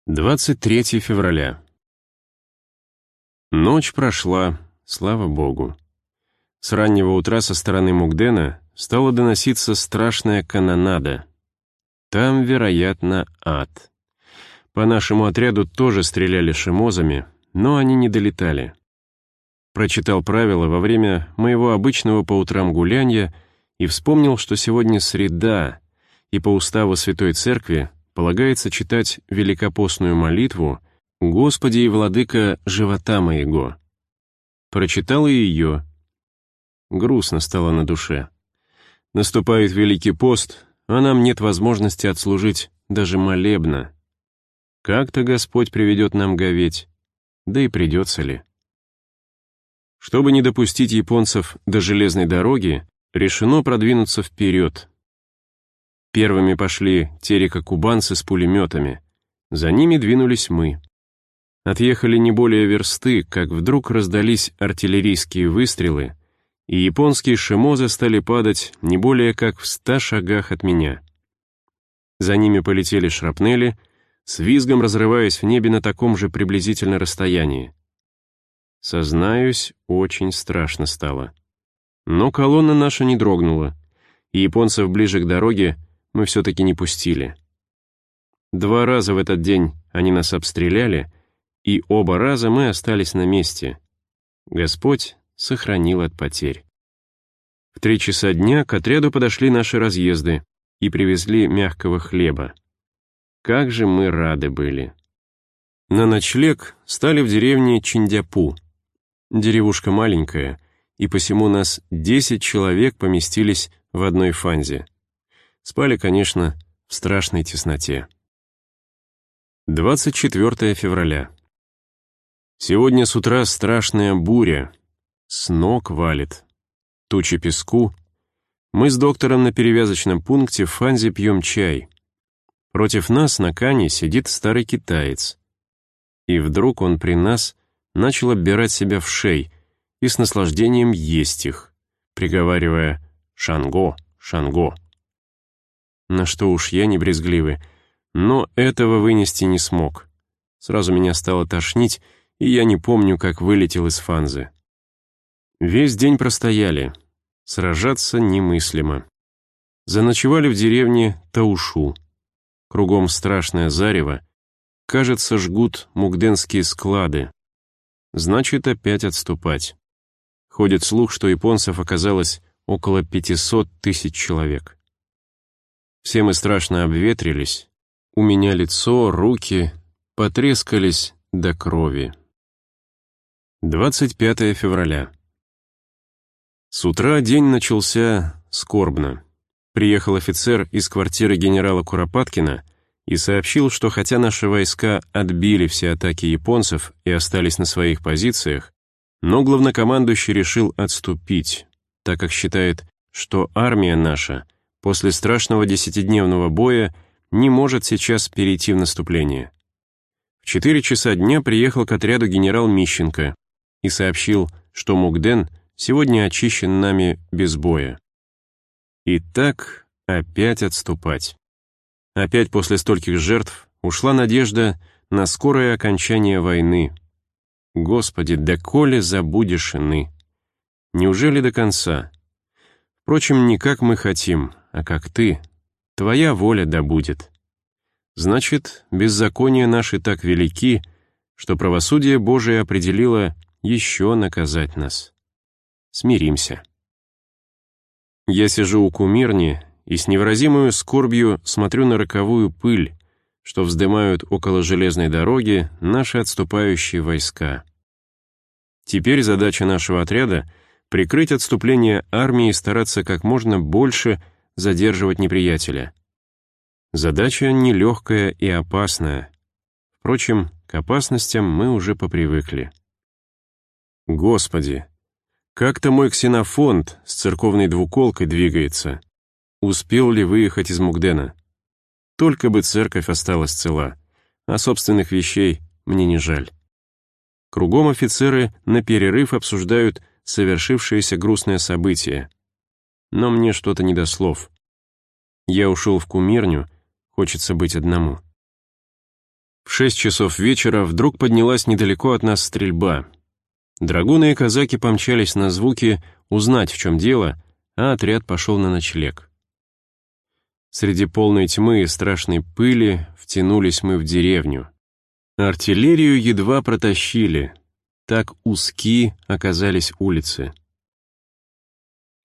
Speaker 1: 23 февраля. Ночь прошла, слава богу. С раннего утра со стороны Мугдена стала доноситься страшная канонада. Там, вероятно, ад. По нашему отряду тоже стреляли шимозами, но они не долетали. Прочитал правила во время моего обычного по утрам гулянья и вспомнил, что сегодня среда, и по уставу Святой Церкви полагается читать великопостную молитву — «Господи и владыка живота моего». Прочитал и ее. Грустно стало на душе. Наступает Великий пост, а нам нет возможности отслужить даже молебно. Как-то Господь приведет нам говеть, да и придется ли. Чтобы не допустить японцев до железной дороги, решено продвинуться вперед. Первыми пошли терека-кубанцы с пулеметами, за ними двинулись мы. Отъехали не более версты, как вдруг раздались артиллерийские выстрелы, и японские шимозы стали падать не более как в ста шагах от меня. За ними полетели шрапнели, с визгом разрываясь в небе на таком же приблизительно расстоянии. Сознаюсь, очень страшно стало. Но колонна наша не дрогнула, и японцев ближе к дороге мы все-таки не пустили. Два раза в этот день они нас обстреляли, и оба раза мы остались на месте. Господь сохранил от потерь. В три часа дня к отряду подошли наши разъезды и привезли мягкого хлеба. Как же мы рады были. На ночлег стали в деревне Чиндяпу. Деревушка маленькая, и посему нас 10 человек поместились в одной фанзе. Спали, конечно, в страшной тесноте. 24 февраля. Сегодня с утра страшная буря. С ног валит. Тучи песку. Мы с доктором на перевязочном пункте в Фанзе пьем чай. Против нас на кане сидит старый китаец. И вдруг он при нас начал оббирать себя в шей и с наслаждением есть их, приговаривая «Шанго, Шанго». На что уж я не брезгливый, но этого вынести не смог. Сразу меня стало тошнить, и я не помню, как вылетел из фанзы. Весь день простояли. Сражаться немыслимо. Заночевали в деревне Таушу. Кругом страшное зарево. Кажется, жгут мугденские склады. Значит, опять отступать. Ходит слух, что японцев оказалось около 500 тысяч человек. Все мы страшно обветрились. У меня лицо, руки потрескались до крови. 25 февраля. С утра день начался скорбно. Приехал офицер из квартиры генерала Куропаткина и сообщил, что хотя наши войска отбили все атаки японцев и остались на своих позициях, но главнокомандующий решил отступить, так как считает, что армия наша после страшного десятидневного боя не может сейчас перейти в наступление. В 4 часа дня приехал к отряду генерал Мищенко, и сообщил, что Мугден сегодня очищен нами без боя. И так опять отступать. Опять после стольких жертв ушла надежда на скорое окончание войны. Господи, да коли забудешь ины? Неужели до конца? Впрочем, не как мы хотим, а как ты. Твоя воля да будет. Значит, беззакония наши так велики, что правосудие Божие определило еще наказать нас. Смиримся. Я сижу у кумирни и с невыразимой скорбью смотрю на роковую пыль, что вздымают около железной дороги наши отступающие войска. Теперь задача нашего отряда — прикрыть отступление армии и стараться как можно больше задерживать неприятеля. Задача нелегкая и опасная. Впрочем, к опасностям мы уже попривыкли. Господи, как-то мой ксенофонт с церковной двуколкой двигается. Успел ли выехать из Мугдена? Только бы церковь осталась цела, а собственных вещей мне не жаль. Кругом офицеры на перерыв обсуждают совершившееся грустное событие. Но мне что-то не до слов. Я ушел в кумирню, хочется быть одному. В шесть часов вечера вдруг поднялась недалеко от нас стрельба — Драгуны и казаки помчались на звуки узнать, в чем дело, а отряд пошел на ночлег. Среди полной тьмы и страшной пыли втянулись мы в деревню. Артиллерию едва протащили, так узки оказались улицы.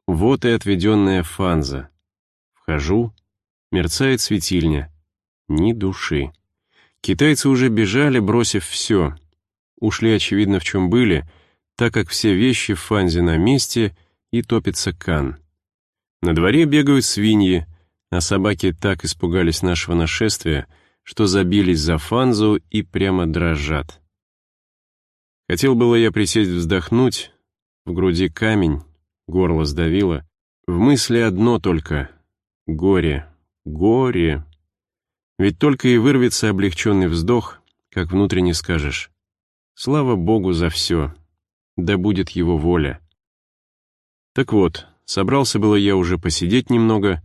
Speaker 1: Вот и отведенная фанза. Вхожу, мерцает светильня. Ни души. Китайцы уже бежали, бросив все. Ушли, очевидно, в чем были, так как все вещи в фанзе на месте и топится кан. На дворе бегают свиньи, а собаки так испугались нашего нашествия, что забились за фанзу и прямо дрожат. Хотел было я присесть вздохнуть, в груди камень, горло сдавило. В мысли одно только — горе, горе. Ведь только и вырвется облегченный вздох, как внутренне скажешь. Слава Богу за все, да будет его воля. Так вот, собрался было я уже посидеть немного,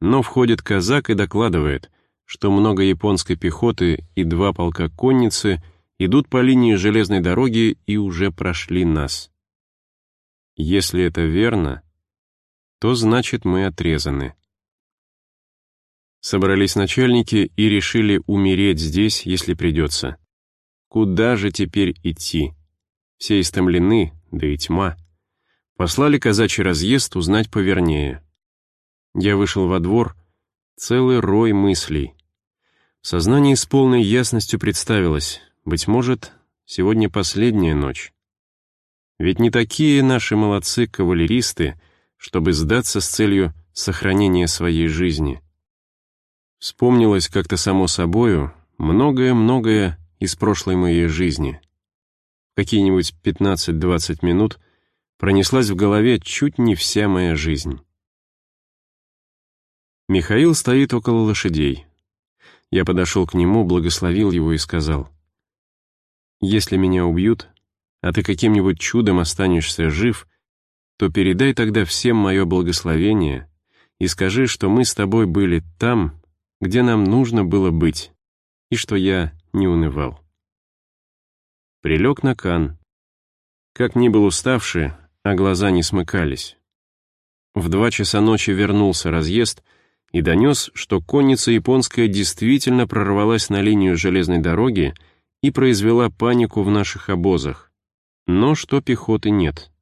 Speaker 1: но входит казак и докладывает, что много японской пехоты и два полка конницы идут по линии железной дороги и уже прошли нас. Если это верно, то значит мы отрезаны. Собрались начальники и решили умереть здесь, если придется. Куда же теперь идти? Все истомлены, да и тьма. Послали казачий разъезд узнать повернее. Я вышел во двор, целый рой мыслей. В сознании с полной ясностью представилось, быть может, сегодня последняя ночь. Ведь не такие наши молодцы-кавалеристы, чтобы сдаться с целью сохранения своей жизни. Вспомнилось как-то само собою многое-многое из прошлой моей жизни. Какие-нибудь 15-20 минут пронеслась в голове чуть не вся моя жизнь. Михаил стоит около лошадей. Я подошел к нему, благословил его и сказал, «Если меня убьют, а ты каким-нибудь чудом останешься жив, то передай тогда всем мое благословение и скажи, что мы с тобой были там, где нам нужно было быть, и что я не унывал». Прилег на кан. Как ни был уставший, а глаза не смыкались. В два часа ночи вернулся разъезд и донес, что конница японская действительно прорвалась на линию железной дороги и произвела панику в наших обозах, но что пехоты нет.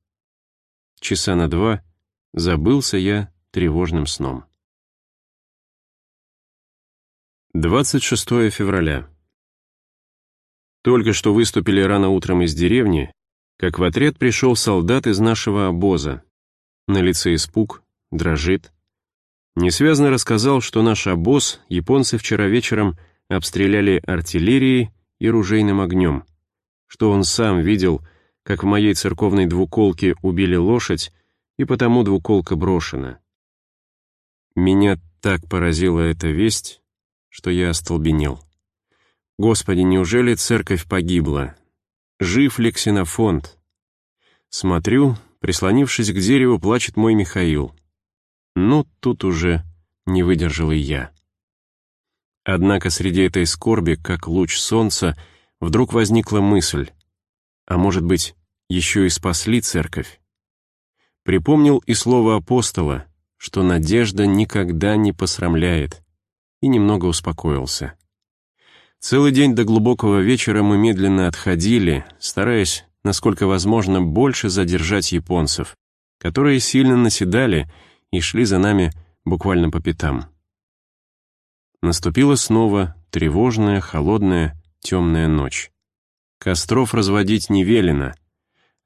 Speaker 1: Часа на два забылся я тревожным сном. 26 февраля. Только что выступили рано утром из деревни, как в отряд пришел солдат из нашего обоза. На лице испуг, дрожит. Несвязно рассказал, что наш обоз японцы вчера вечером обстреляли артиллерией и ружейным огнем, что он сам видел, как в моей церковной двуколке убили лошадь, и потому двуколка брошена. Меня так поразила эта весть, что я остолбенел. Господи, неужели церковь погибла? Жив ли ксенофонт? Смотрю, прислонившись к дереву, плачет мой Михаил. Ну, тут уже не выдержал и я. Однако среди этой скорби, как луч солнца, вдруг возникла мысль, а может быть, еще и спасли церковь. Припомнил и слово апостола, что надежда никогда не посрамляет, и немного успокоился. Целый день до глубокого вечера мы медленно отходили, стараясь, насколько возможно, больше задержать японцев, которые сильно наседали и шли за нами буквально по пятам. Наступила снова тревожная, холодная, темная ночь. Костров разводить не велено,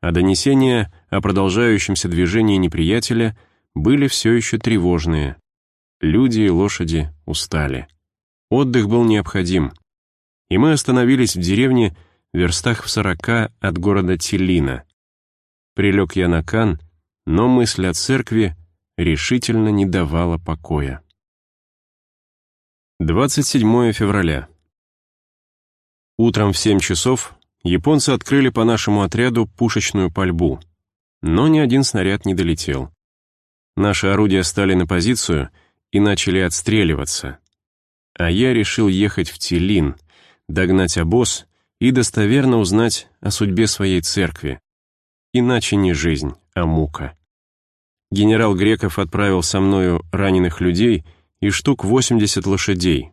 Speaker 1: а донесения о продолжающемся движении неприятеля были все еще тревожные. Люди и лошади устали. Отдых был необходим — и мы остановились в деревне в верстах в сорока от города Телина. Прилег я на кан, но мысль о церкви решительно не давала покоя. 27 февраля. Утром в 7 часов японцы открыли по нашему отряду пушечную пальбу, но ни один снаряд не долетел. Наши орудия стали на позицию и начали отстреливаться. А я решил ехать в Телин, догнать обоз и достоверно узнать о судьбе своей церкви. Иначе не жизнь, а мука. Генерал Греков отправил со мною раненых людей и штук 80 лошадей.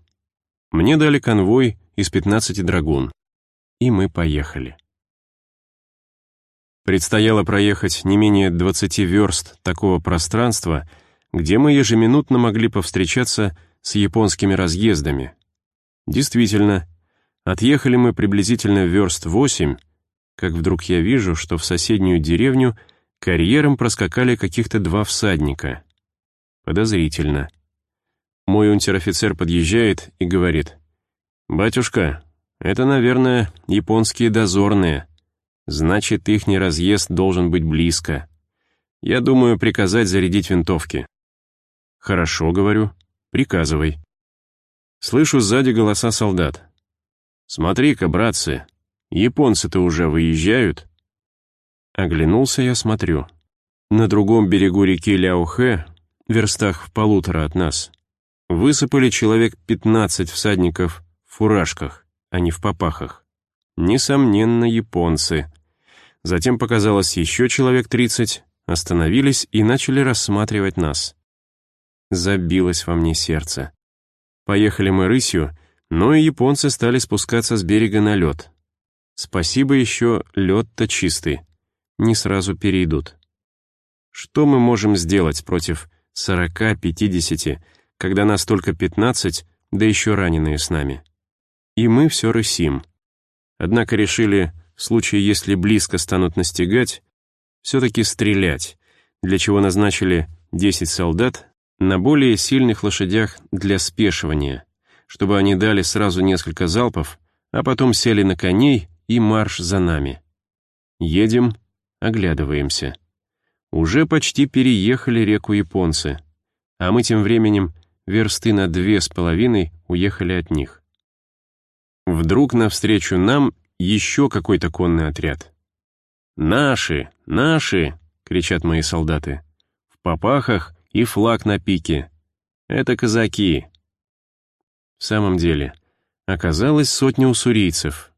Speaker 1: Мне дали конвой из 15 драгун. И мы поехали. Предстояло проехать не менее 20 верст такого пространства, где мы ежеминутно могли повстречаться с японскими разъездами. Действительно, Отъехали мы приблизительно верст восемь, как вдруг я вижу, что в соседнюю деревню карьером проскакали каких-то два всадника. Подозрительно. Мой унтер-офицер подъезжает и говорит, «Батюшка, это, наверное, японские дозорные. Значит, ихний разъезд должен быть близко. Я думаю приказать зарядить винтовки». «Хорошо», — говорю, — «приказывай». Слышу сзади голоса солдат. «Смотри-ка, братцы, японцы-то уже выезжают». Оглянулся я, смотрю. На другом берегу реки Ляухэ, верстах в полутора от нас, Высыпали человек 15 всадников в фуражках, а не в попахах. Несомненно, японцы. Затем показалось еще человек 30, остановились и начали рассматривать нас. Забилось во мне сердце. Поехали мы рысью, но и японцы стали спускаться с берега на лед. Спасибо еще, лед-то чистый. Не сразу перейдут. Что мы можем сделать против 40-50, когда нас только 15, да еще раненые с нами? И мы все рысим. Однако решили, в случае, если близко станут настигать, все-таки стрелять, для чего назначили 10 солдат на более сильных лошадях для спешивания, чтобы они дали сразу несколько залпов, а потом сели на коней и марш за нами. Едем, оглядываемся. Уже почти переехали реку японцы, а мы тем временем версты на две с половиной уехали от них. Вдруг навстречу нам еще какой-то конный отряд. «Наши! Наши!» — кричат мои солдаты. В попахах и флаг на пике. Это казаки. В самом деле, оказалось сотня уссурийцев.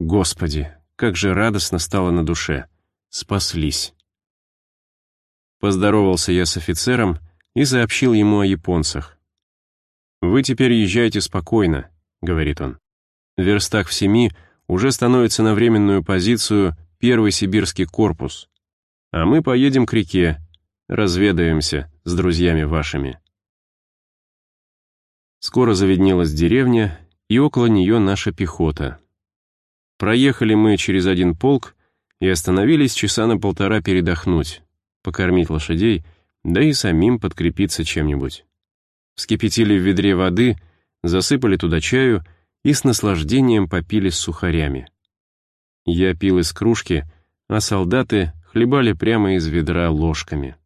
Speaker 1: Господи, как же радостно стало на душе. Спаслись. Поздоровался я с офицером и сообщил ему о японцах. «Вы теперь езжайте спокойно», — говорит он. Верстах в семи уже становится на временную позицию первый сибирский корпус, а мы поедем к реке, разведаемся с друзьями вашими. Скоро заведнелась деревня, и около нее наша пехота. Проехали мы через один полк и остановились часа на полтора передохнуть покормить лошадей, да и самим подкрепиться чем-нибудь. Вскипятили в ведре воды, засыпали туда чаю и с наслаждением попили с сухарями. Я пил из кружки, а солдаты хлебали прямо из ведра ложками.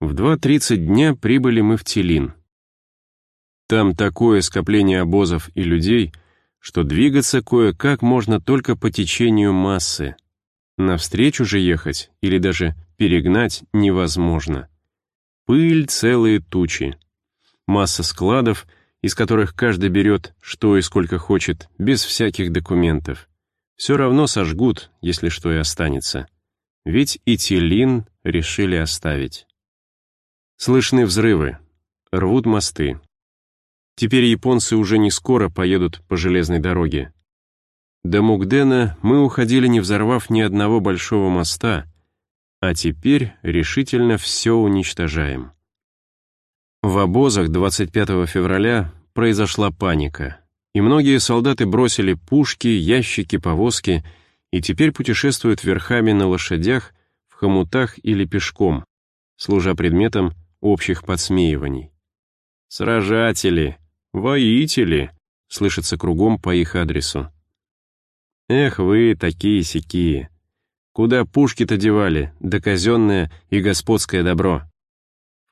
Speaker 1: В 2.30 дня прибыли мы в Телин. Там такое скопление обозов и людей, что двигаться кое-как можно только по течению массы. Навстречу же ехать или даже перегнать невозможно. Пыль целые тучи. Масса складов, из которых каждый берет что и сколько хочет, без всяких документов. Все равно сожгут, если что и останется. Ведь и Телин решили оставить. Слышны взрывы, рвут мосты. Теперь японцы уже не скоро поедут по железной дороге. До Мугдена мы уходили, не взорвав ни одного большого моста, а теперь решительно все уничтожаем. В обозах 25 февраля произошла паника, и многие солдаты бросили пушки, ящики, повозки и теперь путешествуют верхами на лошадях, в хомутах или пешком, служа предметом общих подсмеиваний. «Сражатели! Воители!» слышится кругом по их адресу. «Эх вы, такие-сякие! Куда пушки-то девали, да казенное и господское добро?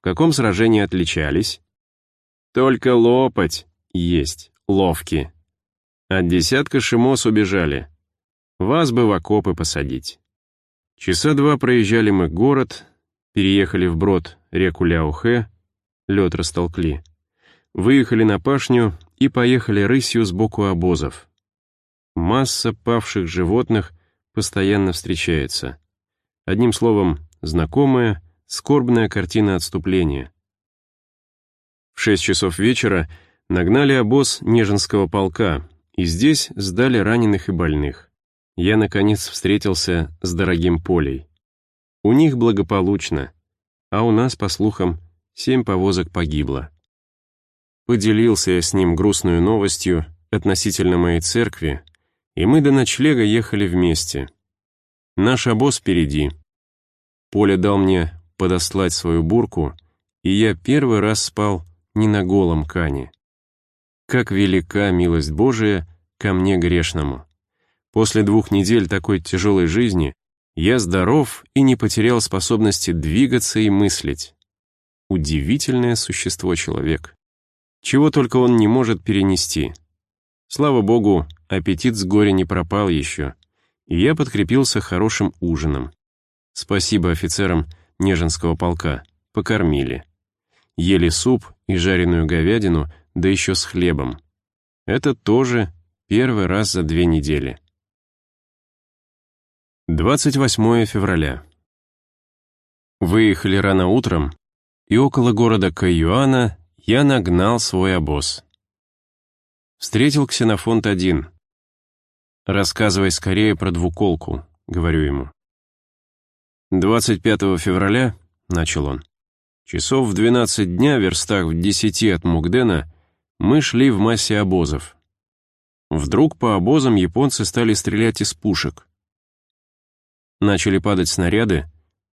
Speaker 1: В каком сражении отличались? Только лопать есть, ловки. От десятка шимос убежали. Вас бы в окопы посадить. Часа два проезжали мы город, переехали вброд реку Ляухэ, лед растолкли. Выехали на пашню и поехали рысью сбоку обозов. Масса павших животных постоянно встречается. Одним словом, знакомая, скорбная картина отступления. В шесть часов вечера нагнали обоз Нежинского полка, и здесь сдали раненых и больных. Я, наконец, встретился с дорогим Полей. У них благополучно, а у нас, по слухам, семь повозок погибло. Поделился я с ним грустную новостью относительно моей церкви, и мы до ночлега ехали вместе. Наш обоз впереди. Поля дал мне подослать свою бурку, и я первый раз спал не на голом кане. Как велика милость Божия ко мне грешному. После двух недель такой тяжелой жизни я здоров и не потерял способности двигаться и мыслить. Удивительное существо человек. Чего только он не может перенести. Слава богу, аппетит с горя не пропал еще, и я подкрепился хорошим ужином. Спасибо офицерам Нежинского полка, покормили. Ели суп и жареную говядину, да еще с хлебом. Это тоже первый раз за две недели. 28 февраля. Выехали рано утром, и около города Каюана я нагнал свой обоз. Встретил Ксенофонт один. «Рассказывай скорее про двуколку», — говорю ему. 25 февраля, — начал он, — часов в 12 дня, верстах в 10 от Мугдена, мы шли в массе обозов. Вдруг по обозам японцы стали стрелять из пушек. Начали падать снаряды,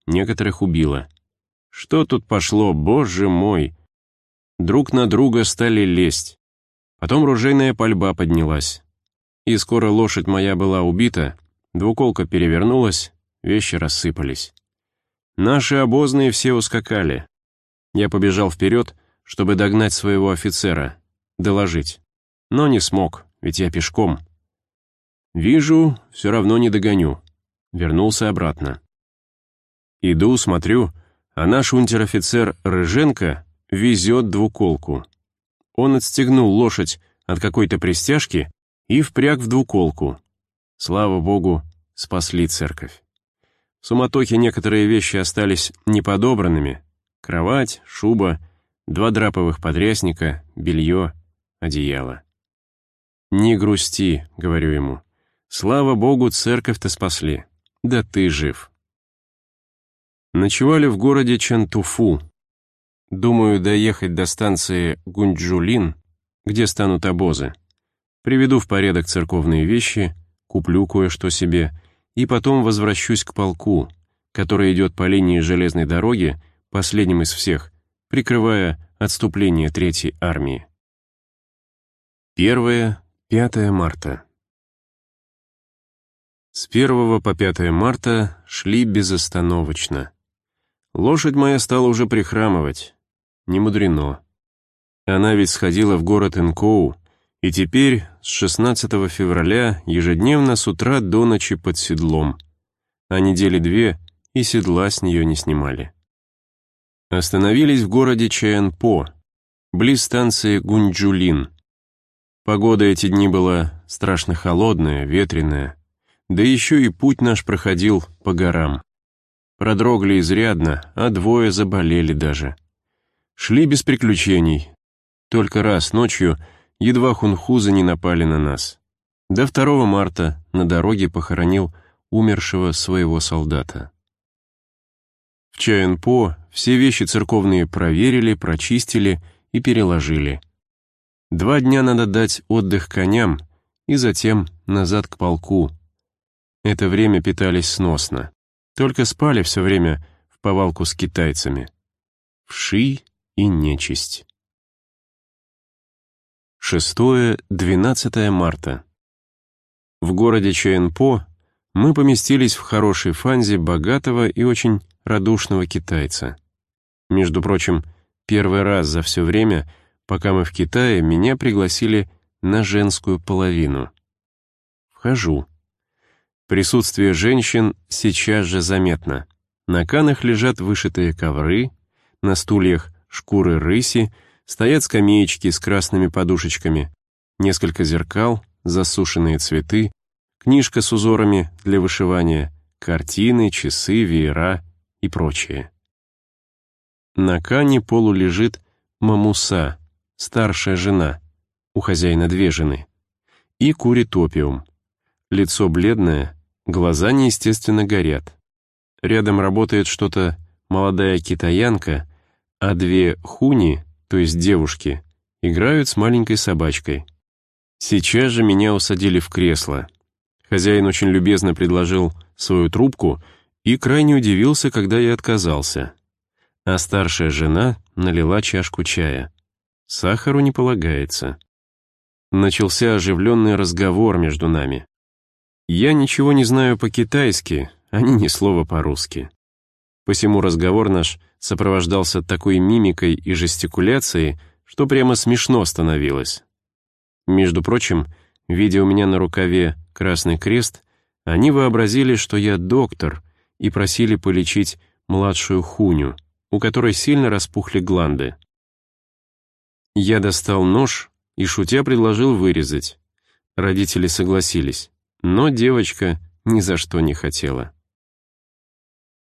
Speaker 1: некоторых убило. Что тут пошло, боже мой! Друг на друга стали лезть. Потом ружейная пальба поднялась. И скоро лошадь моя была убита, двуколка перевернулась, вещи рассыпались. Наши обозные все ускакали. Я побежал вперед, чтобы догнать своего офицера, доложить. Но не смог, ведь я пешком. Вижу, все равно не догоню. Вернулся обратно. Иду, смотрю, а наш унтер-офицер Рыженко везет двуколку. Он отстегнул лошадь от какой-то пристяжки и впряг в двуколку. Слава богу, спасли церковь. В суматохе некоторые вещи остались неподобранными. Кровать, шуба, два драповых подрясника, белье, одеяло. «Не грусти», — говорю ему. «Слава богу, церковь-то спасли. Да ты жив». Ночевали в городе Чантуфу. Думаю доехать до станции Гунджулин, где станут обозы. Приведу в порядок церковные вещи, куплю кое-что себе и потом возвращусь к полку, который идет по линии железной дороги, последним из всех, прикрывая отступление Третьей армии. 1-5 марта. С 1 по 5 марта шли безостановочно. Лошадь моя стала уже прихрамывать. Не мудрено. Она ведь сходила в город Инкоу, и теперь с 16 февраля ежедневно с утра до ночи под седлом. А недели две и седла с нее не снимали. Остановились в городе Чаянпо, близ станции Гунджулин. Погода эти дни была страшно холодная, ветреная, да еще и путь наш проходил по горам. Продрогли изрядно, а двое заболели даже. Шли без приключений. Только раз ночью едва хунхузы не напали на нас. До 2 марта на дороге похоронил умершего своего солдата. В Чаянпо все вещи церковные проверили, прочистили и переложили. Два дня надо дать отдых коням и затем назад к полку. Это время питались сносно. Только спали все время в повалку с китайцами. Вши и нечисть. 6-12 марта. В городе Чаенпо мы поместились в хорошей фанзе богатого и очень радушного китайца. Между прочим, первый раз за все время, пока мы в Китае, меня пригласили на женскую половину. Вхожу. Присутствие женщин сейчас же заметно. На канах лежат вышитые ковры, на стульях шкуры рыси, стоят скамеечки с красными подушечками, несколько зеркал, засушенные цветы, книжка с узорами для вышивания, картины, часы, веера и прочее. На кане полу лежит мамуса, старшая жена, у хозяина две жены, и курит опиум. Лицо бледное, глаза неестественно горят. Рядом работает что-то молодая китаянка, а две хуни, то есть девушки, играют с маленькой собачкой. Сейчас же меня усадили в кресло. Хозяин очень любезно предложил свою трубку и крайне удивился, когда я отказался. А старшая жена налила чашку чая. Сахару не полагается. Начался оживленный разговор между нами. Я ничего не знаю по-китайски, они ни слова по-русски. Посему разговор наш сопровождался такой мимикой и жестикуляцией, что прямо смешно становилось. Между прочим, видя у меня на рукаве красный крест, они вообразили, что я доктор, и просили полечить младшую хуню, у которой сильно распухли гланды. Я достал нож и, шутя, предложил вырезать. Родители согласились, но девочка ни за что не хотела.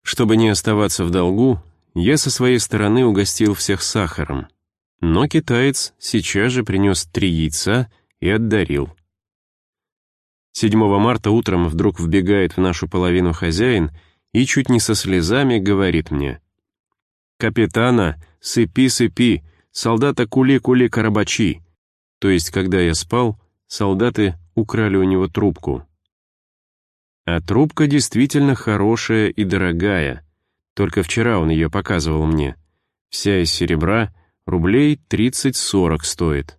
Speaker 1: Чтобы не оставаться в долгу, я со своей стороны угостил всех сахаром, но китаец сейчас же принес три яйца и отдарил. 7 марта утром вдруг вбегает в нашу половину хозяин и чуть не со слезами говорит мне. «Капитана, сыпи, сыпи, солдата кули-кули карабачи». То есть, когда я спал, солдаты украли у него трубку. А трубка действительно хорошая и дорогая. Только вчера он ее показывал мне. Вся из серебра, рублей 30-40 стоит.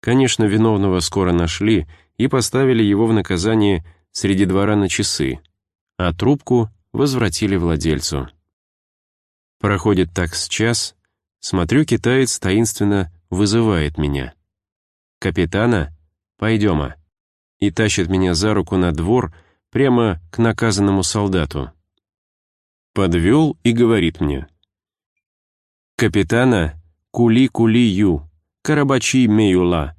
Speaker 1: Конечно, виновного скоро нашли и поставили его в наказание среди двора на часы, а трубку возвратили владельцу. Проходит так с час, смотрю, китаец таинственно вызывает меня. «Капитана, пойдема», и тащит меня за руку на двор прямо к наказанному солдату. Подвел и говорит мне. «Капитана, кули-кули-ю, карабачи меюла».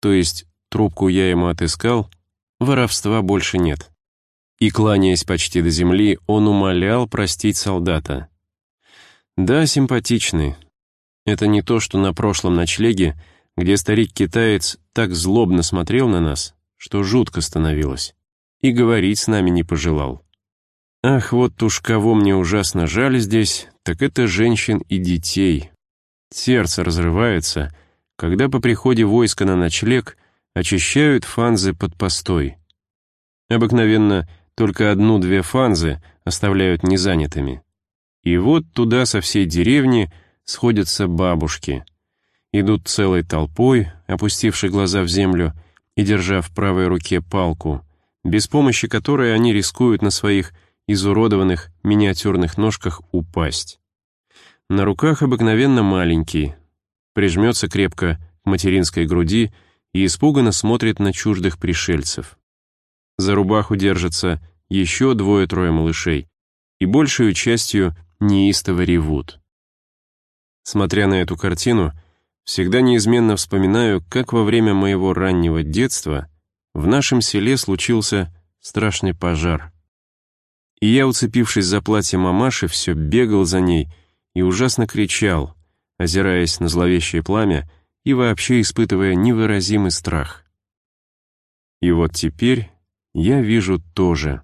Speaker 1: То есть трубку я ему отыскал, воровства больше нет. И, кланяясь почти до земли, он умолял простить солдата. Да, симпатичный. Это не то, что на прошлом ночлеге, где старик-китаец так злобно смотрел на нас, что жутко становилось, и говорить с нами не пожелал. Ах, вот уж кого мне ужасно жаль здесь, так это женщин и детей. Сердце разрывается, когда по приходе войска на ночлег очищают фанзы под постой. Обыкновенно только одну-две фанзы оставляют незанятыми. И вот туда со всей деревни сходятся бабушки. Идут целой толпой, опустивши глаза в землю и держа в правой руке палку, без помощи которой они рискуют на своих изуродованных миниатюрных ножках упасть. На руках обыкновенно маленький, прижмется крепко к материнской груди и испуганно смотрит на чуждых пришельцев. За рубаху держатся еще двое-трое малышей, и большую частью неистово ревут. Смотря на эту картину, всегда неизменно вспоминаю, как во время моего раннего детства в нашем селе случился страшный пожар. И я, уцепившись за платье мамаши, все бегал за ней и ужасно кричал, озираясь на зловещее пламя и вообще испытывая невыразимый страх. И вот теперь я вижу тоже.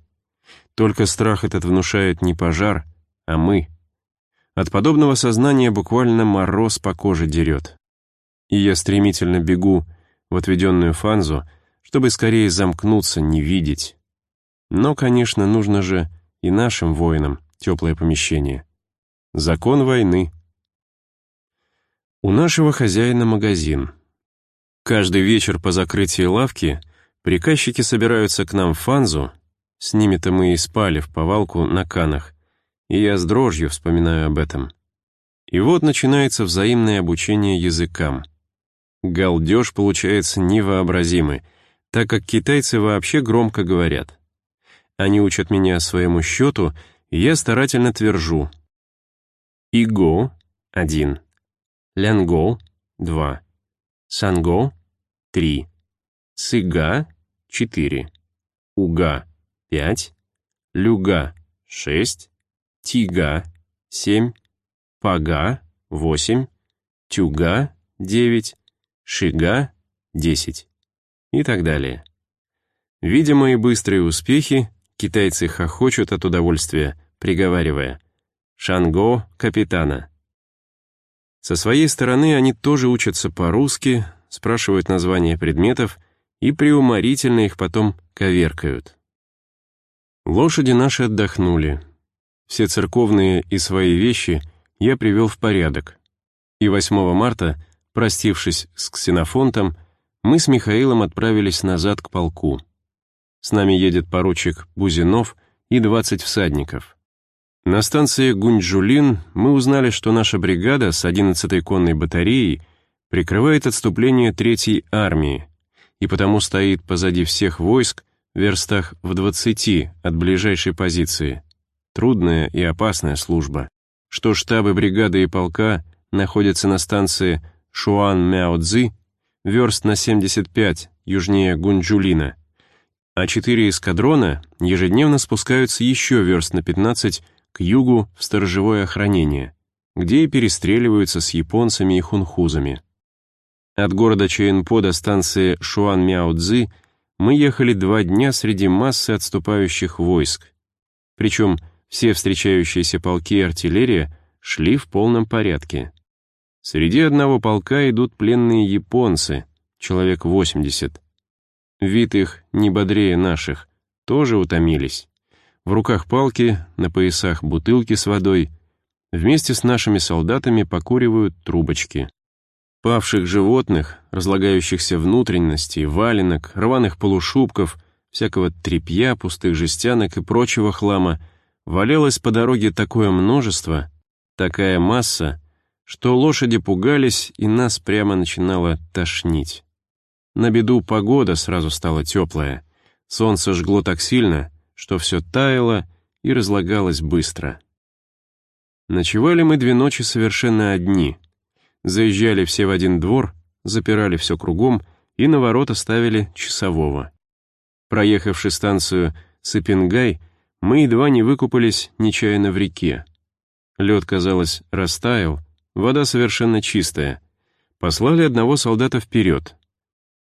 Speaker 1: Только страх этот внушает не пожар, а мы. От подобного сознания буквально мороз по коже дерет. И я стремительно бегу в отведенную фанзу, чтобы скорее замкнуться, не видеть. Но, конечно, нужно же и нашим воинам теплое помещение. Закон войны. У нашего хозяина магазин. Каждый вечер по закрытии лавки приказчики собираются к нам в Фанзу, с ними-то мы и спали в повалку на канах, и я с дрожью вспоминаю об этом. И вот начинается взаимное обучение языкам. Галдеж получается невообразимый, так как китайцы вообще громко говорят. Они учат меня своему счету, и я старательно твержу. Иго — один. Лянго — 2, Санго — 3, Сыга — 4, Уга — 5, Люга — 6, Тига — 7, Пага — 8, Тюга — 9, Шига — 10 и так далее. Видя мои быстрые успехи, китайцы хохочут от удовольствия, приговаривая «Шанго — капитана». Со своей стороны они тоже учатся по-русски, спрашивают названия предметов и преуморительно их потом коверкают. Лошади наши отдохнули. Все церковные и свои вещи я привел в порядок. И 8 марта, простившись с ксенофонтом, мы с Михаилом отправились назад к полку. С нами едет поручик Бузинов и 20 всадников. На станции Гунджулин мы узнали, что наша бригада с 11-й конной батареей прикрывает отступление Третьей армии и потому стоит позади всех войск в верстах в 20 от ближайшей позиции. Трудная и опасная служба. Что штабы бригады и полка находятся на станции Шуан Мяо Цзы, верст на 75 южнее Гунджулина, а четыре эскадрона ежедневно спускаются еще верст на 15 к югу в сторожевое охранение, где и перестреливаются с японцами и хунхузами. От города Чаенпо до станции Шуан-Мяо-Цзы мы ехали два дня среди массы отступающих войск. Причем все встречающиеся полки и артиллерия шли в полном порядке. Среди одного полка идут пленные японцы, человек 80. Вид их не бодрее наших, тоже утомились. В руках палки, на поясах бутылки с водой. Вместе с нашими солдатами покуривают трубочки. Павших животных, разлагающихся внутренностей, валенок, рваных полушубков, всякого тряпья, пустых жестянок и прочего хлама валялось по дороге такое множество, такая масса, что лошади пугались и нас прямо начинало тошнить. На беду погода сразу стала теплая. Солнце жгло так сильно, что все таяло и разлагалось быстро. Ночевали мы две ночи совершенно одни — Заезжали все в один двор, запирали все кругом и на ворота ставили часового. Проехавши станцию Сыпингай, мы едва не выкупались нечаянно в реке. Лед, казалось, растаял, вода совершенно чистая. Послали одного солдата вперед.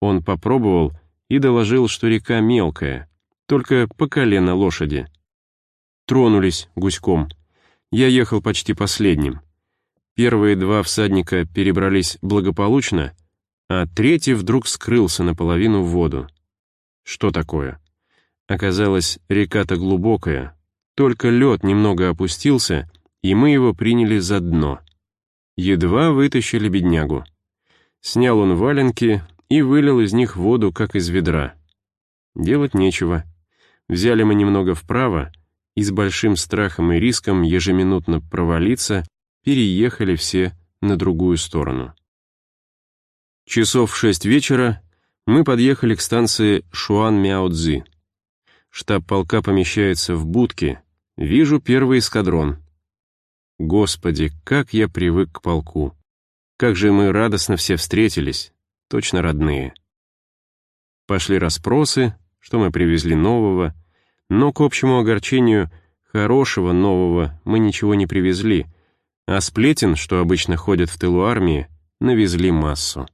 Speaker 1: Он попробовал и доложил, что река мелкая, только по колено лошади. Тронулись гуськом. Я ехал почти последним. Первые два всадника перебрались благополучно, а третий вдруг скрылся наполовину в воду. Что такое? Оказалось, река-то глубокая, только лед немного опустился, и мы его приняли за дно. Едва вытащили беднягу. Снял он валенки и вылил из них воду, как из ведра. Делать нечего. Взяли мы немного вправо, и с большим страхом и риском ежеминутно провалиться переехали все на другую сторону. Часов в шесть вечера мы подъехали к станции Шуан-Мяо-Цзи. Штаб полка помещается в будке. Вижу первый эскадрон. Господи, как я привык к полку. Как же мы радостно все встретились. Точно родные. Пошли расспросы, что мы привезли нового, но к общему огорчению хорошего нового мы ничего не привезли — а сплетен, что обычно ходят в тылу армии, навезли массу.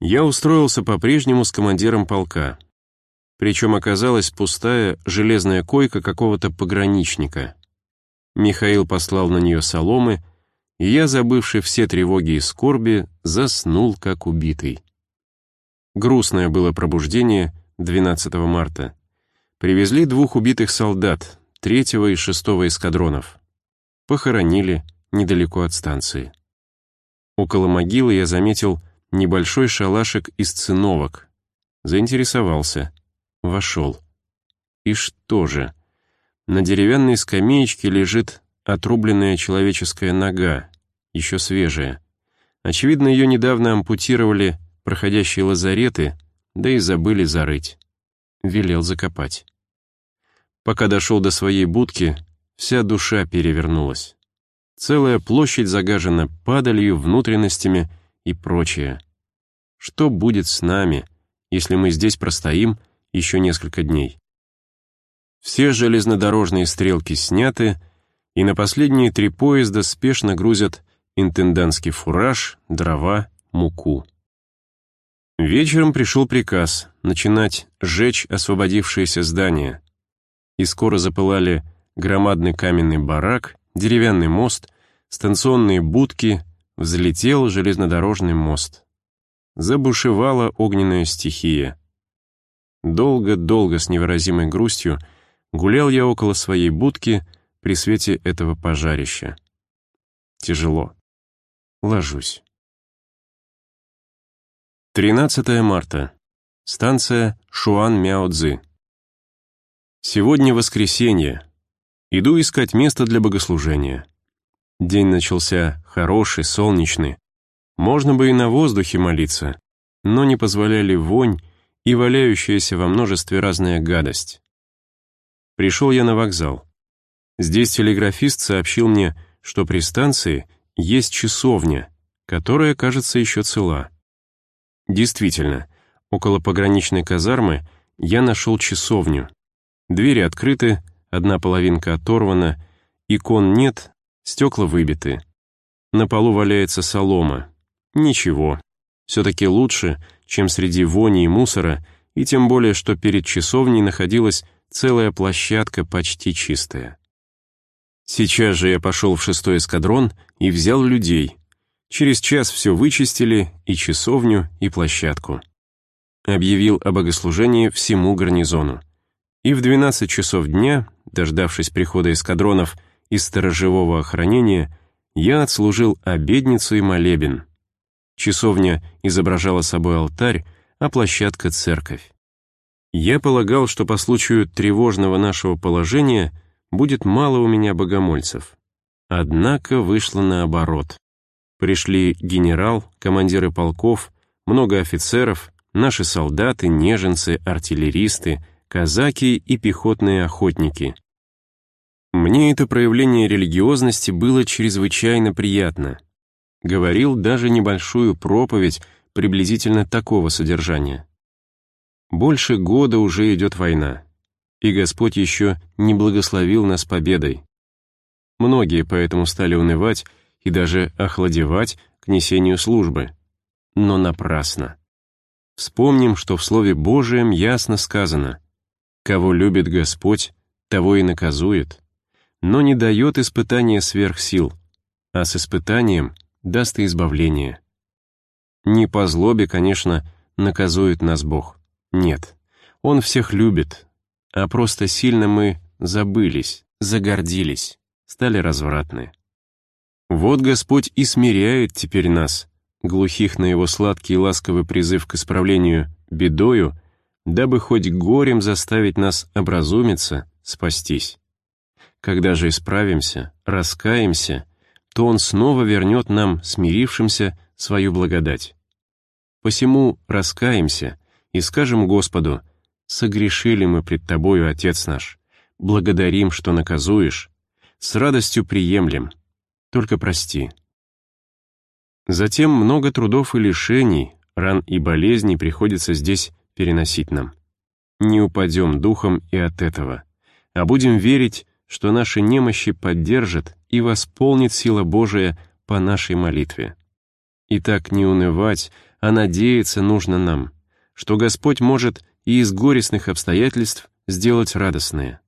Speaker 1: Я устроился по-прежнему с командиром полка. Причем оказалась пустая железная койка какого-то пограничника. Михаил послал на нее соломы, и я, забывший все тревоги и скорби, заснул как убитый. Грустное было пробуждение 12 марта. Привезли двух убитых солдат, третьего и шестого эскадронов похоронили недалеко от станции. Около могилы я заметил небольшой шалашик из циновок. Заинтересовался. Вошел. И что же? На деревянной скамеечке лежит отрубленная человеческая нога, еще свежая. Очевидно, ее недавно ампутировали проходящие лазареты, да и забыли зарыть. Велел закопать. Пока дошел до своей будки, Вся душа перевернулась. Целая площадь загажена падалью, внутренностями и прочее. Что будет с нами, если мы здесь простоим еще несколько дней? Все железнодорожные стрелки сняты, и на последние три поезда спешно грузят интендантский фураж, дрова, муку. Вечером пришел приказ начинать сжечь освободившиеся здания, и скоро запылали громадный каменный барак, деревянный мост, станционные будки, взлетел железнодорожный мост. Забушевала огненная стихия. Долго-долго с невыразимой грустью гулял я около своей будки при свете этого пожарища. Тяжело. Ложусь. 13 марта. Станция Шуан-Мяо-Цзы. Сегодня воскресенье, Иду искать место для богослужения. День начался хороший, солнечный. Можно бы и на воздухе молиться, но не позволяли вонь и валяющаяся во множестве разная гадость. Пришел я на вокзал. Здесь телеграфист сообщил мне, что при станции есть часовня, которая, кажется, еще цела. Действительно, около пограничной казармы я нашел часовню. Двери открыты, одна половинка оторвана, икон нет, стекла выбиты. На полу валяется солома. Ничего. Все-таки лучше, чем среди вони и мусора, и тем более, что перед часовней находилась целая площадка почти чистая. Сейчас же я пошел в шестой эскадрон и взял людей. Через час все вычистили, и часовню, и площадку. Объявил о богослужении всему гарнизону. И в 12 часов дня, дождавшись прихода эскадронов из сторожевого охранения, я отслужил обедницу и молебен. Часовня изображала собой алтарь, а площадка — церковь. Я полагал, что по случаю тревожного нашего положения будет мало у меня богомольцев. Однако вышло наоборот. Пришли генерал, командиры полков, много офицеров, наши солдаты, неженцы, артиллеристы, казаки и пехотные охотники. Мне это проявление религиозности было чрезвычайно приятно. Говорил даже небольшую проповедь приблизительно такого содержания. Больше года уже идет война, и Господь еще не благословил нас победой. Многие поэтому стали унывать и даже охладевать к несению службы. Но напрасно. Вспомним, что в Слове Божием ясно сказано «Кого любит Господь, того и наказует, но не дает испытания сверх сил, а с испытанием даст и избавление». Не по злобе, конечно, наказует нас Бог. Нет, Он всех любит, а просто сильно мы забылись, загордились, стали развратны. Вот Господь и смиряет теперь нас, глухих на Его сладкий и ласковый призыв к исправлению бедою, дабы хоть горем заставить нас образумиться, спастись. Когда же исправимся, раскаемся, то Он снова вернет нам, смирившимся, свою благодать. Посему раскаемся, и скажем Господу, «Согрешили мы пред Тобою, Отец наш, благодарим, что наказуешь, с радостью приемлем, только прости». Затем много трудов и лишений, ран и болезней приходится здесь переносить нам. Не упадем духом и от этого, а будем верить, что наши немощи поддержат и восполнит сила Божия по нашей молитве. И так не унывать, а надеяться нужно нам — что Господь может и из горестных обстоятельств сделать радостные.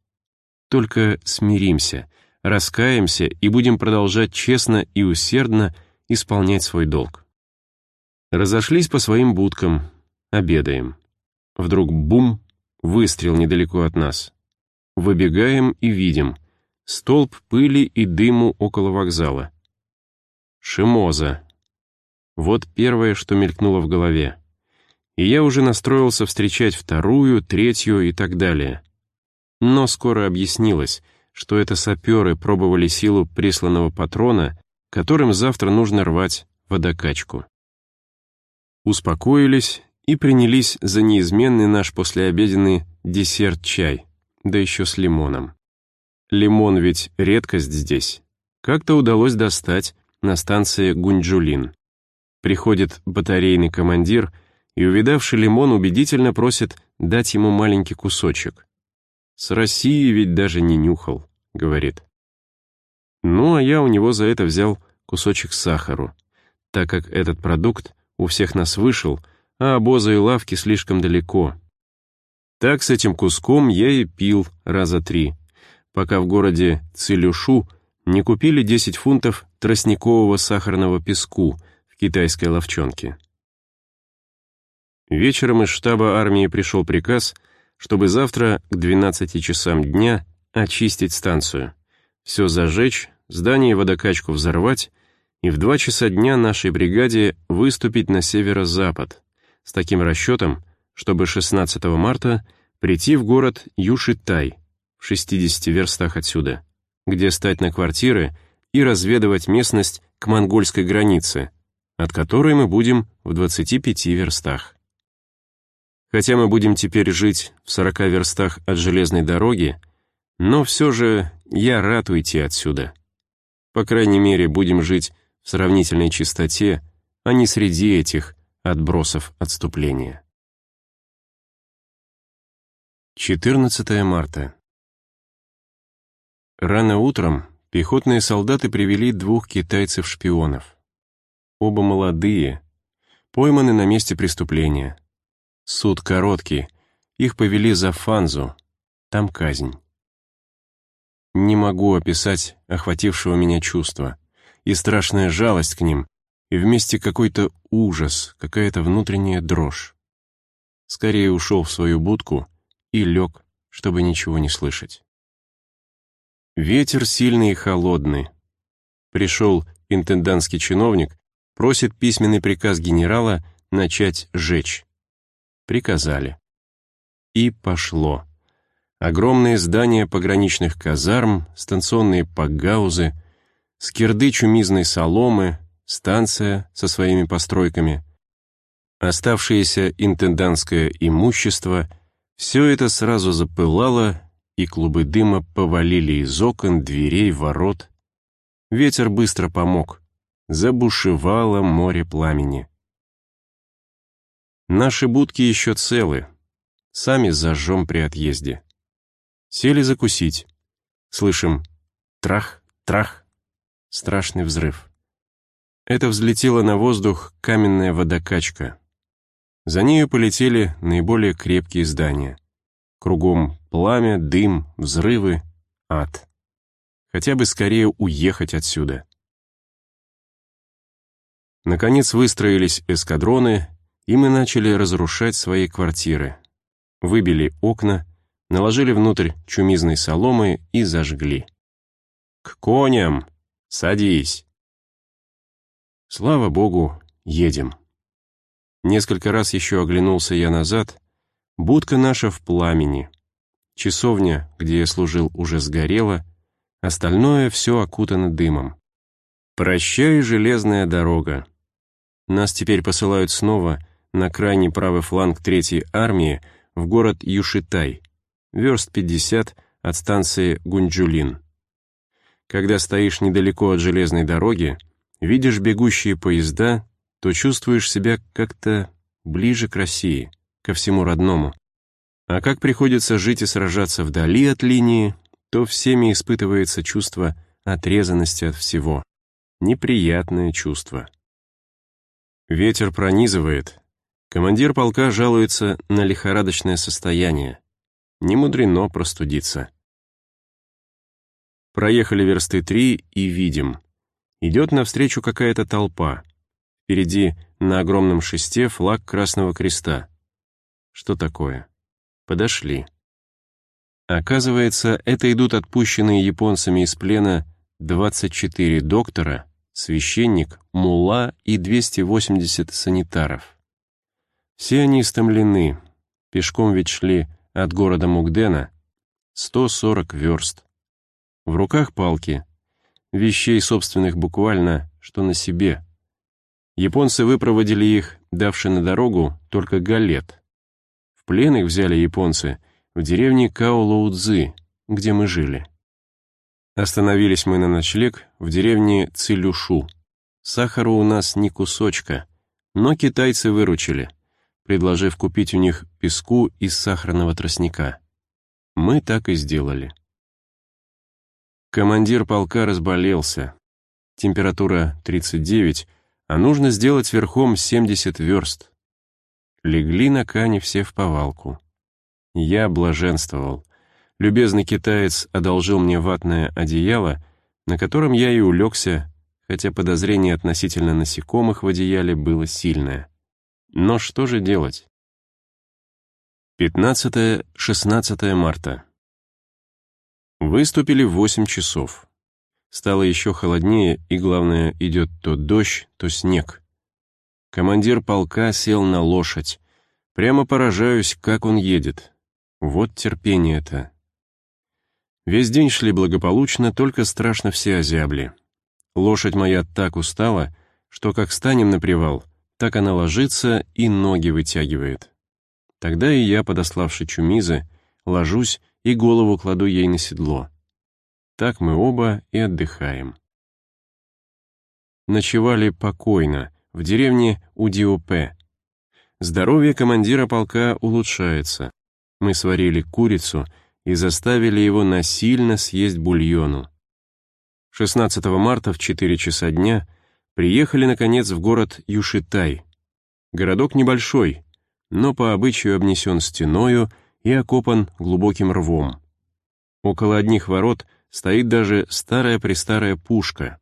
Speaker 1: Только смиримся, раскаемся и будем продолжать честно и усердно исполнять свой долг. Разошлись по своим будкам, обедаем. Вдруг бум, выстрел недалеко от нас. Выбегаем и видим. Столб пыли и дыму около вокзала. Шимоза. Вот первое, что мелькнуло в голове и я уже настроился встречать вторую, третью и так далее. Но скоро объяснилось, что это саперы пробовали силу присланного патрона, которым завтра нужно рвать водокачку. Успокоились и принялись за неизменный наш послеобеденный десерт-чай, да еще с лимоном. Лимон ведь редкость здесь. Как-то удалось достать на станции Гунджулин. Приходит батарейный командир — и увидавший лимон убедительно просит дать ему маленький кусочек. «С России ведь даже не нюхал», — говорит. Ну, а я у него за это взял кусочек сахару, так как этот продукт у всех нас вышел, а обозы и лавки слишком далеко. Так с этим куском я и пил раза три, пока в городе Целюшу не купили 10 фунтов тростникового сахарного песку в китайской ловчонке. Вечером из штаба армии пришел приказ, чтобы завтра к 12 часам дня очистить станцию, все зажечь, здание и водокачку взорвать и в 2 часа дня нашей бригаде выступить на северо-запад с таким расчетом, чтобы 16 марта прийти в город Юшитай в 60 верстах отсюда, где стать на квартиры и разведывать местность к монгольской границе, от которой мы будем в 25 верстах. Хотя мы будем теперь жить в сорока верстах от железной дороги, но все же я рад уйти отсюда. По крайней мере, будем жить в сравнительной чистоте, а не среди этих отбросов отступления. 14 марта. Рано утром пехотные солдаты привели двух китайцев-шпионов. Оба молодые, пойманы на месте преступления. Суд короткий, их повели за Фанзу, там казнь. Не могу описать охватившего меня чувства, и страшная жалость к ним, и вместе какой-то ужас, какая-то внутренняя дрожь. Скорее ушел в свою будку и лег, чтобы ничего не слышать. Ветер сильный и холодный. Пришел интендантский чиновник, просит письменный приказ генерала начать жечь. Приказали. И пошло. Огромные здания пограничных казарм, станционные пагаузы, скирды чумизной соломы, станция со своими постройками, оставшееся интендантское имущество — все это сразу запылало, и клубы дыма повалили из окон, дверей, ворот. Ветер быстро помог. Забушевало море пламени. Наши будки еще целы. Сами зажжем при отъезде. Сели закусить. Слышим трах, трах. Страшный взрыв. Это взлетела на воздух каменная водокачка. За нею полетели наиболее крепкие здания. Кругом пламя, дым, взрывы, ад. Хотя бы скорее уехать отсюда. Наконец выстроились эскадроны, и мы начали разрушать свои квартиры. Выбили окна, наложили внутрь чумизной соломы и зажгли. «К коням! Садись!» Слава богу, едем. Несколько раз еще оглянулся я назад. Будка наша в пламени. Часовня, где я служил, уже сгорела. Остальное все окутано дымом. Прощай, железная дорога. Нас теперь посылают снова на крайний правый фланг Третьей армии в город Юшитай, верст 50 от станции Гунджулин. Когда стоишь недалеко от железной дороги, видишь бегущие поезда, то чувствуешь себя как-то ближе к России, ко всему родному. А как приходится жить и сражаться вдали от линии, то всеми испытывается чувство отрезанности от всего. Неприятное чувство. Ветер пронизывает. Командир полка жалуется на лихорадочное состояние. Не мудрено простудиться. Проехали версты три и видим — Идет навстречу какая-то толпа. Впереди на огромном шесте флаг Красного Креста. Что такое? Подошли. Оказывается, это идут отпущенные японцами из плена 24 доктора, священник, мулла и 280 санитаров. Все они истомлены, пешком ведь шли от города Мугдена 140 верст. В руках палки, вещей собственных буквально, что на себе. Японцы выпроводили их, давши на дорогу только галет. В плен их взяли японцы в деревне Каолоудзы, где мы жили. Остановились мы на ночлег в деревне Цилюшу. Сахара у нас ни кусочка, но китайцы выручили, предложив купить у них песку из сахарного тростника. Мы так и сделали. Командир полка разболелся. Температура 39, а нужно сделать верхом 70 верст. Легли на кане все в повалку. Я блаженствовал. Любезный китаец одолжил мне ватное одеяло, на котором я и улегся, хотя подозрение относительно насекомых в одеяле было сильное. Но что же делать? 15-16 марта. Выступили в 8 часов. Стало еще холоднее, и, главное, идет то дождь, то снег. Командир полка сел на лошадь. Прямо поражаюсь, как он едет. Вот терпение-то. Весь день шли благополучно, только страшно все озябли. Лошадь моя так устала, что как станем на привал, так она ложится и ноги вытягивает. Тогда и я, подославший Чумизы, ложусь и голову кладу ей на седло. Так мы оба и отдыхаем. Ночевали покойно, в деревне Удиопе. Здоровье командира полка улучшается. Мы сварили курицу и заставили его насильно съесть бульону. 16 марта в 4 часа дня приехали, наконец, в город Юшитай. Городок небольшой, но по обычаю обнесен стеною и окопан глубоким рвом. Около одних ворот стоит даже старая-престарая пушка.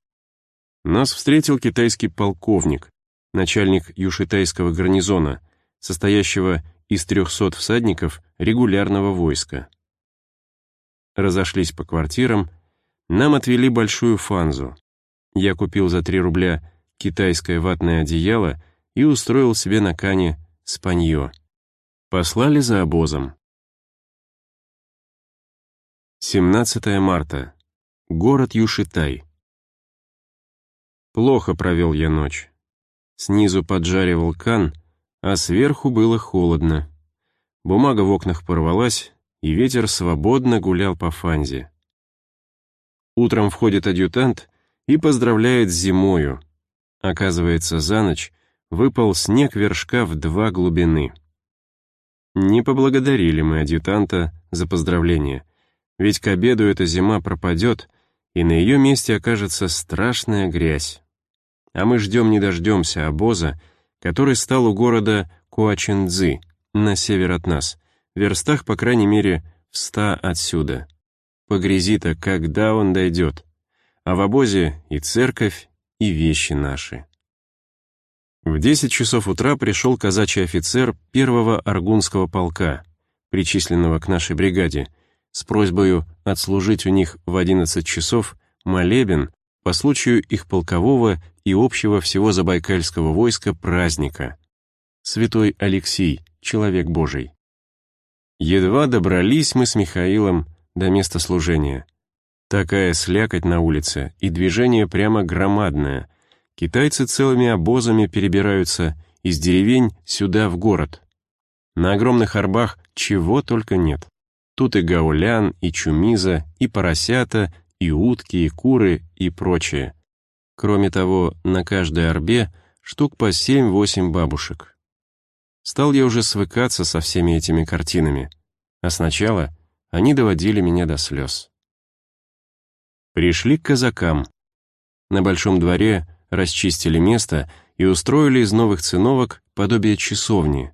Speaker 1: Нас встретил китайский полковник, начальник юшитайского гарнизона, состоящего из 300 всадников регулярного войска. Разошлись по квартирам, нам отвели большую фанзу. Я купил за 3 рубля китайское ватное одеяло и устроил себе на кане спанье. Послали за обозом. 17 марта. Город Юшитай. Плохо провел я ночь. Снизу поджаривал кан, а сверху было холодно. Бумага в окнах порвалась, и ветер свободно гулял по фанзе. Утром входит адъютант и поздравляет с зимою. Оказывается, за ночь выпал снег вершка в два глубины. Не поблагодарили мы адъютанта за поздравление, ведь к обеду эта зима пропадет, и на ее месте окажется страшная грязь. А мы ждем не дождемся обоза, который стал у города Куаченцзы, на север от нас, в верстах, по крайней мере, в ста отсюда. По грязи-то когда он дойдет? А в обозе и церковь, и вещи наши. В 10 часов утра пришел казачий офицер первого аргунского полка, причисленного к нашей бригаде, с просьбой отслужить у них в 11 часов молебен по случаю их полкового и общего всего забайкальского войска праздника. Святой Алексей, человек Божий. Едва добрались мы с Михаилом до места служения. Такая слякоть на улице, и движение прямо громадное — Китайцы целыми обозами перебираются из деревень сюда в город. На огромных арбах чего только нет. Тут и гаулян, и чумиза, и поросята, и утки, и куры, и прочее. Кроме того, на каждой арбе штук по семь-восемь бабушек. Стал я уже свыкаться со всеми этими картинами, а сначала они доводили меня до слез. Пришли к казакам. На большом дворе расчистили место и устроили из новых циновок подобие часовни.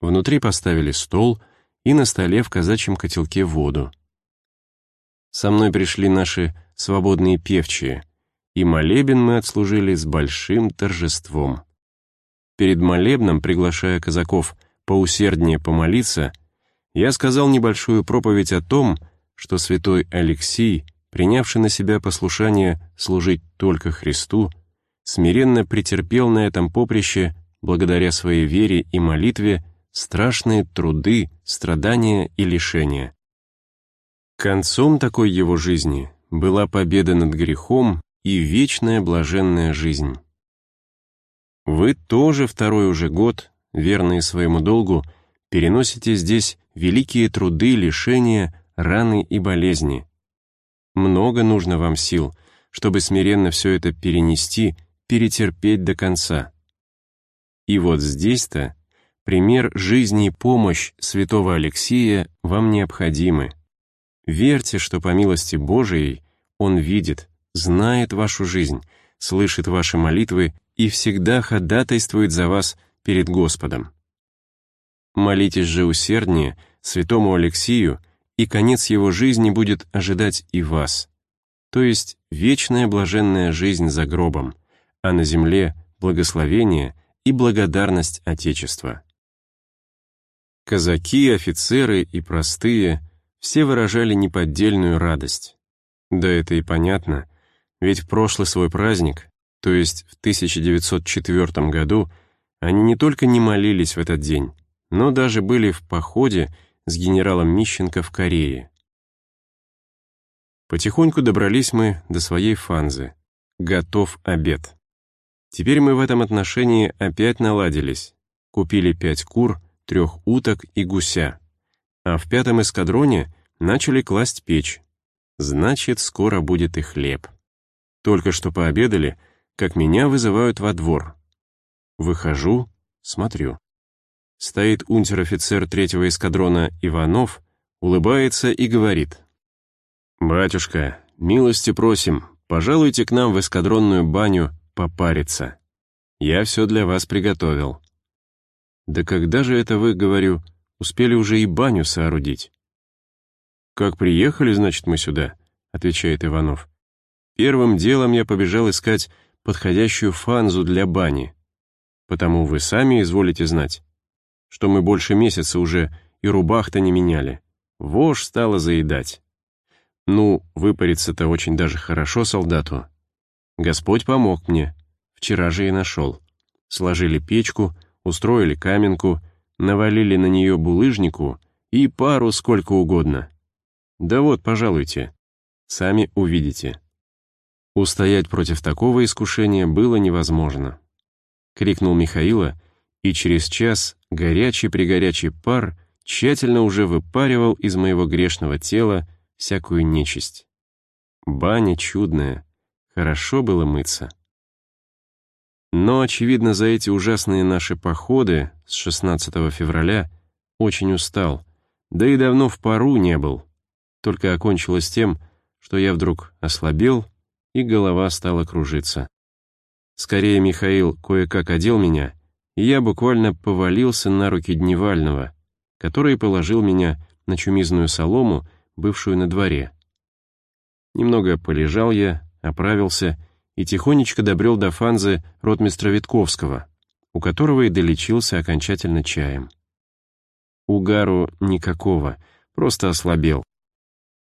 Speaker 1: Внутри поставили стол и на столе в казачьем котелке воду. Со мной пришли наши свободные певчие, и молебен мы отслужили с большим торжеством. Перед молебном, приглашая казаков поусерднее помолиться, я сказал небольшую проповедь о том, что святой Алексий, принявший на себя послушание служить только Христу, смиренно претерпел на этом поприще, благодаря своей вере и молитве, страшные труды, страдания и лишения. Концом такой его жизни была победа над грехом и вечная блаженная жизнь. Вы тоже второй уже год, верные своему долгу, переносите здесь великие труды, лишения, раны и болезни. Много нужно вам сил, чтобы смиренно все это перенести перетерпеть до конца. И вот здесь-то пример жизни и помощь святого Алексия вам необходимы. Верьте, что по милости Божией Он видит, знает вашу жизнь, слышит ваши молитвы и всегда ходатайствует за вас перед Господом. Молитесь же усерднее святому Алексию, и конец его жизни будет ожидать и вас, то есть вечная блаженная жизнь за гробом, а на земле благословение и благодарность Отечества. Казаки, офицеры и простые все выражали неподдельную радость. Да это и понятно, ведь в прошлый свой праздник, то есть в 1904 году, они не только не молились в этот день, но даже были в походе с генералом Мищенко в Корее. Потихоньку добрались мы до своей фанзы. Готов обед. Теперь мы в этом отношении опять наладились. Купили пять кур, трех уток и гуся. А в пятом эскадроне начали класть печь. Значит, скоро будет и хлеб. Только что пообедали, как меня вызывают во двор. Выхожу, смотрю. Стоит унтер-офицер третьего эскадрона Иванов, улыбается и говорит. «Батюшка, милости просим, пожалуйте к нам в эскадронную баню попариться. Я все для вас приготовил». «Да когда же это вы, говорю, успели уже и баню соорудить?» «Как приехали, значит, мы сюда», — отвечает Иванов. «Первым делом я побежал искать подходящую фанзу для бани. Потому вы сами изволите знать, что мы больше месяца уже и рубах-то не меняли. Вож стала заедать. Ну, выпариться-то очень даже хорошо солдату. Господь помог мне. Вчера же и нашел. Сложили печку, устроили каменку, навалили на нее булыжнику и пару сколько угодно. Да вот, пожалуйте. Сами увидите. Устоять против такого искушения было невозможно. Крикнул Михаила, и через час горячий-пригорячий пар тщательно уже выпаривал из моего грешного тела всякую нечисть. Баня чудная, хорошо было мыться. Но, очевидно, за эти ужасные наши походы с 16 февраля очень устал, да и давно в пару не был. Только окончилось тем, что я вдруг ослабел, и голова стала кружиться. Скорее Михаил кое-как одел меня, и я буквально повалился на руки Дневального, который положил меня на чумизную солому, бывшую на дворе. Немного полежал я, оправился и тихонечко добрел до фанзы ротмистра Витковского, у которого и долечился окончательно чаем. Угару никакого, просто ослабел.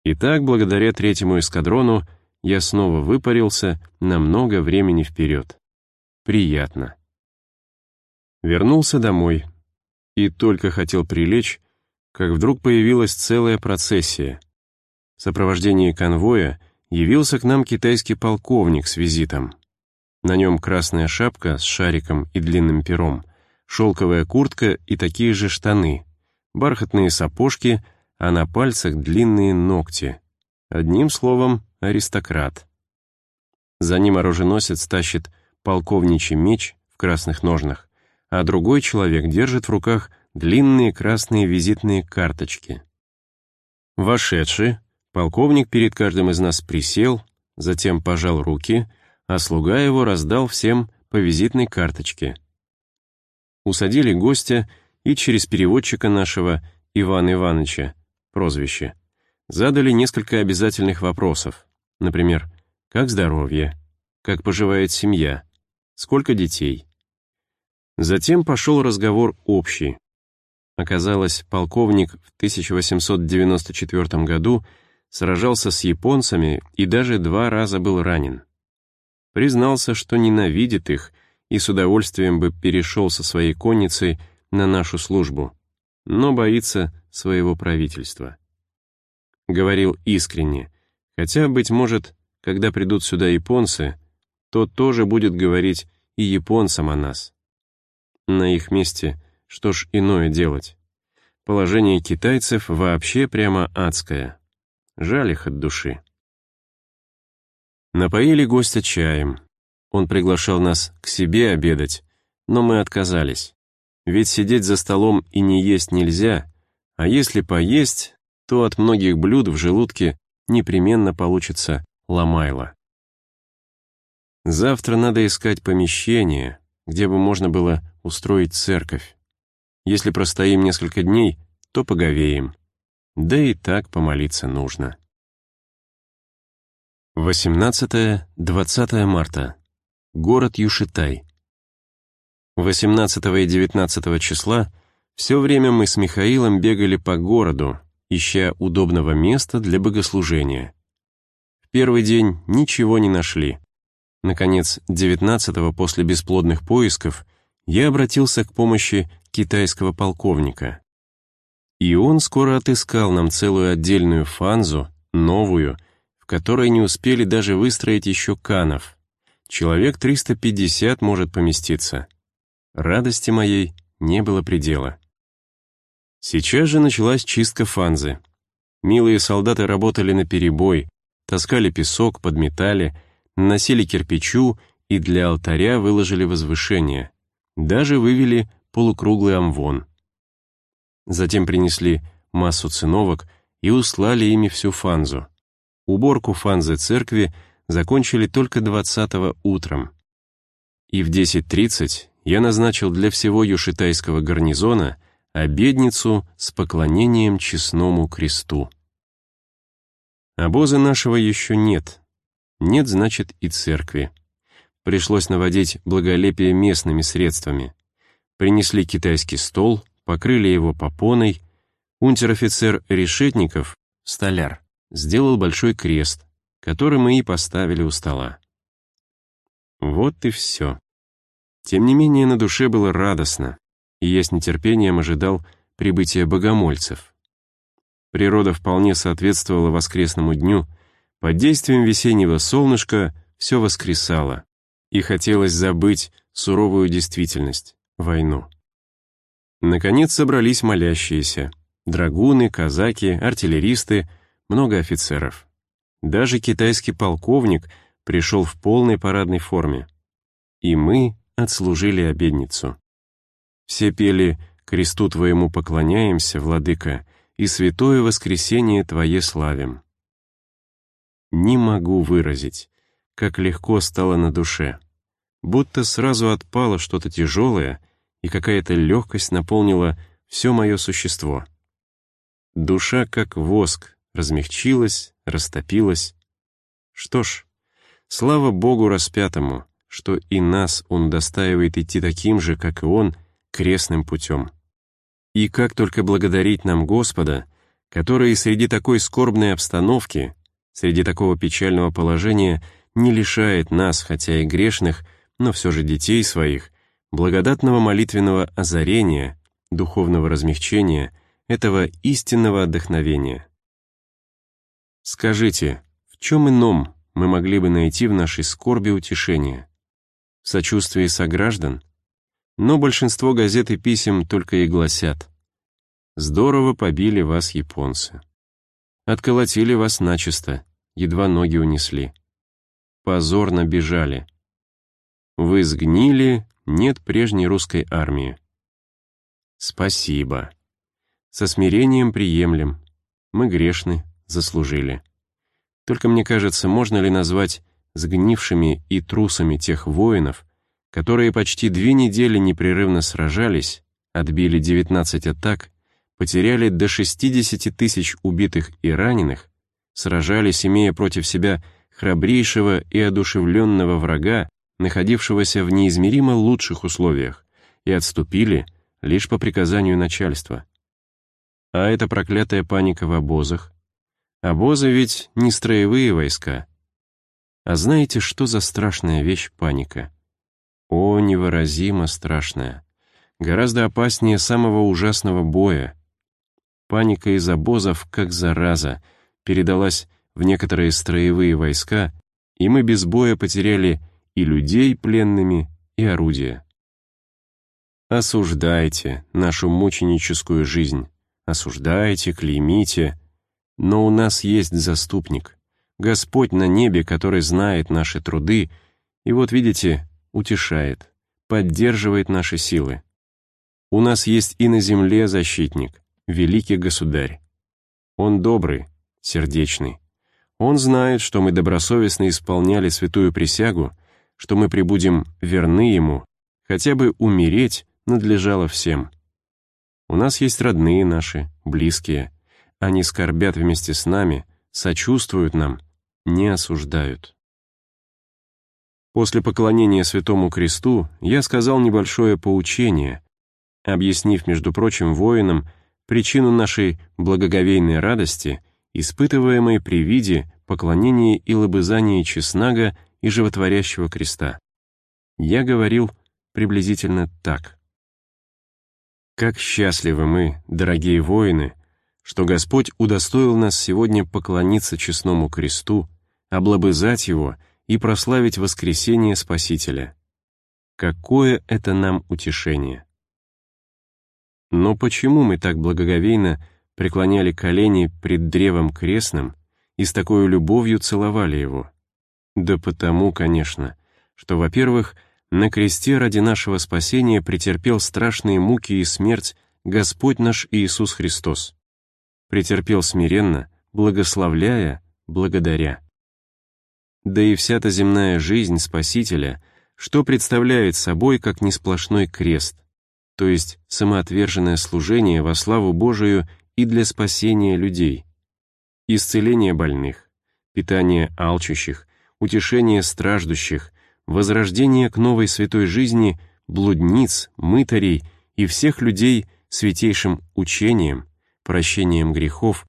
Speaker 1: И так, благодаря третьему эскадрону, я снова выпарился на много времени вперед. Приятно. Вернулся домой и только хотел прилечь, как вдруг появилась целая процессия. В сопровождении конвоя явился к нам китайский полковник с визитом. На нем красная шапка с шариком и длинным пером, шелковая куртка и такие же штаны, бархатные сапожки, а на пальцах длинные ногти. Одним словом, аристократ. За ним оруженосец тащит полковничий меч в красных ножнах, а другой человек держит в руках длинные красные визитные карточки. Вошедший, полковник перед каждым из нас присел, затем пожал руки, а слуга его раздал всем по визитной карточке. Усадили гостя и через переводчика нашего Ивана Ивановича, прозвище, задали несколько обязательных вопросов. Например, как здоровье, как поживает семья, сколько детей. Затем пошел разговор общий. Оказалось, полковник в 1894 году сражался с японцами и даже два раза был ранен. Признался, что ненавидит их и с удовольствием бы перешел со своей конницей на нашу службу, но боится своего правительства. Говорил искренне, хотя, быть может, когда придут сюда японцы, то тоже будет говорить и японцам о нас. На их месте что ж иное делать? Положение китайцев вообще прямо адское. Жаль их от души. Напоили гостя чаем. Он приглашал нас к себе обедать, но мы отказались. Ведь сидеть за столом и не есть нельзя, а если поесть, то от многих блюд в желудке непременно получится ломайло. Завтра надо искать помещение, где бы можно было устроить церковь. Если простоим несколько дней, то поговеем. Да и так помолиться нужно. 18-20 марта. Город Юшитай. 18 и 19 числа все время мы с Михаилом бегали по городу, ища удобного места для богослужения. В первый день ничего не нашли. Наконец, 19-го после бесплодных поисков я обратился к помощи китайского полковника. И он скоро отыскал нам целую отдельную фанзу, новую, в которой не успели даже выстроить еще канов. Человек 350 может поместиться. Радости моей не было предела. Сейчас же началась чистка фанзы. Милые солдаты работали на перебой, таскали песок, подметали, наносили кирпичу и для алтаря выложили возвышение. Даже вывели полукруглый амвон. Затем принесли массу циновок и услали ими всю фанзу. Уборку фанзы церкви закончили только 20 утром. И в 10.30 я назначил для всего юшитайского гарнизона обедницу с поклонением честному кресту. Обоза нашего еще нет. Нет, значит, и церкви. Пришлось наводить благолепие местными средствами. Принесли китайский стол, покрыли его попоной. Унтер-офицер Решетников, столяр, сделал большой крест, который мы и поставили у стола. Вот и все. Тем не менее, на душе было радостно, и я с нетерпением ожидал прибытия богомольцев. Природа вполне соответствовала воскресному дню, под действием весеннего солнышка все воскресало, и хотелось забыть суровую действительность, войну. Наконец собрались молящиеся, драгуны, казаки, артиллеристы, много офицеров. Даже китайский полковник пришел в полной парадной форме. И мы отслужили обедницу. Все пели «Кресту Твоему поклоняемся, Владыка, и святое воскресение Твое славим». Не могу выразить, как легко стало на душе. Будто сразу отпало что-то тяжелое, и какая-то легкость наполнила все мое существо. Душа, как воск, размягчилась, растопилась. Что ж, слава Богу распятому, что и нас Он достаивает идти таким же, как и Он, крестным путем. И как только благодарить нам Господа, который среди такой скорбной обстановки, среди такого печального положения не лишает нас, хотя и грешных, но все же детей своих, благодатного молитвенного озарения, духовного размягчения, этого истинного отдохновения. Скажите, в чем ином мы могли бы найти в нашей скорби утешение? В сочувствии сограждан? Но большинство газет и писем только и гласят «Здорово побили вас японцы». Отколотили вас начисто, едва ноги унесли. Позорно бежали. Вы сгнили, нет прежней русской армии. Спасибо. Со смирением приемлем. Мы грешны, заслужили. Только мне кажется, можно ли назвать сгнившими и трусами тех воинов, которые почти две недели непрерывно сражались, отбили 19 атак, потеряли до 60 тысяч убитых и раненых, сражались, имея против себя храбрейшего и одушевленного врага, находившегося в неизмеримо лучших условиях, и отступили лишь по приказанию начальства. А эта проклятая паника в обозах, Обозы ведь не строевые войска. А знаете, что за страшная вещь паника? О, невыразимо страшная. Гораздо опаснее самого ужасного боя. Паника из обозов, как зараза, передалась в некоторые строевые войска, и мы без боя потеряли и людей пленными, и орудия. Осуждайте нашу мученическую жизнь, осуждайте, клеймите, но у нас есть заступник, Господь на небе, который знает наши труды, и вот, видите, утешает, поддерживает наши силы. У нас есть и на земле защитник, великий государь. Он добрый, сердечный. Он знает, что мы добросовестно исполняли святую присягу, что мы прибудем верны Ему, хотя бы умереть надлежало всем. У нас есть родные наши, близкие, они скорбят вместе с нами, сочувствуют нам, не осуждают. После поклонения Святому Кресту я сказал небольшое поучение, объяснив, между прочим, воинам причину нашей благоговейной радости, испытываемой при виде поклонения и лобызания честнага и животворящего креста. Я говорил приблизительно так. «Как счастливы мы, дорогие воины, что Господь удостоил нас сегодня поклониться честному кресту, облобызать его и прославить воскресение Спасителя. Какое это нам утешение! Но почему мы так благоговейно преклоняли колени пред древом крестным и с такой любовью целовали его? Да потому, конечно, что, во-первых, на кресте ради нашего спасения претерпел страшные муки и смерть Господь наш Иисус Христос. Претерпел смиренно, благословляя, благодаря. Да и вся-та земная жизнь Спасителя, что представляет собой как несплошной крест, то есть самоотверженное служение во славу Божию и для спасения людей, исцеление больных, питание алчущих, утешение страждущих, возрождение к новой святой жизни блудниц, мытарей и всех людей святейшим учением, прощением грехов,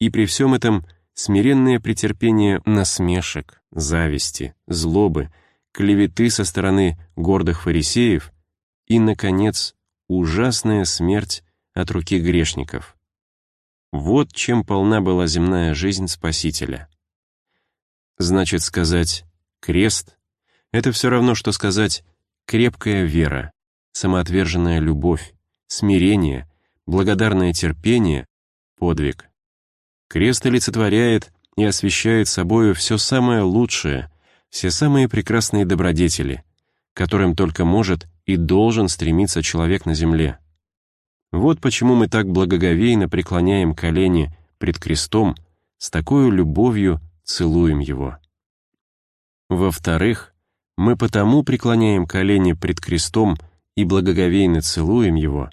Speaker 1: и при всем этом смиренное претерпение насмешек, зависти, злобы, клеветы со стороны гордых фарисеев и, наконец, ужасная смерть от руки грешников. Вот чем полна была земная жизнь Спасителя. Значит, сказать «крест» — это все равно, что сказать «крепкая вера», «самоотверженная любовь», «смирение», «благодарное терпение», «подвиг». Крест олицетворяет и освещает собою все самое лучшее, все самые прекрасные добродетели, которым только может и должен стремиться человек на земле. Вот почему мы так благоговейно преклоняем колени пред крестом, с такой любовью целуем его. Во-вторых, мы потому преклоняем колени пред крестом и благоговейно целуем его,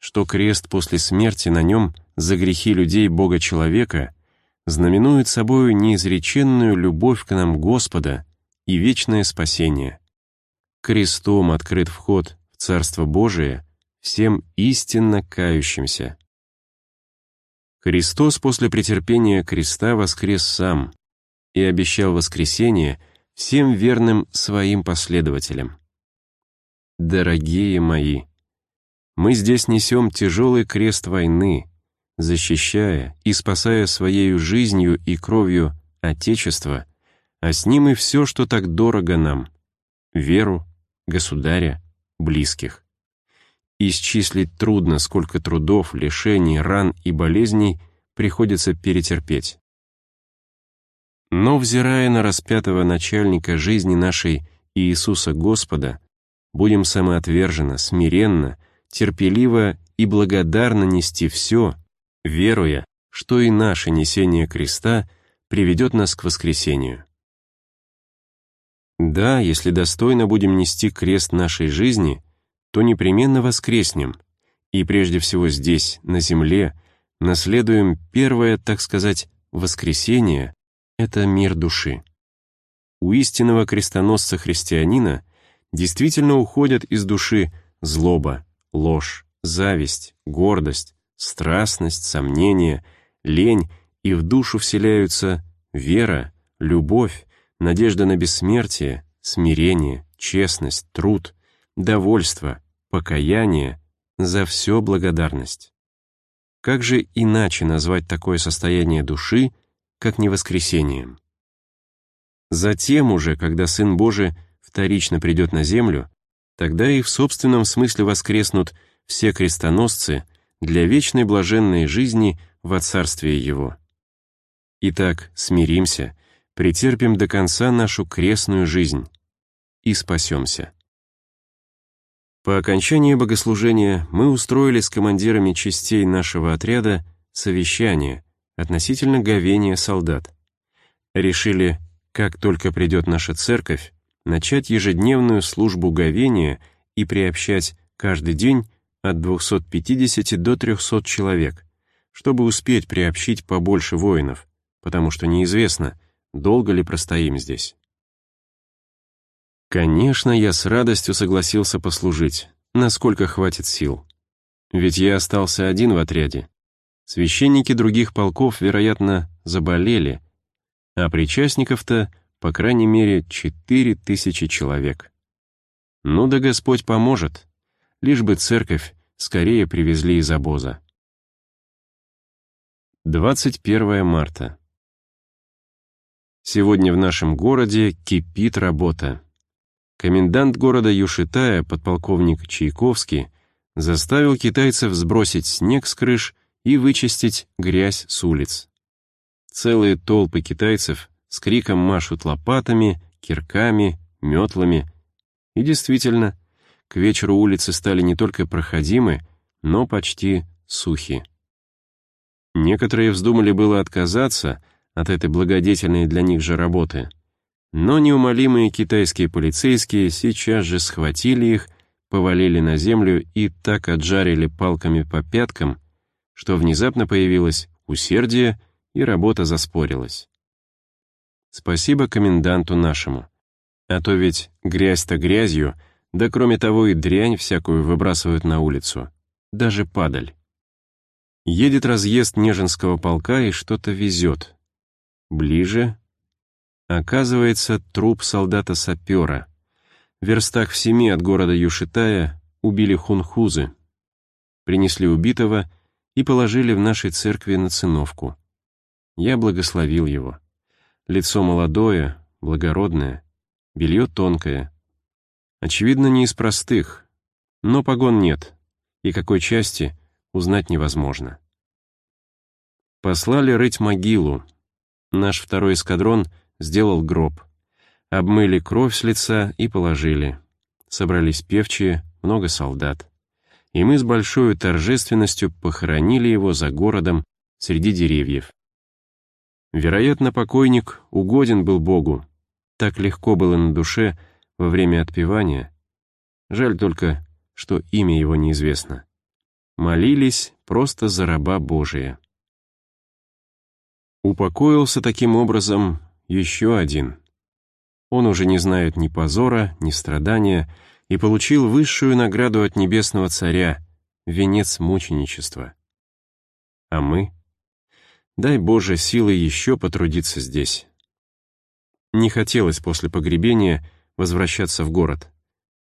Speaker 1: что крест после смерти на нем за грехи людей Бога-человека знаменует собою неизреченную любовь к нам Господа и вечное спасение. Крестом открыт вход в Царство Божие всем истинно кающимся. Христос после претерпения креста воскрес сам, и обещал воскресение всем верным своим последователям. Дорогие мои, мы здесь несем тяжелый крест войны, защищая и спасая своей жизнью и кровью Отечество, а с ним и все, что так дорого нам — веру, государя, близких. Исчислить трудно, сколько трудов, лишений, ран и болезней приходится перетерпеть. Но, взирая на распятого начальника жизни нашей Иисуса Господа, будем самоотверженно, смиренно, терпеливо и благодарно нести все, веруя, что и наше несение креста приведет нас к воскресению. Да, если достойно будем нести крест нашей жизни, то непременно воскреснем, и прежде всего здесь, на земле, наследуем первое, так сказать, воскресение, это мир души. У истинного крестоносца-христианина действительно уходят из души злоба, ложь, зависть, гордость, страстность, сомнение, лень, и в душу вселяются вера, любовь, надежда на бессмертие, смирение, честность, труд, довольство, покаяние, за все благодарность. Как же иначе назвать такое состояние души, как не воскресением. Затем уже, когда Сын Божий вторично придет на землю, тогда и в собственном смысле воскреснут все крестоносцы для вечной блаженной жизни во Царствие Его. Итак, смиримся, претерпим до конца нашу крестную жизнь и спасемся. По окончании богослужения мы устроили с командирами частей нашего отряда совещание — относительно говения солдат. Решили, как только придет наша церковь, начать ежедневную службу говения и приобщать каждый день от 250 до 300 человек, чтобы успеть приобщить побольше воинов, потому что неизвестно, долго ли простоим здесь. Конечно, я с радостью согласился послужить, насколько хватит сил. Ведь я остался один в отряде, Священники других полков, вероятно, заболели, а причастников-то, по крайней мере, четыре тысячи человек. Ну да Господь поможет, лишь бы церковь скорее привезли из обоза. 21 марта. Сегодня в нашем городе кипит работа. Комендант города Юшитая, подполковник Чайковский, заставил китайцев сбросить снег с крыш и вычистить грязь с улиц. Целые толпы китайцев с криком машут лопатами, кирками, метлами И действительно, к вечеру улицы стали не только проходимы, но почти сухи. Некоторые вздумали было отказаться от этой благодетельной для них же работы, но неумолимые китайские полицейские сейчас же схватили их, повалили на землю и так отжарили палками по пяткам, что внезапно появилось усердие, и работа заспорилась. Спасибо коменданту нашему. А то ведь грязь-то грязью, да кроме того и дрянь всякую выбрасывают на улицу. Даже падаль. Едет разъезд Нежинского полка и что-то везет. Ближе. Оказывается, труп солдата-сапера. В верстах в семи от города Юшитая убили хунхузы. Принесли убитого и положили в нашей церкви на циновку. Я благословил его. Лицо молодое, благородное, белье тонкое. Очевидно, не из простых, но погон нет, и какой части узнать невозможно. Послали рыть могилу. Наш второй эскадрон сделал гроб. Обмыли кровь с лица и положили. Собрались певчие, много солдат. И мы с большой торжественностью похоронили его за городом среди деревьев. Вероятно, покойник угоден был Богу. Так легко было на душе во время отпевания. Жаль только, что имя его неизвестно. Молились просто за раба Божия. Упокоился таким образом еще один. Он уже не знает ни позора, ни страдания, и получил высшую награду от небесного царя — венец мученичества. А мы — Дай Боже силы еще потрудиться здесь. Не хотелось после погребения возвращаться в город.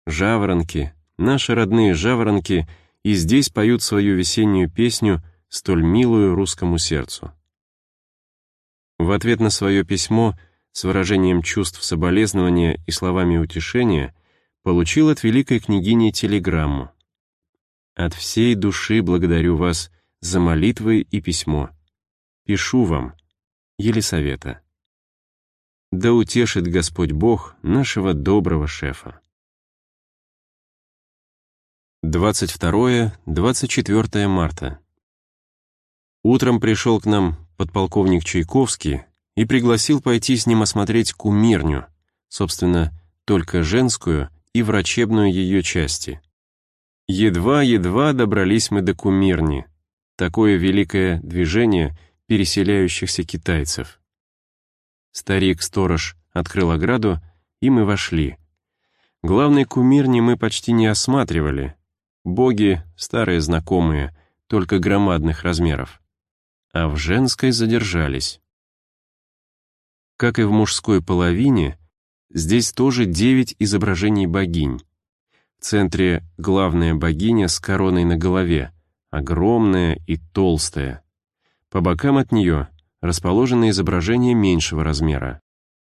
Speaker 1: Жаворонки, наши родные жаворонки, и здесь поют свою весеннюю песню, столь милую русскому сердцу. В ответ на свое письмо с выражением чувств соболезнования и словами утешения получил от великой княгини телеграмму. «От всей души благодарю вас за молитвы и письмо. Пишу вам, Елисавета. Да утешит Господь Бог нашего доброго шефа. 22-24 марта. Утром пришел к нам подполковник Чайковский и пригласил пойти с ним осмотреть кумирню, собственно, только женскую и врачебную ее части. Едва-едва добрались мы до кумирни. Такое великое движение — переселяющихся китайцев. Старик-сторож открыл ограду, и мы вошли. Главный кумирни мы почти не осматривали. Боги — старые знакомые, только громадных размеров. А в женской задержались. Как и в мужской половине, здесь тоже девять изображений богинь. В центре главная богиня с короной на голове, огромная и толстая. По бокам от нее расположены изображения меньшего размера.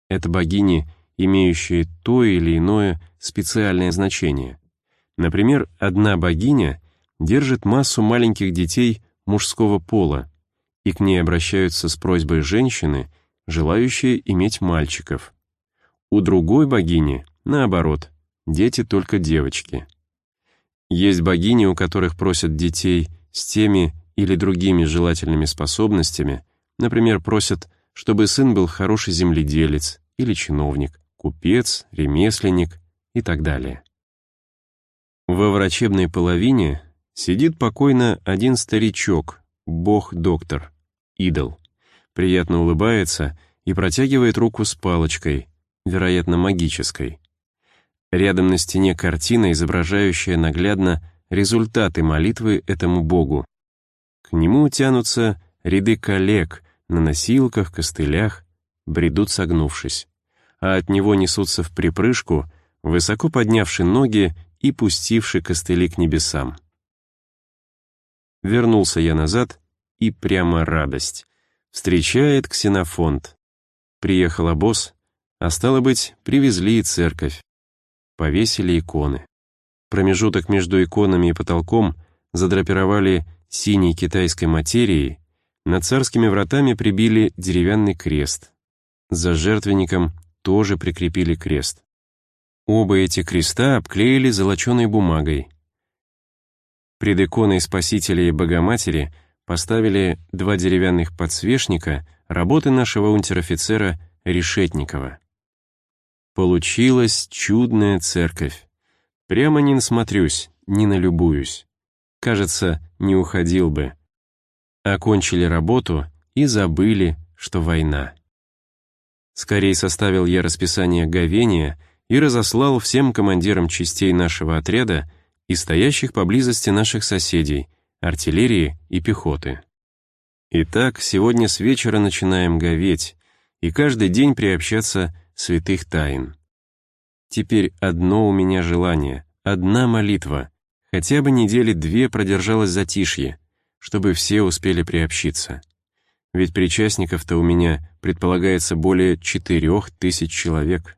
Speaker 1: Это богини, имеющие то или иное специальное значение. Например, одна богиня держит массу маленьких детей мужского пола, и к ней обращаются с просьбой женщины, желающие иметь мальчиков. У другой богини, наоборот, дети только девочки. Есть богини, у которых просят детей с теми или другими желательными способностями, например, просят, чтобы сын был хороший земледелец или чиновник, купец, ремесленник и так далее. Во врачебной половине сидит покойно один старичок, бог-доктор, идол, приятно улыбается и протягивает руку с палочкой, вероятно, магической. Рядом на стене картина, изображающая наглядно результаты молитвы этому богу, к нему тянутся ряды коллег на носилках, костылях, бредут согнувшись, а от него несутся в припрыжку, высоко поднявши ноги и пустивши костыли к небесам. Вернулся я назад, и прямо радость. Встречает ксенофонт. Приехал обоз, а стало быть, привезли и церковь. Повесили иконы. Промежуток между иконами и потолком задрапировали синей китайской материей, над царскими вратами прибили деревянный крест. За жертвенником тоже прикрепили крест. Оба эти креста обклеили золоченой бумагой. Пред иконой Спасителя и Богоматери поставили два деревянных подсвечника работы нашего унтер-офицера Решетникова. Получилась чудная церковь. Прямо не насмотрюсь, не налюбуюсь. Кажется, не уходил бы. Окончили работу и забыли, что война. Скорей составил я расписание говения и разослал всем командирам частей нашего отряда и стоящих поблизости наших соседей, артиллерии и пехоты. Итак, сегодня с вечера начинаем говеть и каждый день приобщаться святых тайн. Теперь одно у меня желание, одна молитва, хотя бы недели две продержалось затишье, чтобы все успели приобщиться. Ведь причастников-то у меня предполагается более четырех тысяч человек.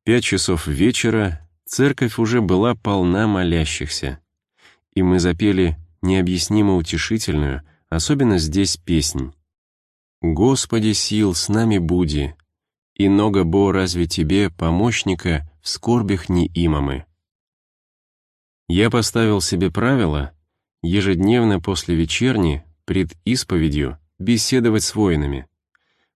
Speaker 1: В пять часов вечера церковь уже была полна молящихся, и мы запели необъяснимо утешительную, особенно здесь, песнь. «Господи сил, с нами буди, и много бо разве тебе, помощника, в скорбях не имамы. Я поставил себе правило ежедневно после вечерни, пред исповедью, беседовать с воинами.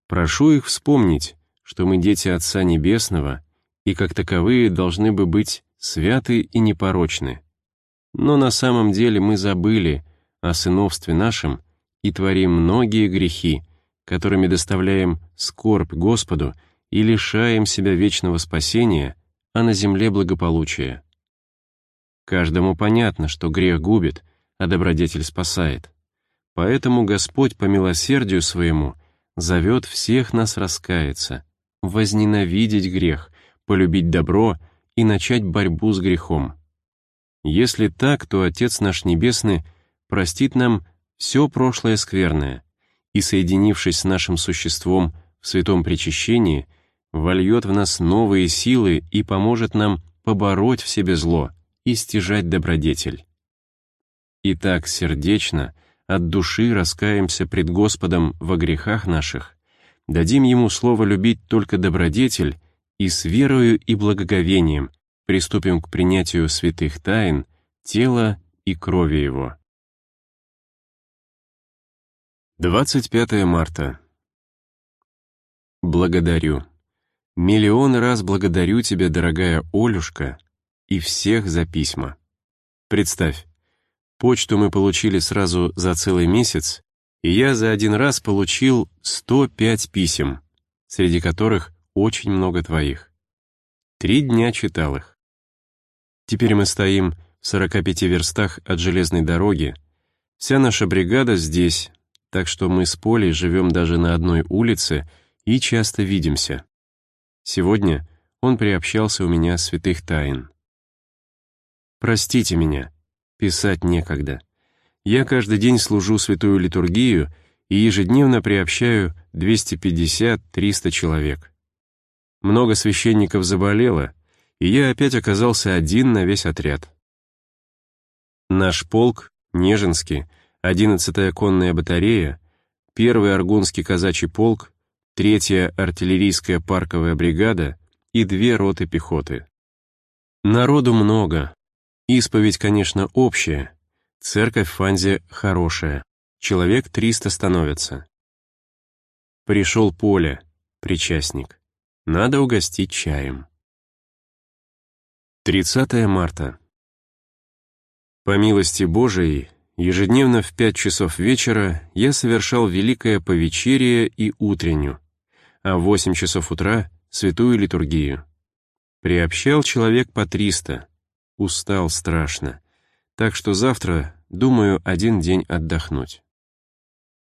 Speaker 1: Прошу их вспомнить, что мы дети Отца Небесного и как таковые должны бы быть святы и непорочны. Но на самом деле мы забыли о сыновстве нашем и творим многие грехи, которыми доставляем скорбь Господу и лишаем себя вечного спасения, а на земле благополучия. Каждому понятно, что грех губит, а добродетель спасает. Поэтому Господь по милосердию своему зовет всех нас раскаяться, возненавидеть грех, полюбить добро и начать борьбу с грехом. Если так, то Отец наш Небесный простит нам все прошлое скверное и, соединившись с нашим существом в святом причащении, вольет в нас новые силы и поможет нам побороть в себе зло и стяжать добродетель. Итак, сердечно, от души раскаемся пред Господом во грехах наших, дадим Ему слово любить только добродетель и с верою и благоговением приступим к принятию святых тайн, тела и крови Его. 25 марта. Благодарю. Миллион раз благодарю тебя, дорогая Олюшка, и всех за письма. Представь, почту мы получили сразу за целый месяц, и я за один раз получил 105 писем, среди которых очень много твоих. Три дня читал их. Теперь мы стоим в 45 верстах от железной дороги, вся наша бригада здесь, так что мы с Полей живем даже на одной улице и часто видимся. Сегодня он приобщался у меня святых тайн. Простите меня, писать некогда. Я каждый день служу святую литургию и ежедневно приобщаю 250-300 человек. Много священников заболело, и я опять оказался один на весь отряд. Наш полк, Нежинский, 11-я конная батарея, первый Аргунский казачий полк третья артиллерийская парковая бригада и две роты пехоты. Народу много. Исповедь, конечно, общая. Церковь Фанзе хорошая. Человек 300 становится. Пришел Поля, причастник. Надо угостить чаем. 30 марта. По милости Божией, ежедневно в пять часов вечера я совершал великое повечерие и утреннюю, а в 8 часов утра — святую литургию. Приобщал человек по 300, устал страшно, так что завтра, думаю, один день отдохнуть.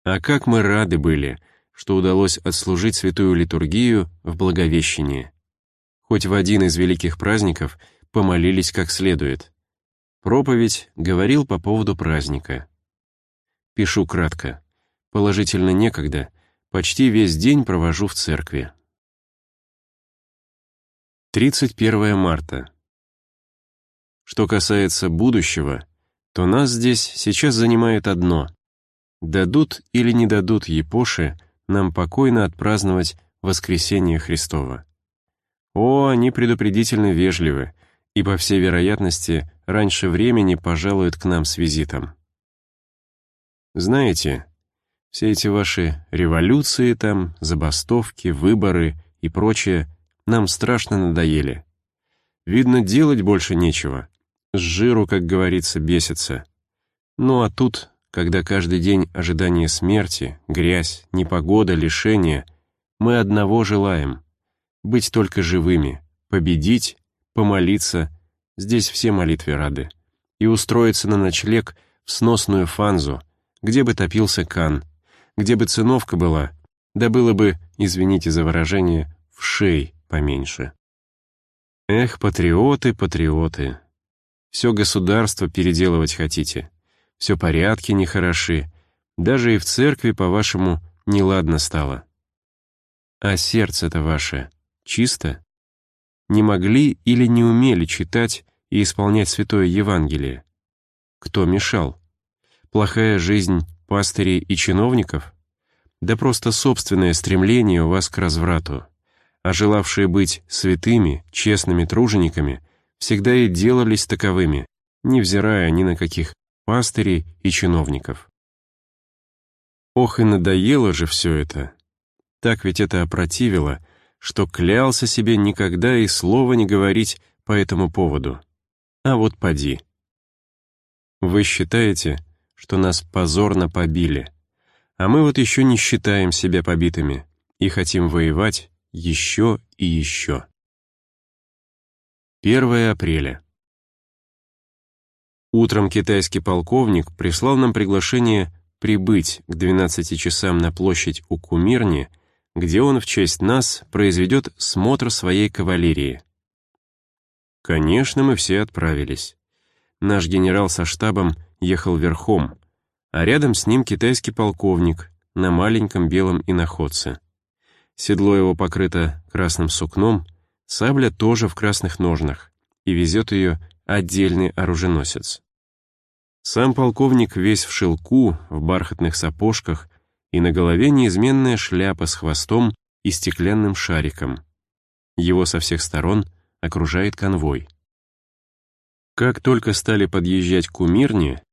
Speaker 1: А как мы рады были, что удалось отслужить святую литургию в Благовещении. Хоть в один из великих праздников помолились как следует. Проповедь говорил по поводу праздника. Пишу кратко. Положительно некогда — Почти весь день провожу в церкви. 31 марта. Что касается будущего, то нас здесь сейчас занимает одно. Дадут или не дадут Епоши нам покойно отпраздновать воскресение Христова. О, они предупредительно вежливы и, по всей вероятности, раньше времени пожалуют к нам с визитом. Знаете, все эти ваши революции там, забастовки, выборы и прочее нам страшно надоели. Видно, делать больше нечего. С жиру, как говорится, бесится. Ну а тут, когда каждый день ожидание смерти, грязь, непогода, лишения, мы одного желаем — быть только живыми, победить, помолиться, здесь все молитве рады, и устроиться на ночлег в сносную фанзу, где бы топился кан, где бы циновка была, да было бы, извините за выражение, в шей поменьше. Эх, патриоты, патриоты. Все государство переделывать хотите. Все порядки нехороши. Даже и в церкви, по-вашему, неладно стало. А сердце-то ваше чисто? Не могли или не умели читать и исполнять Святое Евангелие? Кто мешал? Плохая жизнь пастырей и чиновников? Да просто собственное стремление у вас к разврату. А желавшие быть святыми, честными тружениками, всегда и делались таковыми, невзирая ни на каких пастырей и чиновников. Ох и надоело же все это. Так ведь это опротивило, что клялся себе никогда и слова не говорить по этому поводу. А вот поди. Вы считаете, что нас позорно побили. А мы вот еще не считаем себя побитыми и хотим воевать еще и еще. 1 апреля. Утром китайский полковник прислал нам приглашение прибыть к 12 часам на площадь у Кумирни, где он в честь нас произведет смотр своей кавалерии. Конечно, мы все отправились. Наш генерал со штабом ехал верхом, а рядом с ним китайский полковник на маленьком белом иноходце. Седло его покрыто красным сукном, сабля тоже в красных ножнах, и везет ее отдельный оруженосец. Сам полковник весь в шелку, в бархатных сапожках, и на голове неизменная шляпа с хвостом и стеклянным шариком. Его со всех сторон окружает конвой. Как только стали подъезжать к Умирне,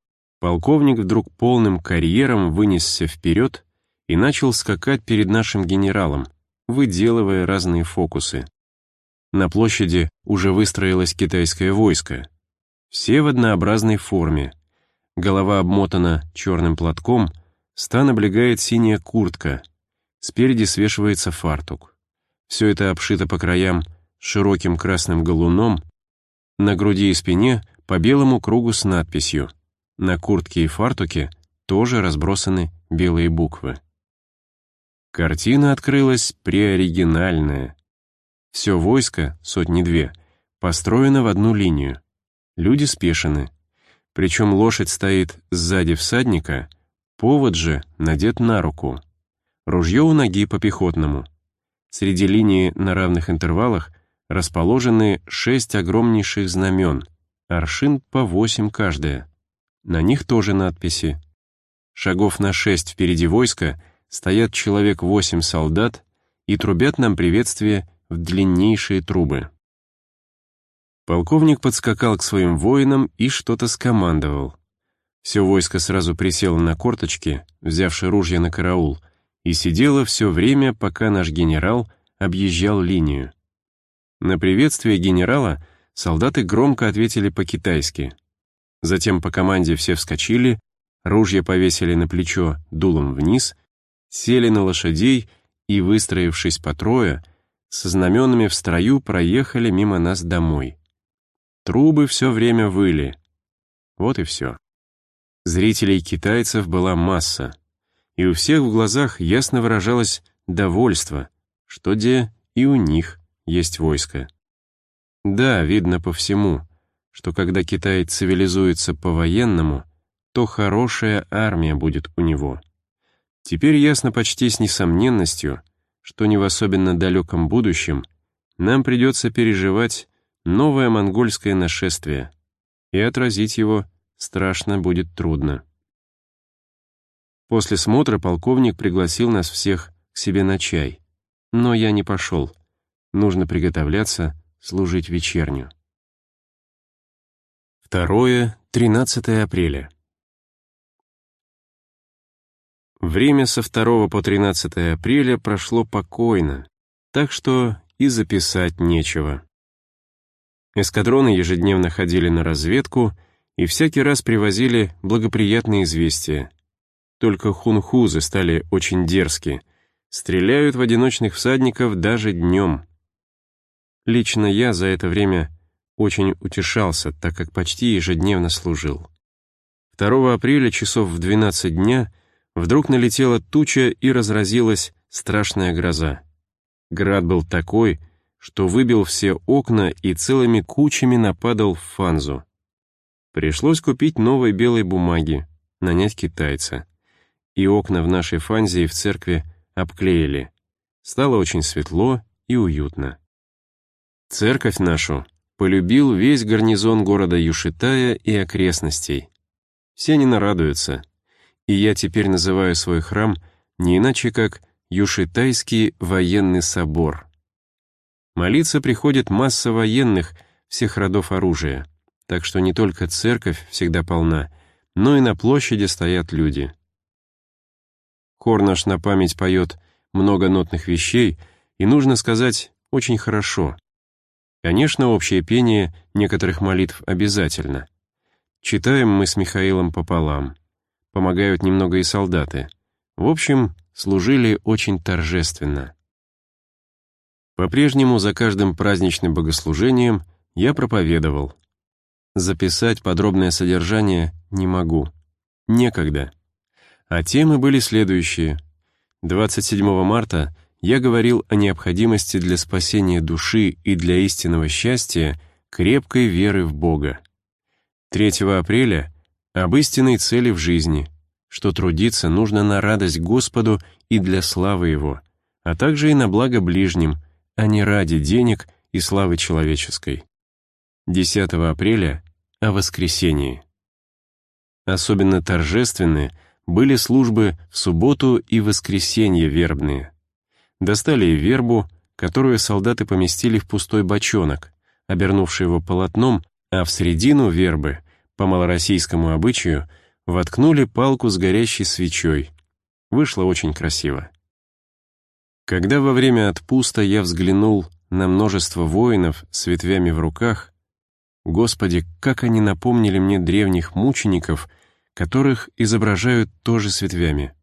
Speaker 1: полковник вдруг полным карьером вынесся вперед и начал скакать перед нашим генералом, выделывая разные фокусы. На площади уже выстроилось китайское войско. Все в однообразной форме. Голова обмотана черным платком, стан облегает синяя куртка, спереди свешивается фартук. Все это обшито по краям широким красным галуном, на груди и спине по белому кругу с надписью. На куртке и фартуке тоже разбросаны белые буквы. Картина открылась преоригинальная. Все войско, сотни-две, построено в одну линию. Люди спешены. Причем лошадь стоит сзади всадника, повод же надет на руку. Ружье у ноги по пехотному. Среди линии на равных интервалах расположены шесть огромнейших знамен, аршин по восемь каждая. На них тоже надписи. Шагов на шесть впереди войска стоят человек восемь солдат и трубят нам приветствие в длиннейшие трубы. Полковник подскакал к своим воинам и что-то скомандовал. Все войско сразу присело на корточки, взявши ружья на караул, и сидело все время, пока наш генерал объезжал линию. На приветствие генерала солдаты громко ответили по-китайски. Затем по команде все вскочили, ружья повесили на плечо дулом вниз, сели на лошадей и, выстроившись по трое, со знаменами в строю проехали мимо нас домой. Трубы все время выли. Вот и все. Зрителей китайцев была масса, и у всех в глазах ясно выражалось довольство, что где и у них есть войско. Да, видно по всему, что когда Китай цивилизуется по-военному, то хорошая армия будет у него. Теперь ясно почти с несомненностью, что не в особенно далеком будущем нам придется переживать новое монгольское нашествие, и отразить его страшно будет трудно. После смотра полковник пригласил нас всех к себе на чай, но я не пошел Нужно приготовляться служить вечерню. 2-13 апреля. Время со 2 по 13 апреля прошло покойно, так что и записать нечего. Эскадроны ежедневно ходили на разведку и всякий раз привозили благоприятные известия. Только хунхузы стали очень дерзки, стреляют в одиночных всадников даже днем. Лично я за это время очень утешался, так как почти ежедневно служил. 2 апреля часов в 12 дня вдруг налетела туча и разразилась страшная гроза. Град был такой, что выбил все окна и целыми кучами нападал в фанзу. Пришлось купить новой белой бумаги, нанять китайца. И окна в нашей фанзе и в церкви обклеили. Стало очень светло и уютно. Церковь нашу полюбил весь гарнизон города Юшитая и окрестностей. Все они нарадуются, и я теперь называю свой храм не иначе как Юшитайский военный собор. Молиться приходит масса военных всех родов оружия, так что не только церковь всегда полна, но и на площади стоят люди. Хор на память поет много нотных вещей, и, нужно сказать, очень хорошо. Конечно, общее пение некоторых молитв обязательно. Читаем мы с Михаилом пополам. Помогают немного и солдаты. В общем, служили очень торжественно. По-прежнему за каждым праздничным богослужением я проповедовал. Записать подробное содержание не могу. Некогда. А темы были следующие. 27 марта я говорил о необходимости для спасения души и для истинного счастья крепкой веры в Бога. 3 апреля — об истинной цели в жизни, что трудиться нужно на радость Господу и для славы Его, а также и на благо ближним — а не ради денег и славы человеческой. 10 апреля — о воскресении. Особенно торжественны были службы в субботу и воскресенье вербные. Достали вербу, которую солдаты поместили в пустой бочонок, обернувший его полотном, а в середину вербы, по малороссийскому обычаю, воткнули палку с горящей свечой. Вышло очень красиво. Когда во время отпуста я взглянул на множество воинов с ветвями в руках, Господи, как они напомнили мне древних мучеников, которых изображают тоже с ветвями.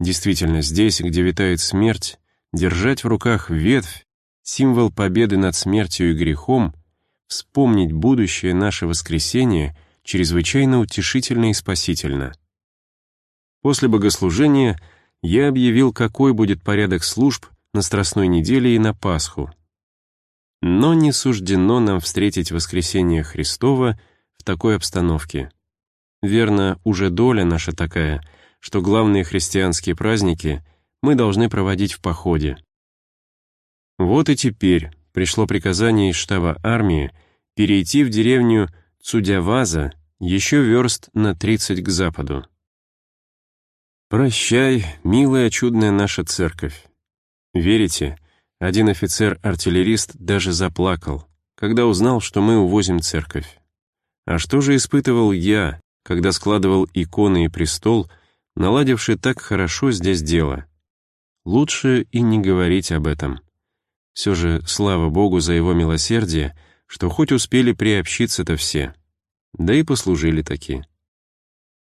Speaker 1: Действительно, здесь, где витает смерть, держать в руках ветвь, символ победы над смертью и грехом, вспомнить будущее наше воскресение чрезвычайно утешительно и спасительно. После богослужения — я объявил, какой будет порядок служб на Страстной неделе и на Пасху. Но не суждено нам встретить воскресение Христова в такой обстановке. Верно, уже доля наша такая, что главные христианские праздники мы должны проводить в походе. Вот и теперь пришло приказание из штаба армии перейти в деревню Цудяваза еще верст на 30 к западу. «Прощай, милая чудная наша церковь». Верите, один офицер-артиллерист даже заплакал, когда узнал, что мы увозим церковь. А что же испытывал я, когда складывал иконы и престол, наладивший так хорошо здесь дело? Лучше и не говорить об этом. Все же, слава Богу за его милосердие, что хоть успели приобщиться-то все. Да и послужили таки.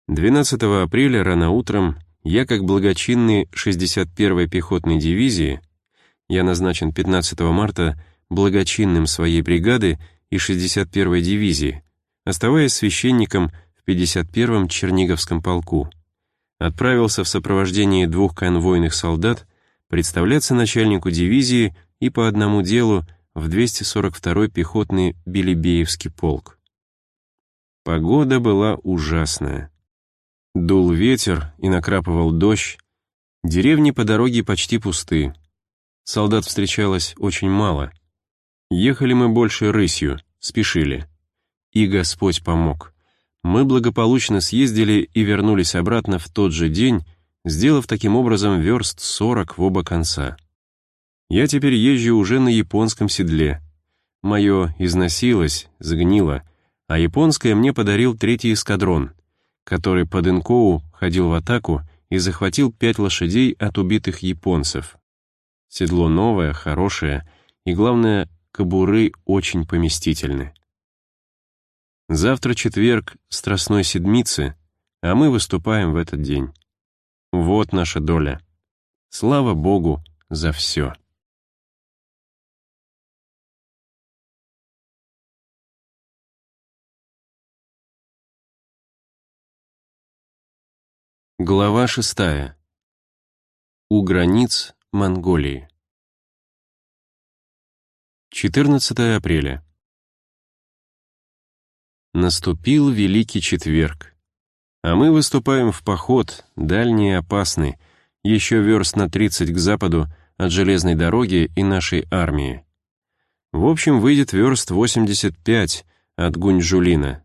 Speaker 1: 12 апреля рано утром я, как благочинный 61-й пехотной дивизии, я назначен 15 марта благочинным своей бригады и 61-й дивизии, оставаясь священником в 51-м Черниговском полку, отправился в сопровождении двух конвойных солдат представляться начальнику дивизии и по одному делу в 242-й пехотный Белебеевский полк. Погода была ужасная. Дул ветер и накрапывал дождь. Деревни по дороге почти пусты. Солдат встречалось очень мало. Ехали мы больше рысью, спешили. И Господь помог. Мы благополучно съездили и вернулись обратно в тот же день, сделав таким образом верст сорок в оба конца. Я теперь езжу уже на японском седле. Мое износилось, сгнило, а японское мне подарил третий эскадрон, который под Инкоу ходил в атаку и захватил пять лошадей от убитых японцев. Седло новое, хорошее, и, главное, кобуры очень поместительны. Завтра четверг Страстной Седмицы, а мы выступаем в этот день. Вот наша доля. Слава Богу за все. Глава шестая. У границ Монголии. 14 апреля. Наступил Великий Четверг, а мы выступаем в поход, дальний и опасный, еще верст на 30 к западу от железной дороги и нашей армии. В общем, выйдет верст 85 от Гуньжулина.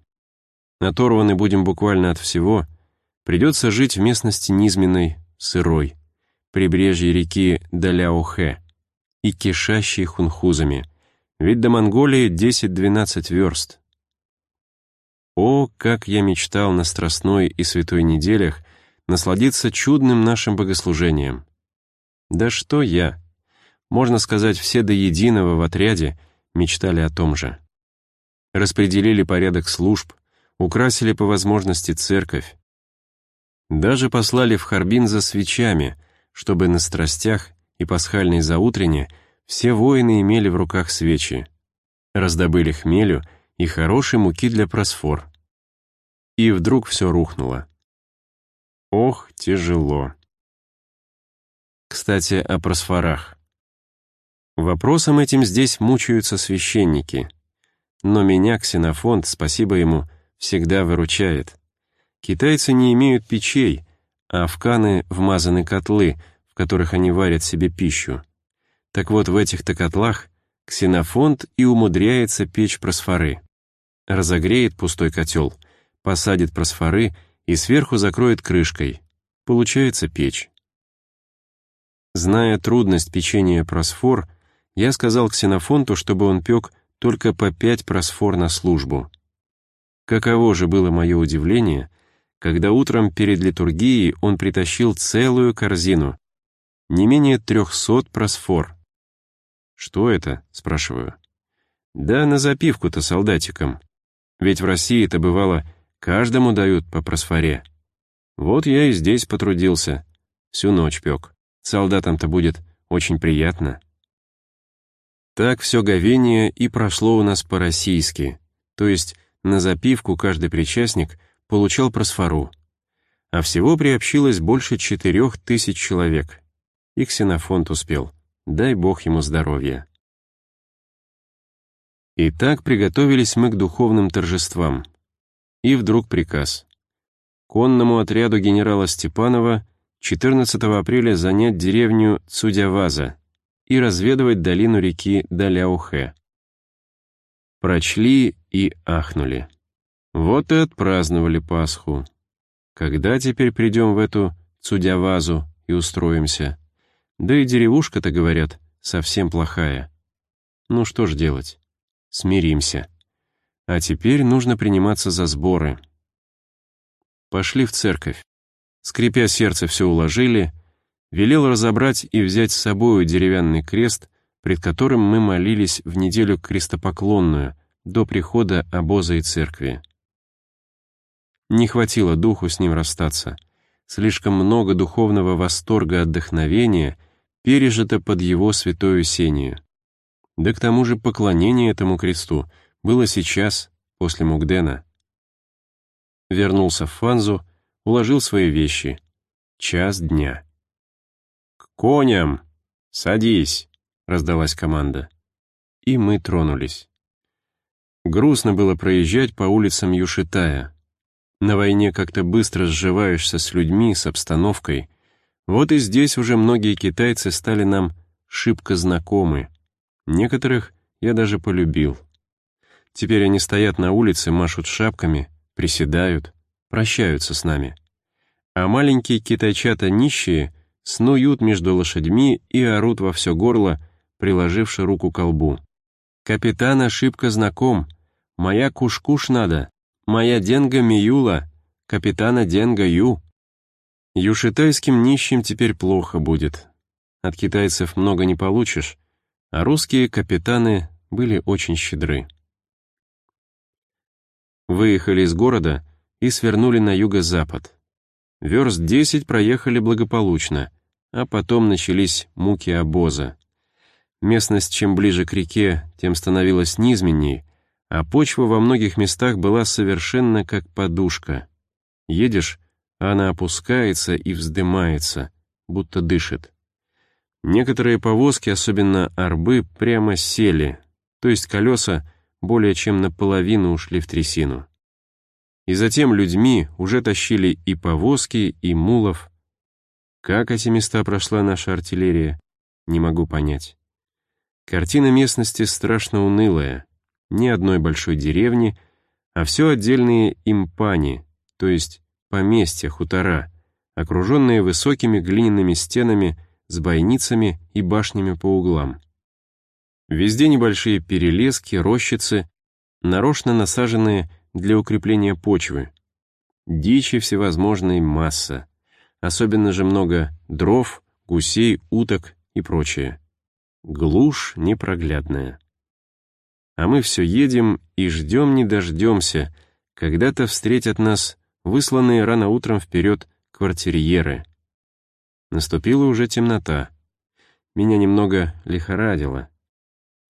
Speaker 1: Оторваны будем буквально от всего — Придется жить в местности низменной, сырой, прибрежье реки Даляохе и кишащей хунхузами, ведь до Монголии 10-12 верст. О, как я мечтал на Страстной и Святой неделях насладиться чудным нашим богослужением. Да что я? Можно сказать, все до единого в отряде мечтали о том же. Распределили порядок служб, украсили по возможности церковь, даже послали в Харбин за свечами, чтобы на страстях и пасхальной заутрене все воины имели в руках свечи. Раздобыли хмелю и хорошей муки для просфор. И вдруг все рухнуло. Ох, тяжело. Кстати, о просфорах. Вопросом этим здесь мучаются священники. Но меня Ксенофонт, спасибо ему, всегда выручает. Китайцы не имеют печей, а афканы — вмазаны котлы, в которых они варят себе пищу. Так вот, в этих-то котлах ксенофонт и умудряется печь просфоры. Разогреет пустой котел, посадит просфоры и сверху закроет крышкой. Получается печь. Зная трудность печения просфор, я сказал ксенофонту, чтобы он пек только по пять просфор на службу. Каково же было мое удивление, когда утром перед литургией он притащил целую корзину, не менее трехсот просфор. «Что это?» — спрашиваю. «Да на запивку-то солдатикам. Ведь в России это бывало, каждому дают по просфоре. Вот я и здесь потрудился. Всю ночь пек. Солдатам-то будет очень приятно». Так все говение и прошло у нас по-российски, то есть на запивку каждый причастник — получал просфору, а всего приобщилось больше четырех тысяч человек. И Ксенофонт успел, дай бог ему здоровья. И так приготовились мы к духовным торжествам. И вдруг приказ. Конному отряду генерала Степанова 14 апреля занять деревню Цудяваза и разведывать долину реки Даляухе. Прочли и ахнули. Вот и отпраздновали Пасху. Когда теперь придем в эту Цудявазу и устроимся? Да и деревушка-то, говорят, совсем плохая. Ну что ж делать? Смиримся. А теперь нужно приниматься за сборы. Пошли в церковь. Скрипя сердце, все уложили, велел разобрать и взять с собою деревянный крест, пред которым мы молились в неделю крестопоклонную, до прихода обоза и церкви. Не хватило духу с ним расстаться. Слишком много духовного восторга отдохновения пережито под его святою сенью. Да к тому же поклонение этому кресту было сейчас, после Мугдена. Вернулся в Фанзу, уложил свои вещи. Час дня. «К коням! Садись!» — раздалась команда. И мы тронулись. Грустно было проезжать по улицам Юшитая. На войне как-то быстро сживаешься с людьми, с обстановкой. Вот и здесь уже многие китайцы стали нам шибко знакомы. Некоторых я даже полюбил. Теперь они стоят на улице, машут шапками, приседают, прощаются с нами. А маленькие китайчата нищие снуют между лошадьми и орут во все горло, приложивши руку к колбу. «Капитан ошибка знаком. Моя кушкуш надо. Моя денга Миюла. Капитана денга Ю». Юшитайским нищим теперь плохо будет. От китайцев много не получишь, а русские капитаны были очень щедры. Выехали из города и свернули на юго-запад. Верст десять проехали благополучно, а потом начались муки обоза. Местность чем ближе к реке, тем становилась низменней, а почва во многих местах была совершенно как подушка. Едешь, она опускается и вздымается, будто дышит. Некоторые повозки, особенно арбы, прямо сели, то есть колеса более чем наполовину ушли в трясину. И затем людьми уже тащили и повозки, и мулов. Как эти места прошла наша артиллерия, не могу понять. Картина местности страшно унылая. Ни одной большой деревни, а все отдельные импани, то есть поместья, хутора, окруженные высокими глиняными стенами с бойницами и башнями по углам. Везде небольшие перелески, рощицы, нарочно насаженные для укрепления почвы. Дичи всевозможной масса. Особенно же много дров, гусей, уток и прочее. Глушь непроглядная. А мы все едем и ждем не дождемся, когда-то встретят нас высланные рано утром вперед квартирьеры. Наступила уже темнота. Меня немного лихорадило.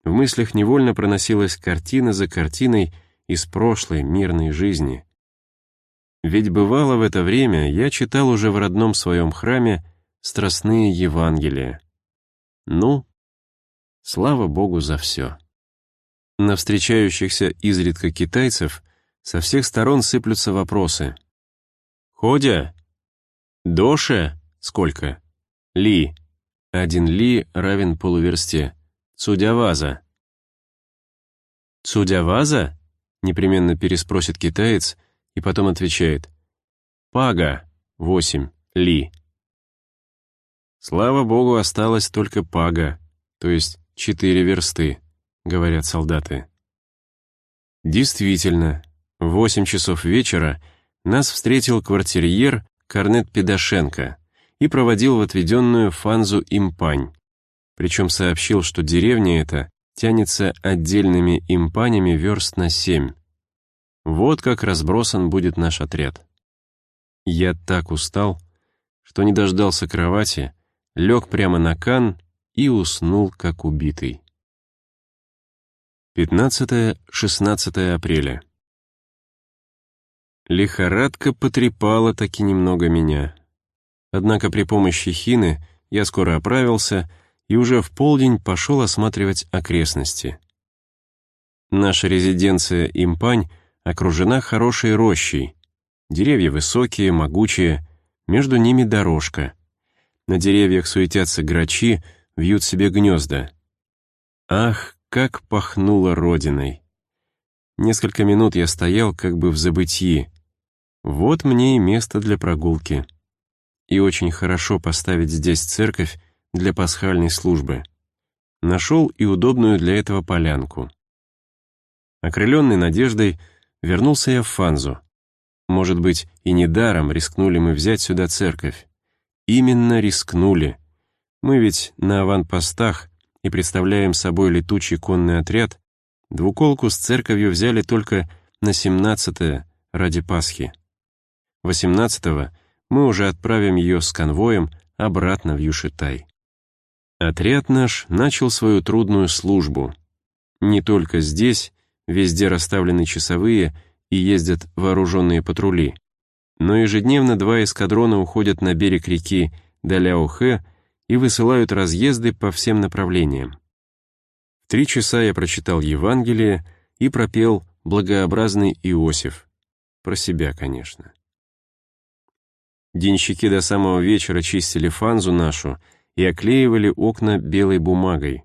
Speaker 1: В мыслях невольно проносилась картина за картиной из прошлой мирной жизни. Ведь бывало в это время, я читал уже в родном своем храме страстные Евангелия. Ну, слава Богу за все. На встречающихся изредка китайцев со всех сторон сыплются вопросы. «Ходя? Доше? Сколько? Ли? Один ли равен полуверсте. Судяваза. Судяваза? Непременно переспросит китаец и потом отвечает. Пага, восемь, ли. Слава богу, осталось только пага, то есть четыре версты, говорят солдаты. Действительно, в восемь часов вечера нас встретил квартирьер Корнет Педашенко и проводил в отведенную Фанзу Импань причем сообщил, что деревня эта тянется отдельными импанями верст на семь. Вот как разбросан будет наш отряд. Я так устал, что не дождался кровати, лег прямо на кан и уснул, как убитый. 15-16 апреля. Лихорадка потрепала таки немного меня. Однако при помощи хины я скоро оправился и уже в полдень пошел осматривать окрестности. Наша резиденция Импань окружена хорошей рощей. Деревья высокие, могучие, между ними дорожка. На деревьях суетятся грачи, вьют себе гнезда. Ах, как пахнуло родиной! Несколько минут я стоял как бы в забытии. Вот мне и место для прогулки. И очень хорошо поставить здесь церковь для пасхальной службы. Нашел и удобную для этого полянку. Окрыленный надеждой, вернулся я в Фанзу. Может быть, и недаром рискнули мы взять сюда церковь. Именно рискнули. Мы ведь на аванпостах и представляем собой летучий конный отряд, двуколку с церковью взяли только на 17-е ради Пасхи. 18-го мы уже отправим ее с конвоем обратно в Юшитай. Отряд наш начал свою трудную службу. Не только здесь, везде расставлены часовые и ездят вооруженные патрули, но ежедневно два эскадрона уходят на берег реки Даляохэ и высылают разъезды по всем направлениям. В три часа я прочитал Евангелие и пропел «Благообразный Иосиф». Про себя, конечно. Денщики до самого вечера чистили фанзу нашу — и оклеивали окна белой бумагой.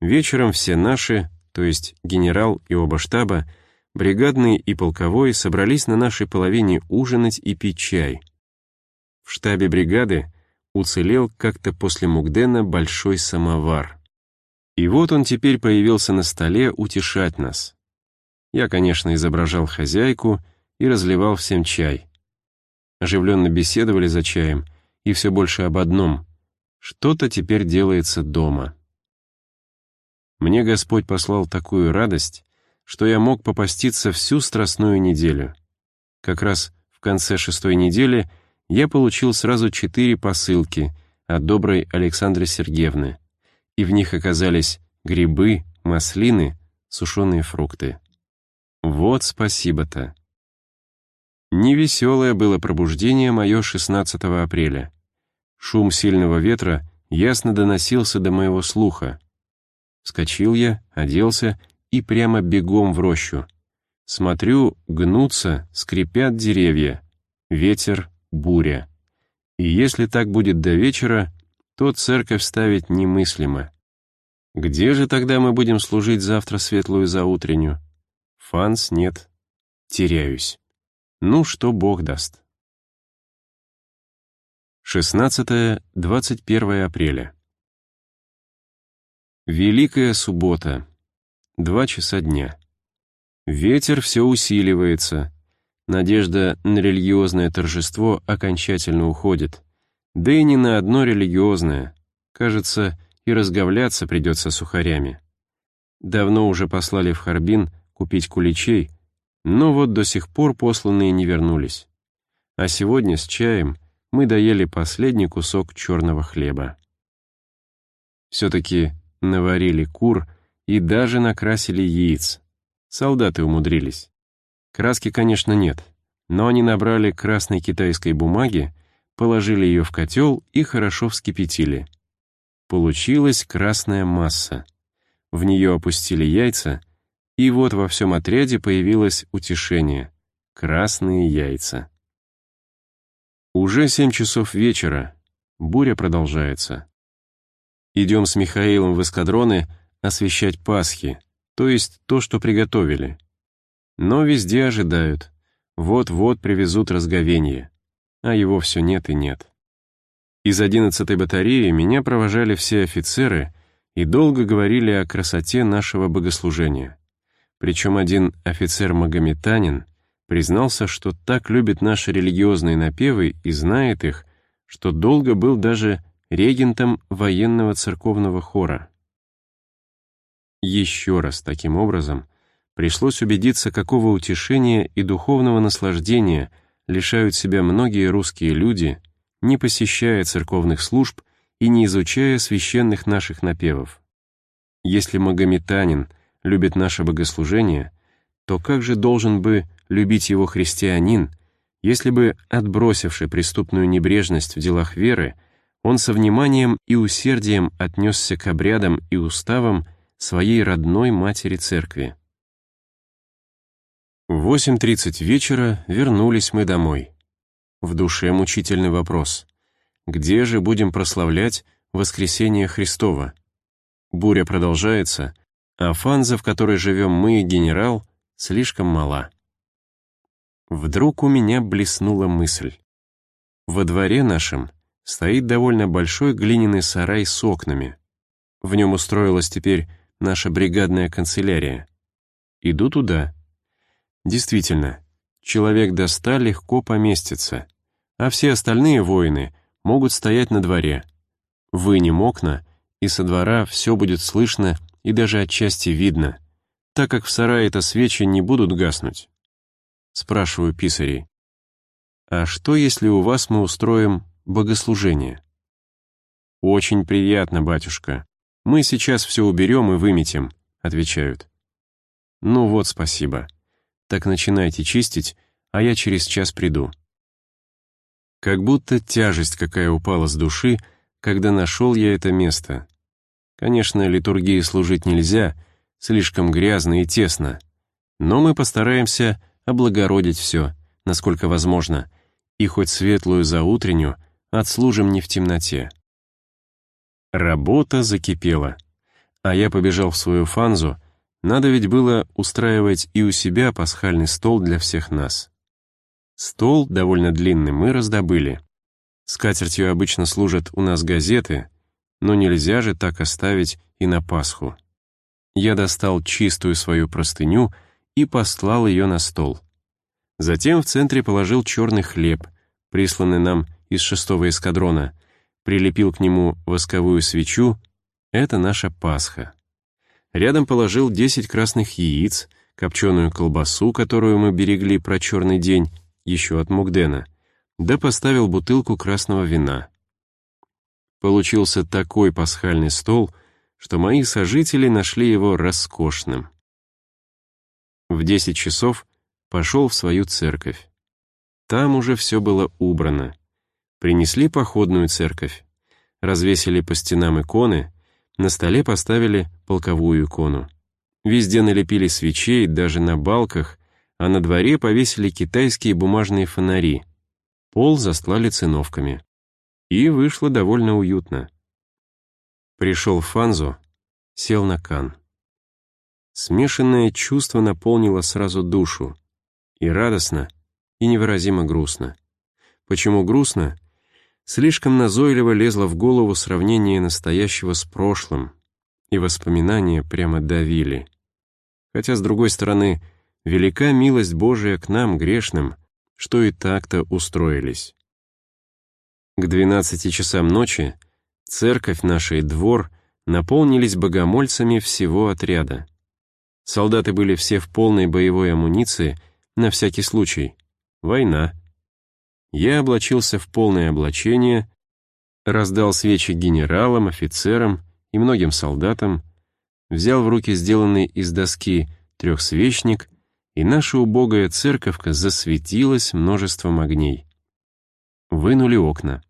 Speaker 1: Вечером все наши, то есть генерал и оба штаба, бригадный и полковой собрались на нашей половине ужинать и пить чай. В штабе бригады уцелел как-то после Мугдена большой самовар. И вот он теперь появился на столе утешать нас. Я, конечно, изображал хозяйку и разливал всем чай. Оживленно беседовали за чаем, и все больше об одном — что-то теперь делается дома. Мне Господь послал такую радость, что я мог попаститься всю страстную неделю. Как раз в конце шестой недели я получил сразу четыре посылки от доброй Александры Сергеевны, и в них оказались грибы, маслины, сушеные фрукты. Вот спасибо-то. Невеселое было пробуждение мое 16 апреля. Шум сильного ветра ясно доносился до моего слуха. Вскочил я, оделся и прямо бегом в рощу. Смотрю, гнутся, скрипят деревья. Ветер, буря. И если так будет до вечера, то церковь ставить немыслимо. Где же тогда мы будем служить завтра светлую заутренню? Фанс нет. Теряюсь. Ну, что Бог даст. 16-21 апреля. Великая суббота. Два часа дня. Ветер все усиливается. Надежда на религиозное торжество окончательно уходит. Да и не на одно религиозное. Кажется, и разговляться придется сухарями. Давно уже послали в Харбин купить куличей, но вот до сих пор посланные не вернулись. А сегодня с чаем мы доели последний кусок черного хлеба. Все-таки наварили кур и даже накрасили яиц. Солдаты умудрились. Краски, конечно, нет, но они набрали красной китайской бумаги, положили ее в котел и хорошо вскипятили. Получилась красная масса. В нее опустили яйца, и вот во всем отряде появилось утешение — красные яйца. Уже семь часов вечера. Буря продолжается. Идем с Михаилом в эскадроны освещать Пасхи, то есть то, что приготовили. Но везде ожидают. Вот-вот привезут разговенье. А его все нет и нет. Из одиннадцатой батареи меня провожали все офицеры и долго говорили о красоте нашего богослужения. Причем один офицер-магометанин признался, что так любит наши религиозные напевы и знает их, что долго был даже регентом военного церковного хора. Еще раз таким образом пришлось убедиться, какого утешения и духовного наслаждения лишают себя многие русские люди, не посещая церковных служб и не изучая священных наших напевов. Если магометанин любит наше богослужение, то как же должен бы любить его христианин, если бы, отбросивший преступную небрежность в делах веры, он со вниманием и усердием отнесся к обрядам и уставам своей родной матери церкви. В 8.30 вечера вернулись мы домой. В душе мучительный вопрос. Где же будем прославлять воскресение Христова? Буря продолжается, а фанза, в которой живем мы и генерал, слишком мала. Вдруг у меня блеснула мысль. Во дворе нашем стоит довольно большой глиняный сарай с окнами. В нем устроилась теперь наша бригадная канцелярия. Иду туда. Действительно, человек до ста легко поместится, а все остальные воины могут стоять на дворе. Вынем окна, и со двора все будет слышно и даже отчасти видно, так как в сарае-то свечи не будут гаснуть. Спрашиваю писарей. «А что, если у вас мы устроим богослужение?» «Очень приятно, батюшка. Мы сейчас все уберем и выметим», — отвечают. «Ну вот, спасибо. Так начинайте чистить, а я через час приду». Как будто тяжесть какая упала с души, когда нашел я это место. Конечно, литургии служить нельзя, слишком грязно и тесно, но мы постараемся облагородить все, насколько возможно, и хоть светлую заутреннюю отслужим не в темноте. Работа закипела. А я побежал в свою фанзу, надо ведь было устраивать и у себя пасхальный стол для всех нас. Стол, довольно длинный, мы раздобыли. Скатертью обычно служат у нас газеты, но нельзя же так оставить и на Пасху. Я достал чистую свою простыню и послал ее на стол. Затем в центре положил черный хлеб, присланный нам из шестого эскадрона, прилепил к нему восковую свечу — это наша Пасха. Рядом положил 10 красных яиц, копченую колбасу, которую мы берегли про черный день, еще от Мугдена, да поставил бутылку красного вина. Получился такой пасхальный стол, что мои сожители нашли его роскошным. В 10 часов пошел в свою церковь. Там уже все было убрано. Принесли походную церковь, развесили по стенам иконы, на столе поставили полковую икону. Везде налепили свечей, даже на балках, а на дворе повесили китайские бумажные фонари. Пол застлали циновками. И вышло довольно уютно. Пришел Фанзу, сел на кан. Смешанное чувство наполнило сразу душу. И радостно, и невыразимо грустно. Почему грустно? Слишком назойливо лезло в голову сравнение настоящего с прошлым, и воспоминания прямо давили. Хотя, с другой стороны, велика милость Божия к нам, грешным, что и так-то устроились. К двенадцати часам ночи церковь наша и двор наполнились богомольцами всего отряда. Солдаты были все в полной боевой амуниции, на всякий случай. Война. Я облачился в полное облачение, раздал свечи генералам, офицерам и многим солдатам, взял в руки сделанный из доски трехсвечник, и наша убогая церковка засветилась множеством огней. Вынули окна,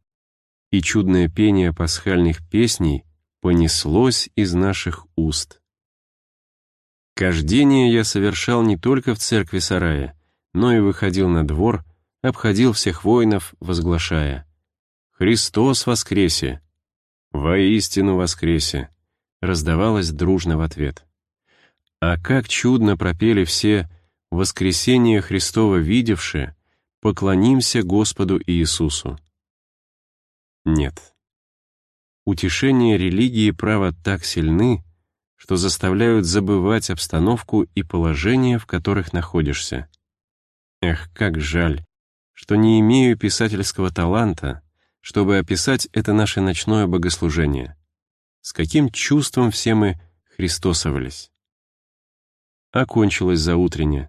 Speaker 1: и чудное пение пасхальных песней понеслось из наших уст. Кождение я совершал не только в церкви сарая, но и выходил на двор, обходил всех воинов, возглашая «Христос воскресе! Воистину воскресе!» раздавалось дружно в ответ. А как чудно пропели все «Воскресение Христово видевши, поклонимся Господу Иисусу». Нет. Утешение религии право так сильны, что заставляют забывать обстановку и положение, в которых находишься. Эх, как жаль, что не имею писательского таланта, чтобы описать это наше ночное богослужение. С каким чувством все мы христосовались. Окончилось заутренне.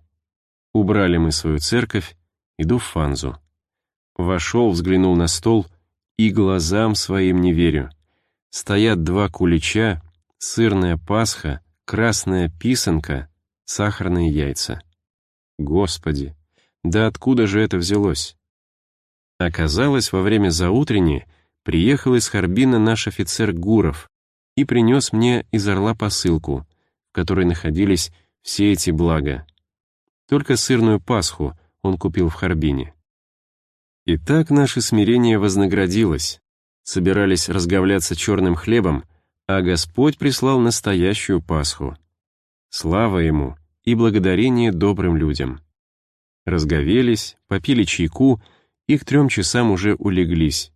Speaker 1: Убрали мы свою церковь, иду в фанзу. Вошел, взглянул на стол и глазам своим не верю. Стоят два кулича, сырная пасха, красная писанка, сахарные яйца. Господи, да откуда же это взялось? Оказалось, во время заутренни приехал из Харбина наш офицер Гуров и принес мне из Орла посылку, в которой находились все эти блага. Только сырную пасху он купил в Харбине. И так наше смирение вознаградилось. Собирались разговляться черным хлебом, а Господь прислал настоящую Пасху. Слава Ему и благодарение добрым людям разговелись, попили чайку и к трем часам уже улеглись.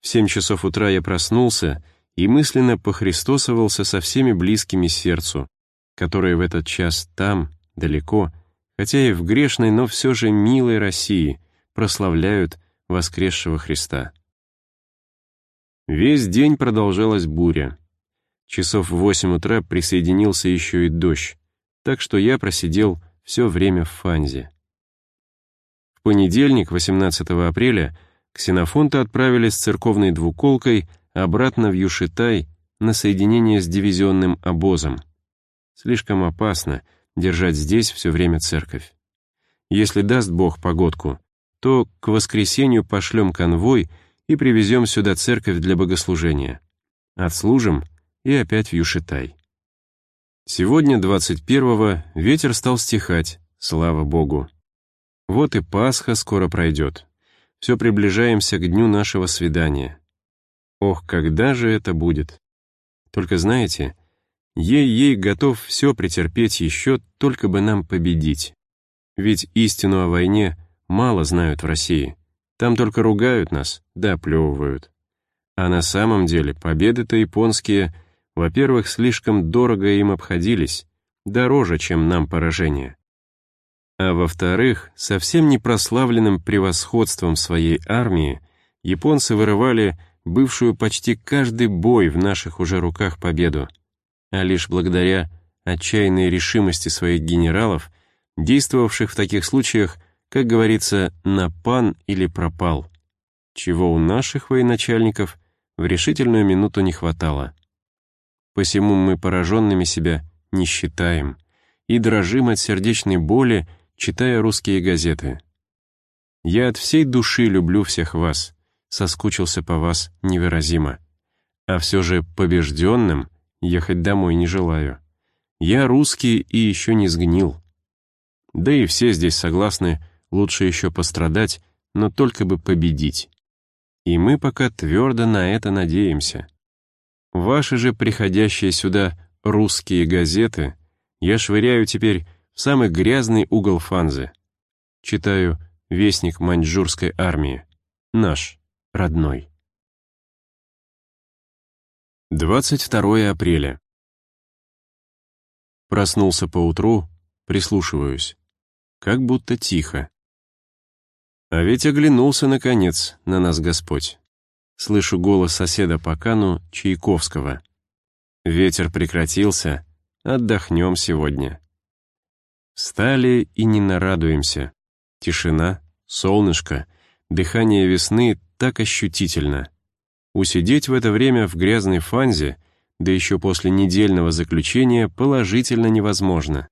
Speaker 1: В семь часов утра я проснулся и мысленно похристосовался со всеми близкими сердцу, которые в этот час там, далеко, хотя и в грешной, но все же милой России, прославляют воскресшего Христа. Весь день продолжалась буря. Часов в восемь утра присоединился еще и дождь, так что я просидел все время в Фанзе понедельник, 18 апреля, ксенофонты отправили с церковной двуколкой обратно в Юшитай на соединение с дивизионным обозом. Слишком опасно держать здесь все время церковь. Если даст Бог погодку, то к воскресенью пошлем конвой и привезем сюда церковь для богослужения. Отслужим и опять в Юшитай. Сегодня, 21-го, ветер стал стихать, слава Богу. Вот и Пасха скоро пройдет. Все приближаемся к дню нашего свидания. Ох, когда же это будет? Только знаете, ей-ей готов все претерпеть еще, только бы нам победить. Ведь истину о войне мало знают в России. Там только ругают нас, да оплевывают. А на самом деле победы-то японские, во-первых, слишком дорого им обходились, дороже, чем нам поражение. А во-вторых, совсем не прославленным превосходством своей армии японцы вырывали бывшую почти каждый бой в наших уже руках победу, а лишь благодаря отчаянной решимости своих генералов, действовавших в таких случаях, как говорится, на пан или пропал, чего у наших военачальников в решительную минуту не хватало. Посему мы пораженными себя не считаем и дрожим от сердечной боли, читая русские газеты. Я от всей души люблю всех вас, соскучился по вас невыразимо. А все же побежденным ехать домой не желаю. Я русский и еще не сгнил. Да и все здесь согласны, лучше еще пострадать, но только бы победить. И мы пока твердо на это надеемся. Ваши же приходящие сюда русские газеты я швыряю теперь в самый грязный угол Фанзы. Читаю «Вестник маньчжурской армии». Наш, родной. 22 апреля. Проснулся поутру, прислушиваюсь. Как будто тихо. А ведь оглянулся, наконец, на нас Господь. Слышу голос соседа по кану Чайковского. Ветер прекратился, отдохнем сегодня. Встали и не нарадуемся. Тишина, солнышко, дыхание весны так ощутительно. Усидеть в это время в грязной фанзе, да еще после недельного заключения, положительно невозможно.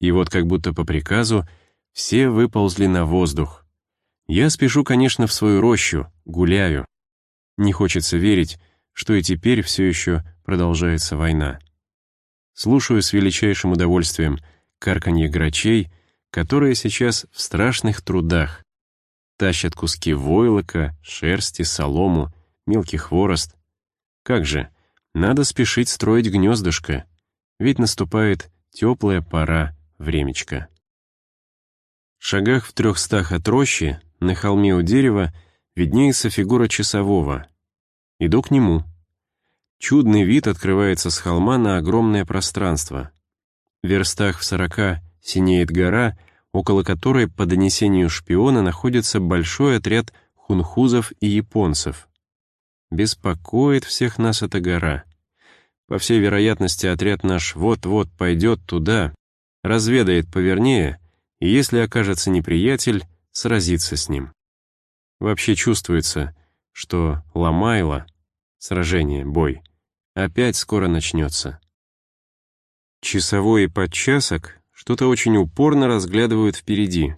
Speaker 1: И вот как будто по приказу все выползли на воздух. Я спешу, конечно, в свою рощу, гуляю. Не хочется верить, что и теперь все еще продолжается война. Слушаю с величайшим удовольствием карканье грачей, которые сейчас в страшных трудах. Тащат куски войлока, шерсти, солому, мелкий хворост. Как же, надо спешить строить гнездышко, ведь наступает теплая пора времечка. В шагах в трехстах от рощи, на холме у дерева, виднеется фигура часового. Иду к нему. Чудный вид открывается с холма на огромное пространство. В верстах в сорока синеет гора, около которой, по донесению шпиона, находится большой отряд хунхузов и японцев. Беспокоит всех нас эта гора. По всей вероятности, отряд наш вот-вот пойдет туда, разведает повернее, и если окажется неприятель, сразится с ним. Вообще чувствуется, что Ламайла, сражение, бой, опять скоро начнется. Часовой и подчасок что-то очень упорно разглядывают впереди.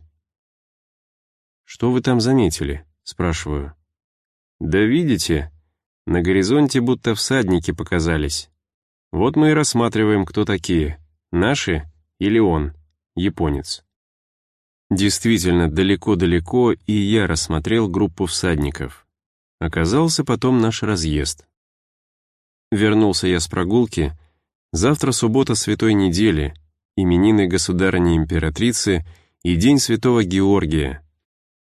Speaker 1: «Что вы там заметили?» — спрашиваю. «Да видите, на горизонте будто всадники показались. Вот мы и рассматриваем, кто такие, наши или он, японец». Действительно, далеко-далеко и я рассмотрел группу всадников. Оказался потом наш разъезд. Вернулся я с прогулки, Завтра суббота святой недели, именины государыни-императрицы и День святого Георгия,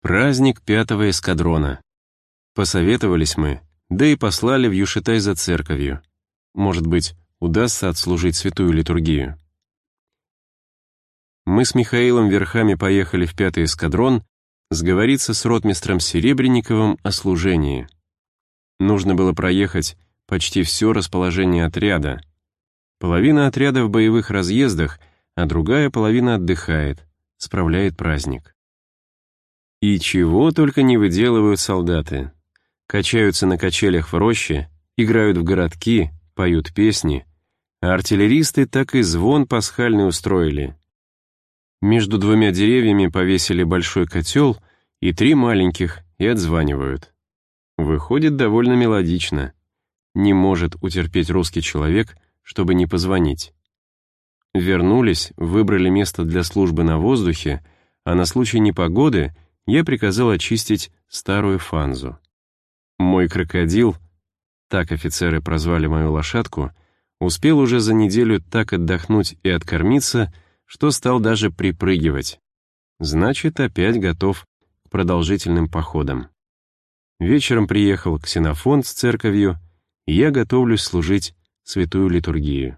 Speaker 1: праздник пятого эскадрона. Посоветовались мы, да и послали в Юшитай за церковью. Может быть, удастся отслужить святую литургию. Мы с Михаилом верхами поехали в пятый эскадрон сговориться с ротмистром Серебренниковым о служении. Нужно было проехать почти все расположение отряда, Половина отряда в боевых разъездах, а другая половина отдыхает, справляет праздник. И чего только не выделывают солдаты. Качаются на качелях в роще, играют в городки, поют песни, а артиллеристы так и звон пасхальный устроили. Между двумя деревьями повесили большой котел и три маленьких и отзванивают. Выходит довольно мелодично. Не может утерпеть русский человек чтобы не позвонить. Вернулись, выбрали место для службы на воздухе, а на случай непогоды я приказал очистить старую фанзу. Мой крокодил, так офицеры прозвали мою лошадку, успел уже за неделю так отдохнуть и откормиться, что стал даже припрыгивать. Значит, опять готов к продолжительным походам. Вечером приехал ксенофонт с церковью, и я готовлюсь служить святую литургию.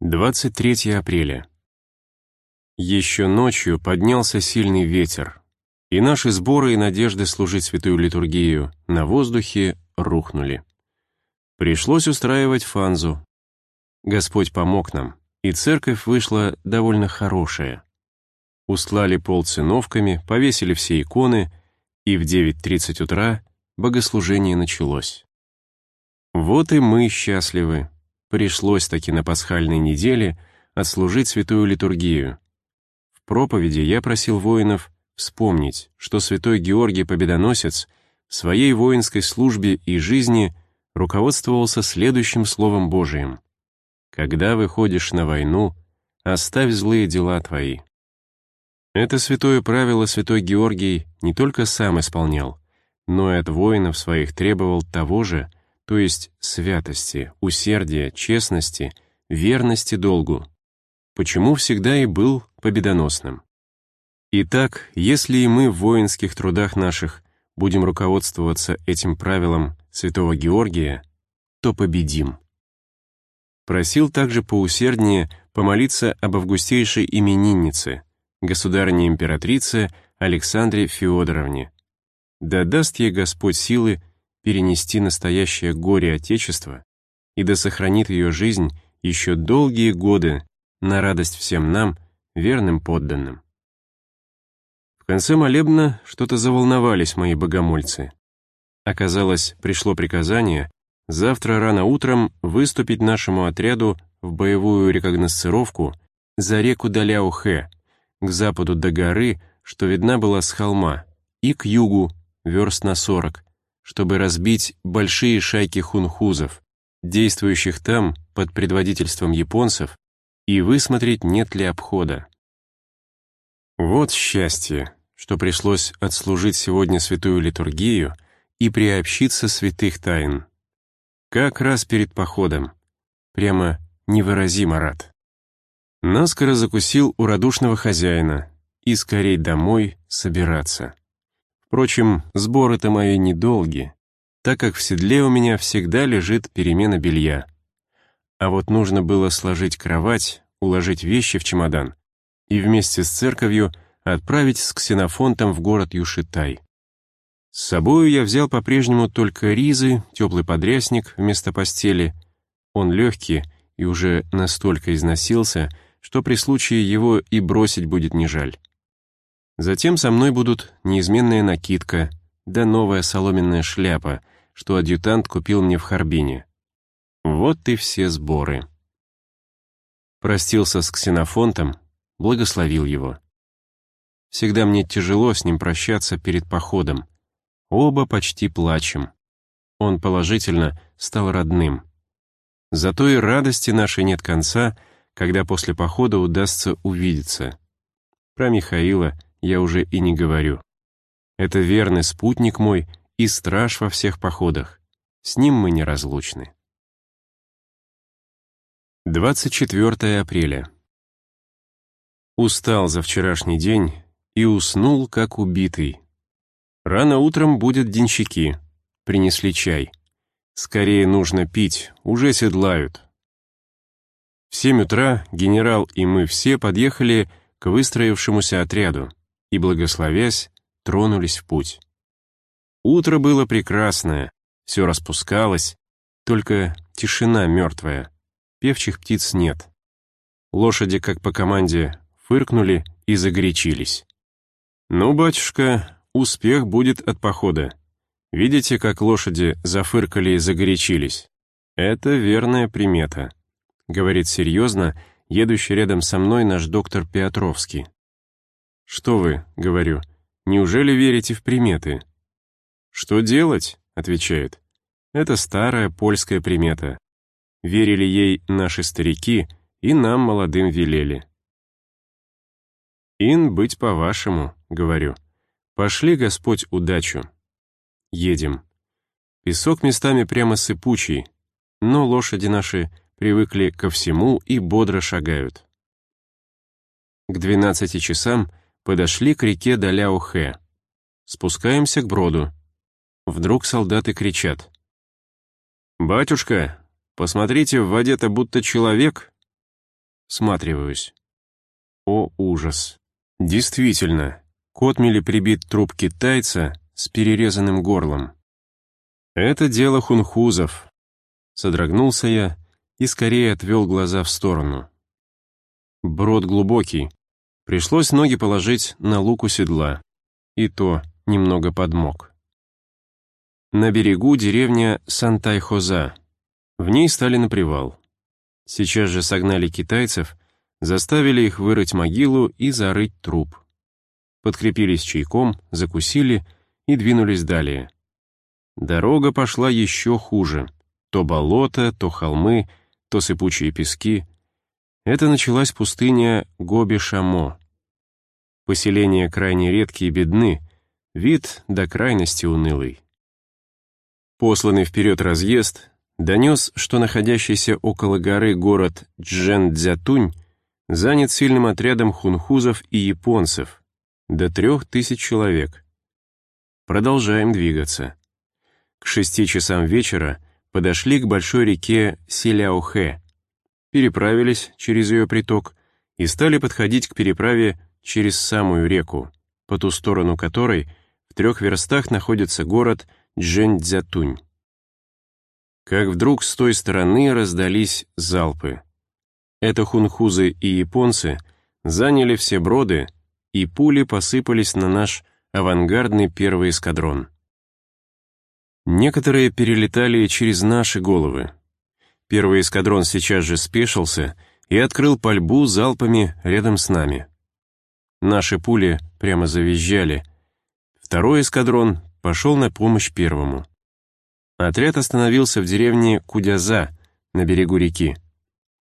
Speaker 1: 23 апреля. Еще ночью поднялся сильный ветер, и наши сборы и надежды служить святую литургию на воздухе рухнули. Пришлось устраивать фанзу. Господь помог нам, и церковь вышла довольно хорошая. Устлали пол циновками, повесили все иконы, и в 9.30 утра богослужение началось. Вот и мы счастливы. Пришлось таки на пасхальной неделе отслужить святую литургию. В проповеди я просил воинов вспомнить, что святой Георгий Победоносец в своей воинской службе и жизни руководствовался следующим словом Божиим. «Когда выходишь на войну, оставь злые дела твои». Это святое правило святой Георгий не только сам исполнял, но и от воинов своих требовал того же, то есть святости, усердия, честности, верности долгу, почему всегда и был победоносным. Итак, если и мы в воинских трудах наших будем руководствоваться этим правилом святого Георгия, то победим. Просил также поусерднее помолиться об августейшей имениннице, государыне-императрице Александре Феодоровне. Да даст ей Господь силы перенести настоящее горе Отечества и да сохранит ее жизнь еще долгие годы на радость всем нам, верным подданным. Конце молебна что-то заволновались мои богомольцы. Оказалось, пришло приказание завтра рано утром выступить нашему отряду в боевую рекогносцировку за реку Даляухе, к западу до горы, что видна была с холма, и к югу, верст на сорок, чтобы разбить большие шайки хунхузов, действующих там под предводительством японцев, и высмотреть, нет ли обхода. Вот счастье, что пришлось отслужить сегодня святую литургию и приобщиться святых тайн. Как раз перед походом. Прямо невыразимо рад. Наскоро закусил у радушного хозяина и скорей домой собираться. Впрочем, сборы-то мои недолги, так как в седле у меня всегда лежит перемена белья. А вот нужно было сложить кровать, уложить вещи в чемодан и вместе с церковью отправить с ксенофонтом в город Юшитай. С собою я взял по-прежнему только ризы, теплый подрясник вместо постели. Он легкий и уже настолько износился, что при случае его и бросить будет не жаль. Затем со мной будут неизменная накидка, да новая соломенная шляпа, что адъютант купил мне в Харбине. Вот и все сборы. Простился с ксенофонтом, благословил его. Всегда мне тяжело с ним прощаться перед походом. Оба почти плачем. Он положительно стал родным. Зато и радости нашей нет конца, когда после похода удастся увидеться. Про Михаила я уже и не говорю. Это верный спутник мой и страж во всех походах. С ним мы неразлучны. 24 апреля. Устал за вчерашний день и уснул, как убитый. Рано утром будет денщики. Принесли чай. Скорее нужно пить, уже седлают. В семь утра генерал и мы все подъехали к выстроившемуся отряду и, благословясь, тронулись в путь. Утро было прекрасное, все распускалось, только тишина мертвая, певчих птиц нет. Лошади, как по команде, фыркнули и загорячились. «Ну, батюшка, успех будет от похода. Видите, как лошади зафыркали и загорячились? Это верная примета», — говорит серьезно, едущий рядом со мной наш доктор Петровский. «Что вы?» — говорю. «Неужели верите в приметы?» «Что делать?» — отвечает. «Это старая польская примета. Верили ей наши старики и нам, молодым, велели». «Ин быть по-вашему», — говорю. «Пошли, Господь, удачу». Едем. Песок местами прямо сыпучий, но лошади наши привыкли ко всему и бодро шагают. К двенадцати часам — Подошли к реке Даляухе. Спускаемся к броду. Вдруг солдаты кричат. «Батюшка, посмотрите, в воде-то будто человек!» Сматриваюсь. О, ужас! Действительно, к отмели прибит труп китайца с перерезанным горлом. Это дело хунхузов. Содрогнулся я и скорее отвел глаза в сторону. Брод глубокий. Пришлось ноги положить на луку седла. И то немного подмок. На берегу деревня Сантай-Хоза. В ней стали на привал. Сейчас же согнали китайцев, заставили их вырыть могилу и зарыть труп. Подкрепились чайком, закусили и двинулись далее. Дорога пошла еще хуже. То болото, то холмы, то сыпучие пески. Это началась пустыня Гоби-Шамо. Поселения крайне редкие и бедны, вид до крайности унылый. Посланный вперед разъезд донес, что находящийся около горы город Джен-Дзятунь занят сильным отрядом хунхузов и японцев, до трех тысяч человек. Продолжаем двигаться. К шести часам вечера подошли к большой реке Силяохэ, переправились через ее приток и стали подходить к переправе через самую реку, по ту сторону которой в трех верстах находится город Джэньцзятунь. Как вдруг с той стороны раздались залпы. Это хунхузы и японцы заняли все броды, и пули посыпались на наш авангардный первый эскадрон. Некоторые перелетали через наши головы. Первый эскадрон сейчас же спешился и открыл пальбу залпами рядом с нами. Наши пули прямо завизжали. Второй эскадрон пошел на помощь первому. Отряд остановился в деревне Кудяза на берегу реки.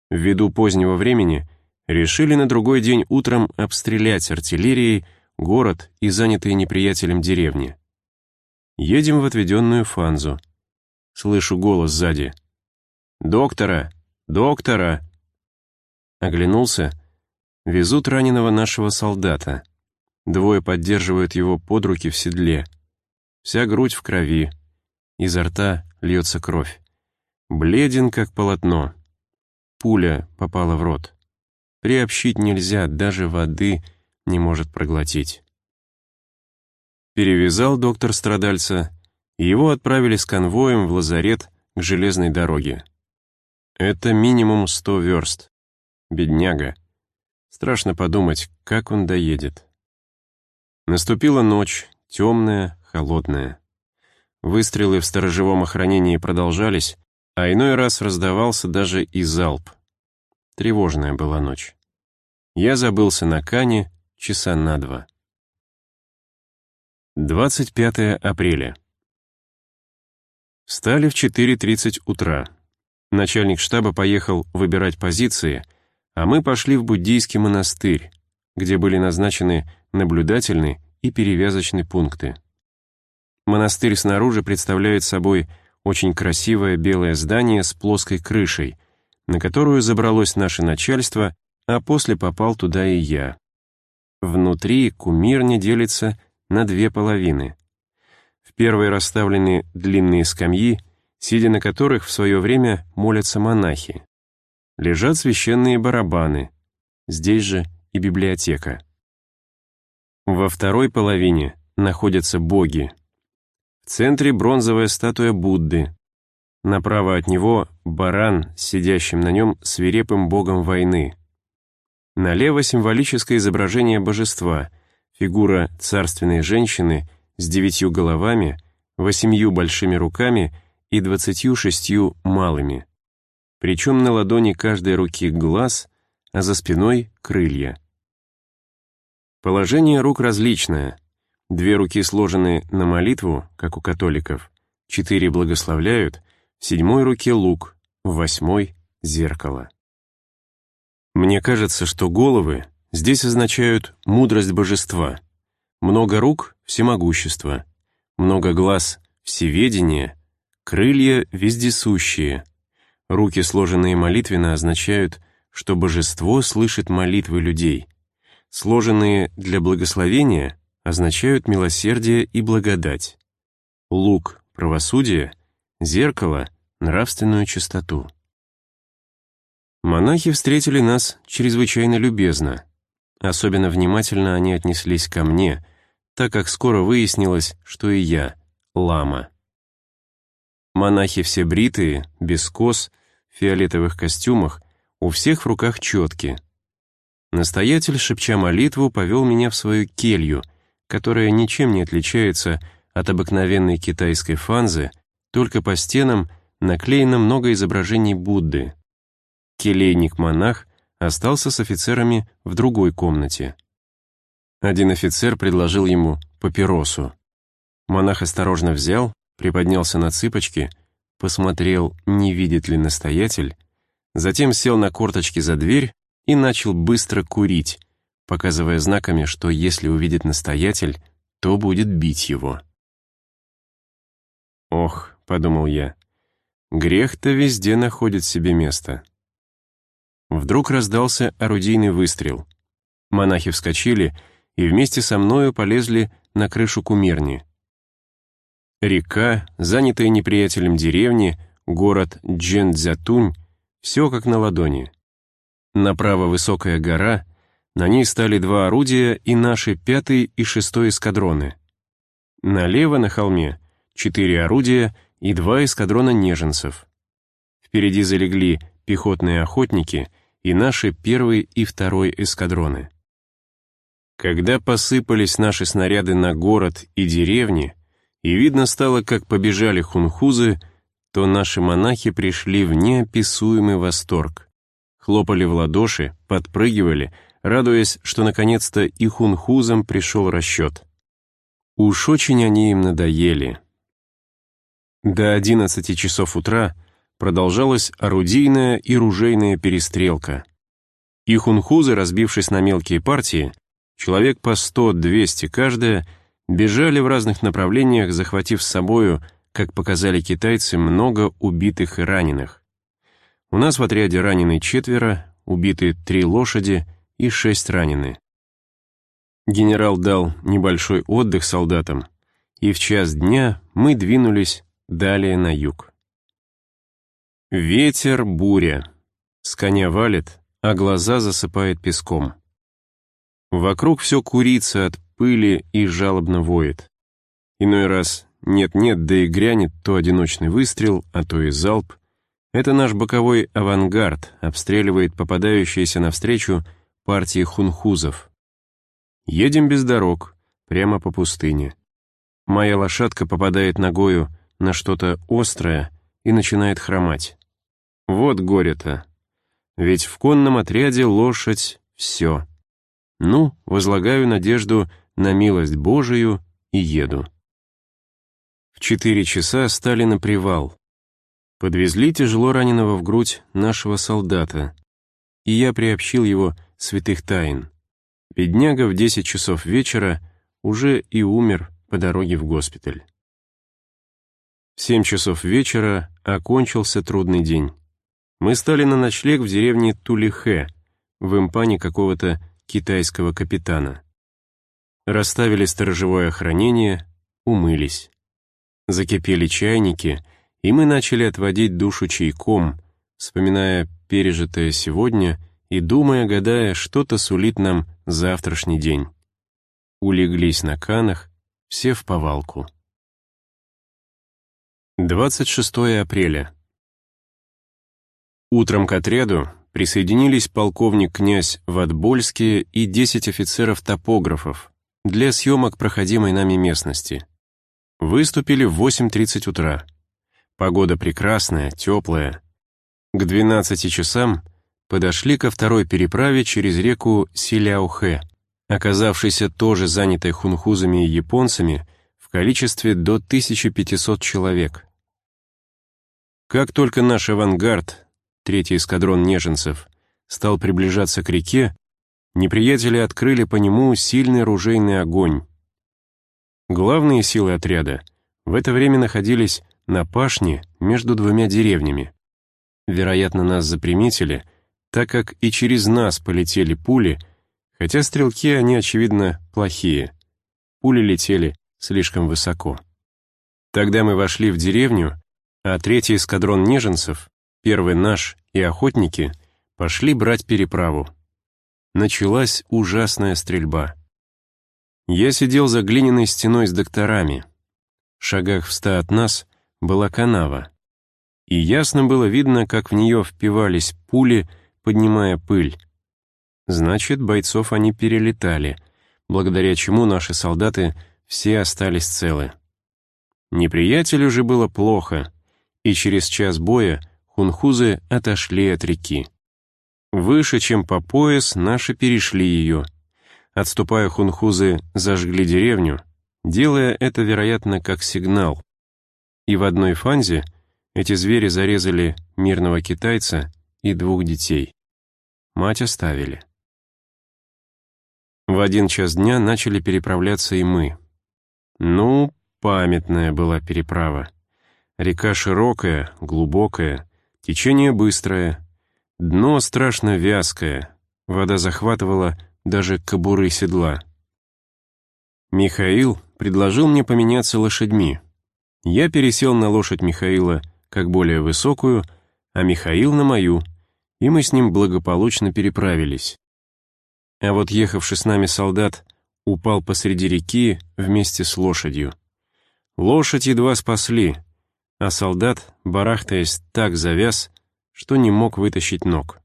Speaker 1: Ввиду позднего времени решили на другой день утром обстрелять артиллерией город и занятые неприятелем деревни. Едем в отведенную фанзу. Слышу голос сзади. «Доктора! Доктора!» Оглянулся. Везут раненого нашего солдата. Двое поддерживают его под руки в седле. Вся грудь в крови. Изо рта льется кровь. Бледен, как полотно. Пуля попала в рот. Приобщить нельзя, даже воды не может проглотить. Перевязал доктор страдальца, и его отправили с конвоем в лазарет к железной дороге. Это минимум сто верст. Бедняга. Страшно подумать, как он доедет. Наступила ночь, темная, холодная. Выстрелы в сторожевом охранении продолжались, а иной раз раздавался даже и залп. Тревожная была ночь. Я забылся на Кане часа на два. 25 апреля. Встали в 4.30 утра. Начальник штаба поехал выбирать позиции, а мы пошли в буддийский монастырь, где были назначены наблюдательные и перевязочные пункты. Монастырь снаружи представляет собой очень красивое белое здание с плоской крышей, на которую забралось наше начальство, а после попал туда и я. Внутри кумир не делится на две половины. В первой расставлены длинные скамьи, сидя на которых в свое время молятся монахи. Лежат священные барабаны, здесь же и библиотека. Во второй половине находятся боги, в центре бронзовая статуя Будды. Направо от него баран, сидящим на нем свирепым богом войны. Налево символическое изображение божества, фигура царственной женщины с девятью головами, восемью большими руками и двадцатью шестью малыми. Причем на ладони каждой руки глаз, а за спиной крылья. Положение рук различное — Две руки сложены на молитву, как у католиков, четыре благословляют, седьмой руке лук, в восьмой — зеркало. Мне кажется, что головы здесь означают мудрость божества, много рук — всемогущество, много глаз — всеведение, крылья — вездесущие. Руки, сложенные молитвенно, означают, что божество слышит молитвы людей. Сложенные для благословения — означают милосердие и благодать. лук — правосудие, зеркало — нравственную чистоту. Монахи встретили нас чрезвычайно любезно. Особенно внимательно они отнеслись ко мне, так как скоро выяснилось, что и я — лама. Монахи все бритые, без кос, в фиолетовых костюмах, у всех в руках четки. Настоятель, шепча молитву, повел меня в свою келью, которая ничем не отличается от обыкновенной китайской фанзы, только по стенам наклеено много изображений Будды. Келейник-монах остался с офицерами в другой комнате. Один офицер предложил ему папиросу. Монах осторожно взял, приподнялся на цыпочки, посмотрел, не видит ли настоятель, затем сел на корточки за дверь и начал быстро курить, показывая знаками, что если увидит настоятель, то будет бить его. «Ох», — подумал я, — «грех-то везде находит себе место». Вдруг раздался орудийный выстрел. Монахи вскочили и вместе со мною полезли на крышу кумирни. Река, занятая неприятелем деревни, город Джендзятунь, все как на ладони. Направо высокая гора, на ней стали два орудия и наши пятый и шестой эскадроны. Налево на холме четыре орудия и два эскадрона неженцев. Впереди залегли пехотные охотники — и наши первый и второй эскадроны. Когда посыпались наши снаряды на город и деревни, и видно стало, как побежали хунхузы, то наши монахи пришли в неописуемый восторг. Хлопали в ладоши, подпрыгивали, радуясь, что наконец-то и хунхузам пришел расчет. Уж очень они им надоели. До одиннадцати часов утра продолжалась орудийная и ружейная перестрелка. И хунхузы, разбившись на мелкие партии, человек по 100-200 каждая, бежали в разных направлениях, захватив с собою, как показали китайцы, много убитых и раненых. У нас в отряде ранены четверо, убиты три лошади и шесть ранены. Генерал дал небольшой отдых солдатам, и в час дня мы двинулись далее на юг. Ветер, буря. С коня валит, а глаза засыпает песком. Вокруг все курится от пыли и жалобно воет. Иной раз нет-нет, да и грянет то одиночный выстрел, а то и залп. Это наш боковой авангард обстреливает попадающиеся навстречу партии хунхузов. Едем без дорог, прямо по пустыне. Моя лошадка попадает ногою на что-то острое и начинает хромать. Вот горе-то. Ведь в конном отряде лошадь — все. Ну, возлагаю надежду на милость Божию и еду. В четыре часа стали на привал. Подвезли тяжело раненого в грудь нашего солдата, и я приобщил его святых тайн. Бедняга в десять часов вечера уже и умер по дороге в госпиталь. В семь часов вечера окончился трудный день. Мы стали на ночлег в деревне Тулихе, в импане какого-то китайского капитана. Расставили сторожевое охранение, умылись. Закипели чайники, и мы начали отводить душу чайком, вспоминая пережитое сегодня и думая, гадая, что-то сулит нам завтрашний день. Улеглись на канах, все в повалку. 26 апреля. Утром к отряду присоединились полковник-князь Ватбольский и 10 офицеров-топографов для съемок проходимой нами местности. Выступили в 8.30 утра. Погода прекрасная, теплая. К 12 часам подошли ко второй переправе через реку Силяухэ, оказавшейся тоже занятой хунхузами и японцами количестве до 1500 человек. Как только наш авангард третий эскадрон неженцев, стал приближаться к реке, неприятели открыли по нему сильный ружейный огонь. Главные силы отряда в это время находились на пашне между двумя деревнями. Вероятно, нас заприметили, так как и через нас полетели пули, хотя стрелки они, очевидно, плохие. Пули летели слишком высоко. Тогда мы вошли в деревню, а третий эскадрон неженцев, первый наш и охотники, пошли брать переправу. Началась ужасная стрельба. Я сидел за глиняной стеной с докторами. В шагах в ста от нас была канава. И ясно было видно, как в нее впивались пули, поднимая пыль. Значит, бойцов они перелетали, благодаря чему наши солдаты все остались целы. Неприятелю же было плохо, и через час боя хунхузы отошли от реки. Выше, чем по пояс, наши перешли ее. Отступая, хунхузы зажгли деревню, делая это, вероятно, как сигнал. И в одной фанзе эти звери зарезали мирного китайца и двух детей. Мать оставили. В один час дня начали переправляться и мы. Ну, Памятная была переправа. Река широкая, глубокая, течение быстрое, дно страшно вязкое, вода захватывала даже кобуры седла. Михаил предложил мне поменяться лошадьми. Я пересел на лошадь Михаила как более высокую, а Михаил на мою, и мы с ним благополучно переправились. А вот ехавший с нами солдат упал посреди реки вместе с лошадью. Лошадь едва спасли, а солдат, барахтаясь, так завяз, что не мог вытащить ног.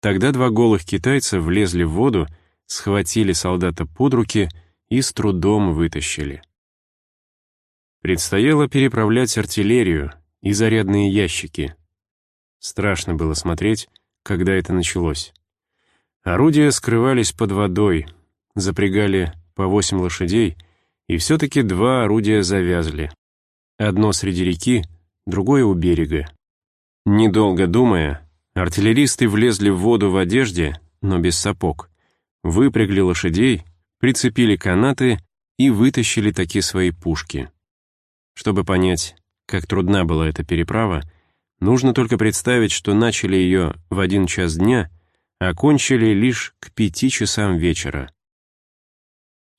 Speaker 1: Тогда два голых китайца влезли в воду, схватили солдата под руки и с трудом вытащили. Предстояло переправлять артиллерию и зарядные ящики. Страшно было смотреть, когда это началось. Орудия скрывались под водой, запрягали по восемь лошадей — и все-таки два орудия завязли. Одно среди реки, другое у берега. Недолго думая, артиллеристы влезли в воду в одежде, но без сапог, выпрягли лошадей, прицепили канаты и вытащили такие свои пушки. Чтобы понять, как трудна была эта переправа, нужно только представить, что начали ее в один час дня, а кончили лишь к пяти часам вечера.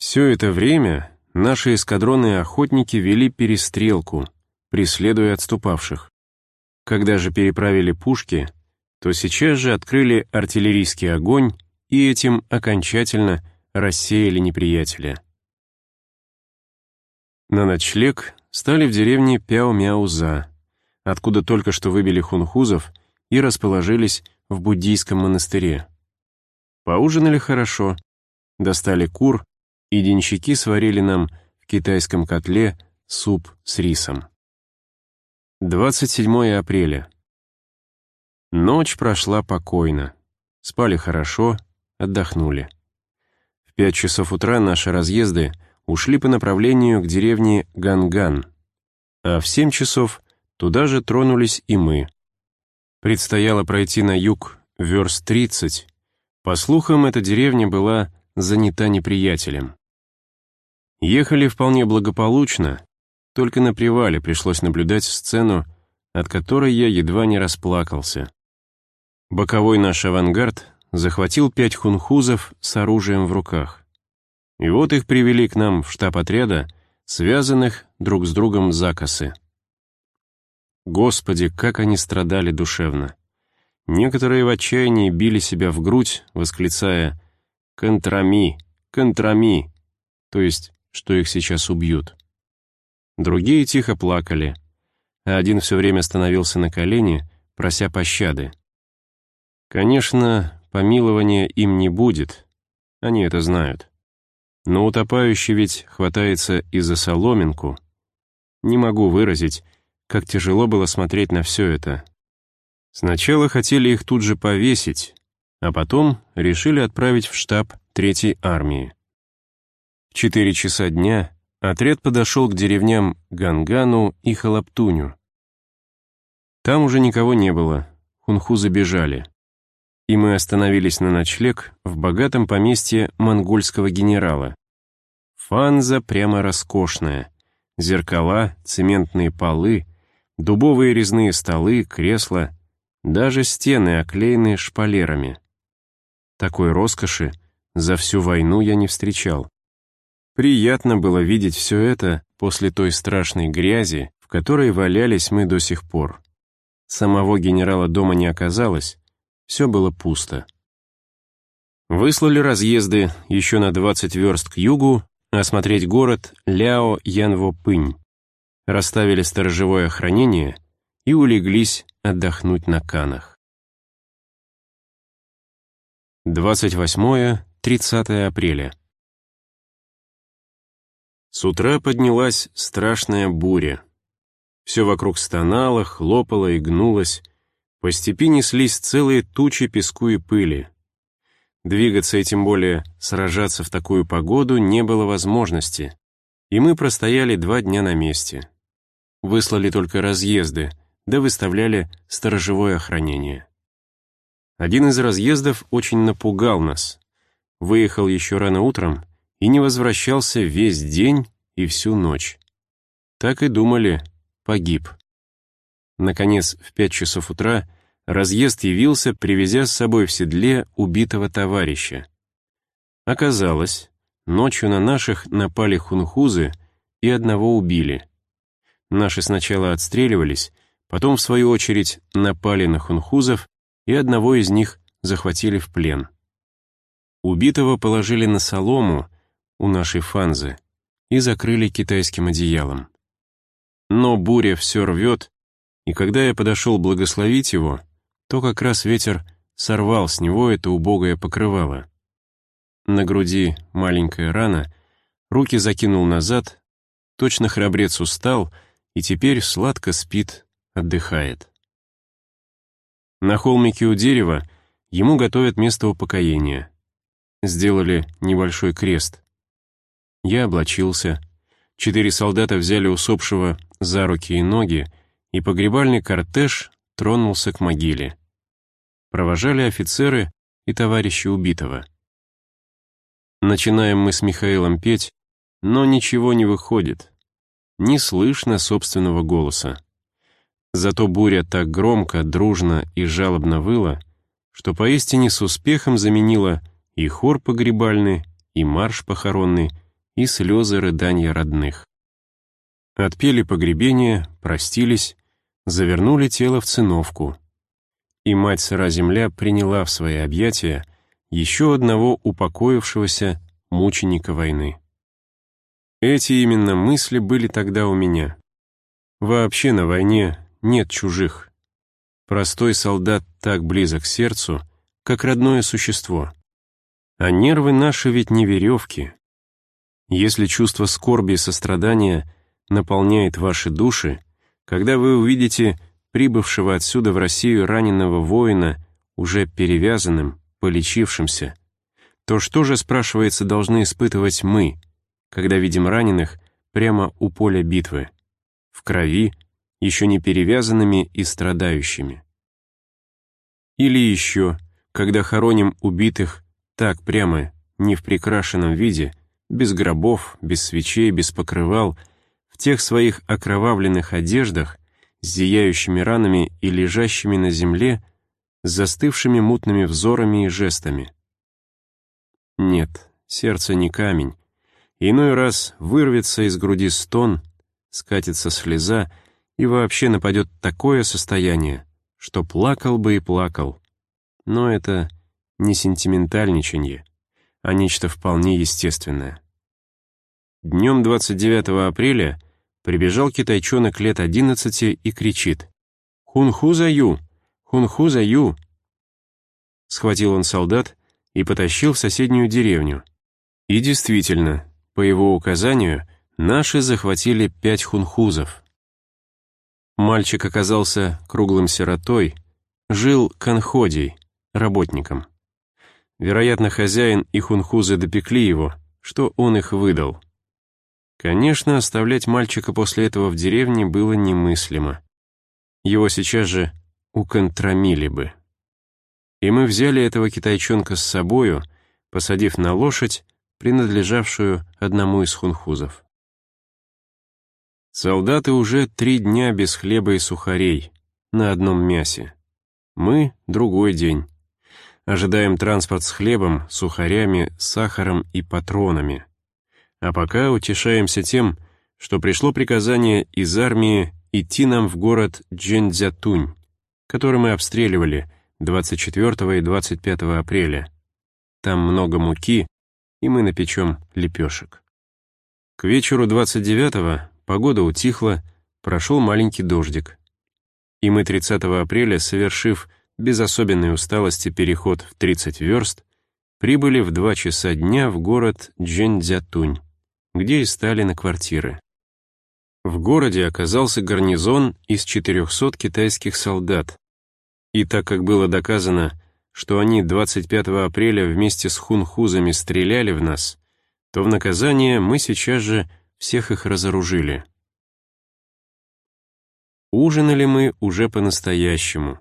Speaker 1: Все это время наши эскадроны охотники вели перестрелку, преследуя отступавших. Когда же переправили пушки, то сейчас же открыли артиллерийский огонь и этим окончательно рассеяли неприятеля. На ночлег стали в деревне Пяо-Мяуза, откуда только что выбили хунхузов и расположились в буддийском монастыре. Поужинали хорошо, достали кур и денщики сварили нам в китайском котле суп с рисом. 27 апреля. Ночь прошла покойно. Спали хорошо, отдохнули. В пять часов утра наши разъезды ушли по направлению к деревне Ганган, а в семь часов туда же тронулись и мы. Предстояло пройти на юг верст 30. По слухам, эта деревня была занята неприятелем. Ехали вполне благополучно, только на привале пришлось наблюдать сцену, от которой я едва не расплакался. Боковой наш авангард захватил пять хунхузов с оружием в руках. И вот их привели к нам в штаб отряда, связанных друг с другом закосы. Господи, как они страдали душевно. Некоторые в отчаянии били себя в грудь, восклицая «Контрами! Контрами!», то есть что их сейчас убьют. Другие тихо плакали, а один все время становился на колени, прося пощады. Конечно, помилования им не будет, они это знают. Но утопающий ведь хватается и за соломинку. Не могу выразить, как тяжело было смотреть на все это. Сначала хотели их тут же повесить, а потом решили отправить в штаб Третьей армии. Четыре часа дня отряд подошел к деревням Гангану и Халаптуню. Там уже никого не было, хунхузы бежали. И мы остановились на ночлег в богатом поместье монгольского генерала. Фанза прямо роскошная. Зеркала, цементные полы, дубовые резные столы, кресла, даже стены оклеены шпалерами. Такой роскоши за всю войну я не встречал. Приятно было видеть все это после той страшной грязи, в которой валялись мы до сих пор. Самого генерала дома не оказалось, все было пусто. Выслали разъезды еще на 20 верст к югу осмотреть город Ляо-Янво-Пынь, расставили сторожевое охранение и улеглись отдохнуть на канах. 28-30 апреля. С утра поднялась страшная буря. Все вокруг стонало, хлопало и гнулось. По степи неслись целые тучи песку и пыли. Двигаться и тем более сражаться в такую погоду не было возможности, и мы простояли два дня на месте. Выслали только разъезды, да выставляли сторожевое охранение. Один из разъездов очень напугал нас. Выехал еще рано утром и не возвращался весь день и всю ночь. Так и думали, погиб. Наконец, в пять часов утра разъезд явился, привезя с собой в седле убитого товарища. Оказалось, ночью на наших напали хунхузы и одного убили. Наши сначала отстреливались, потом, в свою очередь, напали на хунхузов и одного из них захватили в плен. Убитого положили на солому у нашей фанзы и закрыли китайским одеялом. Но буря все рвет, и когда я подошел благословить его, то как раз ветер сорвал с него это убогое покрывало. На груди маленькая рана, руки закинул назад, точно храбрец устал и теперь сладко спит, отдыхает. На холмике у дерева ему готовят место упокоения. Сделали небольшой крест. Я облачился. Четыре солдата взяли усопшего за руки и ноги, и погребальный кортеж тронулся к могиле. Провожали офицеры и товарищи убитого. Начинаем мы с Михаилом петь, но ничего не выходит. Не слышно собственного голоса. Зато буря так громко, дружно и жалобно выла, что поистине с успехом заменила и хор погребальный, и марш похоронный, и слезы рыдания родных. Отпели погребение, простились, завернули тело в циновку. И мать сыра земля приняла в свои объятия еще одного упокоившегося мученика войны. Эти именно мысли были тогда у меня. Вообще на войне нет чужих. Простой солдат так близок к сердцу, как родное существо. А нервы наши ведь не веревки. Если чувство скорби и сострадания наполняет ваши души, когда вы увидите прибывшего отсюда в Россию раненого воина, уже перевязанным, полечившимся, то что же, спрашивается, должны испытывать мы, когда видим раненых прямо у поля битвы, в крови, еще не перевязанными и страдающими? Или еще, когда хороним убитых так прямо, не в прикрашенном виде, без гробов, без свечей, без покрывал — в тех своих окровавленных одеждах, с зияющими ранами и лежащими на земле, с застывшими мутными взорами и жестами. Нет, сердце не камень. Иной раз вырвется из груди стон, скатится слеза, и вообще нападет такое состояние, что плакал бы и плакал. Но это не сентиментальничанье, а нечто вполне естественное. Днем 29 апреля прибежал китайчонок лет 11 и кричит «Хунху заю! Хунху заю!» Схватил он солдат и потащил в соседнюю деревню. И действительно, по его указанию, наши захватили пять хунхузов. Мальчик оказался круглым сиротой, жил конходей, работником. Вероятно, хозяин и хунхузы допекли его, что он их выдал. Конечно, оставлять мальчика после этого в деревне было немыслимо. Его сейчас же уконтрамили бы. И мы взяли этого китайчонка с собою, посадив на лошадь, принадлежавшую одному из хунхузов. Солдаты уже три дня без хлеба и сухарей, на одном мясе. Мы — другой день. Ожидаем транспорт с хлебом, сухарями, сахаром и патронами. А пока утешаемся тем, что пришло приказание из армии идти нам в город Джендзятунь, который мы обстреливали 24 и 25 апреля. Там много муки, и мы напечем лепешек. К вечеру 29-го погода утихла, прошел маленький дождик. И мы 30 апреля, совершив без особенной усталости переход в 30 верст, прибыли в 2 часа дня в город Джендзятунь, где и стали на квартиры. В городе оказался гарнизон из 400 китайских солдат, и так как было доказано, что они 25 апреля вместе с хунхузами стреляли в нас, то в наказание мы сейчас же всех их разоружили. Ужинали мы уже по-настоящему,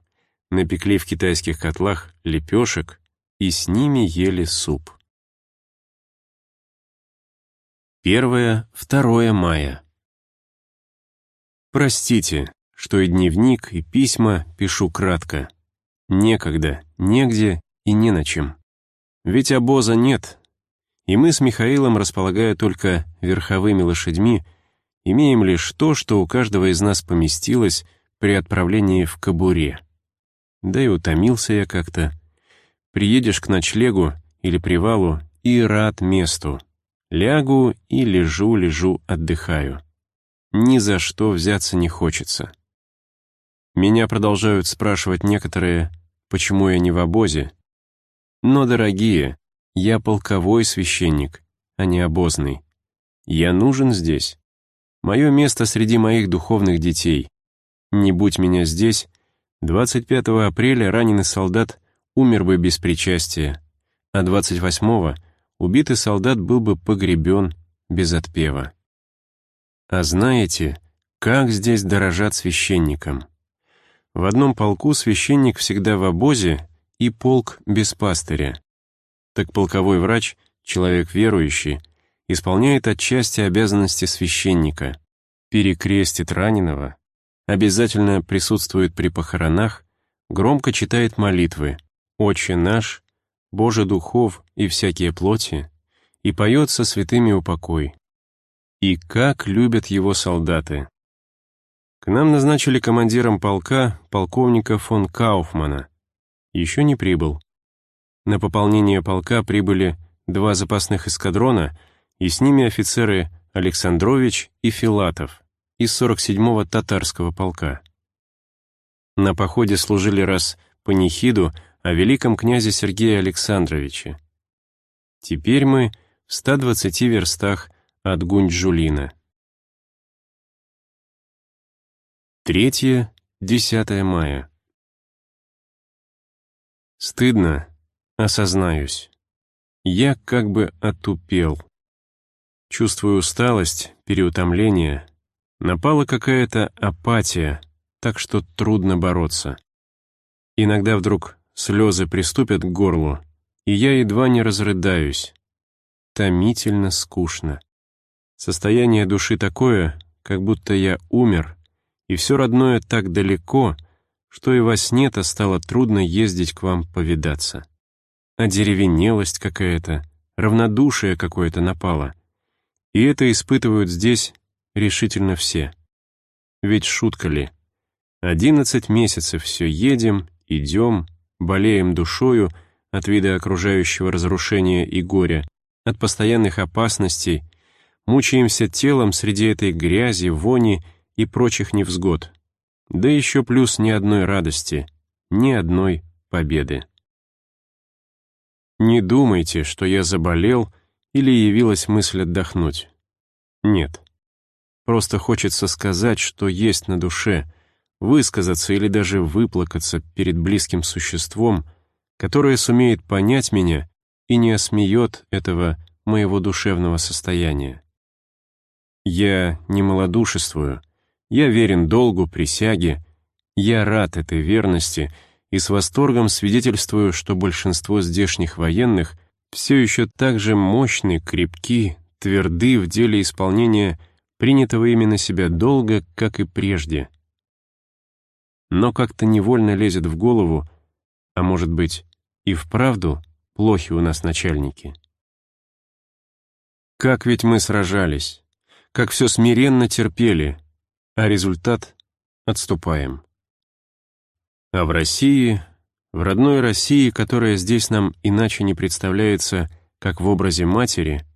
Speaker 1: напекли в китайских котлах лепешек и с ними ели суп. 1-2 мая. Простите, что и дневник, и письма пишу кратко. Некогда, негде и не на чем. Ведь обоза нет, и мы с Михаилом, располагая только верховыми лошадьми, имеем лишь то, что у каждого из нас поместилось при отправлении в кобуре. Да и утомился я как-то. Приедешь к ночлегу или привалу и рад месту. Лягу и лежу-лежу, отдыхаю. Ни за что взяться не хочется. Меня продолжают спрашивать некоторые, почему я не в обозе. Но, дорогие, я полковой священник, а не обозный. Я нужен здесь. Мое место среди моих духовных детей. Не будь меня здесь, 25 апреля раненый солдат умер бы без причастия, а 28-го убитый солдат был бы погребен без отпева. А знаете, как здесь дорожат священникам? В одном полку священник всегда в обозе и полк без пастыря. Так полковой врач, человек верующий, исполняет отчасти обязанности священника, перекрестит раненого, обязательно присутствует при похоронах, громко читает молитвы «Отче наш», «Боже духов и всякие плоти» и поет со святыми упокой. И как любят его солдаты. К нам назначили командиром полка полковника фон Кауфмана. Еще не прибыл. На пополнение полка прибыли два запасных эскадрона, и с ними офицеры Александрович и Филатов из 47-го татарского полка. На походе служили раз панихиду о великом князе Сергее Александровиче. Теперь мы в 120 верстах от Гунджулина. Третье, 10 мая. Стыдно, осознаюсь. Я как бы отупел. Чувствую усталость, переутомление. Напала какая-то апатия, так что трудно бороться. Иногда вдруг слезы приступят к горлу, и я едва не разрыдаюсь. Томительно скучно. Состояние души такое, как будто я умер, и все родное так далеко, что и во сне-то стало трудно ездить к вам повидаться. Одеревенелость какая-то, равнодушие какое-то напало. И это испытывают здесь решительно все. Ведь шутка ли? Одиннадцать месяцев все едем, идем, болеем душою от вида окружающего разрушения и горя, от постоянных опасностей, мучаемся телом среди этой грязи, вони и прочих невзгод. Да еще плюс ни одной радости, ни одной победы. Не думайте, что я заболел или явилась мысль отдохнуть. Нет. Просто хочется сказать, что есть на душе, высказаться или даже выплакаться перед близким существом, которое сумеет понять меня и не осмеет этого моего душевного состояния. Я не малодушествую, я верен долгу, присяге, я рад этой верности и с восторгом свидетельствую, что большинство здешних военных все еще так же мощны, крепки, тверды в деле исполнения принятого ими на себя долга, как и прежде. Но как-то невольно лезет в голову, а может быть, и вправду плохи у нас начальники. Как ведь мы сражались, как все смиренно терпели, а результат — отступаем. А в России, в родной России, которая здесь нам иначе не представляется, как в образе матери,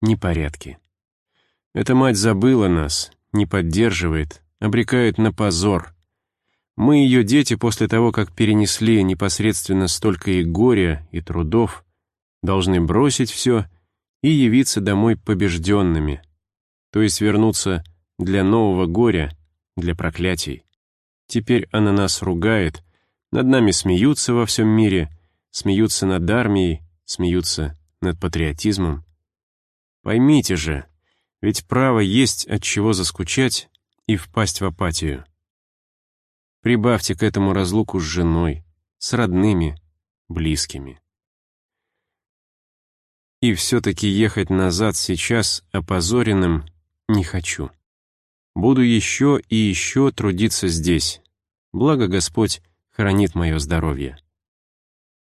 Speaker 1: непорядки. Эта мать забыла нас, не поддерживает, обрекает на позор. Мы, ее дети, после того, как перенесли непосредственно столько и горя, и трудов, должны бросить все и явиться домой побежденными, то есть вернуться для нового горя, для проклятий. Теперь она нас ругает, над нами смеются во всем мире, смеются над армией, смеются над патриотизмом. Поймите же, ведь право есть от чего заскучать и впасть в апатию. Прибавьте к этому разлуку с женой, с родными, близкими. И все-таки ехать назад сейчас опозоренным не хочу. Буду еще и еще трудиться здесь. Благо Господь хранит мое здоровье.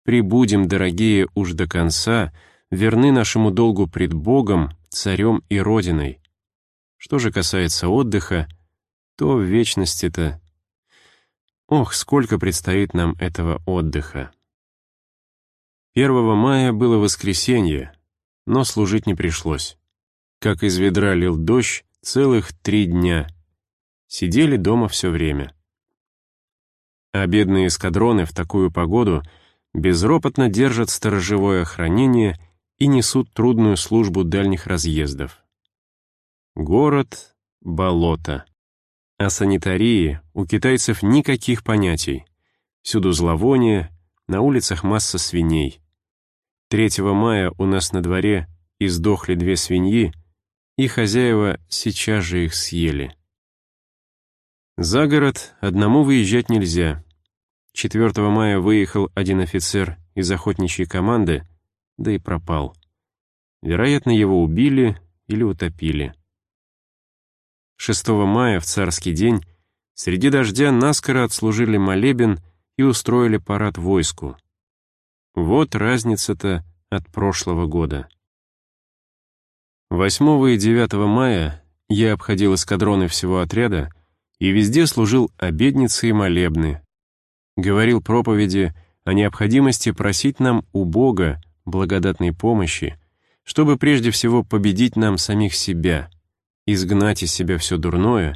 Speaker 1: Прибудем, дорогие, уж до конца, верны нашему долгу пред Богом, царем и Родиной. Что же касается отдыха, то в вечности-то... Ох, сколько предстоит нам этого отдыха. 1 мая было воскресенье, но служить не пришлось. Как из ведра лил дождь целых три дня. Сидели дома все время. А бедные эскадроны в такую погоду безропотно держат сторожевое охранение и несут трудную службу дальних разъездов. Город — болото. О санитарии у китайцев никаких понятий. Всюду зловоние, на улицах масса свиней. 3 мая у нас на дворе издохли две свиньи, и хозяева сейчас же их съели. За город одному выезжать нельзя. 4 мая выехал один офицер из охотничьей команды, да и пропал. Вероятно, его убили или утопили. 6 мая, в царский день, среди дождя наскоро отслужили молебен и устроили парад войску. Вот разница-то от прошлого года. 8 и 9 мая я обходил эскадроны всего отряда и везде служил обедницы и молебны. Говорил проповеди о необходимости просить нам у Бога благодатной помощи, чтобы прежде всего победить нам самих себя, изгнать из себя все дурное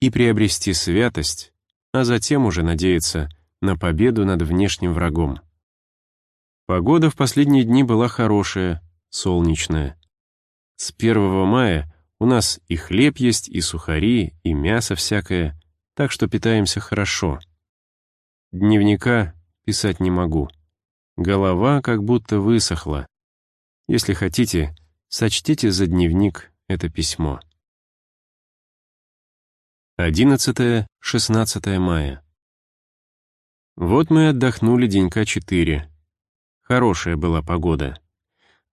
Speaker 1: и приобрести святость, а затем уже надеяться на победу над внешним врагом. Погода в последние дни была хорошая, солнечная. С 1 мая у нас и хлеб есть, и сухари, и мясо всякое, так что питаемся хорошо. Дневника писать не могу. Голова как будто высохла. Если хотите, сочтите за дневник это письмо. 11-16 мая. Вот мы отдохнули денька четыре. Хорошая была погода.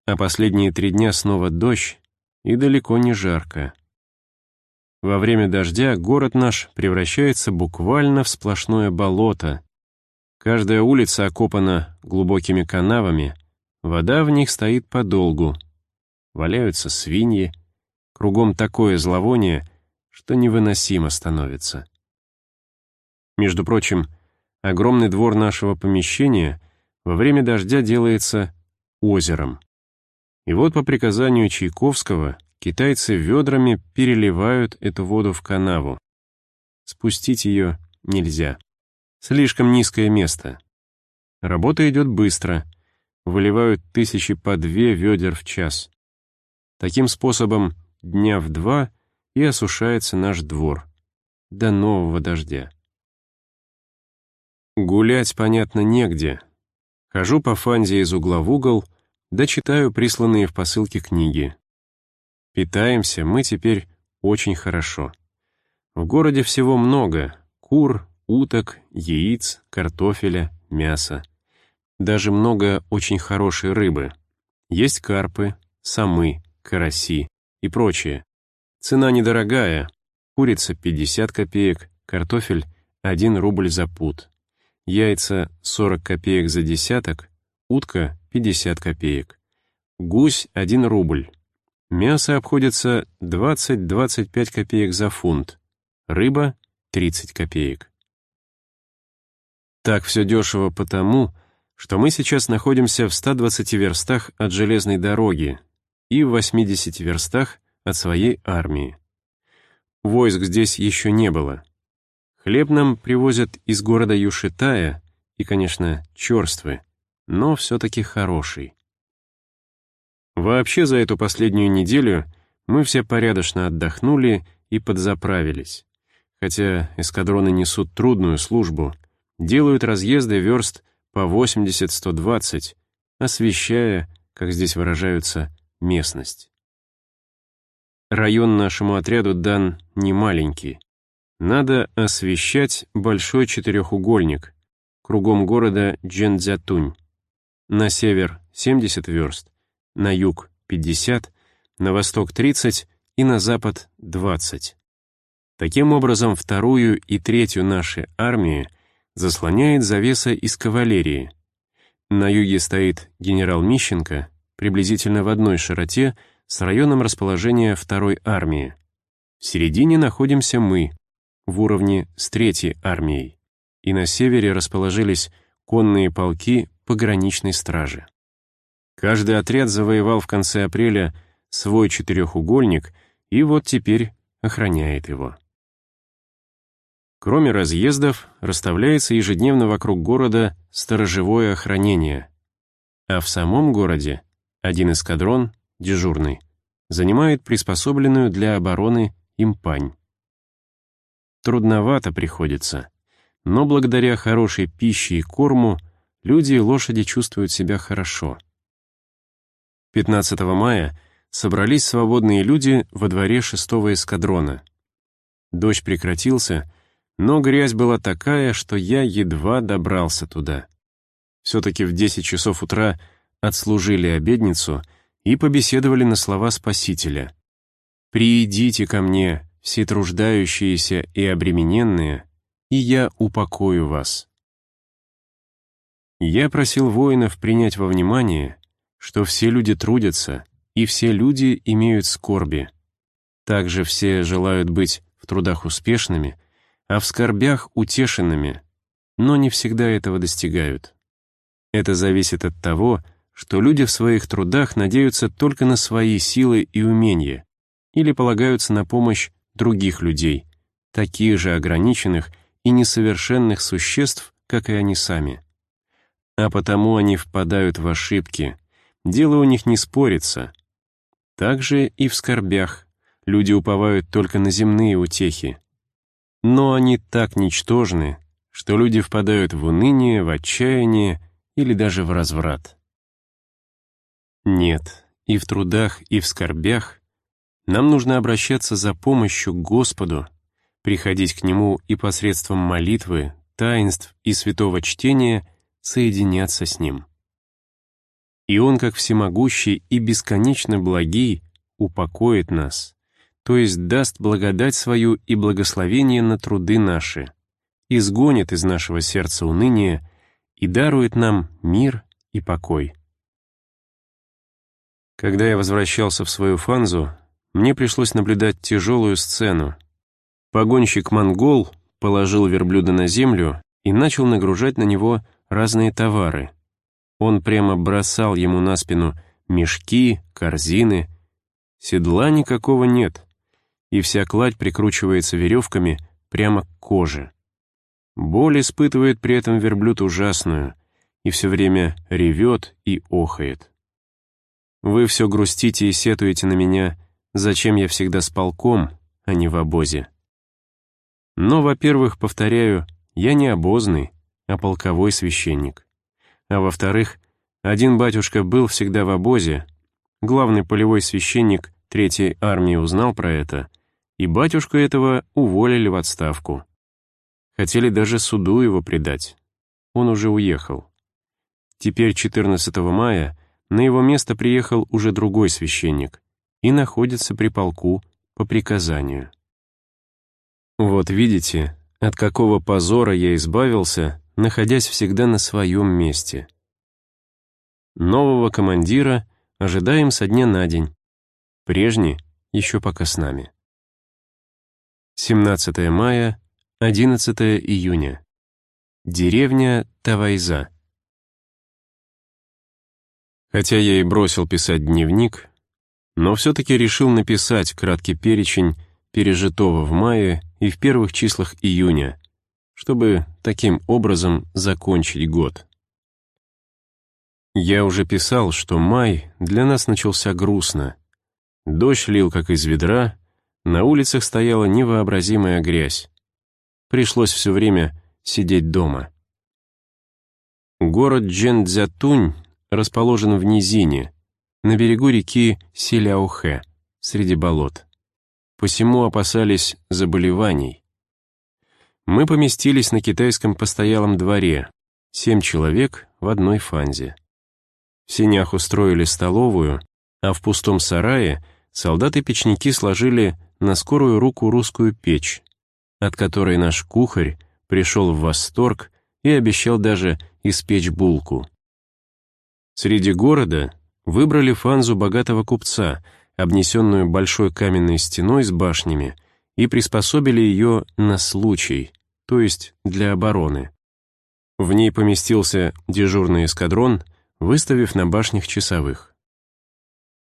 Speaker 1: А последние три дня снова дождь, и далеко не жарко. Во время дождя город наш превращается буквально в сплошное болото. Каждая улица окопана глубокими канавами, вода в них стоит подолгу. Валяются свиньи, кругом такое зловоние, что невыносимо становится. Между прочим, огромный двор нашего помещения во время дождя делается озером. И вот по приказанию Чайковского китайцы ведрами переливают эту воду в канаву. Спустить ее нельзя. Слишком низкое место. Работа идет быстро. Выливают тысячи по две ведер в час. Таким способом дня в два и осушается наш двор. До нового дождя. Гулять, понятно, негде. Хожу по фанзе из угла в угол, да читаю присланные в посылке книги. Питаемся мы теперь очень хорошо. В городе всего много — кур, уток, яиц, картофеля, мяса. Даже много очень хорошей рыбы. Есть карпы, самы, караси и прочее. Цена недорогая. Курица 50 копеек, картофель 1 рубль за пуд. Яйца 40 копеек за десяток, утка 50 копеек. Гусь — 1 рубль. Мясо обходится 20-25 копеек за фунт, рыба — 30 копеек. Так все дешево потому, что мы сейчас находимся в 120 верстах от железной дороги и в 80 верстах от своей армии. Войск здесь еще не было. Хлеб нам привозят из города Юшитая и, конечно, черствы, но все-таки хороший. Вообще за эту последнюю неделю мы все порядочно отдохнули и подзаправились. Хотя эскадроны несут трудную службу, делают разъезды верст по 80-120, освещая, как здесь выражаются, местность. Район нашему отряду дан не маленький. Надо освещать большой четырехугольник, кругом города Дженцзятунь. На север 70 верст, на юг 50, на восток 30 и на запад 20. Таким образом, вторую и третью наши армии заслоняет завеса из кавалерии. На юге стоит генерал Мищенко, приблизительно в одной широте с районом расположения второй армии. В середине находимся мы, в уровне с третьей армией, и на севере расположились конные полки пограничной стражи. Каждый отряд завоевал в конце апреля свой четырехугольник и вот теперь охраняет его. Кроме разъездов, расставляется ежедневно вокруг города сторожевое охранение, а в самом городе один эскадрон, дежурный, занимает приспособленную для обороны импань. Трудновато приходится, но благодаря хорошей пище и корму люди и лошади чувствуют себя хорошо. 15 мая собрались свободные люди во дворе шестого эскадрона. Дождь прекратился, но грязь была такая, что я едва добрался туда. Все-таки в 10 часов утра отслужили обедницу и побеседовали на слова Спасителя. «Приидите ко мне, все труждающиеся и обремененные, и я упокою вас». Я просил воинов принять во внимание, что все люди трудятся, и все люди имеют скорби. Также все желают быть в трудах успешными, а в скорбях утешенными, но не всегда этого достигают. Это зависит от того, что люди в своих трудах надеются только на свои силы и умения или полагаются на помощь других людей, таких же ограниченных и несовершенных существ, как и они сами. А потому они впадают в ошибки, дело у них не спорится. Также и в скорбях люди уповают только на земные утехи. Но они так ничтожны, что люди впадают в уныние, в отчаяние или даже в разврат. Нет, и в трудах, и в скорбях нам нужно обращаться за помощью к Господу, приходить к Нему и посредством молитвы, таинств и святого чтения соединяться с Ним и Он, как всемогущий и бесконечно благий, упокоит нас, то есть даст благодать свою и благословение на труды наши, изгонит из нашего сердца уныние и дарует нам мир и покой. Когда я возвращался в свою фанзу, мне пришлось наблюдать тяжелую сцену. Погонщик-монгол положил верблюда на землю и начал нагружать на него разные товары — он прямо бросал ему на спину мешки, корзины. Седла никакого нет, и вся кладь прикручивается веревками прямо к коже. Боль испытывает при этом верблюд ужасную и все время ревет и охает. Вы все грустите и сетуете на меня, зачем я всегда с полком, а не в обозе. Но, во-первых, повторяю, я не обозный, а полковой священник. А во-вторых, один батюшка был всегда в обозе, главный полевой священник Третьей армии узнал про это, и батюшку этого уволили в отставку. Хотели даже суду его предать. Он уже уехал. Теперь 14 мая на его место приехал уже другой священник и находится при полку по приказанию. Вот видите, от какого позора я избавился, находясь всегда на своем месте. Нового командира ожидаем со дня на день. прежний еще пока с нами. 17 мая, 11 июня. Деревня Тавайза. Хотя я и бросил писать дневник, но все-таки решил написать краткий перечень пережитого в мае и в первых числах июня, чтобы таким образом закончить год. Я уже писал, что май для нас начался грустно. Дождь лил как из ведра, на улицах стояла невообразимая грязь. Пришлось все время сидеть дома. Город Джендзятунь расположен в низине, на берегу реки Силяухэ, среди болот. Посему опасались заболеваний. Мы поместились на китайском постоялом дворе, семь человек в одной фанзе. В сенях устроили столовую, а в пустом сарае солдаты-печники сложили на скорую руку русскую печь, от которой наш кухарь пришел в восторг и обещал даже испечь булку. Среди города выбрали фанзу богатого купца, обнесенную большой каменной стеной с башнями, и приспособили ее на случай, то есть для обороны. В ней поместился дежурный эскадрон — выставив на башнях часовых.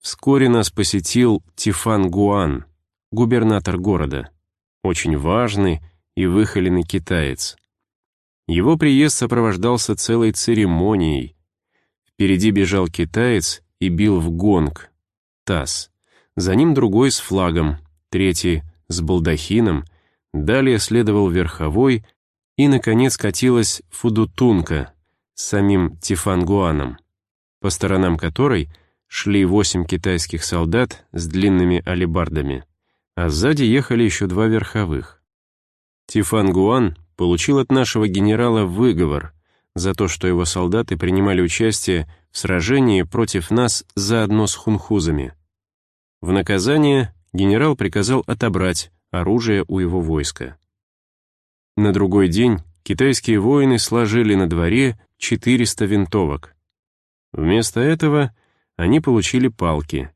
Speaker 1: Вскоре нас посетил Тифан Гуан, губернатор города, очень важный и выхоленный китаец. Его приезд сопровождался целой церемонией. Впереди бежал китаец и бил в гонг, таз. За ним другой с флагом, третий с балдахином, далее следовал верховой, и, наконец, катилась фудутунка, с самим Тифангуаном, по сторонам которой шли восемь китайских солдат с длинными алебардами, а сзади ехали еще два верховых. Тифангуан получил от нашего генерала выговор за то, что его солдаты принимали участие в сражении против нас заодно с хунхузами. В наказание генерал приказал отобрать оружие у его войска. На другой день китайские воины сложили на дворе 400 винтовок. Вместо этого они получили палки.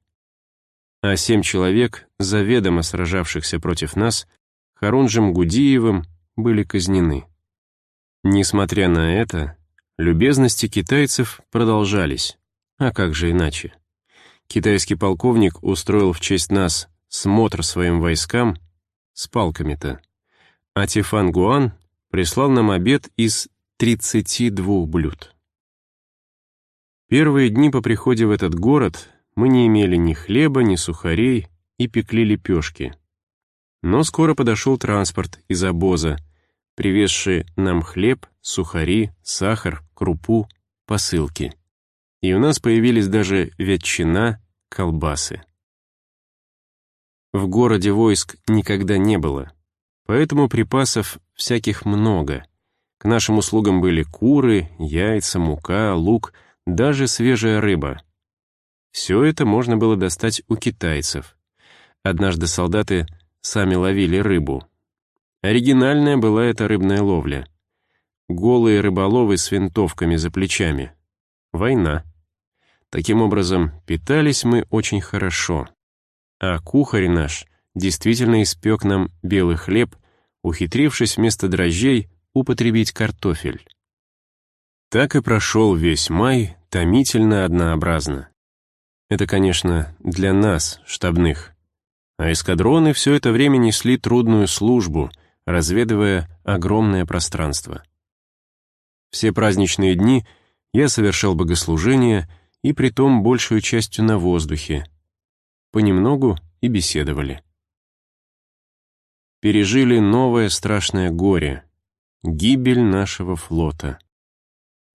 Speaker 1: А семь человек, заведомо сражавшихся против нас, Харунжем Гудиевым, были казнены. Несмотря на это, любезности китайцев продолжались. А как же иначе? Китайский полковник устроил в честь нас смотр своим войскам с палками-то. А Тифан Гуан прислал нам обед из 32 блюд. Первые дни по приходе в этот город мы не имели ни хлеба, ни сухарей и пекли лепешки. Но скоро подошел транспорт из обоза, привезший нам хлеб, сухари, сахар, крупу, посылки. И у нас появились даже ветчина, колбасы. В городе войск никогда не было, поэтому припасов всяких много — к нашим услугам были куры, яйца, мука, лук, даже свежая рыба. Все это можно было достать у китайцев. Однажды солдаты сами ловили рыбу. Оригинальная была эта рыбная ловля. Голые рыболовы с винтовками за плечами. Война. Таким образом, питались мы очень хорошо. А кухарь наш действительно испек нам белый хлеб, ухитрившись вместо дрожжей употребить картофель. Так и прошел весь май томительно однообразно. Это, конечно, для нас, штабных. А эскадроны все это время несли трудную службу, разведывая огромное пространство. Все праздничные дни я совершал богослужение, и притом большую частью на воздухе. Понемногу и беседовали. Пережили новое страшное горе — Гибель нашего флота.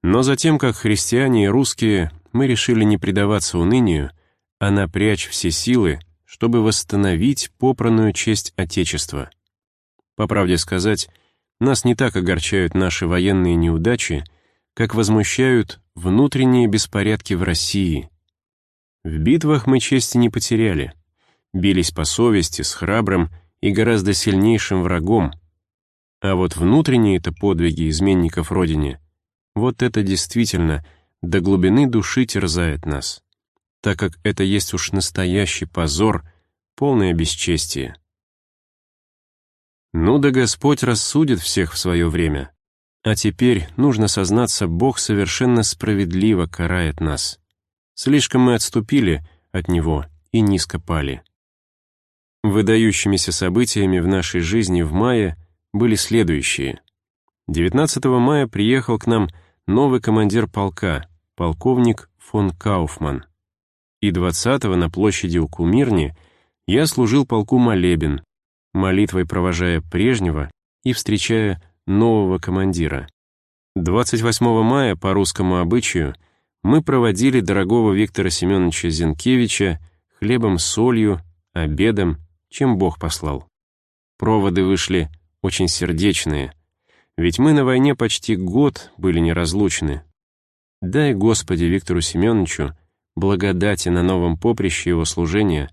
Speaker 1: Но затем, как христиане и русские, мы решили не предаваться унынию, а напрячь все силы, чтобы восстановить попранную честь Отечества. По правде сказать, нас не так огорчают наши военные неудачи, как возмущают внутренние беспорядки в России. В битвах мы чести не потеряли, бились по совести с храбрым и гораздо сильнейшим врагом — а вот внутренние-то подвиги изменников Родине, вот это действительно до глубины души терзает нас. так как это есть уж настоящий позор, полное бесчестие. Ну да Господь рассудит всех в свое время. А теперь, нужно сознаться, Бог совершенно справедливо карает нас. Слишком мы отступили от Него и низко пали. Выдающимися событиями в нашей жизни в мае были следующие. 19 мая приехал к нам новый командир полка, полковник фон Кауфман. И 20-го на площади у Кумирни я служил полку молебен, молитвой провожая прежнего и встречая нового командира. 28 мая по русскому обычаю мы проводили дорогого Виктора Семеновича Зинкевича хлебом солью, обедом, чем Бог послал. Проводы вышли очень сердечные, ведь мы на войне почти год были неразлучны. Дай, Господи, Виктору Семеновичу благодати на новом поприще его служения,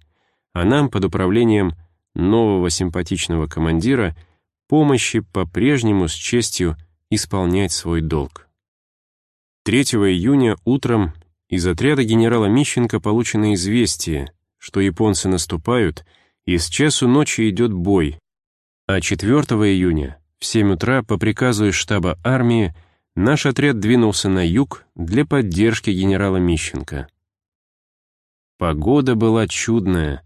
Speaker 1: а нам под управлением нового симпатичного командира помощи по-прежнему с честью исполнять свой долг. 3 июня утром из отряда генерала Мищенко получено известие, что японцы наступают, и с часу ночи идет бой, а 4 июня в 7 утра по приказу из штаба армии наш отряд двинулся на юг для поддержки генерала Мищенко. Погода была чудная,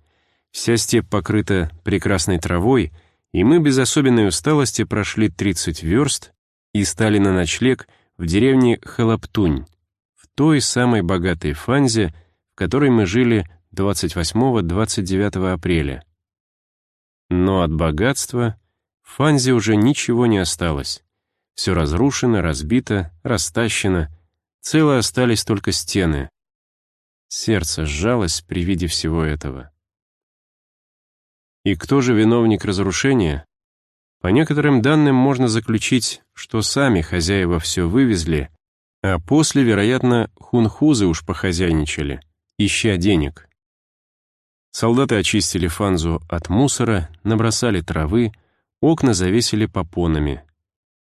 Speaker 1: вся степь покрыта прекрасной травой, и мы без особенной усталости прошли 30 верст и стали на ночлег в деревне Халаптунь, в той самой богатой фанзе, в которой мы жили 28-29 апреля. Но от богатства в фанзе уже ничего не осталось. Все разрушено, разбито, растащено, целы остались только стены. Сердце сжалось при виде всего этого. И кто же виновник разрушения? По некоторым данным можно заключить, что сами хозяева все вывезли, а после, вероятно, хунхузы уж похозяйничали, ища денег. Солдаты очистили фанзу от мусора, набросали травы, окна завесили попонами.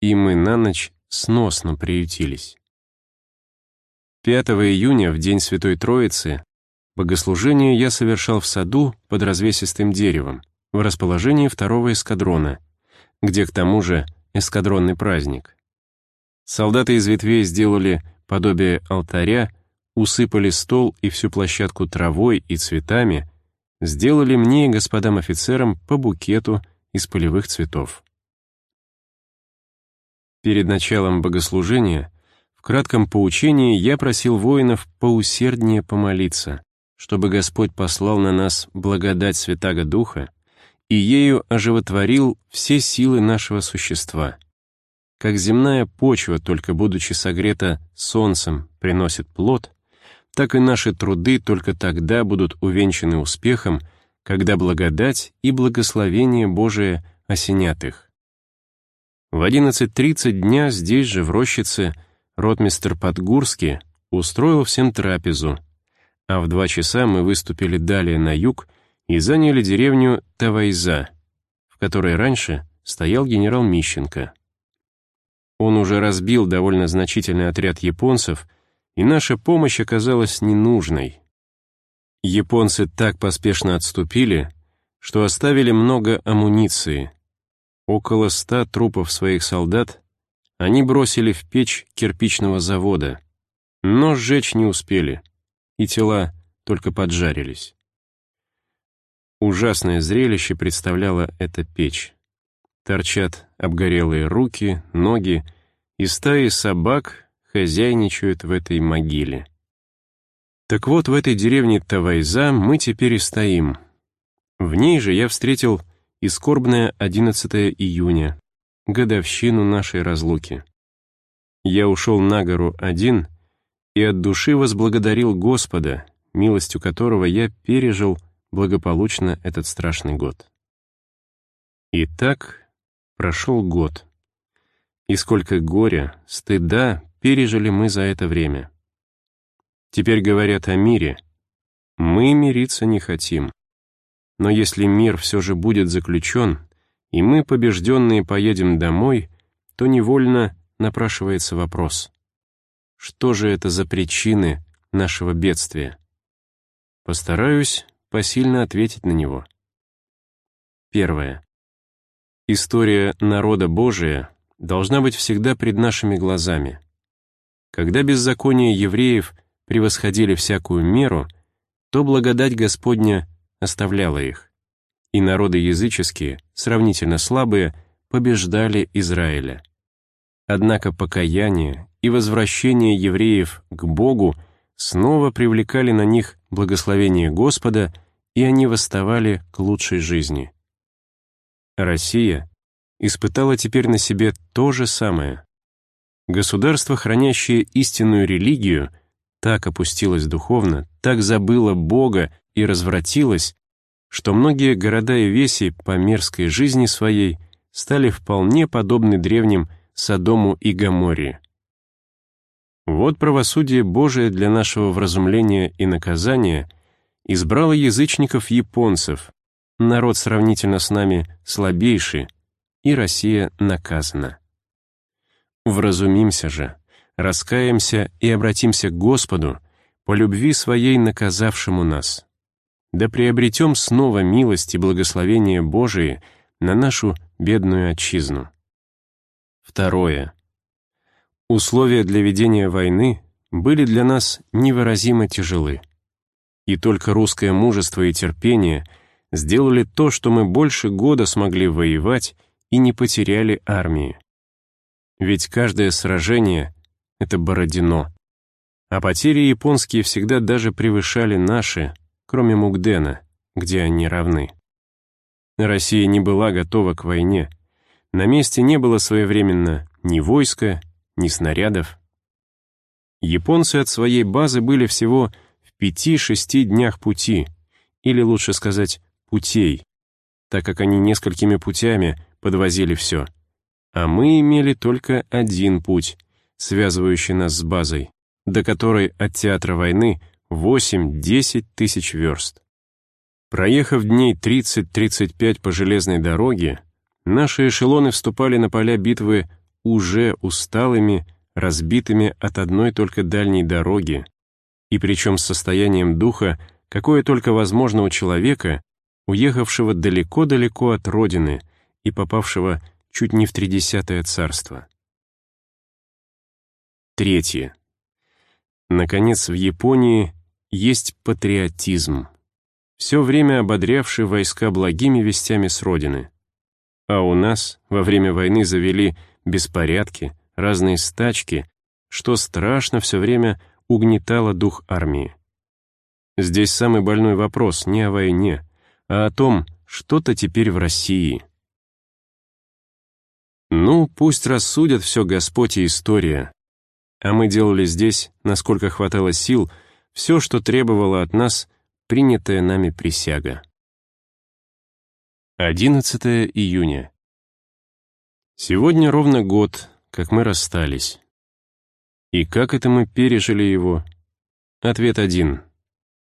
Speaker 1: И мы на ночь сносно приютились. 5 июня, в день Святой Троицы, богослужение я совершал в саду под развесистым деревом, в расположении второго эскадрона, где к тому же эскадронный праздник. Солдаты из ветвей сделали подобие алтаря, усыпали стол и всю площадку травой и цветами, сделали мне и господам офицерам по букету из полевых цветов. Перед началом богослужения кратком поучении я просил воинов поусерднее помолиться, чтобы Господь послал на нас благодать Святаго Духа и ею оживотворил все силы нашего существа. Как земная почва, только будучи согрета солнцем, приносит плод, так и наши труды только тогда будут увенчаны успехом, когда благодать и благословение Божие осенят их. В 11.30 дня здесь же, в рощице, ротмистер Подгурский устроил всем трапезу, а в два часа мы выступили далее на юг и заняли деревню Тавайза, в которой раньше стоял генерал Мищенко. Он уже разбил довольно значительный отряд японцев, и наша помощь оказалась ненужной. Японцы так поспешно отступили, что оставили много амуниции. Около ста трупов своих солдат они бросили в печь кирпичного завода, но сжечь не успели, и тела только поджарились. Ужасное зрелище представляла эта печь. Торчат обгорелые руки, ноги, и стаи собак хозяйничают в этой могиле. Так вот, в этой деревне Тавайза мы теперь и стоим. В ней же я встретил и скорбное 11 июня, годовщину нашей разлуки. Я ушел на гору один и от души возблагодарил Господа, милостью которого я пережил благополучно этот страшный год. И так прошел год. И сколько горя, стыда пережили мы за это время. Теперь говорят о мире. Мы мириться не хотим. Но если мир все же будет заключен, и мы, побежденные, поедем домой, то невольно напрашивается вопрос. Что же это за причины нашего бедствия? Постараюсь посильно ответить на него. Первое. История народа Божия должна быть всегда пред нашими глазами. Когда беззакония евреев превосходили всякую меру, то благодать Господня оставляла их, и народы языческие, сравнительно слабые, побеждали Израиля. Однако покаяние и возвращение евреев к Богу снова привлекали на них благословение Господа, и они восставали к лучшей жизни. Россия испытала теперь на себе то же самое. Государство, хранящее истинную религию, так опустилось духовно, так забыло Бога и развратилось, что многие города и веси по мерзкой жизни своей стали вполне подобны древним Содому и Гоморре. Вот правосудие Божие для нашего вразумления и наказания избрало язычников-японцев, народ сравнительно с нами слабейший, и Россия наказана. Вразумимся же, раскаемся и обратимся к Господу по любви Своей наказавшему нас. Да приобретем снова милость и благословение Божие на нашу бедную отчизну. Второе. Условия для ведения войны были для нас невыразимо тяжелы. И только русское мужество и терпение сделали то, что мы больше года смогли воевать и не потеряли армии. Ведь каждое сражение — это Бородино. А потери японские всегда даже превышали наши, кроме Мугдена, где они равны. Россия не была готова к войне. На месте не было своевременно ни войска, ни снарядов. Японцы от своей базы были всего в пяти-шести днях пути, или лучше сказать, путей, так как они несколькими путями подвозили все. А мы имели только один путь, связывающий нас с базой, до которой от театра войны 8-10 тысяч верст. Проехав дней 30-35 по железной дороге, наши эшелоны вступали на поля битвы уже усталыми, разбитыми от одной только дальней дороги, и причем с состоянием духа, какое только возможно у человека, уехавшего далеко-далеко от родины и попавшего чуть не в тридесятое царство. Третье. Наконец, в Японии есть патриотизм, все время ободрявший войска благими вестями с родины. А у нас во время войны завели беспорядки, разные стачки, что страшно все время угнетало дух армии. Здесь самый больной вопрос не о войне, а о том, что-то теперь в России. Ну, пусть рассудят все Господь и история. А мы делали здесь, насколько хватало сил, все, что требовало от нас принятая нами присяга. 11 июня. Сегодня ровно год, как мы расстались. И как это мы пережили его? Ответ один.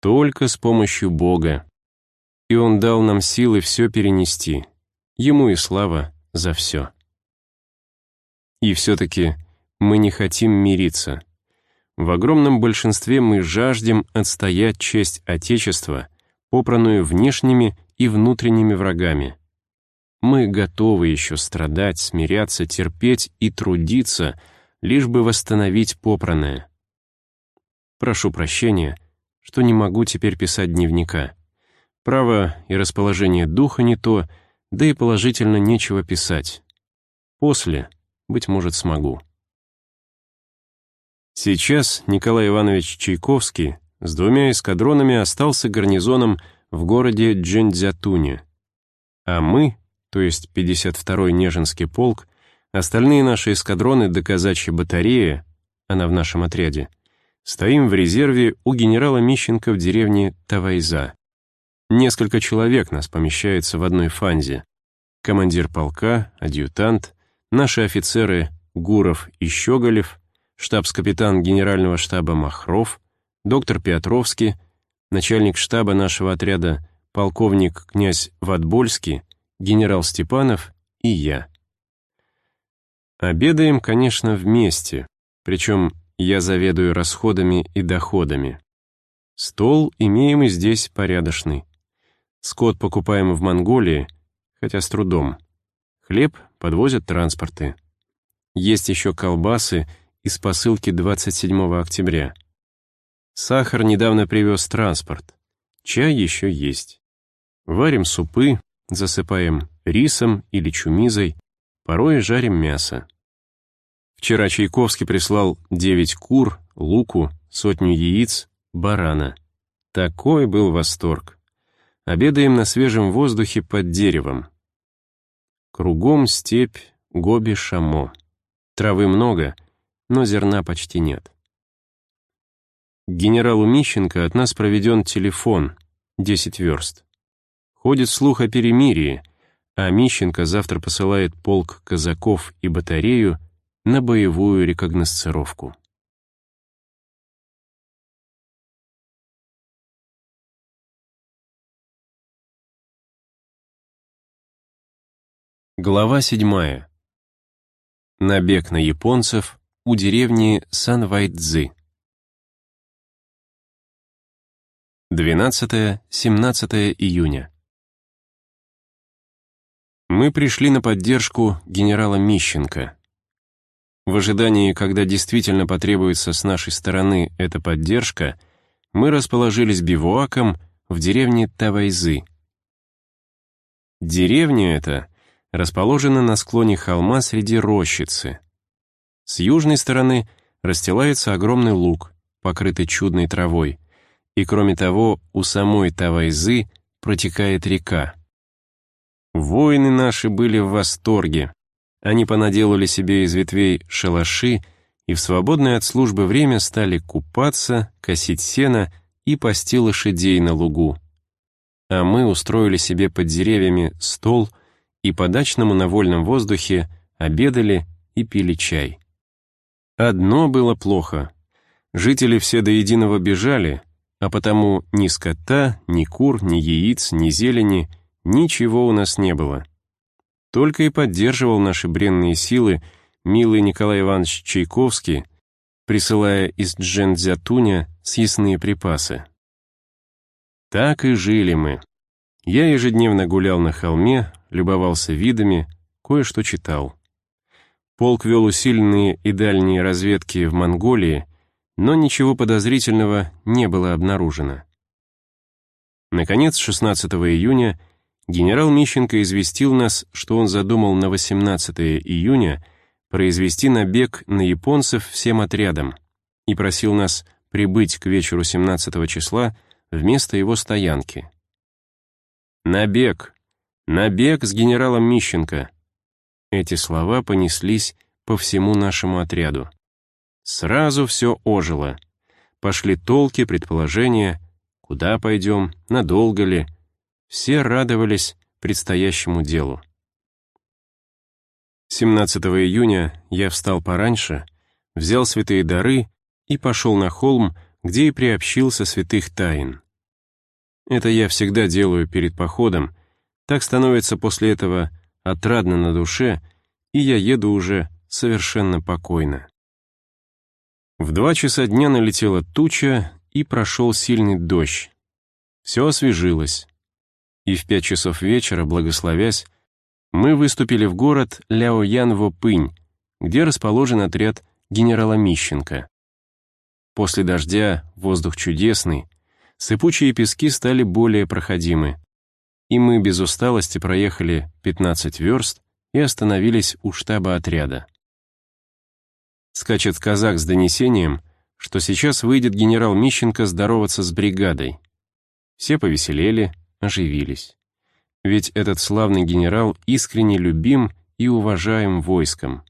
Speaker 1: Только с помощью Бога. И Он дал нам силы все перенести. Ему и слава за все. И все-таки мы не хотим мириться. В огромном большинстве мы жаждем отстоять честь Отечества, попранную внешними и внутренними врагами. Мы готовы еще страдать, смиряться, терпеть и трудиться, лишь бы восстановить попранное. Прошу прощения, что не могу теперь писать дневника. Право и расположение духа не то, да и положительно нечего писать. После, быть может, смогу. Сейчас Николай Иванович Чайковский с двумя эскадронами остался гарнизоном в городе Джендзятуне, а мы то есть 52-й Нежинский полк, остальные наши эскадроны до казачьей батареи, она в нашем отряде, стоим в резерве у генерала Мищенко в деревне Тавайза. Несколько человек нас помещается в одной фанзе. Командир полка, адъютант, наши офицеры Гуров и Щеголев, штабс-капитан генерального штаба Махров, доктор Петровский, начальник штаба нашего отряда полковник князь Ватбольский, генерал Степанов и я. Обедаем, конечно, вместе, причем я заведую расходами и доходами. Стол имеем и здесь порядочный. Скот покупаем в Монголии, хотя с трудом. Хлеб подвозят транспорты. Есть еще колбасы из посылки 27 октября. Сахар недавно привез транспорт. Чай еще есть. Варим супы, засыпаем рисом или чумизой, порой жарим мясо. Вчера Чайковский прислал 9 кур, луку, сотню яиц, барана. Такой был восторг. Обедаем на свежем воздухе под деревом. Кругом степь, гоби-шамо. Травы много, но зерна почти нет. Генералу Мищенко от нас проведен телефон, 10 верст. Ходит слух о перемирии, а Мищенко завтра посылает полк казаков и батарею на боевую рекогносцировку. Глава седьмая. Набег на японцев у деревни Сан-Вайдзы. 12-17 июня. Мы пришли на поддержку генерала Мищенко. В ожидании, когда действительно потребуется с нашей стороны эта поддержка, мы расположились бивуаком в деревне Тавайзы. Деревня эта — расположена на склоне холма среди рощицы. С южной стороны расстилается огромный луг, покрытый чудной травой, и кроме того, у самой Тавайзы протекает река. Воины наши были в восторге. Они понаделали себе из ветвей шалаши и в свободное от службы время стали купаться, косить сено и пасти лошадей на лугу. А мы устроили себе под деревьями стол — и по дачному на вольном воздухе обедали и пили чай. Одно было плохо. Жители все до единого бежали, а потому ни скота, ни кур, ни яиц, ни зелени, ничего у нас не было. Только и поддерживал наши бренные силы милый Николай Иванович Чайковский, присылая из Джензятуня съестные припасы. Так и жили мы. Я ежедневно гулял на холме, любовался видами, кое-что читал. Полк вел усиленные и дальние разведки в Монголии, но ничего подозрительного не было обнаружено. Наконец, 16 июня генерал Мищенко известил нас, что он задумал на 18 июня произвести набег на японцев всем отрядом и просил нас прибыть к вечеру 17 числа вместо его стоянки. «Набег», Набег с генералом Мищенко. Эти слова понеслись по всему нашему отряду. Сразу все ожило. Пошли толки, предположения, куда пойдем, надолго ли. Все радовались предстоящему делу. 17 июня я встал пораньше, взял святые дары и пошел на холм, где и приобщился святых тайн. Это я всегда делаю перед походом, так становится после этого отрадно на душе, и я еду уже совершенно покойно. В два часа дня налетела туча, и прошел сильный дождь. Все освежилось. И в пять часов вечера, благословясь, мы выступили в город Ляоян-Во-Пынь, где расположен отряд генерала Мищенко. После дождя воздух чудесный, сыпучие пески стали более проходимы и мы без усталости проехали 15 верст и остановились у штаба отряда. Скачет казак с донесением, что сейчас выйдет генерал Мищенко здороваться с бригадой. Все повеселели, оживились. Ведь этот славный генерал искренне любим и уважаем войском.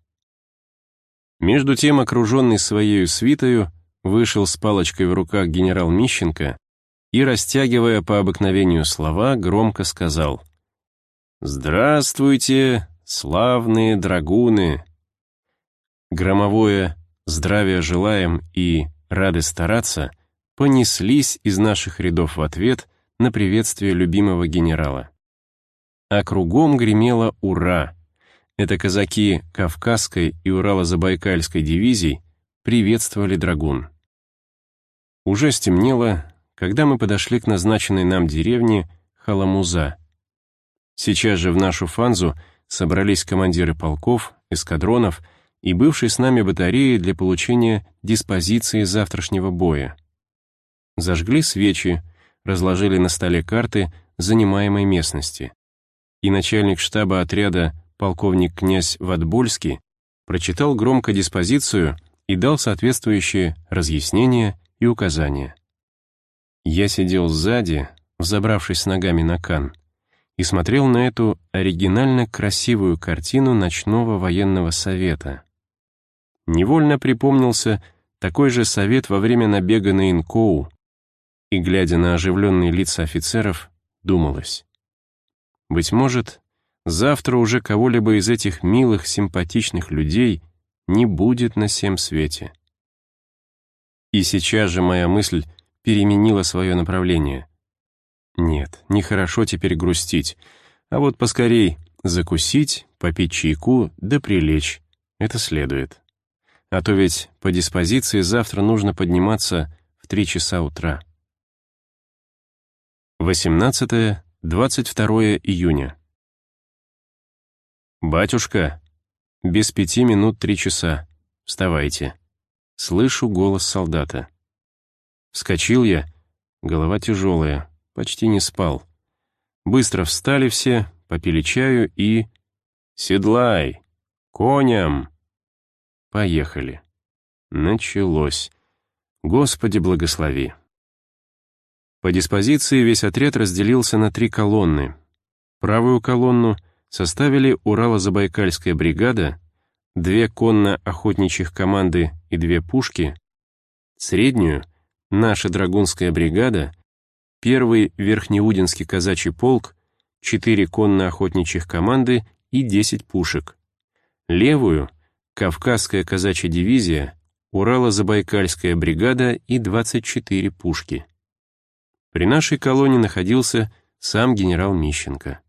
Speaker 1: Между тем, окруженный своей свитою, вышел с палочкой в руках генерал Мищенко и, растягивая по обыкновению слова, громко сказал «Здравствуйте, славные драгуны!» Громовое «Здравия желаем» и «Рады стараться» понеслись из наших рядов в ответ на приветствие любимого генерала. А кругом гремело «Ура!» Это казаки Кавказской и Урало-Забайкальской дивизий приветствовали драгун. Уже стемнело, когда мы подошли к назначенной нам деревне Халамуза. Сейчас же в нашу фанзу собрались командиры полков, эскадронов и бывшие с нами батареи для получения диспозиции завтрашнего боя. Зажгли свечи, разложили на столе карты занимаемой местности. И начальник штаба отряда полковник князь Ватбольский прочитал громко диспозицию и дал соответствующие разъяснения и указания. Я сидел сзади, взобравшись ногами на кан, и смотрел на эту оригинально красивую картину ночного военного совета. Невольно припомнился такой же совет во время набега на Инкоу, и, глядя на оживленные лица офицеров, думалось. Быть может, завтра уже кого-либо из этих милых, симпатичных людей не будет на всем свете. И сейчас же моя мысль переменила свое направление. Нет, нехорошо теперь грустить, а вот поскорей закусить, попить чайку да прилечь. Это следует. А то ведь по диспозиции завтра нужно подниматься в три часа утра. 18-22 июня. «Батюшка, без пяти минут три часа. Вставайте». Слышу голос солдата. Вскочил я, голова тяжелая, почти не спал. Быстро встали все, попили чаю и... «Седлай! Коням!» Поехали. Началось. Господи, благослови. По диспозиции весь отряд разделился на три колонны. Правую колонну составили Урало-Забайкальская бригада, две конно-охотничьих команды и две пушки, среднюю — наша Драгунская бригада, первый Верхнеудинский казачий полк, четыре конно-охотничьих команды и десять пушек, левую — Кавказская казачья дивизия, Урало-Забайкальская бригада и 24 пушки. При нашей колонии находился сам генерал Мищенко.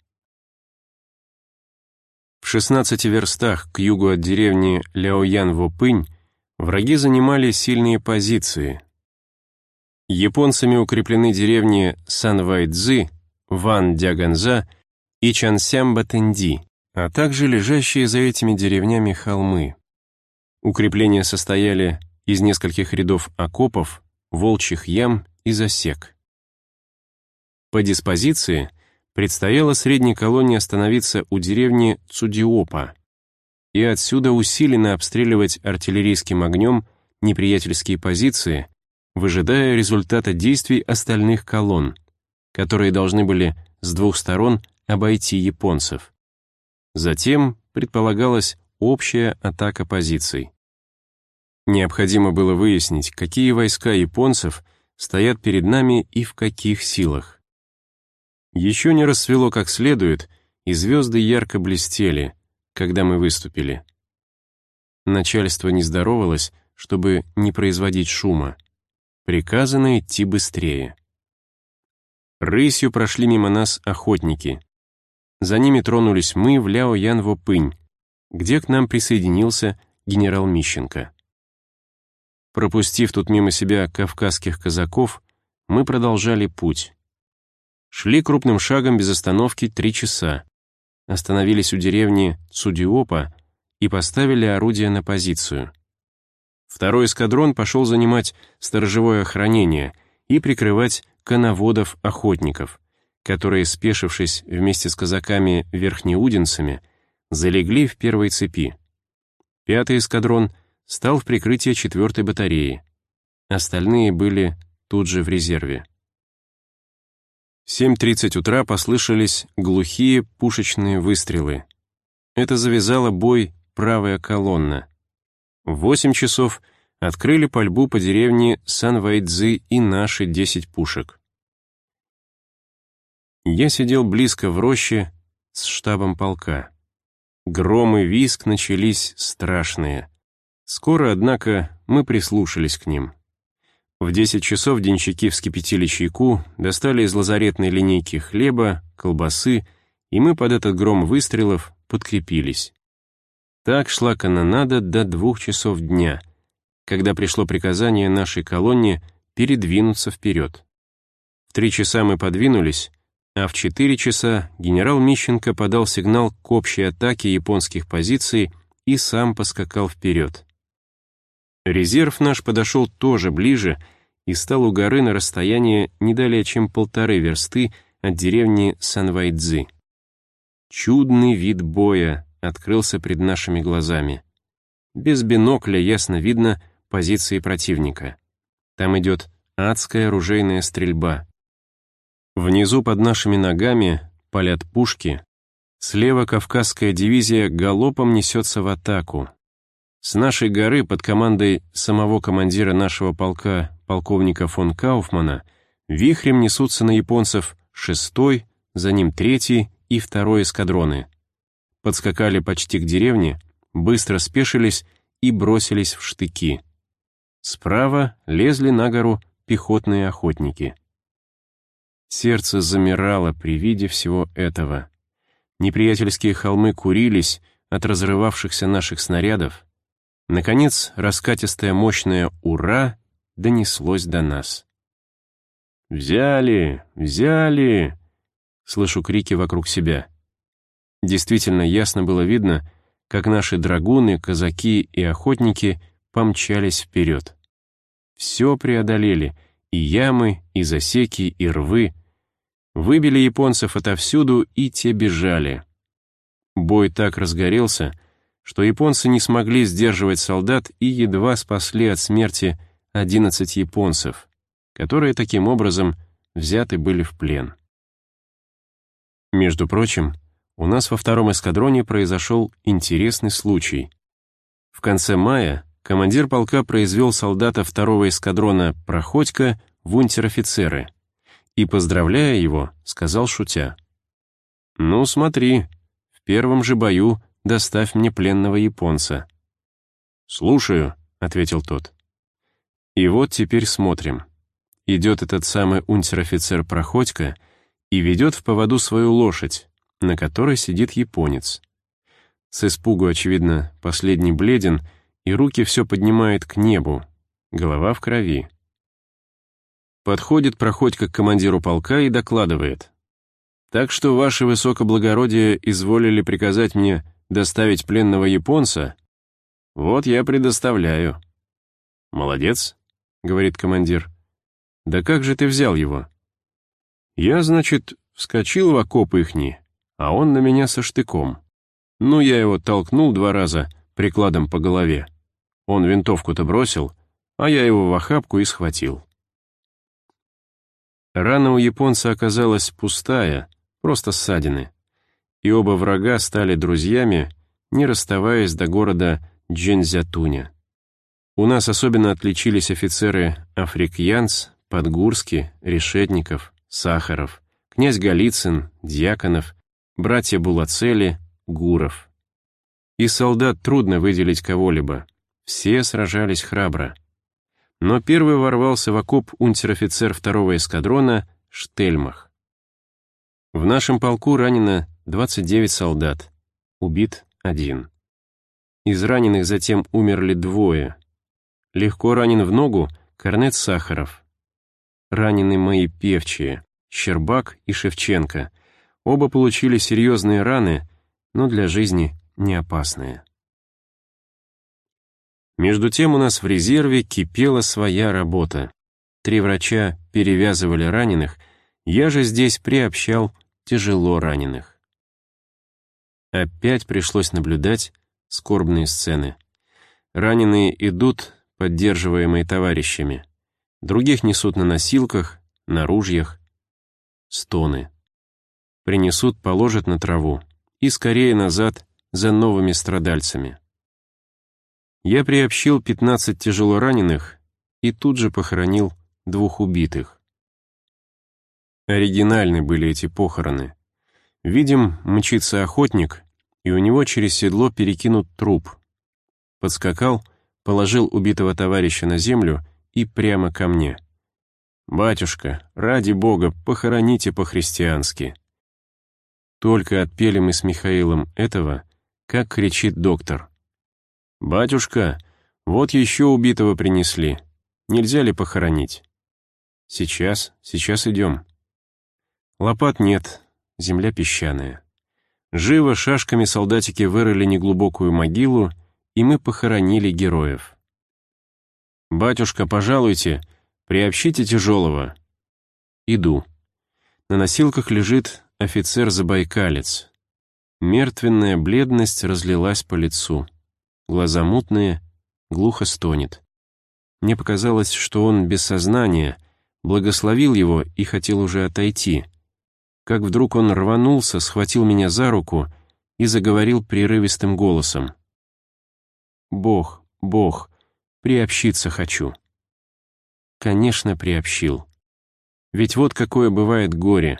Speaker 1: В 16 верстах к югу от деревни Ляоян-Вопынь враги занимали сильные позиции. Японцами укреплены деревни Сан-Вайцзы, Ван-Дяганза и Чансямба-Тенди, а также лежащие за этими деревнями холмы. Укрепления состояли из нескольких рядов окопов, волчьих ям и засек. По диспозиции предстояло средней колонии остановиться у деревни Цудиопа и отсюда усиленно обстреливать артиллерийским огнем неприятельские позиции, выжидая результата действий остальных колонн, которые должны были с двух сторон обойти японцев. Затем предполагалась общая атака позиций. Необходимо было выяснить, какие войска японцев стоят перед нами и в каких силах. Еще не рассвело как следует, и звезды ярко блестели, когда мы выступили. Начальство не здоровалось, чтобы не производить шума. Приказано идти быстрее. Рысью прошли мимо нас охотники. За ними тронулись мы в Ляо-Ян-Во-Пынь, где к нам присоединился генерал Мищенко. Пропустив тут мимо себя кавказских казаков, мы продолжали путь. Шли крупным шагом без остановки три часа. Остановились у деревни Цудиопа и поставили орудие на позицию. Второй эскадрон пошел занимать сторожевое охранение и прикрывать коноводов-охотников, которые, спешившись вместе с казаками-верхнеудинцами, залегли в первой цепи. Пятый эскадрон стал в прикрытие четвертой батареи. Остальные были тут же в резерве. В 7.30 утра послышались глухие пушечные выстрелы. Это завязало бой правая колонна. В 8 часов открыли пальбу по деревне Сан-Вайдзы и наши 10 пушек. Я сидел близко в роще с штабом полка. Гром и виск начались страшные. Скоро, однако, мы прислушались к ним. В 10 часов денщики вскипятили чайку, достали из лазаретной линейки хлеба, колбасы, и мы под этот гром выстрелов подкрепились. Так шла канонада до двух часов дня, когда пришло приказание нашей колонне передвинуться вперед. три часа мы подвинулись, а в четыре часа генерал Мищенко подал сигнал к общей атаке японских позиций и сам поскакал вперед. Резерв наш подошел тоже ближе и стал у горы на расстоянии не далее, чем полторы версты от деревни Санвайдзы. Чудный вид боя открылся пред нашими глазами. Без бинокля ясно видно позиции противника. Там идет адская оружейная стрельба. Внизу под нашими ногами палят пушки. Слева Кавказская дивизия галопом несется в атаку. С нашей горы под командой самого командира нашего полка, полковника фон Кауфмана, вихрем несутся на японцев шестой, за ним третий и второй эскадроны. Подскакали почти к деревне, быстро спешились и бросились в штыки. Справа лезли на гору пехотные охотники. Сердце замирало при виде всего этого. Неприятельские холмы курились от разрывавшихся наших снарядов. Наконец, раскатистое мощное «Ура!» донеслось до нас. «Взяли! Взяли!» Слышу крики вокруг себя. Действительно ясно было видно, как наши драгуны, казаки и охотники помчались вперед. Все преодолели, и ямы, и засеки, и рвы. Выбили японцев отовсюду, и те бежали. Бой так разгорелся, что японцы не смогли сдерживать солдат и едва спасли от смерти 11 японцев, которые таким образом взяты были в плен. Между прочим, у нас во втором эскадроне произошел интересный случай. В конце мая командир полка произвел солдата второго эскадрона Проходько в унтер-офицеры и, поздравляя его, сказал шутя, «Ну, смотри, в первом же бою доставь мне пленного японца». «Слушаю», — ответил тот. И вот теперь смотрим. Идет этот самый унтер-офицер Проходько и ведет в поводу свою лошадь, на которой сидит японец. С испугу, очевидно, последний бледен, и руки все поднимает к небу, голова в крови. Подходит проходька к командиру полка и докладывает. «Так что, ваше высокоблагородие, изволили приказать мне доставить пленного японца? Вот я предоставляю». «Молодец», — говорит командир. «Да как же ты взял его?» «Я, значит, вскочил в окопы ихни, а он на меня со штыком. Ну, я его толкнул два раза прикладом по голове. Он винтовку-то бросил, а я его в охапку и схватил. Рана у японца оказалась пустая, просто ссадины. И оба врага стали друзьями, не расставаясь до города Джензятуня. У нас особенно отличились офицеры Африкьянц, Подгурский, Решетников, Сахаров, князь Голицын, Дьяконов братья Булацели, Гуров. И солдат трудно выделить кого-либо. Все сражались храбро. Но первый ворвался в окоп унтер-офицер второго эскадрона Штельмах. В нашем полку ранено 29 солдат, убит один. Из раненых затем умерли двое. Легко ранен в ногу корнет Сахаров. Ранены мои певчие, Щербак и Шевченко — Оба получили серьезные раны, но для жизни не опасные. Между тем у нас в резерве кипела своя работа. Три врача перевязывали раненых, я же здесь приобщал тяжело раненых. Опять пришлось наблюдать скорбные сцены. Раненые идут, поддерживаемые товарищами. Других несут на носилках, на ружьях. Стоны принесут, положат на траву и скорее назад за новыми страдальцами. Я приобщил 15 тяжелораненых и тут же похоронил двух убитых. Оригинальны были эти похороны. Видим, мчится охотник, и у него через седло перекинут труп. Подскакал, положил убитого товарища на землю и прямо ко мне. «Батюшка, ради Бога, похороните по-христиански». Только отпели мы с Михаилом этого, как кричит доктор. «Батюшка, вот еще убитого принесли. Нельзя ли похоронить?» Сейчас, сейчас идем. Лопат нет, земля песчаная. Живо шашками солдатики вырыли неглубокую могилу, и мы похоронили героев. «Батюшка, пожалуйте, приобщите тяжелого». Иду. На носилках лежит офицер-забайкалец. Мертвенная бледность разлилась по лицу. Глаза мутные, глухо стонет. Мне показалось, что он без сознания, благословил его и хотел уже отойти. Как вдруг он рванулся, схватил меня за руку и заговорил прерывистым голосом. «Бог, Бог, приобщиться хочу». Конечно, приобщил. Ведь вот какое бывает горе.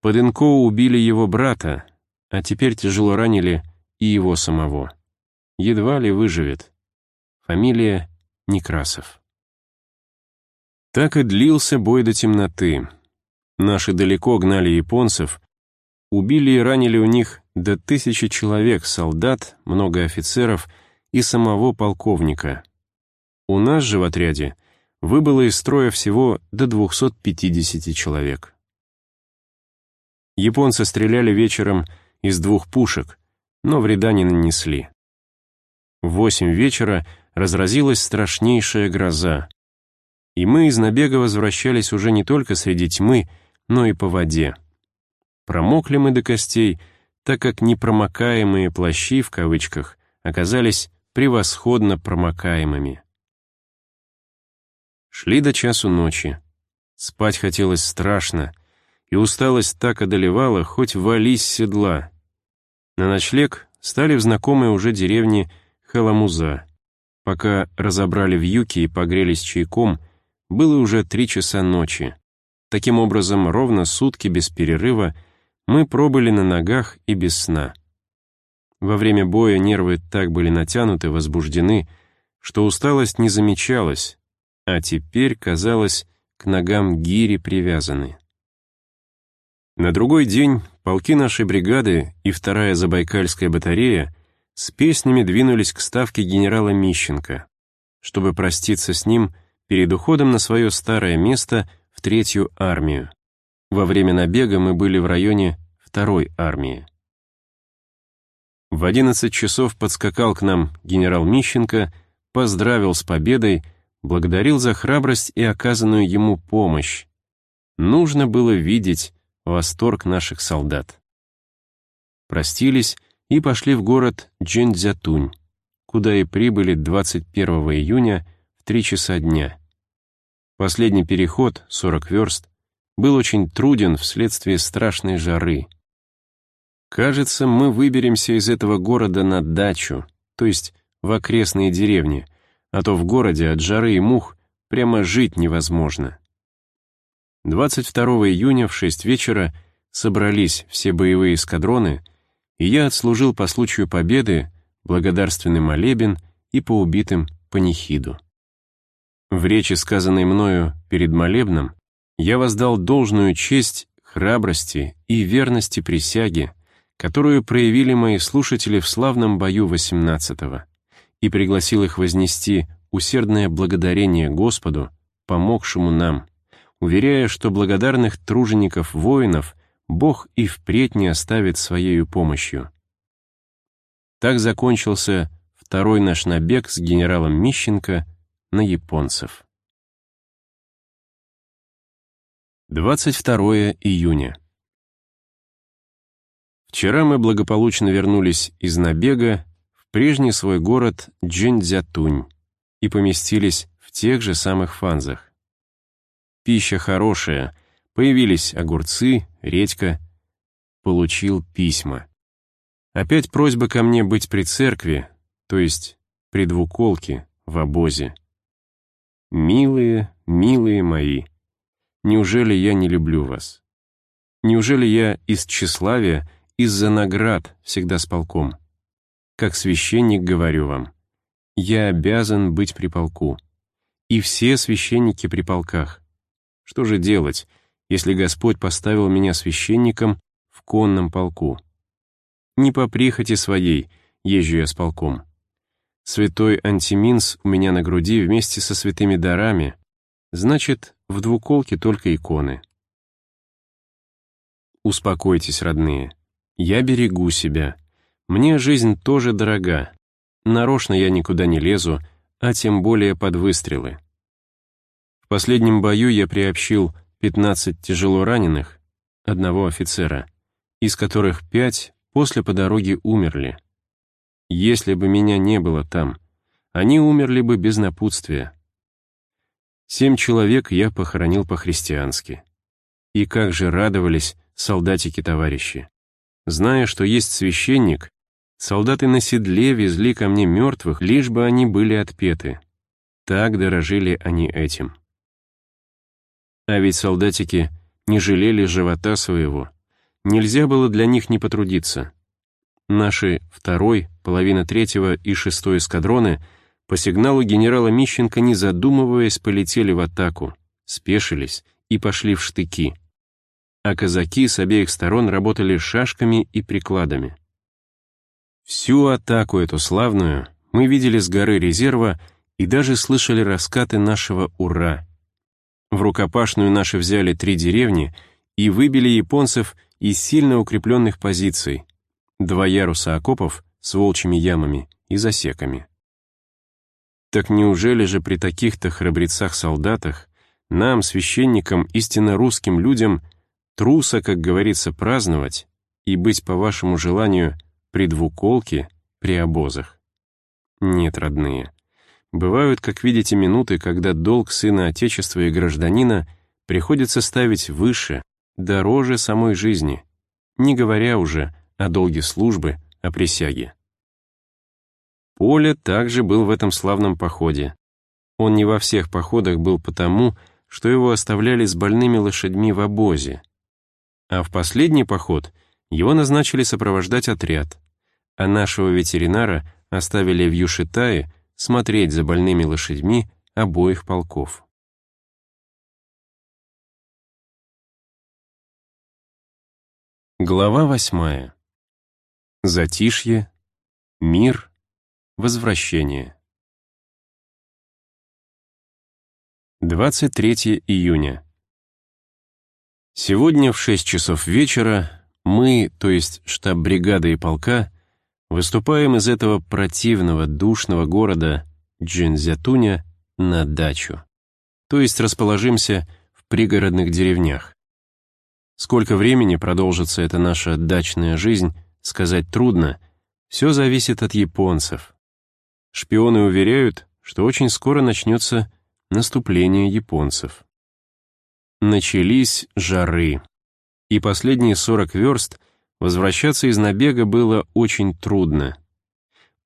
Speaker 1: Под Инко убили его брата, а теперь тяжело ранили и его самого. Едва ли выживет. Фамилия Некрасов. Так и длился бой до темноты. Наши далеко гнали японцев, убили и ранили у них до тысячи человек, солдат, много офицеров и самого полковника. У нас же в отряде выбыло из строя всего до 250 человек. Японцы стреляли вечером из двух пушек, но вреда не нанесли. В восемь вечера разразилась страшнейшая гроза. И мы из набега возвращались уже не только среди тьмы, но и по воде. Промокли мы до костей, так как непромокаемые плащи, в кавычках, оказались превосходно промокаемыми. Шли до часу ночи. Спать хотелось страшно, и усталость так одолевала, хоть вались седла. На ночлег стали в знакомой уже деревне Халамуза. Пока разобрали вьюки и погрелись чайком, было уже три часа ночи. Таким образом, ровно сутки без перерыва мы пробыли на ногах и без сна. Во время боя нервы так были натянуты, возбуждены, что усталость не замечалась, а теперь, казалось, к ногам гири привязаны. На другой день полки нашей бригады и вторая Забайкальская батарея с песнями двинулись к ставке генерала Мищенко, чтобы проститься с ним перед уходом на свое старое место Третью армию. Во время набега мы были в районе Второй армии. В 11 часов подскакал к нам генерал Мищенко, поздравил с победой, благодарил за храбрость и оказанную ему помощь. Нужно было видеть восторг наших солдат. Простились и пошли в город Джиндзятунь, куда и прибыли 21 июня в 3 часа дня. Последний переход, 40 верст, был очень труден вследствие страшной жары. Кажется, мы выберемся из этого города на дачу, то есть в окрестные деревни, а то в городе от жары и мух прямо жить невозможно. 22 июня в 6 вечера собрались все боевые эскадроны — и я отслужил по случаю победы благодарственный молебен и по убитым панихиду. В речи, сказанной мною перед молебном, я воздал должную честь храбрости и верности присяге, которую проявили мои слушатели в славном бою 18-го, и пригласил их вознести усердное благодарение Господу, помогшему нам, уверяя, что благодарных тружеников-воинов Бог и впредь не оставит своею помощью. Так закончился второй наш набег с генералом Мищенко на японцев. 22 июня. Вчера мы благополучно вернулись из набега в прежний свой город Джинцзятунь и поместились в тех же самых фанзах. Пища хорошая, появились огурцы, редька, получил письма. Опять просьба ко мне быть при церкви, то есть при двуколке в обозе. Милые, милые мои, неужели я не люблю вас? Неужели я из тщеславия, из-за наград всегда с полком? Как священник говорю вам, я обязан быть при полку. И все священники при полках. Что же делать, если Господь поставил меня священником в конном полку. Не по прихоти своей езжу я с полком. Святой Антиминс у меня на груди вместе со святыми дарами, значит, в двуколке только иконы. Успокойтесь, родные. Я берегу себя. Мне жизнь тоже дорога. Нарочно я никуда не лезу, а тем более под выстрелы. В последнем бою я приобщил 15 тяжело раненых, одного офицера, из которых пять после по дороге умерли. Если бы меня не было там, они умерли бы без напутствия. Семь человек я похоронил по-христиански. И как же радовались солдатики-товарищи. Зная, что есть священник, солдаты на седле везли ко мне мертвых, лишь бы они были отпеты. Так дорожили они этим. А ведь солдатики не жалели живота своего. Нельзя было для них не потрудиться. Наши второй, половина третьего и шестой эскадроны по сигналу генерала Мищенко, не задумываясь, полетели в атаку, спешились и пошли в штыки. А казаки с обеих сторон работали шашками и прикладами. Всю атаку эту славную мы видели с горы резерва и даже слышали раскаты нашего «Ура!». В рукопашную наши взяли три деревни и выбили японцев из сильно укрепленных позиций, два яруса окопов с волчьими ямами и засеками. Так неужели же при таких-то храбрецах-солдатах нам, священникам, истинно русским людям, труса, как говорится, праздновать и быть, по вашему желанию, при двуколке, при обозах? Нет, родные, Бывают, как видите, минуты, когда долг сына Отечества и гражданина приходится ставить выше, дороже самой жизни, не говоря уже о долге службы, о присяге. Поля также был в этом славном походе. Он не во всех походах был потому, что его оставляли с больными лошадьми в обозе. А в последний поход его назначили сопровождать отряд, а нашего ветеринара оставили в Юшитае смотреть за больными лошадьми обоих полков. Глава восьмая. Затишье, мир, возвращение. 23 июня. Сегодня в 6 часов вечера мы, то есть штаб бригады и полка, Выступаем из этого противного, душного города Джинзятуня на дачу. То есть расположимся в пригородных деревнях. Сколько времени продолжится эта наша дачная жизнь, сказать трудно. Все зависит от японцев. Шпионы уверяют, что очень скоро начнется наступление японцев. Начались жары. И последние 40 верст — Возвращаться из набега было очень трудно.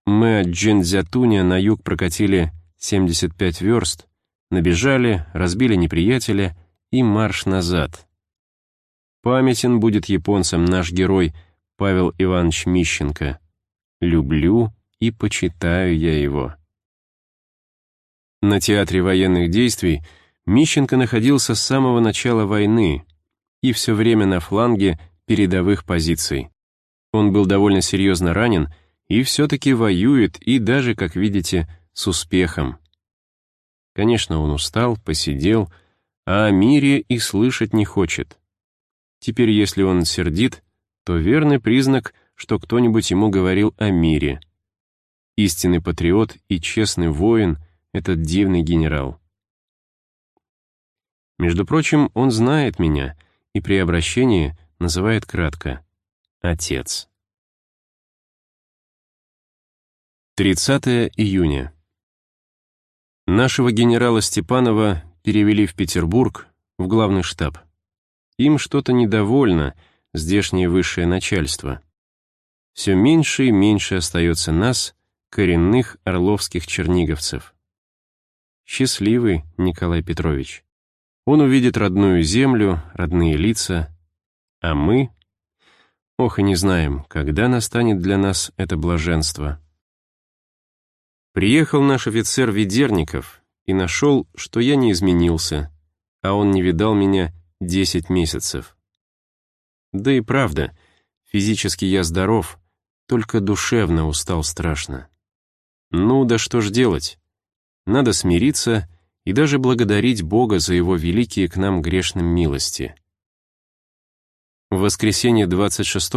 Speaker 1: Мы от Джинзятуня на юг прокатили 75 верст, набежали, разбили неприятеля и марш назад. Памятен будет японцам наш герой Павел Иванович Мищенко. Люблю и почитаю я его. На театре военных действий Мищенко находился с самого начала войны и все время на фланге передовых позиций. Он был довольно серьезно ранен и все-таки воюет, и даже, как видите, с успехом. Конечно, он устал, посидел, а о мире и слышать не хочет. Теперь, если он сердит, то верный признак, что кто-нибудь ему говорил о мире. Истинный патриот и честный воин — этот дивный генерал. Между прочим, он знает меня, и при обращении — называет кратко «Отец». 30 июня. Нашего генерала Степанова перевели в Петербург, в главный штаб. Им что-то недовольно, здешнее высшее начальство. Все меньше и меньше остается нас, коренных орловских черниговцев. Счастливый Николай Петрович. Он увидит родную землю, родные лица, а мы? Ох, и не знаем, когда настанет для нас это блаженство. Приехал наш офицер Ведерников и нашел, что я не изменился, а он не видал меня десять месяцев. Да и правда, физически я здоров, только душевно устал страшно. Ну да что ж делать? Надо смириться и даже благодарить Бога за Его великие к нам грешным милости. В воскресенье 26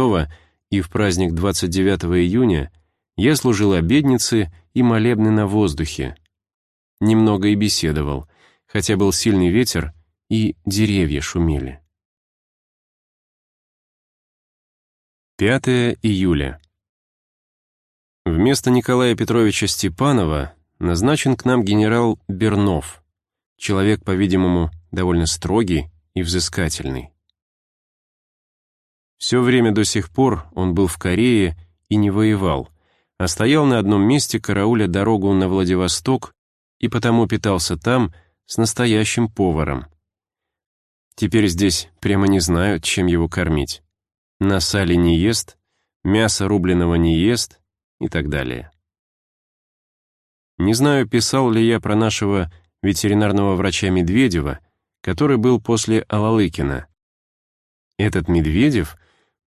Speaker 1: и в праздник 29 июня я служил обедницы и молебны на воздухе. Немного и беседовал, хотя был сильный ветер и деревья шумели. 5 июля. Вместо Николая Петровича Степанова назначен к нам генерал Бернов, человек, по-видимому, довольно строгий и взыскательный. Все время до сих пор он был в Корее и не воевал, а стоял на одном месте карауля дорогу на Владивосток и потому питался там с настоящим поваром. Теперь здесь прямо не знают, чем его кормить. На сале не ест, мясо рубленого не ест и так далее. Не знаю, писал ли я про нашего ветеринарного врача Медведева, который был после Алалыкина. Этот Медведев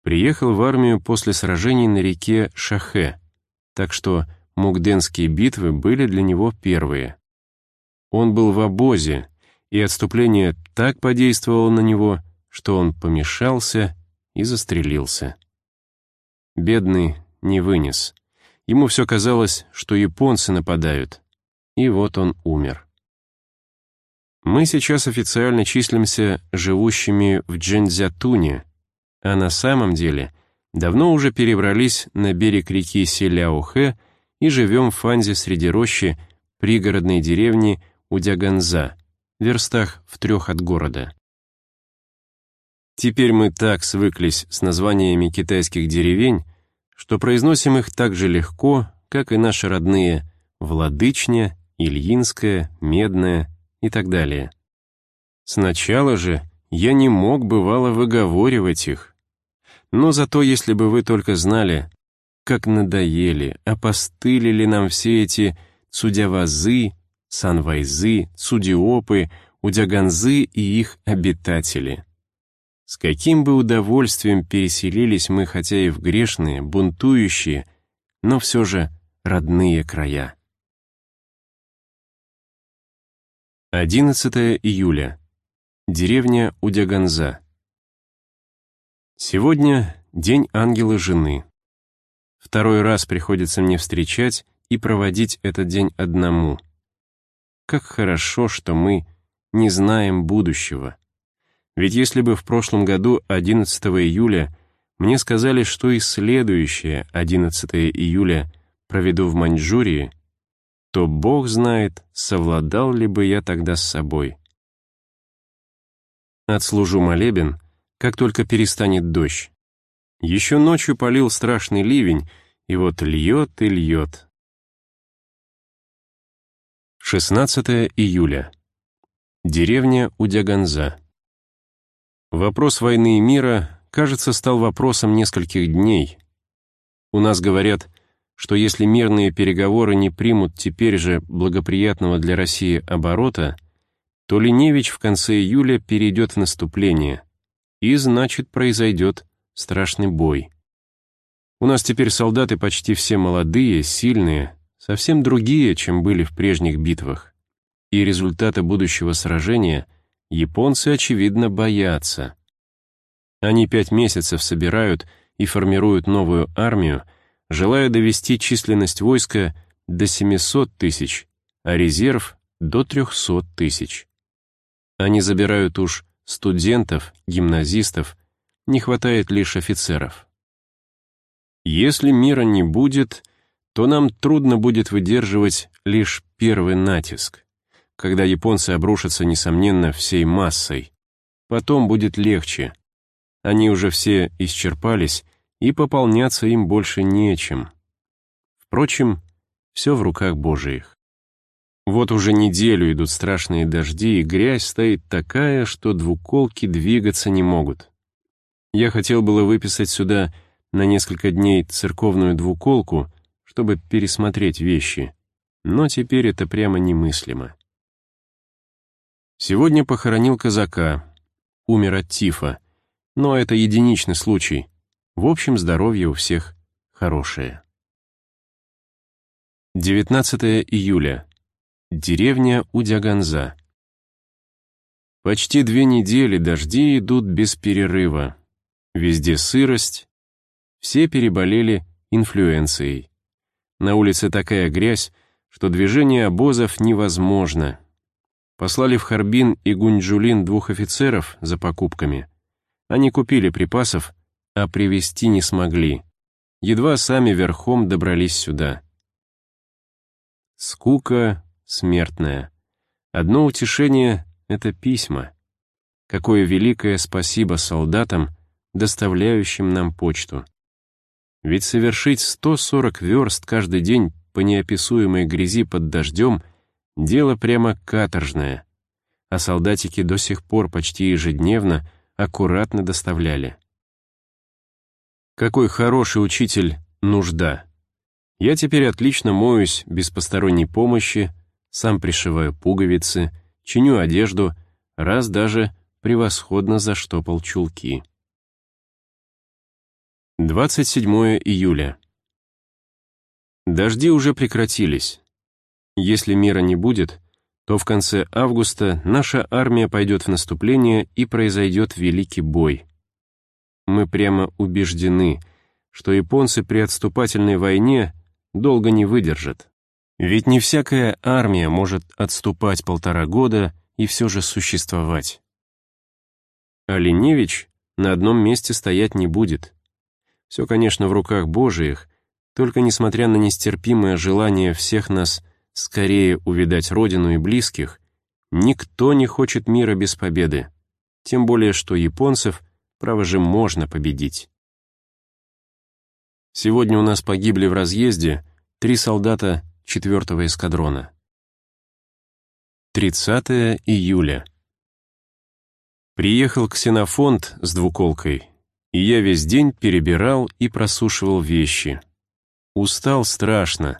Speaker 1: приехал в армию после сражений на реке Шахе, так что мугденские битвы были для него первые. Он был в обозе, и отступление так подействовало на него, что он помешался и застрелился. Бедный не вынес. Ему все казалось, что японцы нападают, и вот он умер. Мы сейчас официально числимся живущими в Джэньцзятуне, а на самом деле давно уже перебрались на берег реки Селяохэ и живем в Фанзе среди рощи пригородной деревни Удяганза, в верстах в трех от города. Теперь мы так свыклись с названиями китайских деревень, что произносим их так же легко, как и наши родные Владычня, Ильинская, Медная и так далее. Сначала же я не мог, бывало, выговоривать их. Но зато, если бы вы только знали, как надоели, опостылили нам все эти судявазы, санвайзы, судиопы, удяганзы и их обитатели. С каким бы удовольствием переселились мы, хотя и в грешные, бунтующие, но все же родные края. 11 июля. Деревня Удяганза. Сегодня день ангела жены. Второй раз приходится мне встречать и проводить этот день одному. Как хорошо, что мы не знаем будущего. Ведь если бы в прошлом году 11 июля мне сказали, что и следующее 11 июля проведу в Маньчжурии, то Бог знает, совладал ли бы я тогда с собой. Отслужу молебен, как только перестанет дождь. Еще ночью полил страшный ливень, и вот льет и льет. 16 июля. Деревня Удяганза. Вопрос войны и мира, кажется, стал вопросом нескольких дней. У нас говорят, что если мирные переговоры не примут теперь же благоприятного для России оборота, то Леневич в конце июля перейдет в наступление, и, значит, произойдет страшный бой. У нас теперь солдаты почти все молодые, сильные, совсем другие, чем были в прежних битвах. И результата будущего сражения японцы, очевидно, боятся. Они пять месяцев собирают и формируют новую армию, желая довести численность войска до 700 тысяч, а резерв — до 300 тысяч. Они забирают уж студентов, гимназистов, не хватает лишь офицеров. Если мира не будет, то нам трудно будет выдерживать лишь первый натиск когда японцы обрушатся, несомненно, всей массой. Потом будет легче. Они уже все исчерпались, и пополняться им больше нечем. Впрочем, все в руках Божиих. Вот уже неделю идут страшные дожди, и грязь стоит такая, что двуколки двигаться не могут. Я хотел было выписать сюда на несколько дней церковную двуколку, чтобы пересмотреть вещи, но теперь это прямо немыслимо. Сегодня похоронил казака. Умер от тифа. Но это единичный случай. В общем, здоровье у всех хорошее. 19 июля. Деревня Удяганза. Почти две недели дожди идут без перерыва. Везде сырость. Все переболели инфлюенцией. На улице такая грязь, что движение обозов невозможно. Послали в Харбин и Гунджулин двух офицеров за покупками. Они купили припасов, а привезти не смогли. Едва сами верхом добрались сюда. Скука смертная. Одно утешение — это письма. Какое великое спасибо солдатам, доставляющим нам почту. Ведь совершить 140 верст каждый день по неописуемой грязи под дождем — дело прямо каторжное, а солдатики до сих пор почти ежедневно аккуратно доставляли. Какой хороший учитель — нужда. Я теперь отлично моюсь без посторонней помощи, сам пришиваю пуговицы, чиню одежду, раз даже превосходно заштопал чулки. 27 июля. Дожди уже прекратились. Если мира не будет, то в конце августа наша армия пойдет в наступление и произойдет великий бой. Мы прямо убеждены, что японцы при отступательной войне долго не выдержат. Ведь не всякая армия может отступать полтора года и все же существовать. А на одном месте стоять не будет. Все, конечно, в руках Божиих, только несмотря на нестерпимое желание всех нас скорее увидать родину и близких, никто не хочет мира без победы, тем более что японцев — Право же можно победить. Сегодня у нас погибли в разъезде три солдата 4-го эскадрона. 30 июля. Приехал ксенофонт с двуколкой, и я весь день перебирал и просушивал вещи. Устал страшно.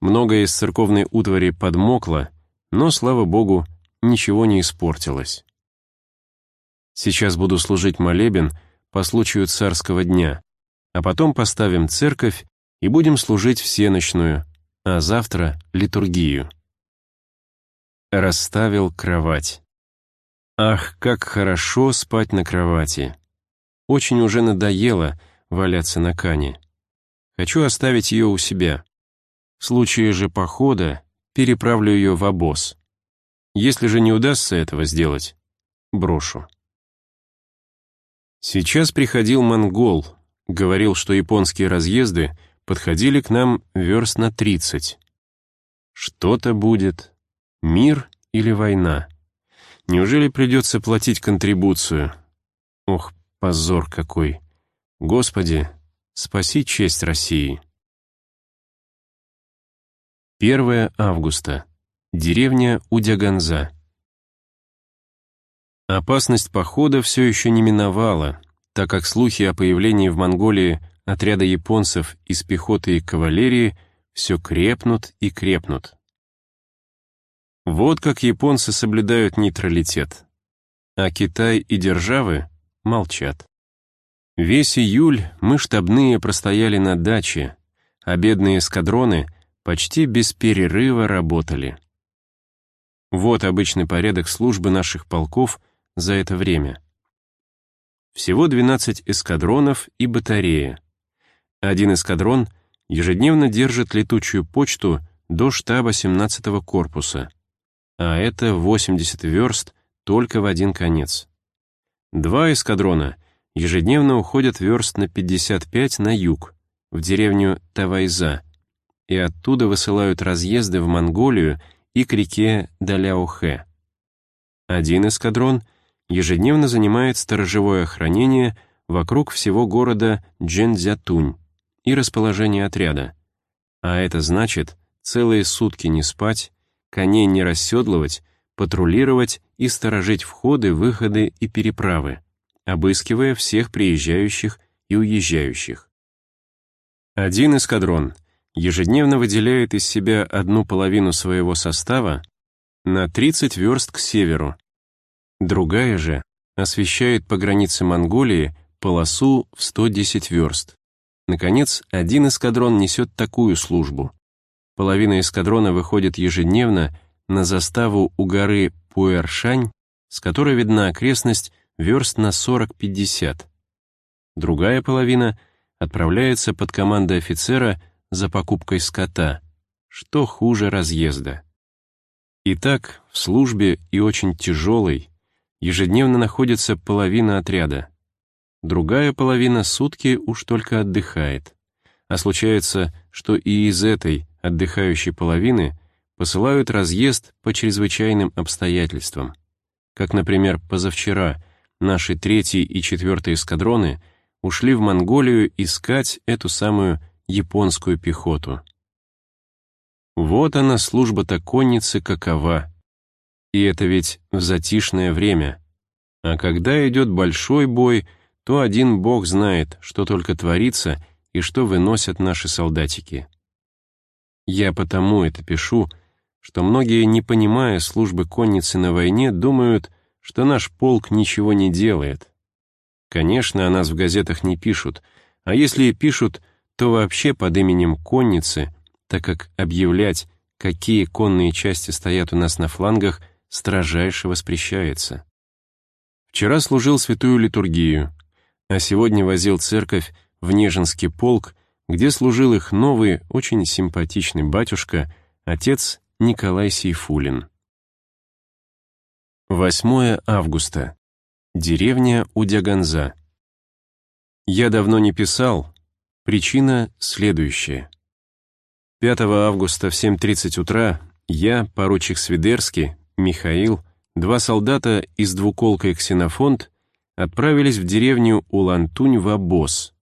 Speaker 1: Многое из церковной утвари подмокло, но, слава богу, ничего не испортилось. Сейчас буду служить молебен по случаю царского дня, а потом поставим церковь и будем служить всеночную, а завтра — литургию. Расставил кровать. Ах, как хорошо спать на кровати. Очень уже надоело валяться на кане. Хочу оставить ее у себя. В случае же похода переправлю ее в обоз. Если же не удастся этого сделать, брошу. Сейчас приходил монгол, говорил, что японские разъезды подходили к нам верст на 30. Что-то будет. Мир или война? Неужели придется платить контрибуцию? Ох, позор какой! Господи, спаси честь России! 1 августа. Деревня Удяганза. Опасность похода все еще не миновала, так как слухи о появлении в Монголии отряда японцев из пехоты и кавалерии все крепнут и крепнут. Вот как японцы соблюдают нейтралитет, а Китай и державы молчат. Весь июль мы штабные простояли на даче, а бедные эскадроны почти без перерыва работали. Вот обычный порядок службы наших полков за это время. Всего 12 эскадронов и батарея. Один эскадрон ежедневно держит летучую почту до штаба 17-го корпуса, а это 80 верст только в один конец. Два эскадрона ежедневно уходят верст на 55 на юг, в деревню Тавайза, и оттуда высылают разъезды в Монголию и к реке Даляохэ. Один эскадрон — ежедневно занимает сторожевое охранение вокруг всего города Джензятунь и расположение отряда. А это значит целые сутки не спать, коней не расседлывать, патрулировать и сторожить входы, выходы и переправы, обыскивая всех приезжающих и уезжающих. Один эскадрон ежедневно выделяет из себя одну половину своего состава на 30 верст к северу, Другая же освещает по границе Монголии полосу в 110 верст. Наконец, один эскадрон несет такую службу. Половина эскадрона выходит ежедневно на заставу у горы Пуэршань, с которой видна окрестность верст на 40-50. Другая половина отправляется под командой офицера за покупкой скота, что хуже разъезда. Итак, в службе и очень тяжелой ежедневно находится половина отряда. Другая половина сутки уж только отдыхает. А случается, что и из этой отдыхающей половины посылают разъезд по чрезвычайным обстоятельствам. Как, например, позавчера наши третий и четвертый эскадроны ушли в Монголию искать эту самую японскую пехоту. Вот она, служба-то конницы какова. И это ведь в затишное время. А когда идет большой бой, то один бог знает, что только творится и что выносят наши солдатики. Я потому это пишу, что многие, не понимая службы конницы на войне, думают, что наш полк ничего не делает. Конечно, о нас в газетах не пишут, а если и пишут, то вообще под именем конницы, так как объявлять, какие конные части стоят у нас на флангах, строжайше воспрещается. Вчера служил святую литургию, а сегодня возил церковь в Нежинский полк, где служил их новый, очень симпатичный батюшка, отец Николай Сейфулин. 8 августа. Деревня Удяганза. Я давно не писал. Причина следующая. 5 августа в 7.30 утра я, поручик Свидерский, Михаил, два солдата из двуколкой «Ксенофонт» отправились в деревню Улантунь в обоз.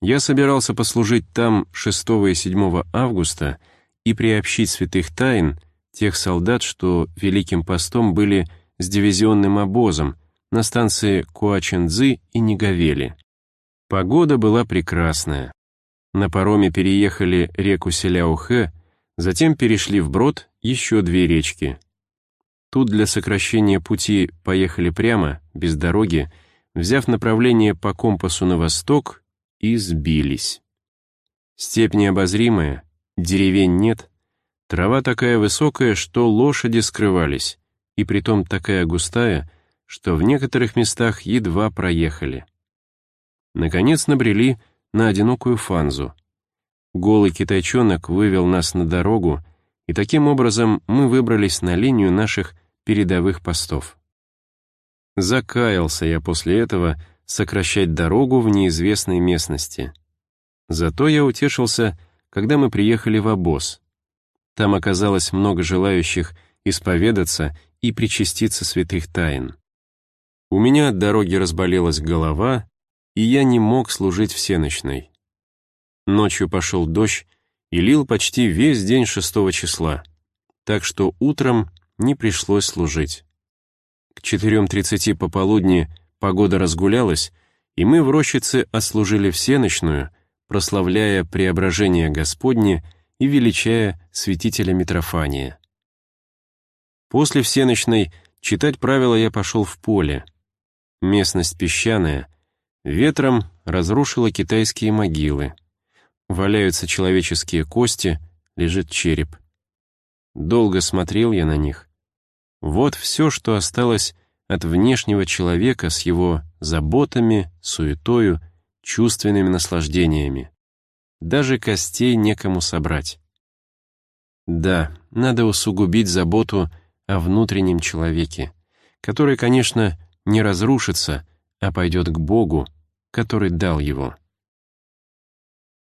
Speaker 1: Я собирался послужить там 6 и 7 августа и приобщить святых тайн тех солдат, что Великим постом были с дивизионным обозом на станции Куаченцзы и Нигавели. Погода была прекрасная. На пароме переехали реку Селяухэ, затем перешли вброд еще две речки. Тут для сокращения пути поехали прямо, без дороги, взяв направление по компасу на восток, и сбились. Степь необозримая, деревень нет, трава такая высокая, что лошади скрывались, и притом такая густая, что в некоторых местах едва проехали. Наконец набрели на одинокую фанзу. Голый китайчонок вывел нас на дорогу, и таким образом мы выбрались на линию наших передовых постов. Закаялся я после этого сокращать дорогу в неизвестной местности. Зато я утешился, когда мы приехали в обоз. Там оказалось много желающих исповедаться и причаститься святых тайн. У меня от дороги разболелась голова, и я не мог служить всеночной. Ночью пошел дождь и лил почти весь день шестого числа, так что утром не пришлось служить. К 4.30 пополудни погода разгулялась, и мы в рощице отслужили всеночную, прославляя преображение Господне и величая святителя Митрофания. После всеночной читать правила я пошел в поле. Местность песчаная, ветром разрушила китайские могилы. Валяются человеческие кости, лежит череп. Долго смотрел я на них. Вот все, что осталось от внешнего человека с его заботами, суетою, чувственными наслаждениями. Даже костей некому собрать. Да, надо усугубить заботу о внутреннем человеке, который, конечно, не разрушится, а пойдет к Богу, который дал его.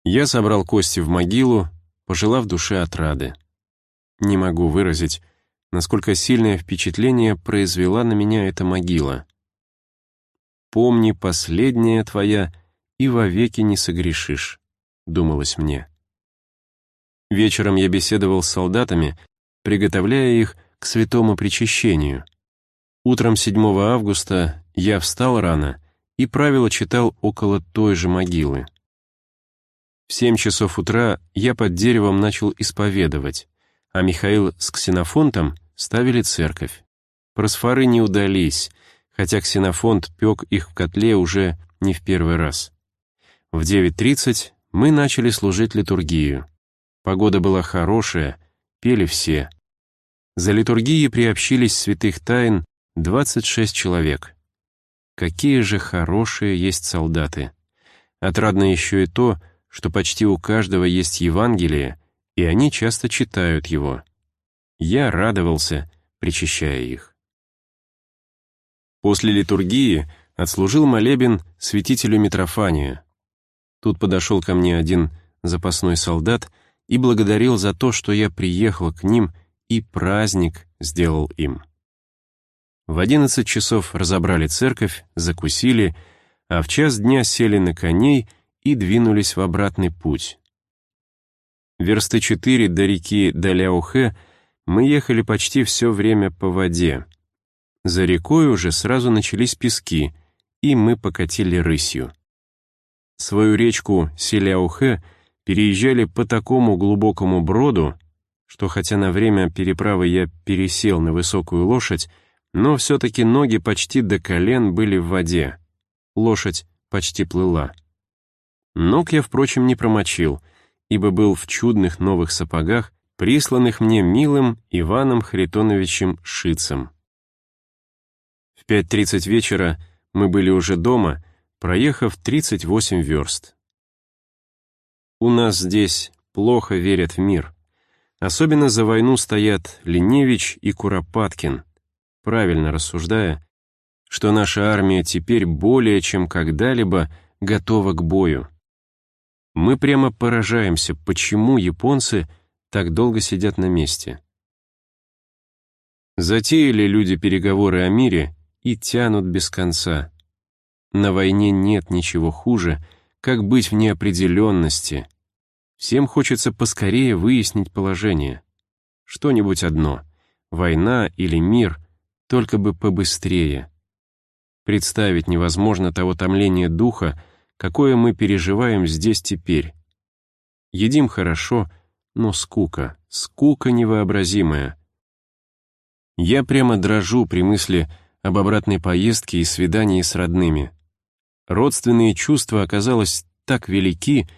Speaker 1: Я собрал кости в могилу, пожелав душе отрады. Не могу выразить, насколько сильное впечатление произвела на меня эта могила. «Помни, последняя твоя, и вовеки не согрешишь», — думалось мне. Вечером я беседовал с солдатами, приготовляя их к святому причащению. Утром 7 августа я встал рано и правило читал около той же могилы. В семь часов утра я под деревом начал исповедовать, а Михаил с Ксенофонтом ставили церковь. Просфоры не удались, хотя Ксенофонт пек их в котле уже не в первый раз. В 9.30 мы начали служить литургию. Погода была хорошая, пели все. За литургией приобщились святых тайн 26 человек. Какие же хорошие есть солдаты. Отрадно еще и то, что почти у каждого есть Евангелие, и они часто читают его. Я радовался, причащая их. После литургии отслужил молебен святителю Митрофанию. Тут подошел ко мне один запасной солдат и благодарил за то, что я приехал к ним и праздник сделал им. В одиннадцать часов разобрали церковь, закусили, а в час дня сели на коней и двинулись в обратный путь. Версты четыре до реки Даляухе мы ехали почти все время по воде. За рекой уже сразу начались пески, и мы покатили рысью. Свою речку Селяухе переезжали по такому глубокому броду, что хотя на время переправы я пересел на высокую лошадь, но все-таки ноги почти до колен были в воде. Лошадь почти плыла. Ног я, впрочем, не промочил, ибо был в чудных новых сапогах, присланных мне милым Иваном Харитоновичем Шицем. В 5.30 вечера мы были уже дома, проехав 38 верст. У нас здесь плохо верят в мир — Особенно за войну стоят Леневич и Куропаткин, правильно рассуждая, что наша армия теперь более чем когда-либо готова к бою. Мы прямо поражаемся, почему японцы так долго сидят на месте. Затеяли люди переговоры о мире и тянут без конца. На войне нет ничего хуже, как быть в неопределенности — Всем хочется поскорее выяснить положение. Что-нибудь одно — война или мир, только бы побыстрее. Представить невозможно того томления духа, какое мы переживаем здесь теперь. Едим хорошо, но скука, скука невообразимая. Я прямо дрожу при мысли об обратной поездке и свидании с родными. Родственные чувства оказалось так велики,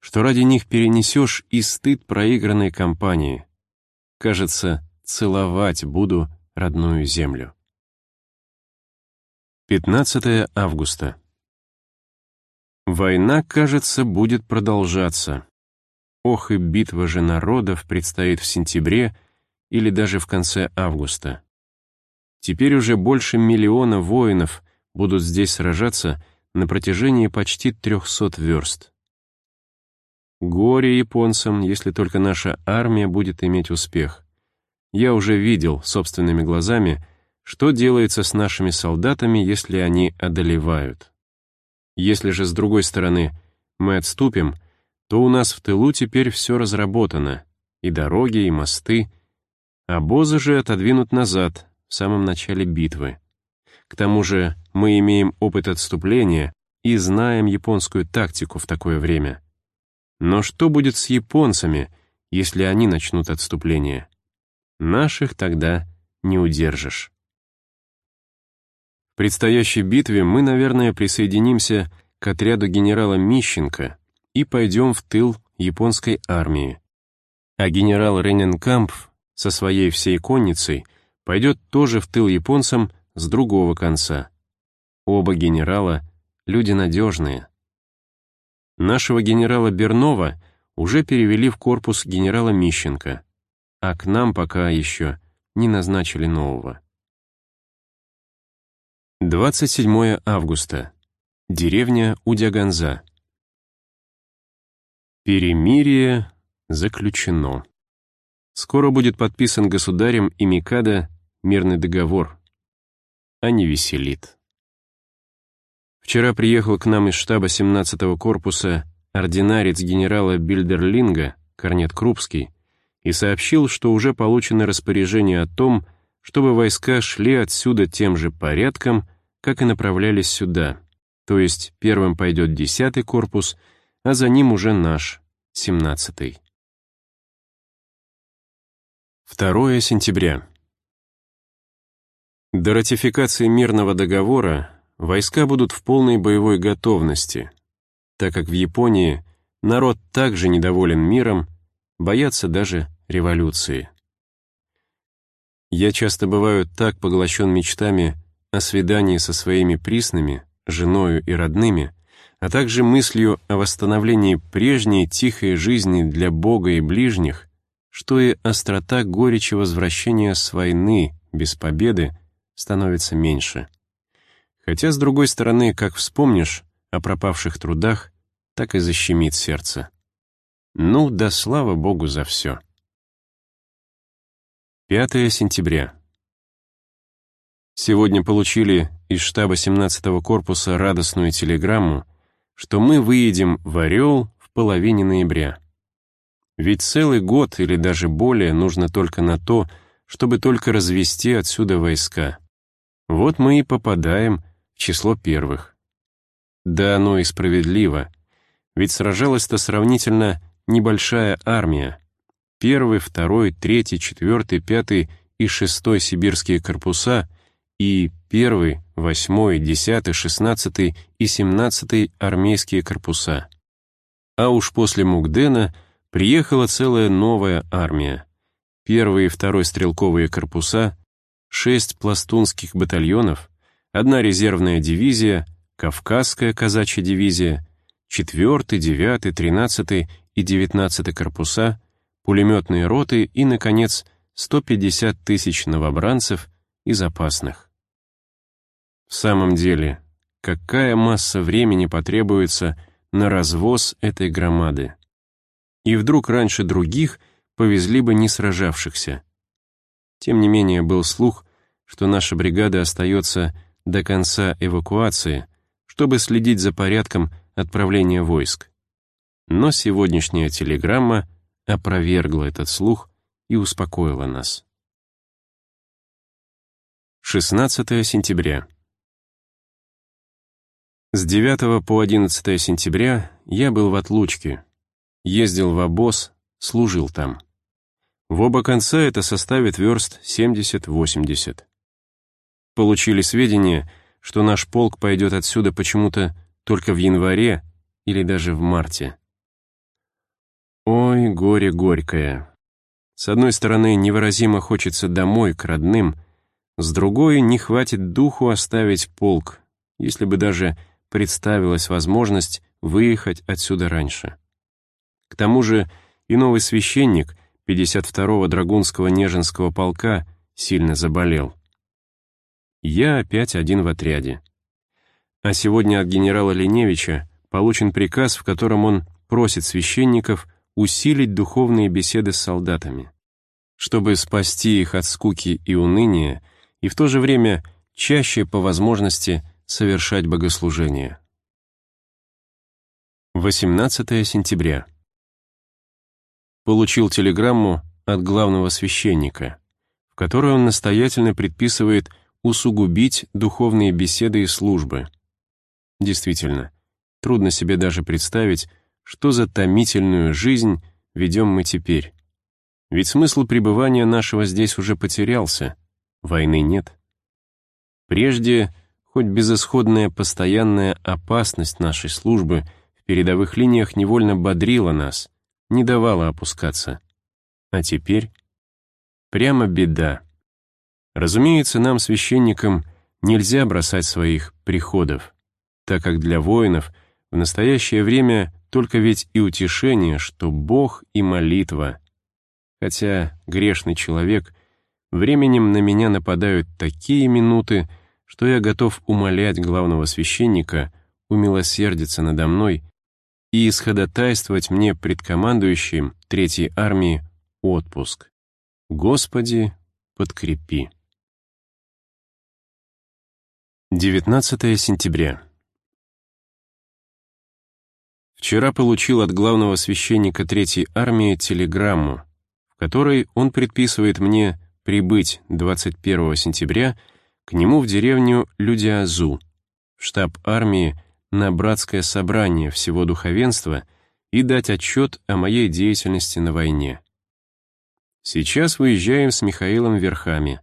Speaker 1: что ради них перенесешь и стыд проигранной кампании. Кажется, целовать буду родную землю. 15 августа. Война, кажется, будет продолжаться. Ох и битва же народов предстоит в сентябре или даже в конце августа. Теперь уже больше миллиона воинов будут здесь сражаться на протяжении почти 300 верст. Горе японцам, если только наша армия будет иметь успех. Я уже видел собственными глазами, что делается с нашими солдатами, если они одолевают. Если же, с другой стороны, мы отступим, то у нас в тылу теперь все разработано, и дороги, и мосты. Обозы же отодвинут назад, в самом начале битвы. К тому же мы имеем опыт отступления и знаем японскую тактику в такое время. Но что будет с японцами, если они начнут отступление? Наших тогда не удержишь. В предстоящей битве мы, наверное, присоединимся к отряду генерала Мищенко и пойдем в тыл японской армии. А генерал Рененкампф со своей всей конницей пойдет тоже в тыл японцам с другого конца. Оба генерала — люди надежные. Нашего генерала Бернова уже перевели в корпус генерала Мищенко, а к нам пока еще не назначили нового. 27 августа. Деревня Удяганза. Перемирие заключено. Скоро будет подписан государем и Микадо мирный договор. А не веселит. Вчера приехал к нам из штаба 17-го корпуса ординарец генерала Бильдерлинга, Корнет Крупский, и сообщил, что уже получено распоряжение о том, чтобы войска шли отсюда тем же порядком, как и направлялись сюда, то есть первым пойдет 10-й корпус, а за ним уже наш, 17-й. 2 сентября. До ратификации мирного договора войска будут в полной боевой готовности, так как в Японии народ также недоволен миром, боятся даже революции. Я часто бываю так поглощен мечтами о свидании со своими приснами, женою и родными, а также мыслью о восстановлении прежней тихой жизни для Бога и ближних, что и острота горечи возвращения с войны без победы становится меньше. Хотя, с другой стороны, как вспомнишь о пропавших трудах, так и защемит сердце. Ну, да слава Богу за все. 5 сентября. Сегодня получили из штаба 17-го корпуса радостную телеграмму, что мы выедем в Орел в половине ноября. Ведь целый год или даже более нужно только на то, чтобы только развести отсюда войска. Вот мы и попадаем в число первых. Да оно и справедливо, ведь сражалась-то сравнительно небольшая армия. Первый, второй, третий, четвертый, пятый и шестой сибирские корпуса и первый, восьмой, десятый, шестнадцатый и семнадцатый армейские корпуса. А уж после Мугдена приехала целая новая армия. Первый и второй стрелковые корпуса, шесть пластунских батальонов, одна резервная дивизия, Кавказская казачья дивизия, четвертый, девятый, тринадцатый и девятнадцатый корпуса, пулеметные роты и, наконец, 150 тысяч новобранцев и запасных. В самом деле, какая масса времени потребуется на развоз этой громады? И вдруг раньше других повезли бы не сражавшихся. Тем не менее, был слух, что наша бригада остается до конца эвакуации, чтобы следить за порядком отправления войск. Но сегодняшняя телеграмма опровергла этот слух и успокоила нас. 16 сентября. С 9 по 11 сентября я был в отлучке, ездил в обоз, служил там. В оба конца это составит верст 70-80. Получили сведения, что наш полк пойдет отсюда почему-то только в январе или даже в марте. Ой, горе горькое. С одной стороны, невыразимо хочется домой, к родным, с другой, не хватит духу оставить полк, если бы даже представилась возможность выехать отсюда раньше. К тому же и новый священник 52-го Драгунского Нежинского полка сильно заболел. Я опять один в отряде. А сегодня от генерала Леневича получен приказ, в котором он просит священников усилить духовные беседы с солдатами, чтобы спасти их от скуки и уныния и в то же время чаще по возможности совершать богослужение. 18 сентября. Получил телеграмму от главного священника, в которой он настоятельно предписывает усугубить духовные беседы и службы. Действительно, трудно себе даже представить, что за томительную жизнь ведем мы теперь. Ведь смысл пребывания нашего здесь уже потерялся, войны нет. Прежде Хоть безысходная постоянная опасность нашей службы в передовых линиях невольно бодрила нас, не давала опускаться. А теперь прямо беда. Разумеется, нам, священникам, нельзя бросать своих приходов, так как для воинов в настоящее время только ведь и утешение, что Бог и молитва. Хотя грешный человек, временем на меня нападают такие минуты, что я готов умолять главного священника умилосердиться надо мной и исходотайствовать мне пред командующим Третьей армии отпуск. Господи, подкрепи. 19 сентября. Вчера получил от главного священника Третьей армии телеграмму, в которой он предписывает мне прибыть 21 сентября к нему в деревню Людиазу, в штаб армии, на братское собрание всего духовенства и дать отчет о моей деятельности на войне. Сейчас выезжаем с Михаилом верхами.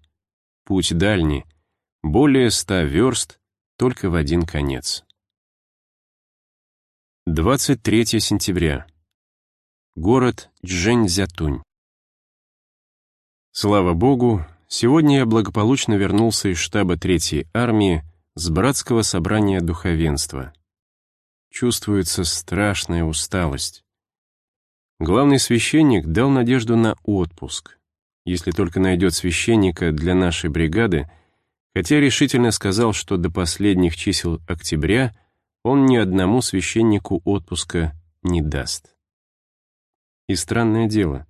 Speaker 1: Путь дальний, более ста верст, только в один конец. 23 сентября. Город Джэньцзятунь. Слава Богу, Сегодня я благополучно вернулся из штаба Третьей армии с братского собрания духовенства. Чувствуется страшная усталость. Главный священник дал надежду на отпуск, если только найдет священника для нашей бригады, хотя решительно сказал, что до последних чисел октября он ни одному священнику отпуска не даст. И странное дело,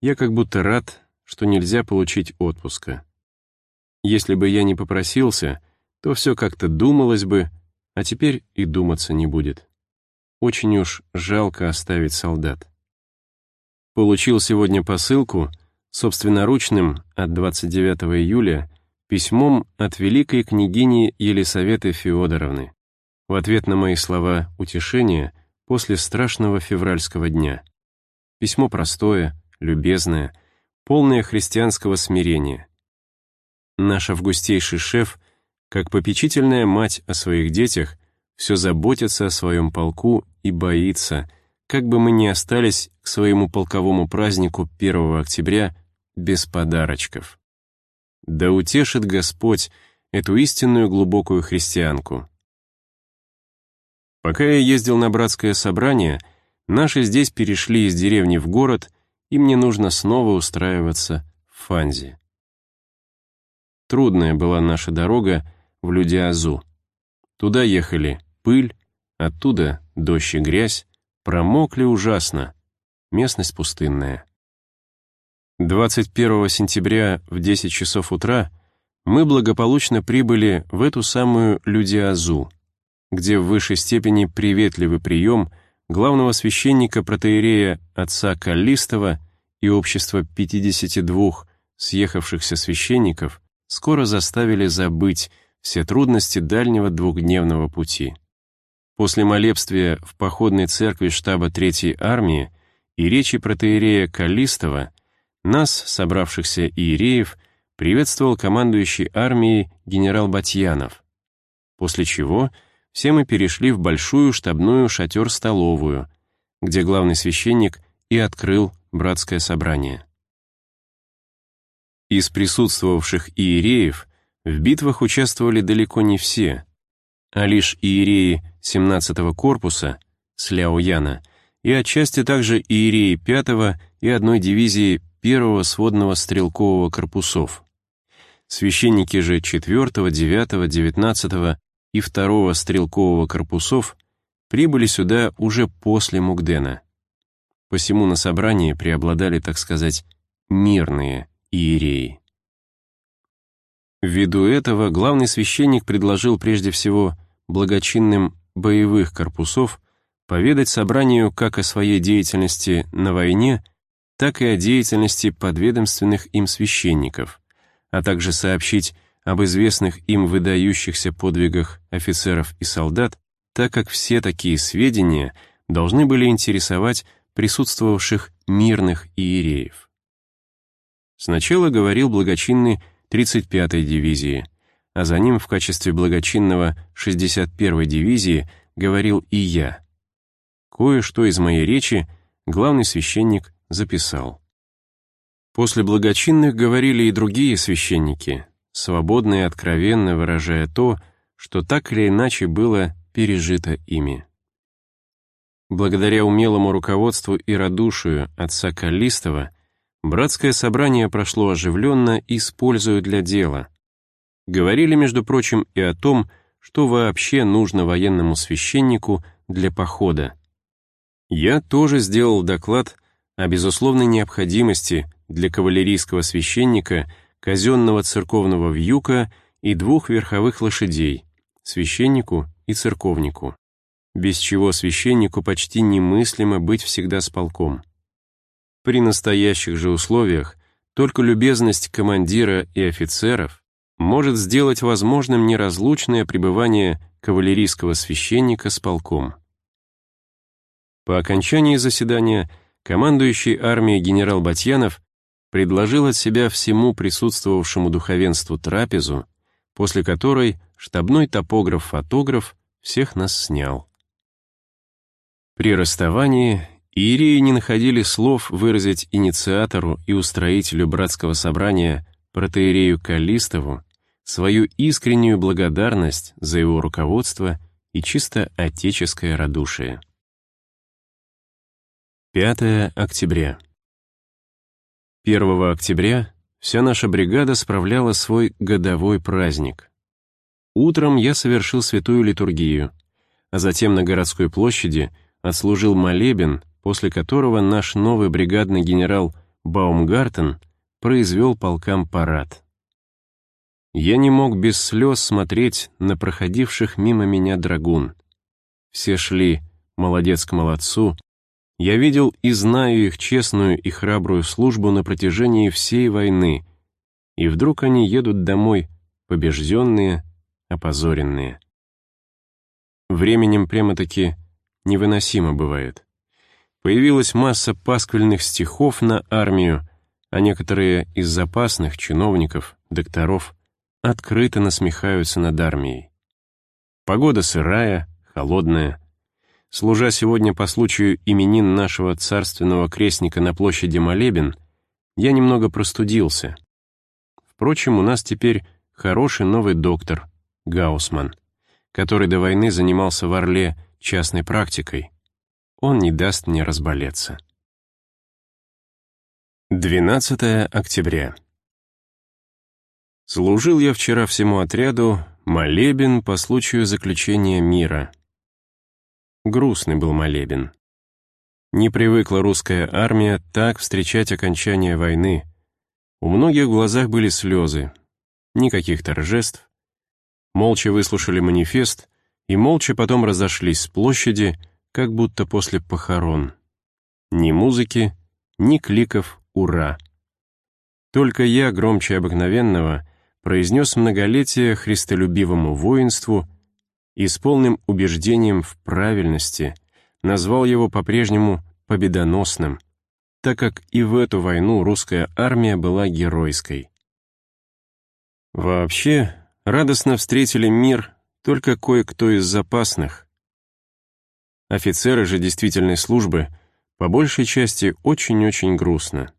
Speaker 1: я как будто рад, что нельзя получить отпуска. Если бы я не попросился, то все как-то думалось бы, а теперь и думаться не будет. Очень уж жалко оставить солдат. Получил сегодня посылку собственноручным от 29 июля письмом от великой княгини Елисаветы Феодоровны в ответ на мои слова утешения после страшного февральского дня. Письмо простое, любезное, полное христианского смирения. Наш августейший шеф, как попечительная мать о своих детях, все заботится о своем полку и боится, как бы мы ни остались к своему полковому празднику 1 октября без подарочков. Да утешит Господь эту истинную глубокую христианку. Пока я ездил на братское собрание, наши здесь перешли из деревни в город и мне нужно снова устраиваться в Фанзе. Трудная была наша дорога в Людиазу. Туда ехали пыль, оттуда дождь и грязь, промокли ужасно, местность пустынная. 21 сентября в 10 часов утра мы благополучно прибыли в эту самую Людиазу, где в высшей степени приветливый прием — главного священника протеерея отца Каллистова и общество 52 съехавшихся священников скоро заставили забыть все трудности дальнего двухдневного пути. После молебствия в походной церкви штаба Третьей армии и речи протеерея Каллистова нас, собравшихся иереев, приветствовал командующий армией генерал Батьянов, после чего — все мы перешли в большую штабную шатер-столовую, где главный священник и открыл братское собрание. Из присутствовавших иереев в битвах участвовали далеко не все, а лишь иереи 17-го корпуса, Сляояна, и отчасти также иереи 5-го и одной дивизии 1-го сводного стрелкового корпусов. Священники же 4-го, 9-го, 19-го и второго стрелкового корпусов прибыли сюда уже после Мугдена. Посему на собрании преобладали, так сказать, мирные иереи. Ввиду этого главный священник предложил прежде всего благочинным боевых корпусов поведать собранию как о своей деятельности на войне, так и о деятельности подведомственных им священников, а также сообщить об известных им выдающихся подвигах офицеров и солдат, так как все такие сведения должны были интересовать присутствовавших мирных иереев. Сначала говорил благочинный 35-й дивизии, а за ним в качестве благочинного 61-й дивизии говорил и я. Кое-что из моей речи главный священник записал. После благочинных говорили и другие священники, свободно и откровенно выражая то, что так или иначе было пережито ими. Благодаря умелому руководству и радушию отца Калистова, братское собрание прошло оживленно и с пользою для дела. Говорили, между прочим, и о том, что вообще нужно военному священнику для похода. Я тоже сделал доклад о безусловной необходимости для кавалерийского священника – казенного церковного вьюка и двух верховых лошадей, священнику и церковнику, без чего священнику почти немыслимо быть всегда с полком. При настоящих же условиях только любезность командира и офицеров может сделать возможным неразлучное пребывание кавалерийского священника с полком. По окончании заседания командующий армией генерал Батьянов предложил от себя всему присутствовавшему духовенству трапезу, после которой штабной топограф-фотограф всех нас снял. При расставании иереи не находили слов выразить инициатору и устроителю братского собрания протеерею Калистову, свою искреннюю благодарность за его руководство и чисто отеческое радушие. 5 октября. 1 октября вся наша бригада справляла свой годовой праздник. Утром я совершил святую литургию, а затем на городской площади отслужил молебен, после которого наш новый бригадный генерал Баумгартен произвел полкам парад. Я не мог без слез смотреть на проходивших мимо меня драгун. Все шли «молодец к молодцу», я видел и знаю их честную и храбрую службу на протяжении всей войны, и вдруг они едут домой, побежденные, опозоренные. Временем прямо-таки невыносимо бывает. Появилась масса пасквильных стихов на армию, а некоторые из запасных чиновников, докторов, открыто насмехаются над армией. Погода сырая, холодная, Служа сегодня по случаю именин нашего царственного крестника на площади Молебен, я немного простудился. Впрочем, у нас теперь хороший новый доктор, Гаусман, который до войны занимался в Орле частной практикой. Он не даст мне разболеться. 12 октября. Служил я вчера всему отряду молебен по случаю заключения мира — Грустный был молебен. Не привыкла русская армия так встречать окончание войны. У многих в глазах были слезы, никаких торжеств. Молча выслушали манифест и молча потом разошлись с площади, как будто после похорон. Ни музыки, ни кликов «Ура!». Только я, громче обыкновенного, произнес многолетие христолюбивому воинству и с полным убеждением в правильности назвал его по-прежнему победоносным, так как и в эту войну русская армия была геройской. Вообще, радостно встретили мир только кое-кто из запасных. Офицеры же действительной службы по большей части очень-очень грустно.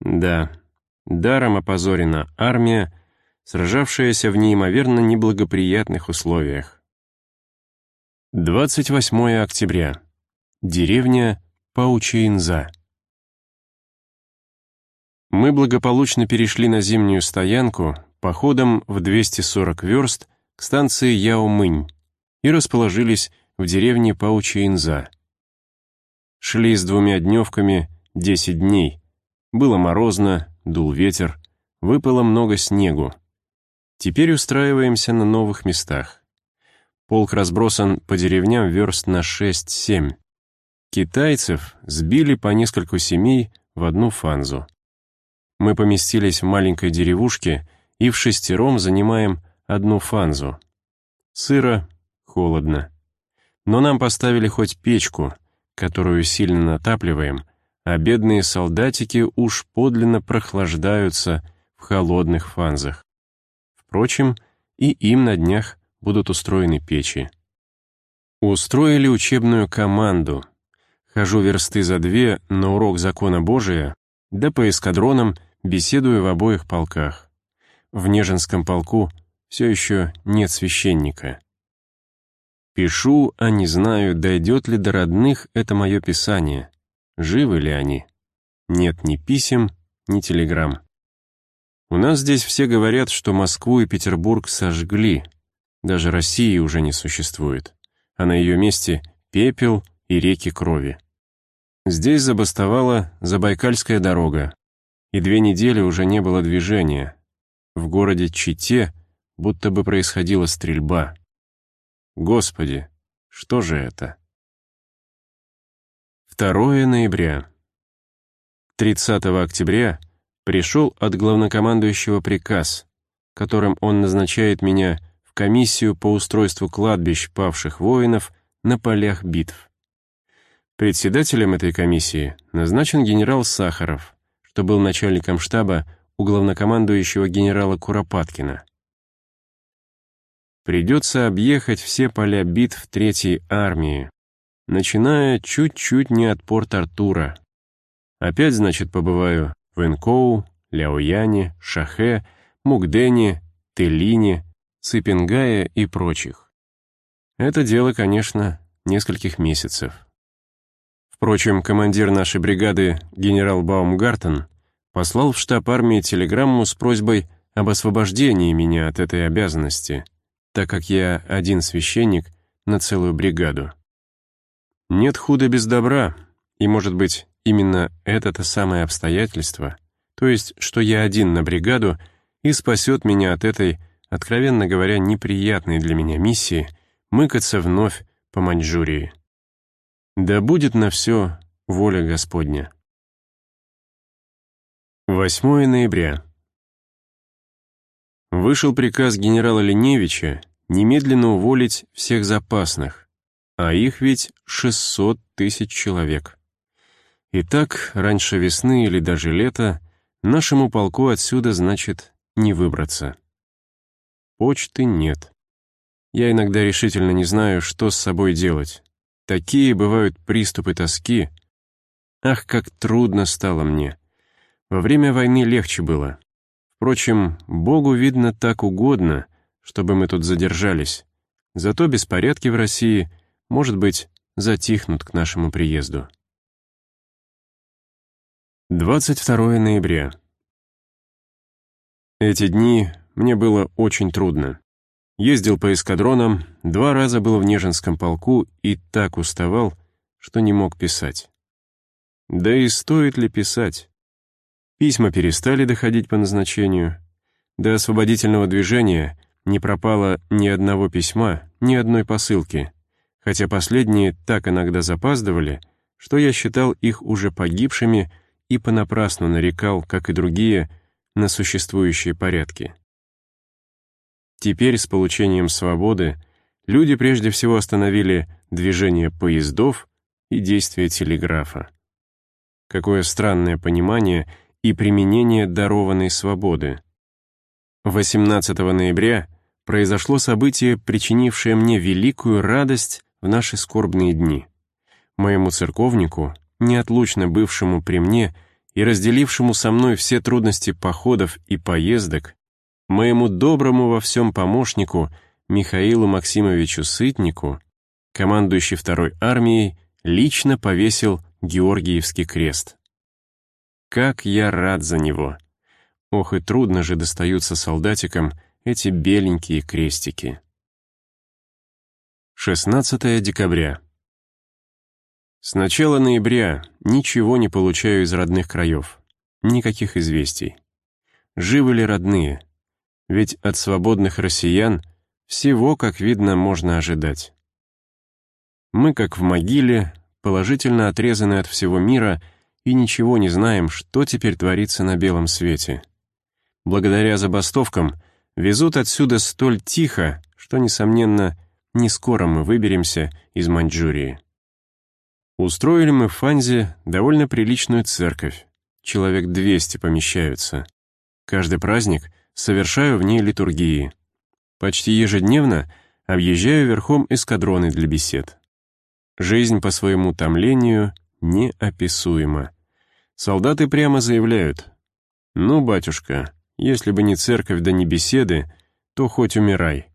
Speaker 1: Да, даром опозорена армия, сражавшаяся в неимоверно неблагоприятных условиях. 28 октября. Деревня Паучиинза. Мы благополучно перешли на зимнюю стоянку походом в 240 верст к станции Яомынь и расположились в деревне Паучиинза. Шли с двумя дневками 10 дней. Было морозно, дул ветер, выпало много снегу. Теперь устраиваемся на новых местах. Полк разбросан по деревням верст на 6-7. Китайцев сбили по нескольку семей в одну фанзу. Мы поместились в маленькой деревушке и в шестером занимаем одну фанзу. Сыро, холодно. Но нам поставили хоть печку, которую сильно натапливаем, а бедные солдатики уж подлинно прохлаждаются в холодных фанзах. Впрочем, и им на днях будут устроены печи. Устроили учебную команду. Хожу версты за две на урок закона Божия, да по эскадронам беседую в обоих полках. В Нежинском полку все еще нет священника. Пишу, а не знаю, дойдет ли до родных это мое писание. Живы ли они? Нет ни писем, ни телеграмм. У нас здесь все говорят, что Москву и Петербург сожгли, даже России уже не существует, а на ее месте пепел и реки крови. Здесь забастовала Забайкальская дорога, и две недели уже не было движения. В городе Чите будто бы происходила стрельба. Господи, что же это? 2 ноября. 30 октября пришел от главнокомандующего приказ, которым он назначает меня комиссию по устройству кладбищ павших воинов на полях битв. Председателем этой комиссии назначен генерал Сахаров, что был начальником штаба у главнокомандующего генерала Куропаткина. Придется объехать все поля битв Третьей армии, начиная чуть-чуть не от Порт-Артура. Опять, значит, побываю в Энкоу, Ляояне, Шахе, Мугдене, Телине, Ципингая и прочих. Это дело, конечно, нескольких месяцев. Впрочем, командир нашей бригады, генерал Баумгартен, послал в штаб армии телеграмму с просьбой об освобождении меня от этой обязанности, так как я один священник на целую бригаду. Нет худа без добра, и, может быть, именно это-то самое обстоятельство, то есть, что я один на бригаду, и спасет меня от этой, откровенно говоря, неприятной для меня миссии мыкаться вновь по Маньчжурии. Да будет на все воля Господня. 8 ноября. Вышел приказ генерала Леневича немедленно уволить всех запасных, а их ведь 600 тысяч человек. Итак, раньше весны или даже лета нашему полку отсюда, значит, не выбраться. Почты нет. Я иногда решительно не знаю, что с собой делать. Такие бывают приступы тоски. Ах, как трудно стало мне. Во время войны легче было. Впрочем, Богу, видно, так угодно, чтобы мы тут задержались. Зато беспорядки в России, может быть, затихнут к нашему приезду. 22 ноября. Эти дни мне было очень трудно. Ездил по эскадронам, два раза был в Нежинском полку и так уставал, что не мог писать. Да и стоит ли писать? Письма перестали доходить по назначению. До освободительного движения не пропало ни одного письма, ни одной посылки, хотя последние так иногда запаздывали, что я считал их уже погибшими и понапрасну нарекал, как и другие, на существующие порядки. Теперь с получением свободы люди прежде всего остановили движение поездов и действие телеграфа. Какое странное понимание и применение дарованной свободы. 18 ноября произошло событие, причинившее мне великую радость в наши скорбные дни. Моему церковнику, неотлучно бывшему при мне и разделившему со мной все трудности походов и поездок, моему доброму во всем помощнику Михаилу Максимовичу Сытнику, командующий второй армией, лично повесил Георгиевский крест. Как я рад за него! Ох, и трудно же достаются солдатикам эти беленькие крестики. 16 декабря. С начала ноября ничего не получаю из родных краев. Никаких известий. Живы ли родные? Ведь от свободных россиян всего, как видно, можно ожидать. Мы, как в могиле, положительно отрезаны от всего мира и ничего не знаем, что теперь творится на белом свете. Благодаря забастовкам везут отсюда столь тихо, что, несомненно, не скоро мы выберемся из Маньчжурии. Устроили мы в Фанзе довольно приличную церковь. Человек 200 помещаются. Каждый праздник — совершаю в ней литургии. Почти ежедневно объезжаю верхом эскадроны для бесед. Жизнь по своему томлению неописуема. Солдаты прямо заявляют, «Ну, батюшка, если бы не церковь да не беседы, то хоть умирай.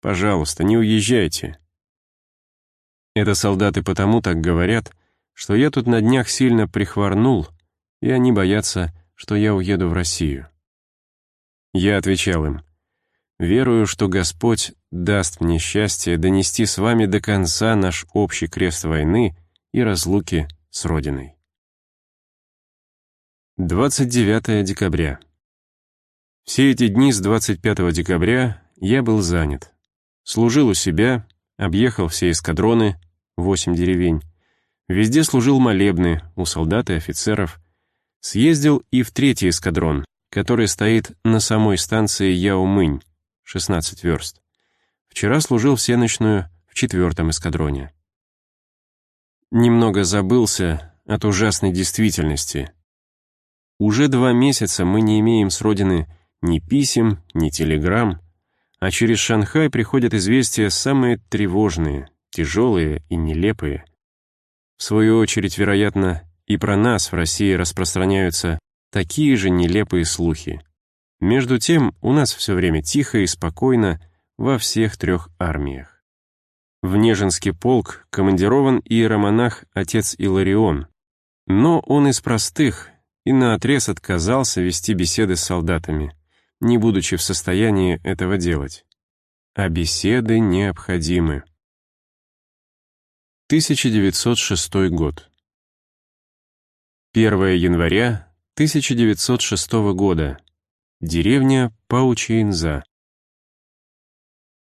Speaker 1: Пожалуйста, не уезжайте». Это солдаты потому так говорят, что я тут на днях сильно прихворнул, и они боятся, что я уеду в Россию. Я отвечал им, «Верую, что Господь даст мне счастье донести с вами до конца наш общий крест войны и разлуки с Родиной». 29 декабря. Все эти дни с 25 декабря я был занят. Служил у себя, объехал все эскадроны, восемь деревень. Везде служил молебны у солдат и офицеров. Съездил и в третий эскадрон, который стоит на самой станции Яомынь, 16 верст. Вчера служил всеночную в четвертом эскадроне. Немного забылся от ужасной действительности. Уже два месяца мы не имеем с родины ни писем, ни телеграмм, а через Шанхай приходят известия самые тревожные, тяжелые и нелепые. В свою очередь, вероятно, и про нас в России распространяются такие же нелепые слухи. Между тем, у нас все время тихо и спокойно во всех трех армиях. В Нежинский полк командирован иеромонах отец Иларион, но он из простых и наотрез отказался вести беседы с солдатами, не будучи в состоянии этого делать. А беседы необходимы. 1906 год. 1 января 1906 года. Деревня Паучиинза.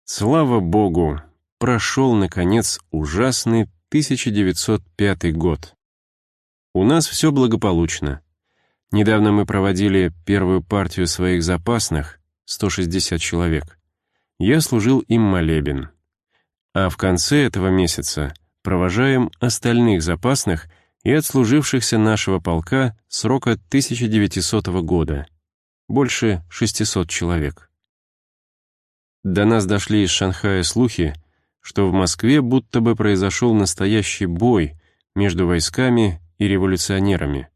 Speaker 1: Слава Богу, прошел, наконец, ужасный 1905 год. У нас все благополучно. Недавно мы проводили первую партию своих запасных, 160 человек. Я служил им молебен. А в конце этого месяца провожаем остальных запасных и отслужившихся нашего полка срока 1900 года больше 600 человек. До нас дошли из Шанхая слухи, что в Москве будто бы произошел настоящий бой между войсками и революционерами,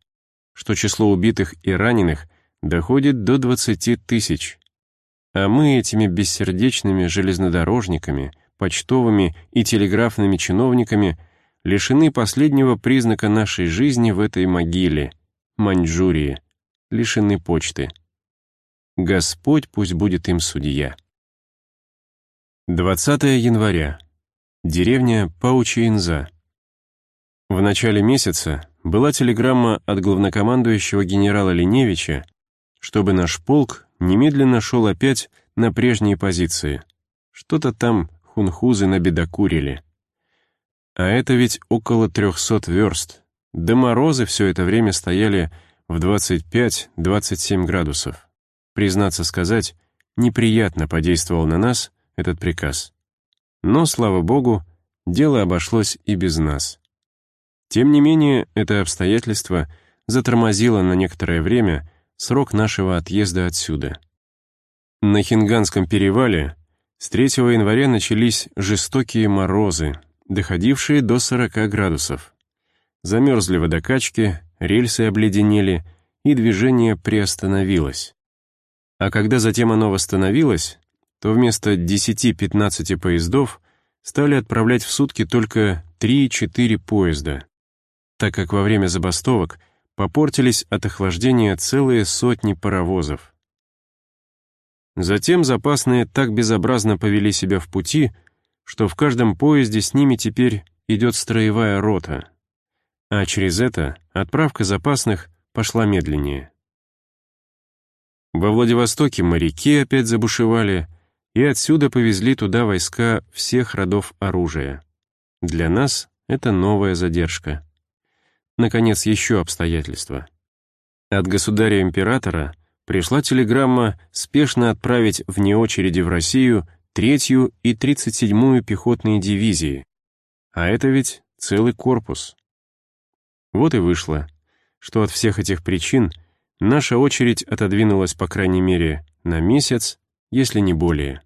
Speaker 1: что число убитых и раненых доходит до 20 тысяч. А мы этими бессердечными железнодорожниками, почтовыми и телеграфными чиновниками лишены последнего признака нашей жизни в этой могиле, Маньчжурии, лишены почты. Господь пусть будет им судья. 20 января. Деревня Паучиинза. В начале месяца была телеграмма от главнокомандующего генерала Линевича, чтобы наш полк немедленно шел опять на прежние позиции. Что-то там хунхузы набедокурили. А это ведь около 300 верст. До морозы все это время стояли в 25-27 градусов. Признаться сказать, неприятно подействовал на нас этот приказ. Но, слава богу, дело обошлось и без нас. Тем не менее, это обстоятельство затормозило на некоторое время срок нашего отъезда отсюда. На Хинганском перевале с 3 января начались жестокие морозы, доходившие до 40 градусов. Замерзли водокачки, рельсы обледенели, и движение приостановилось. А когда затем оно восстановилось, то вместо 10-15 поездов стали отправлять в сутки только 3-4 поезда, так как во время забастовок попортились от охлаждения целые сотни паровозов. Затем запасные так безобразно повели себя в пути, что в каждом поезде с ними теперь идет строевая рота, а через это отправка запасных пошла медленнее. Во Владивостоке моряки опять забушевали, и отсюда повезли туда войска всех родов оружия. Для нас это новая задержка. Наконец, еще обстоятельства. От государя-императора пришла телеграмма спешно отправить вне очереди в Россию третью и тридцать седьмую пехотные дивизии. А это ведь целый корпус. Вот и вышло, что от всех этих причин — наша очередь отодвинулась, по крайней мере, на месяц, если не более.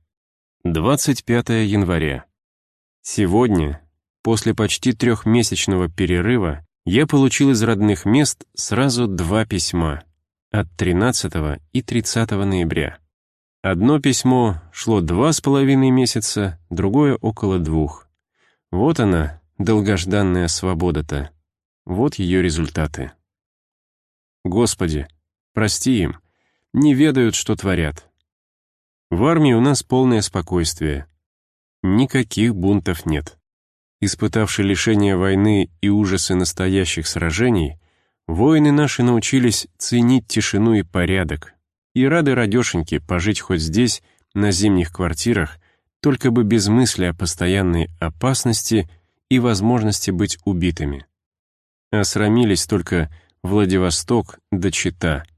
Speaker 1: 25 января. Сегодня, после почти трехмесячного перерыва, я получил из родных мест сразу два письма от 13 и 30 ноября. Одно письмо шло два с половиной месяца, другое около двух. Вот она, долгожданная свобода-то. Вот ее результаты. Господи, Прости им. Не ведают, что творят. В армии у нас полное спокойствие. Никаких бунтов нет. Испытавши лишение войны и ужасы настоящих сражений, воины наши научились ценить тишину и порядок, и рады радешеньки пожить хоть здесь, на зимних квартирах, только бы без мысли о постоянной опасности и возможности быть убитыми. Осрамились только Владивосток да Чита —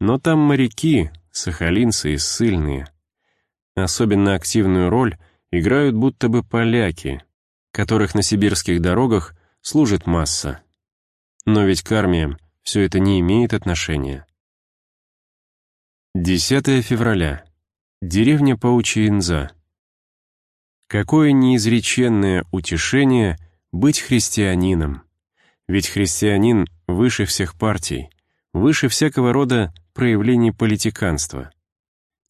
Speaker 1: но там моряки, сахалинцы и ссыльные. Особенно активную роль играют будто бы поляки, которых на сибирских дорогах служит масса. Но ведь к армиям все это не имеет отношения. 10 февраля. Деревня Паучиинза. Какое неизреченное утешение быть христианином. Ведь христианин выше всех партий, выше всякого рода проявлений политиканства.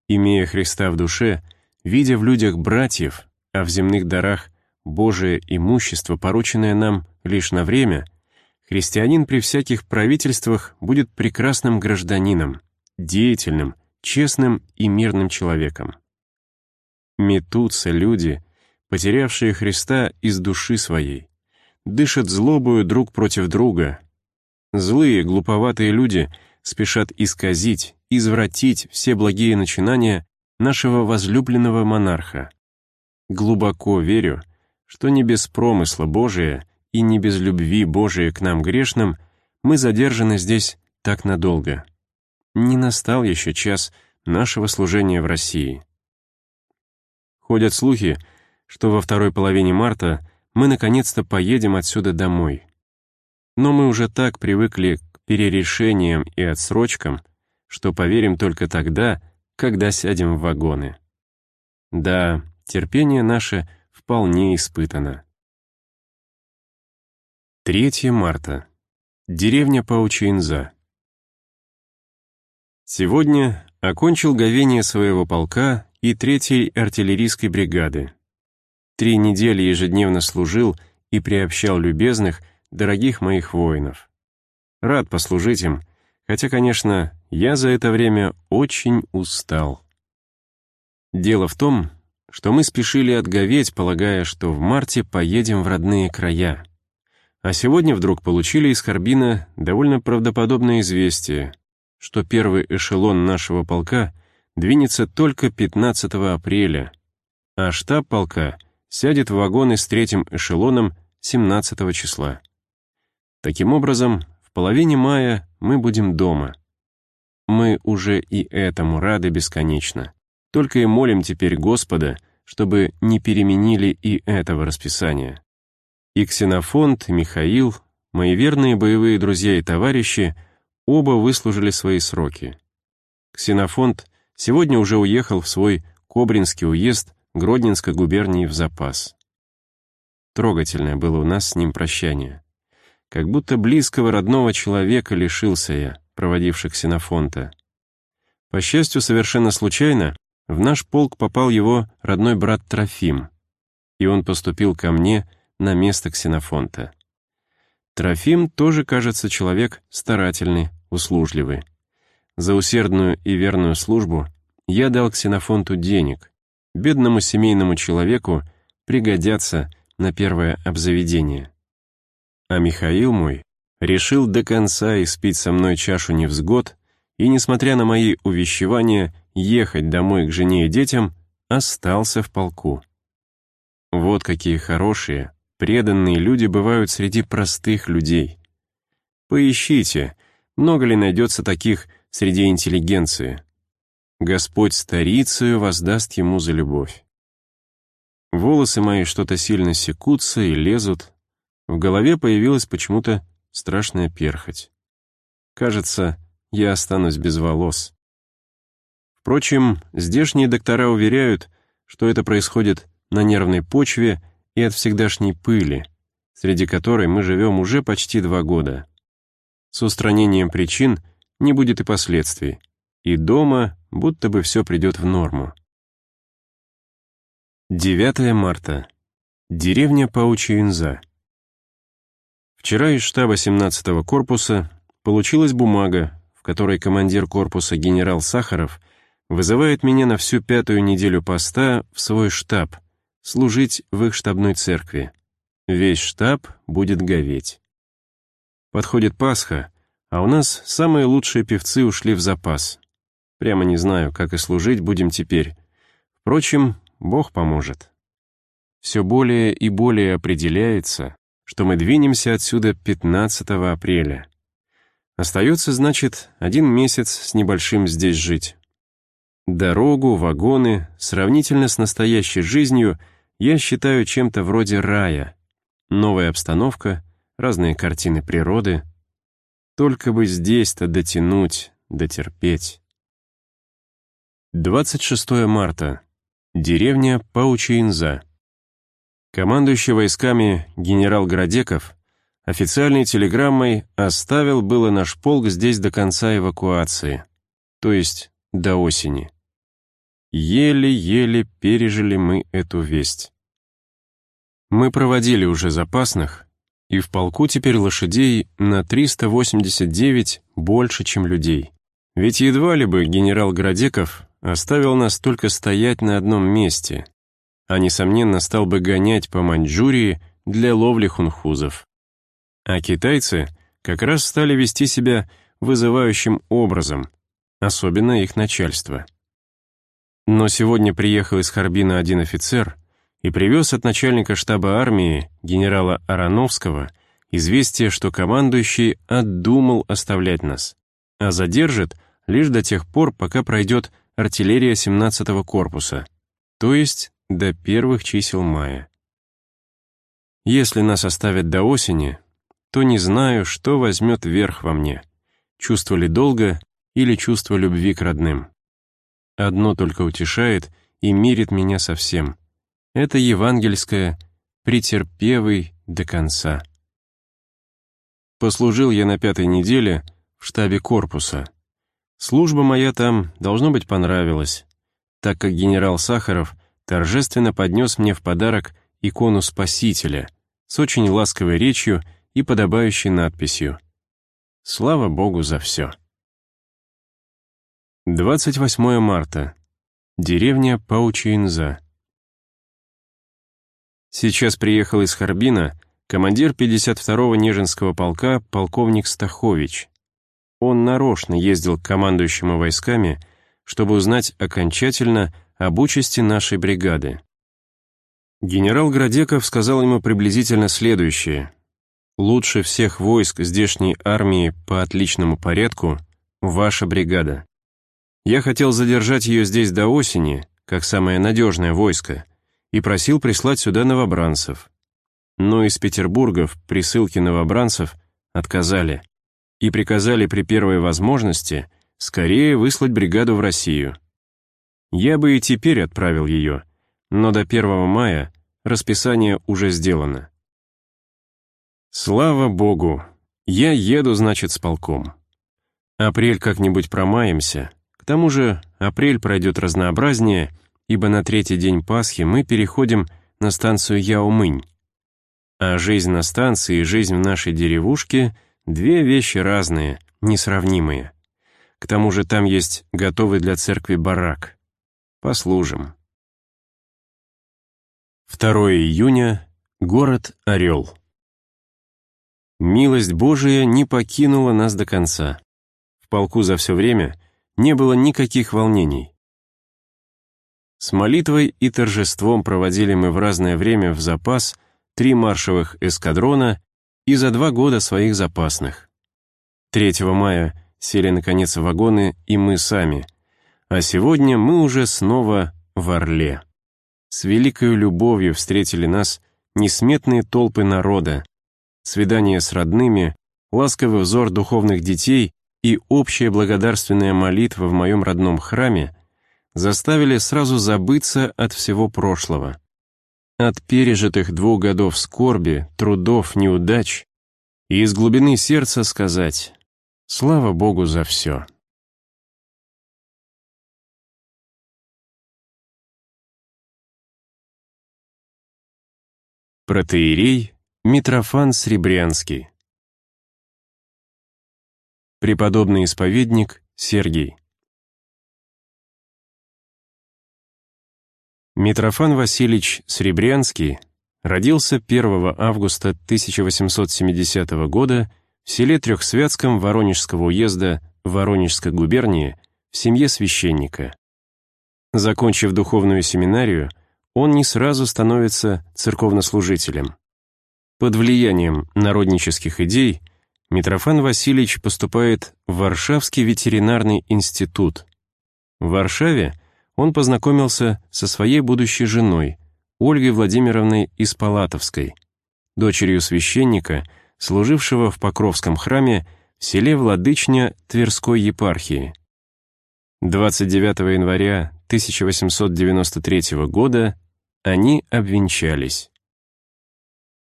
Speaker 1: Имея Христа в душе, видя в людях братьев, а в земных дарах Божие имущество, порученное нам лишь на время, христианин при всяких правительствах будет прекрасным гражданином, деятельным, честным и мирным человеком. Метутся люди, потерявшие Христа из души своей, дышат злобою друг против друга. Злые, глуповатые люди спешат исказить, извратить все благие начинания нашего возлюбленного монарха. Глубоко верю, что не без промысла Божия и не без любви Божией к нам грешным мы задержаны здесь так надолго. Не настал еще час нашего служения в России. Ходят слухи, что во второй половине марта мы наконец-то поедем отсюда домой. Но мы уже так привыкли к перерешениям и отсрочкам, что поверим только тогда, когда сядем в вагоны. Да, терпение наше вполне испытано. 3 марта. Деревня Паучинза. Сегодня окончил говение своего полка и третьей артиллерийской бригады. Три недели ежедневно служил и приобщал любезных, дорогих моих воинов. Рад послужить им, хотя, конечно, я за это время очень устал. Дело в том, что мы спешили отговеть, полагая, что в марте поедем в родные края. А сегодня вдруг получили из Харбина довольно правдоподобное известие, что первый эшелон нашего полка двинется только 15 апреля, а штаб полка — сядет в вагоны с третьим эшелоном 17 числа. Таким образом, в половине мая мы будем дома. Мы уже и этому рады бесконечно. Только и молим теперь Господа, чтобы не переменили и этого расписания. И Ксенофонт, и Михаил, мои верные боевые друзья и товарищи, оба выслужили свои сроки. Ксенофонт сегодня уже уехал в свой Кобринский уезд Гродненской губернии в запас. Трогательное было у нас с ним прощание. Как будто близкого родного человека лишился я, проводивший Ксенофонта. По счастью, совершенно случайно, в наш полк попал его родной брат Трофим, и он поступил ко мне на место Ксенофонта. Трофим тоже, кажется, человек старательный, услужливый. За усердную и верную службу я дал Ксенофонту денег, бедному семейному человеку пригодятся на первое обзаведение. А Михаил мой решил до конца испить со мной чашу невзгод и, несмотря на мои увещевания, ехать домой к жене и детям, остался в полку. Вот какие хорошие, преданные люди бывают среди простых людей. Поищите, много ли найдется таких среди интеллигенции. Господь старицею воздаст ему за любовь. Волосы мои что-то сильно секутся и лезут. В голове появилась почему-то страшная перхоть. Кажется, я останусь без волос. Впрочем, здешние доктора уверяют, что это происходит на нервной почве и от всегдашней пыли, среди которой мы живем уже почти два года. С устранением причин не будет и последствий. И дома будто бы все придет в норму. 9 марта. Деревня Паучьинза. Вчера из штаба 17-го корпуса получилась бумага, в которой командир корпуса генерал Сахаров вызывает меня на всю пятую неделю поста в свой штаб, служить в их штабной церкви. Весь штаб будет говеть. Подходит Пасха, а у нас самые лучшие певцы ушли в запас. Прямо не знаю, как и служить будем теперь. Впрочем, Бог поможет. Все более и более определяется, что мы двинемся отсюда 15 апреля. Остается, значит, один месяц с небольшим здесь жить. Дорогу, вагоны, сравнительно с настоящей жизнью, я считаю чем-то вроде рая. Новая обстановка, разные картины природы. Только бы здесь-то дотянуть, дотерпеть. 26 марта. Деревня Паучинза. Командующий войсками генерал Градеков официальной телеграммой оставил было наш полк здесь до конца эвакуации, то есть до осени. Еле-еле пережили мы эту весть. Мы проводили уже запасных, и в полку теперь лошадей на 389 больше, чем людей. Ведь едва ли бы генерал Градеков оставил нас только стоять на одном месте, а, несомненно, стал бы гонять по Маньчжурии для ловли хунхузов. А китайцы как раз стали вести себя вызывающим образом, особенно их начальство. Но сегодня приехал из Харбина один офицер и привез от начальника штаба армии, генерала Ароновского, известие, что командующий отдумал оставлять нас, а задержит лишь до тех пор, пока пройдет артиллерия 17-го корпуса, то есть до первых чисел мая. Если нас оставят до осени, то не знаю, что возьмет верх во мне, чувство ли долга или чувство любви к родным. Одно только утешает и мирит меня совсем. Это евангельское «претерпевый до конца». Послужил я на пятой неделе в штабе корпуса. Служба моя там, должно быть, понравилась, так как генерал Сахаров торжественно поднес мне в подарок икону Спасителя с очень ласковой речью и подобающей надписью «Слава Богу за все». 28 марта. Деревня Паучиинза. Сейчас приехал из Харбина командир 52-го Нежинского полка полковник Стахович. Он нарочно ездил к командующему войсками, чтобы узнать окончательно об участи нашей бригады. Генерал Градеков сказал ему приблизительно следующее. «Лучше всех войск здешней армии по отличному порядку ваша бригада. Я хотел задержать ее здесь до осени, как самое надежное войско, и просил прислать сюда новобранцев. Но из Петербурга в присылке новобранцев отказали и приказали при первой возможности скорее выслать бригаду в Россию. Я бы и теперь отправил ее, но до 1 мая расписание уже сделано. Слава Богу, я еду, значит, с полком. Апрель как-нибудь промаемся, к тому же апрель пройдет разнообразнее, ибо на третий день Пасхи мы переходим на станцию Яомынь. А жизнь на станции и жизнь в нашей деревушке — две вещи разные, несравнимые. К тому же там есть готовый для церкви барак. Послужим. 2 июня. Город Орел. Милость Божия не покинула нас до конца. В полку за все время не было никаких волнений. С молитвой и торжеством проводили мы в разное время в запас три маршевых эскадрона и за два года своих запасных. 3 мая сели, наконец, в вагоны и мы сами, а сегодня мы уже снова в Орле. С великой любовью встретили нас несметные толпы народа, свидание с родными, ласковый взор духовных детей и общая благодарственная молитва в моем родном храме заставили сразу забыться от всего прошлого. От пережитых двух годов скорби, трудов, неудач и из глубины сердца сказать «Слава Богу за все». Протеерей Митрофан Сребрянский Преподобный исповедник Сергий. Митрофан Васильевич Сребрянский родился 1 августа 1870 года в селе Трехсвятском Воронежского уезда Воронежской губернии в семье священника. Закончив духовную семинарию, он не сразу становится церковнослужителем. Под влиянием народнических идей Митрофан Васильевич поступает в Варшавский ветеринарный институт. В Варшаве он познакомился со своей будущей женой, Ольгой Владимировной Испалатовской, дочерью священника, служившего в Покровском храме в селе Владычня Тверской епархии. 29 января 1893 года они обвенчались.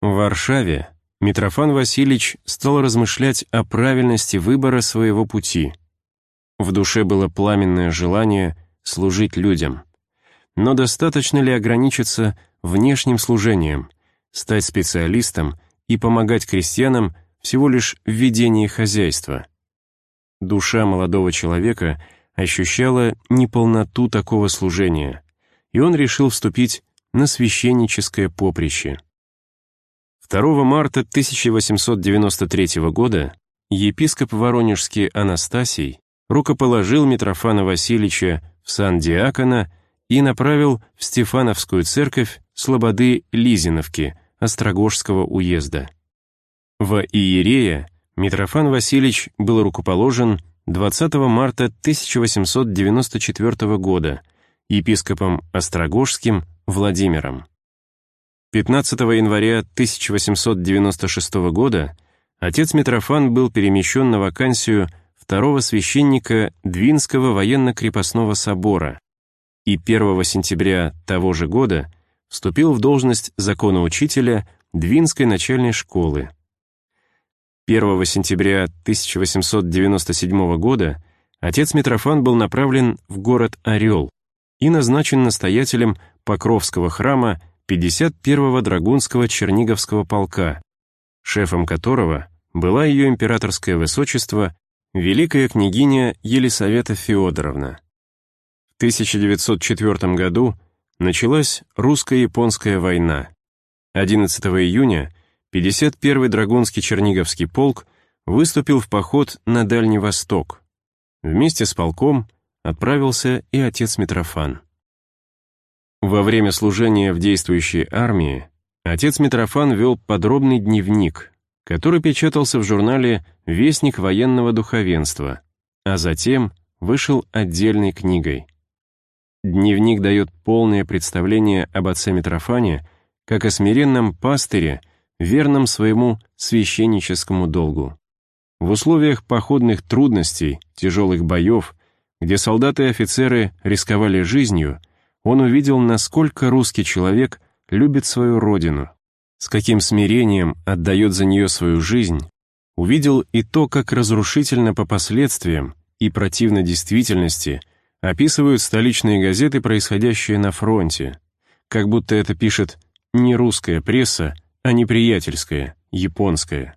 Speaker 1: В Варшаве Митрофан Васильевич стал размышлять о правильности выбора своего пути. В душе было пламенное желание служить людям. Но достаточно ли ограничиться внешним служением, стать специалистом и помогать крестьянам всего лишь в ведении хозяйства? Душа молодого человека ощущала неполноту такого служения, и он решил вступить на священническое поприще. 2 марта 1893 года епископ Воронежский Анастасий рукоположил Митрофана Васильевича в сан диакона и направил в Стефановскую церковь Слободы Лизиновки Острогожского уезда. В Иерея Митрофан Васильевич был рукоположен 20 марта 1894 года епископом Острогожским Владимиром. 15 января 1896 года отец Митрофан был перемещен на вакансию второго священника Двинского военно-крепостного собора и 1 сентября того же года вступил в должность законоучителя Двинской начальной школы. 1 сентября 1897 года отец Митрофан был направлен в город Орел и назначен настоятелем Покровского храма 51-го Драгунского Черниговского полка, шефом которого была ее императорское высочество великая княгиня Елисавета Феодоровна. В 1904 году началась русско-японская война. 11 июня 51-й Драгунский Черниговский полк выступил в поход на Дальний Восток. Вместе с полком отправился и отец Митрофан. Во время служения в действующей армии отец Митрофан вел подробный дневник, который печатался в журнале «Вестник военного духовенства», а затем вышел отдельной книгой. Дневник дает полное представление об отце Митрофане как о смиренном пастыре, верном своему священническому долгу. В условиях походных трудностей, тяжелых боев, где солдаты и офицеры рисковали жизнью, он увидел, насколько русский человек любит свою родину, с каким смирением отдает за нее свою жизнь, увидел и то, как разрушительно по последствиям и противно действительности описывают столичные газеты происходящее на фронте, как будто это пишет не русская пресса, а неприятельская, японская.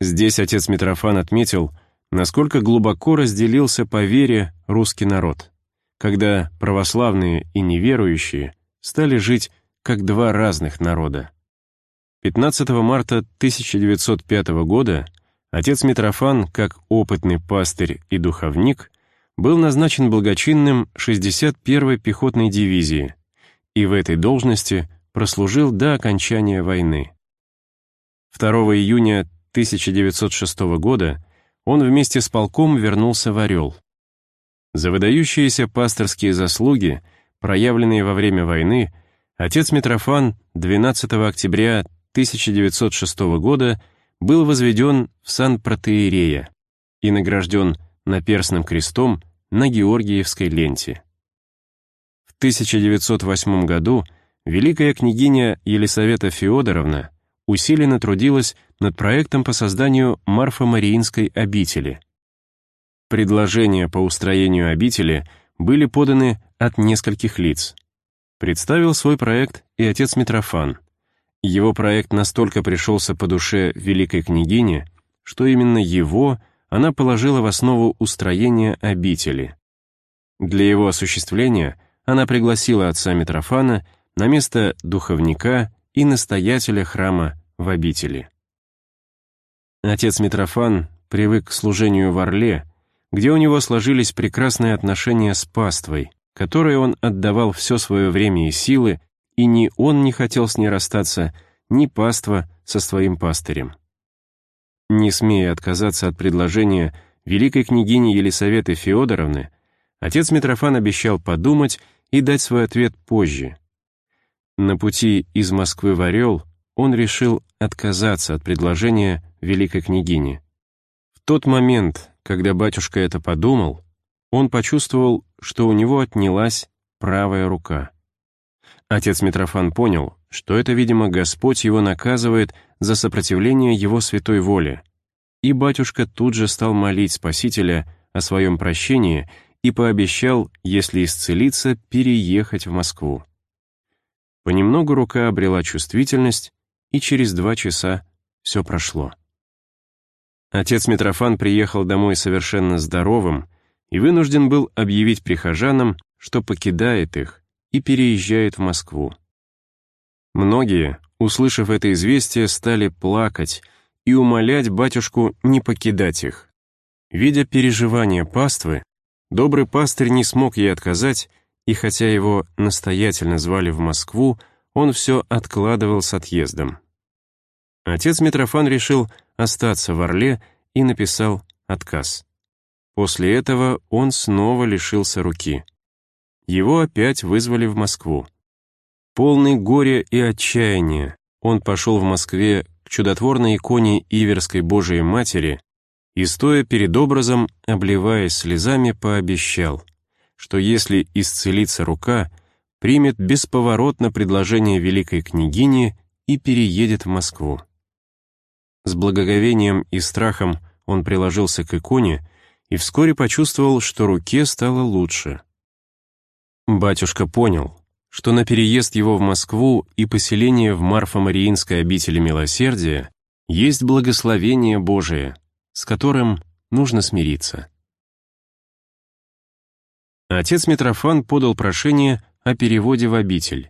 Speaker 1: Здесь отец Митрофан отметил, насколько глубоко разделился по вере русский народ когда православные и неверующие стали жить как два разных народа. 15 марта 1905 года отец Митрофан, как опытный пастырь и духовник, был назначен благочинным 61-й пехотной дивизии и в этой должности прослужил до окончания войны. 2 июня 1906 года он вместе с полком вернулся в Орел. За выдающиеся пасторские заслуги, проявленные во время войны, отец Митрофан 12 октября 1906 года был возведен в сан протеерея и награжден наперстным крестом на Георгиевской ленте. В 1908 году великая княгиня Елисавета Феодоровна усиленно трудилась над проектом по созданию Марфа-Мариинской обители – Предложения по устроению обители были поданы от нескольких лиц. Представил свой проект и отец Митрофан. Его проект настолько пришелся по душе великой княгине, что именно его она положила в основу устроения обители. Для его осуществления она пригласила отца Митрофана на место духовника и настоятеля храма в обители. Отец Митрофан привык к служению в Орле, где у него сложились прекрасные отношения с паствой, которой он отдавал все свое время и силы, и ни он не хотел с ней расстаться, ни паства со своим пастырем. Не смея отказаться от предложения великой княгини Елисаветы Феодоровны, отец Митрофан обещал подумать и дать свой ответ позже. На пути из Москвы в Орел он решил отказаться от предложения великой княгини. В тот момент, когда батюшка это подумал, он почувствовал, что у него отнялась правая рука. Отец Митрофан понял, что это, видимо, Господь его наказывает за сопротивление его святой воле. И батюшка тут же стал молить Спасителя о своем прощении и пообещал, если исцелиться, переехать в Москву. Понемногу рука обрела чувствительность, и через два часа все прошло. Отец Митрофан приехал домой совершенно здоровым и вынужден был объявить прихожанам, что покидает их и переезжает в Москву. Многие, услышав это известие, стали плакать и умолять батюшку не покидать их. Видя переживания паствы, добрый пастырь не смог ей отказать, и хотя его настоятельно звали в Москву, он все откладывал с отъездом. Отец Митрофан решил остаться в Орле и написал отказ. После этого он снова лишился руки. Его опять вызвали в Москву. Полный горя и отчаяния, он пошел в Москве к чудотворной иконе Иверской Божией Матери и, стоя перед образом, обливаясь слезами, пообещал, что если исцелится рука, примет бесповоротно предложение великой княгини и переедет в Москву. С благоговением и страхом он приложился к иконе и вскоре почувствовал, что руке стало лучше. Батюшка понял, что на переезд его в Москву и поселение в Марфо-Мариинской обители Милосердия есть благословение Божие, с которым нужно смириться. Отец Митрофан подал прошение о переводе в обитель,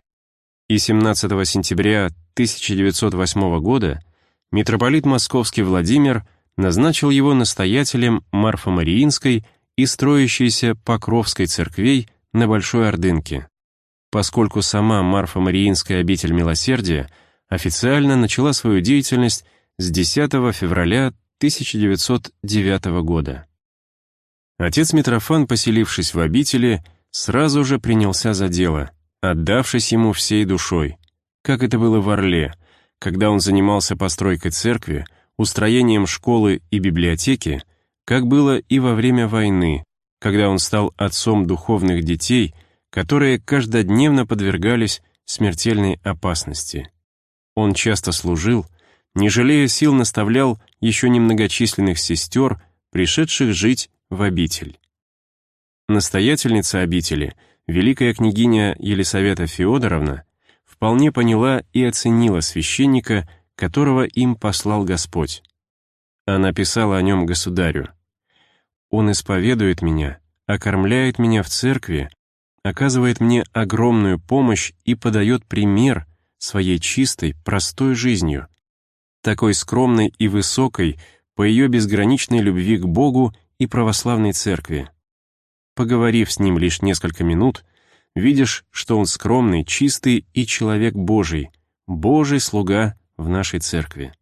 Speaker 1: и 17 сентября 1908 года митрополит Московский Владимир назначил его настоятелем Марфо-Мариинской и строящейся Покровской церквей на Большой Ордынке, поскольку сама Марфо-Мариинская обитель Милосердия официально начала свою деятельность с 10 февраля 1909 года. Отец Митрофан, поселившись в обители, сразу же принялся за дело, отдавшись ему всей душой, как это было в Орле — когда он занимался постройкой церкви, устроением школы и библиотеки, как было и во время войны, когда он стал отцом духовных детей, которые каждодневно подвергались смертельной опасности. Он часто служил, не жалея сил наставлял еще немногочисленных сестер, пришедших жить в обитель. Настоятельница обители, великая княгиня Елисавета Феодоровна, вполне поняла и оценила священника, которого им послал Господь. Она писала о нем государю. «Он исповедует меня, окормляет меня в церкви, оказывает мне огромную помощь и подает пример своей чистой, простой жизнью, такой скромной и высокой по ее безграничной любви к Богу и православной церкви. Поговорив с ним лишь несколько минут, видишь, что он скромный, чистый и человек Божий, Божий слуга в нашей церкви.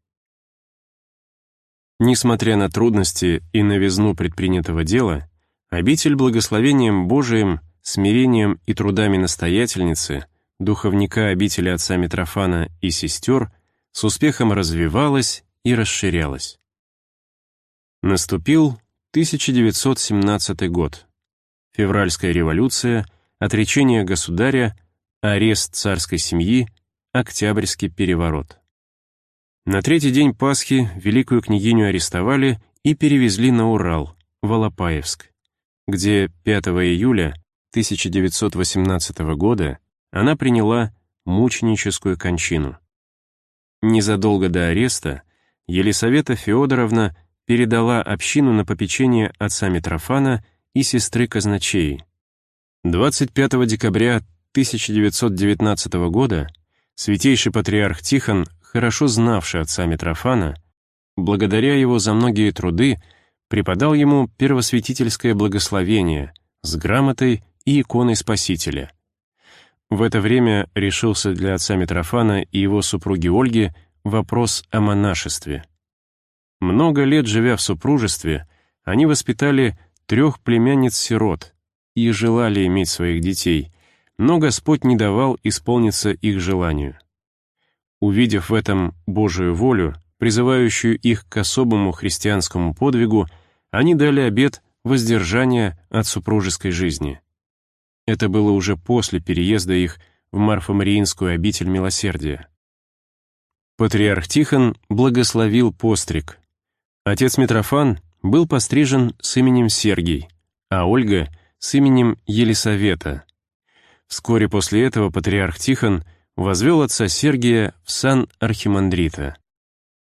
Speaker 1: Несмотря на трудности и новизну предпринятого дела, обитель благословением Божиим, смирением и трудами настоятельницы, духовника обители отца Митрофана и сестер с успехом развивалась и расширялась. Наступил 1917 год. Февральская революция отречение государя, арест царской семьи, Октябрьский переворот. На третий день Пасхи великую княгиню арестовали и перевезли на Урал, в Алапаевск, где 5 июля 1918 года она приняла мученическую кончину. Незадолго до ареста Елисавета Феодоровна передала общину на попечение отца Митрофана и сестры Казначеи, 25 декабря 1919 года святейший патриарх Тихон, хорошо знавший отца Митрофана, благодаря его за многие труды, преподал ему первосвятительское благословение с грамотой и иконой Спасителя. В это время решился для отца Митрофана и его супруги Ольги вопрос о монашестве. Много лет живя в супружестве, они воспитали трех племянниц-сирот — и желали иметь своих детей, но Господь не давал исполниться их желанию. Увидев в этом Божию волю, призывающую их к особому христианскому подвигу, они дали обет воздержания от супружеской жизни. Это было уже после переезда их в Марфомариинскую обитель милосердия. Патриарх Тихон благословил постриг. Отец Митрофан был пострижен с именем Сергий, а Ольга — с именем Елисавета. Вскоре после этого патриарх Тихон возвел отца Сергия в сан архимандрита.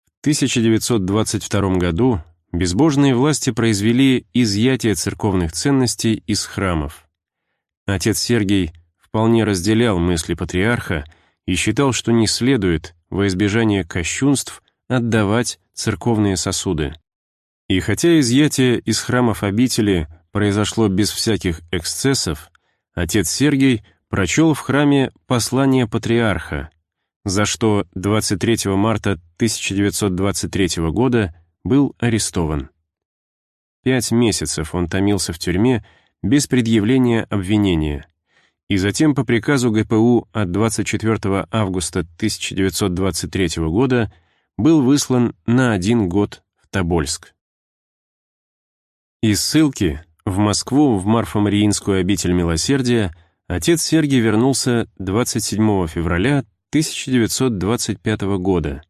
Speaker 1: В 1922 году безбожные власти произвели изъятие церковных ценностей из храмов. Отец Сергий вполне разделял мысли патриарха и считал, что не следует, во избежание кощунств, отдавать церковные сосуды. И хотя изъятие из храмов обители произошло без всяких эксцессов, отец Сергий прочел в храме послание патриарха, за что 23 марта 1923 года был арестован. Пять месяцев он томился в тюрьме без предъявления обвинения, и затем по приказу ГПУ от 24 августа 1923 года был выслан на один год в Тобольск. Из ссылки в Москву в Марфо-Мариинскую обитель милосердия отец Сергий вернулся 27 февраля 1925 года.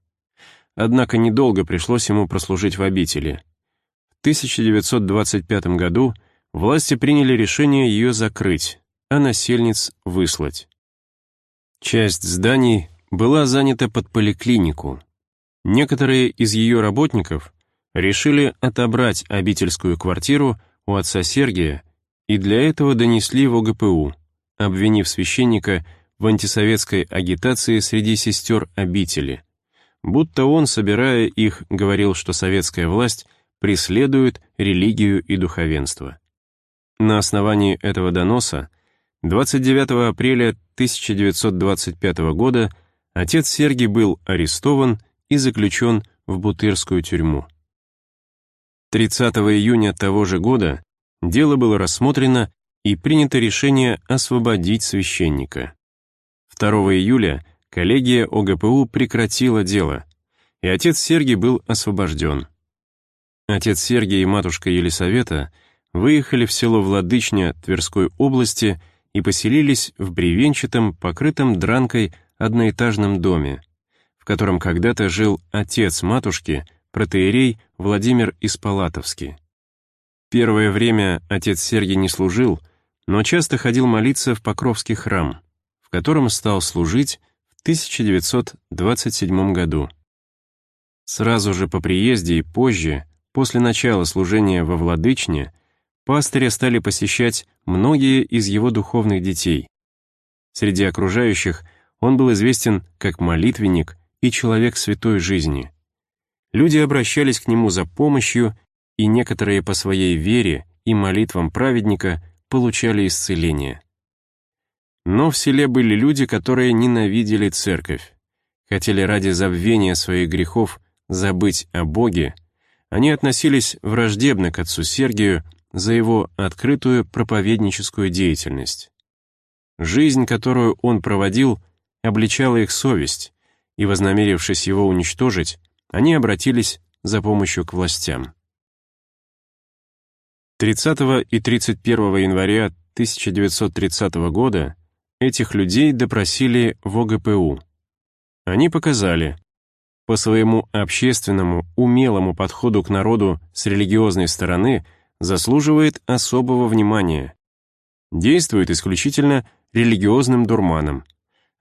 Speaker 1: Однако недолго пришлось ему прослужить в обители. В 1925 году власти приняли решение ее закрыть, а насельниц выслать. Часть зданий была занята под поликлинику. Некоторые из ее работников решили отобрать обительскую квартиру у отца Сергия и для этого донесли в ОГПУ, обвинив священника в антисоветской агитации среди сестер обители, будто он, собирая их, говорил, что советская власть преследует религию и духовенство. На основании этого доноса 29 апреля 1925 года отец Сергий был арестован и заключен в Бутырскую тюрьму. 30 июня того же года дело было рассмотрено и принято решение освободить священника. 2 июля коллегия ОГПУ прекратила дело, и отец Сергий был освобожден. Отец Сергий и матушка Елисавета выехали в село Владычня Тверской области и поселились в бревенчатом, покрытом дранкой одноэтажном доме, в котором когда-то жил отец матушки протеерей Владимир Испалатовский. Первое время отец Сергий не служил, но часто ходил молиться в Покровский храм, в котором стал служить в 1927 году. Сразу же по приезде и позже, после начала служения во Владычне, пастыря стали посещать многие из его духовных детей. Среди окружающих он был известен как молитвенник и человек святой жизни. Люди обращались к нему за помощью, и некоторые по своей вере и молитвам праведника получали исцеление. Но в селе были люди, которые ненавидели церковь, хотели ради забвения своих грехов забыть о Боге, они относились враждебно к отцу Сергию за его открытую проповедническую деятельность. Жизнь, которую он проводил, обличала их совесть, и, вознамерившись его уничтожить, они обратились за помощью к властям. 30 и 31 января 1930 года этих людей допросили в ОГПУ. Они показали, по своему общественному, умелому подходу к народу с религиозной стороны заслуживает особого внимания. Действует исключительно религиозным дурманом,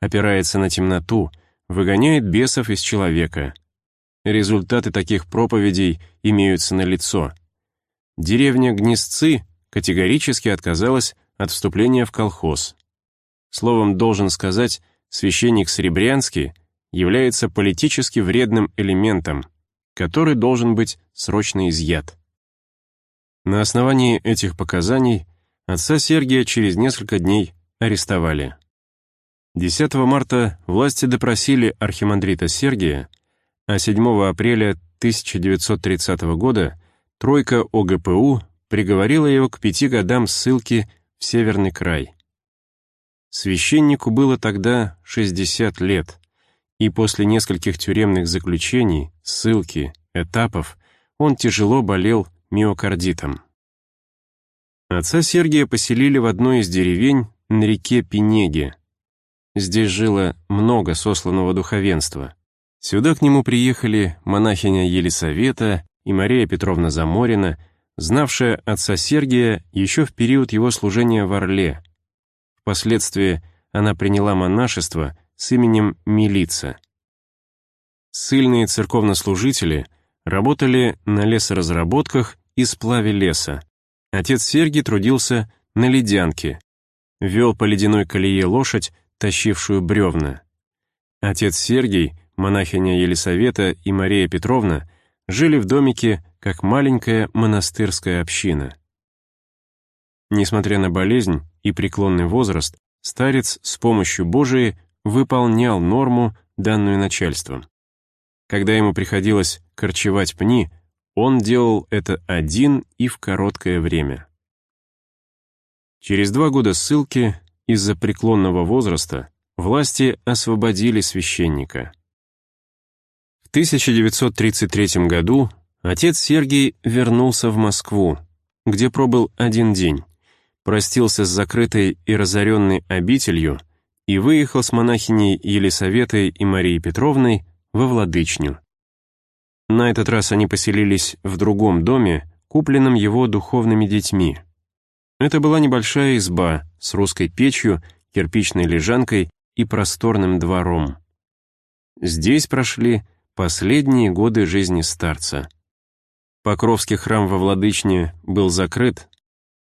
Speaker 1: опирается на темноту, выгоняет бесов из человека, Результаты таких проповедей имеются налицо. Деревня Гнезцы категорически отказалась от вступления в колхоз. Словом, должен сказать, священник Серебрянский является политически вредным элементом, который должен быть срочно изъят. На основании этих показаний отца Сергия через несколько дней арестовали. 10 марта власти допросили архимандрита Сергия, а 7 апреля 1930 года тройка ОГПУ приговорила его к пяти годам ссылки в Северный край. Священнику было тогда 60 лет, и после нескольких тюремных заключений, ссылки, этапов, он тяжело болел миокардитом. Отца Сергия поселили в одной из деревень на реке Пенеге. здесь жило много сосланного духовенства. Сюда к нему приехали монахиня Елисавета и Мария Петровна Заморина, знавшая отца Сергия еще в период его служения в Орле. Впоследствии она приняла монашество с именем Милица. Сыльные церковнослужители работали на лесоразработках и сплаве леса. Отец Сергий трудился на ледянке, вел по ледяной колее лошадь, тащившую бревна. Отец Сергий, монахиня Елисавета и Мария Петровна жили в домике, как маленькая монастырская община. Несмотря на болезнь и преклонный возраст, старец с помощью Божией выполнял норму, данную начальством. Когда ему приходилось корчевать пни, он делал это один и в короткое время. Через два года ссылки из-за преклонного возраста власти освободили священника. В 1933 году отец Сергий вернулся в Москву, где пробыл один день, простился с закрытой и разоренной обителью и выехал с монахиней Елисаветой и Марией Петровной во Владычню. На этот раз они поселились в другом доме, купленном его духовными детьми. Это была небольшая изба с русской печью, кирпичной лежанкой и просторным двором. Здесь прошли последние годы жизни старца. Покровский храм во Владычне был закрыт,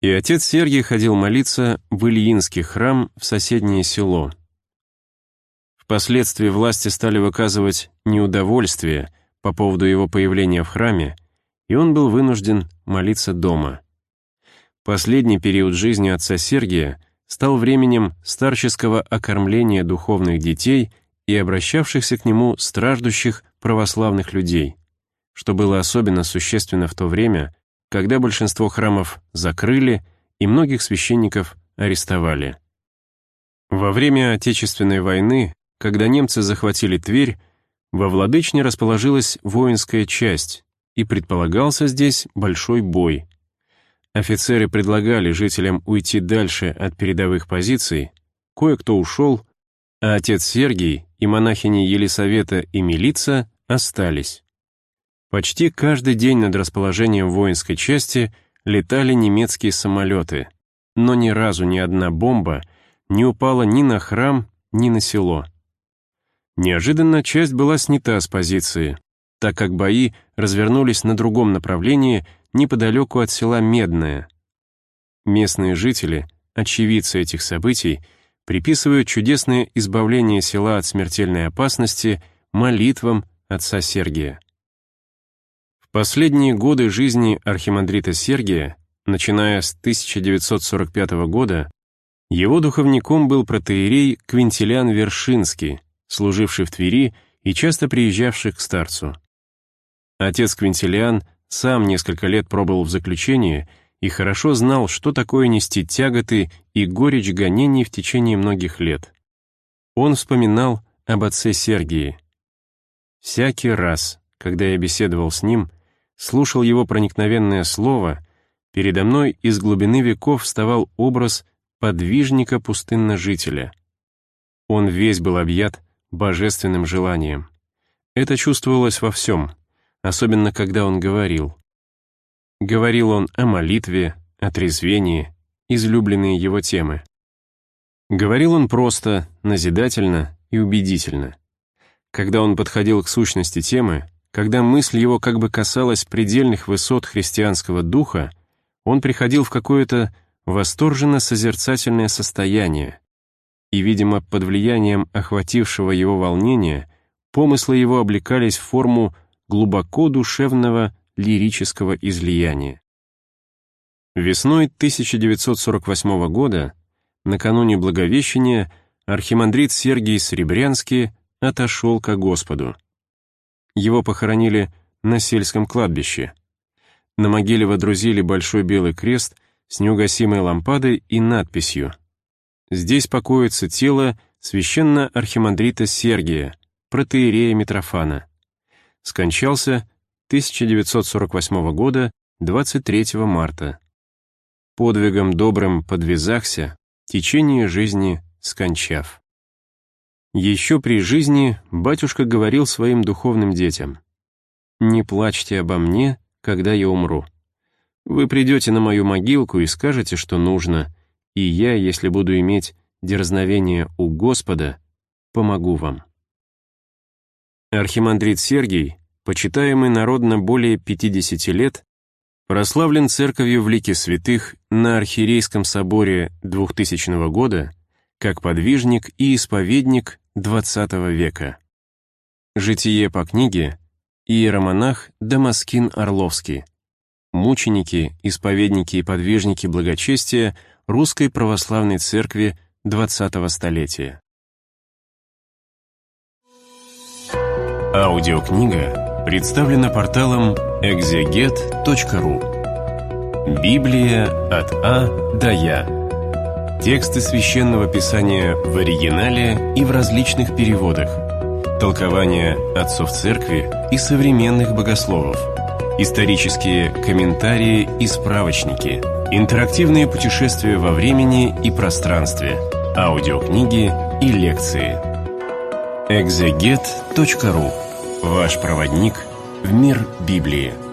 Speaker 1: и отец Сергий ходил молиться в Ильинский храм в соседнее село. Впоследствии власти стали выказывать неудовольствие по поводу его появления в храме, и он был вынужден молиться дома. Последний период жизни отца Сергия стал временем старческого окормления духовных детей и обращавшихся к нему страждущих православных людей, что было особенно существенно в то время, когда большинство храмов закрыли и многих священников арестовали. Во время Отечественной войны, когда немцы захватили Тверь, во Владычне расположилась воинская часть, и предполагался здесь большой бой. Офицеры предлагали жителям уйти дальше от передовых позиций, кое-кто ушел, а отец Сергий и монахини Елисавета и Милица остались. Почти каждый день над расположением воинской части летали немецкие самолеты, но ни разу ни одна бомба не упала ни на храм, ни на село. Неожиданно часть была снята с позиции, так как бои развернулись на другом направлении неподалеку от села Медное. Местные жители, очевидцы этих событий, приписывают чудесное избавление села от смертельной опасности молитвам отца Сергия. В последние годы жизни архимандрита Сергия, начиная с 1945 года, его духовником был протеерей Квинтилян Вершинский, служивший в Твери и часто приезжавший к старцу. Отец Квинтилиан сам несколько лет пробыл в заключении и хорошо знал, что такое нести тяготы и горечь гонений в течение многих лет. Он вспоминал об отце Сергии. Всякий раз, когда я беседовал с ним, слушал его проникновенное слово, передо мной из глубины веков вставал образ подвижника-пустынножителя. Он весь был объят божественным желанием. Это чувствовалось во всем, особенно когда он говорил. Говорил он о молитве, о трезвении, излюбленные его темы. Говорил он просто, назидательно и убедительно. Когда он подходил к сущности темы, когда мысль его как бы касалась предельных высот христианского духа, он приходил в какое-то восторженно-созерцательное состояние, и, видимо, под влиянием охватившего его волнения, помыслы его облекались в форму глубоко душевного лирического излияния. Весной 1948 года, накануне Благовещения, архимандрит Сергий Сребрянский отошел ко Господу. Его похоронили на сельском кладбище. На могиле водрузили большой белый крест с неугасимой лампадой и надписью Здесь покоится тело священно-архимандрита Сергия, протеерея Митрофана. Скончался 1948 года 23 марта. Подвигом добрым подвязахся, течение жизни скончав. Еще при жизни батюшка говорил своим духовным детям, «Не плачьте обо мне, когда я умру. Вы придете на мою могилку и скажете, что нужно, и я, если буду иметь дерзновение у Господа, помогу вам». Архимандрит Сергий, почитаемый народно более 50 лет, прославлен церковью в лике святых на Архиерейском соборе 2000 года как подвижник и исповедник XX века. Житие по книге Иеромонах Дамаскин Орловский. Мученики, исповедники и подвижники благочестия Русской Православной Церкви XX столетия. Аудиокнига представлена порталом exeget.ru Библия от А до Я. Тексты Священного Писания в оригинале и в различных переводах. Толкования отцов церкви и современных богословов. Исторические комментарии и справочники. Интерактивные путешествия во времени и пространстве. Аудиокниги и лекции. Exeget.ru Ваш проводник в мир Библии.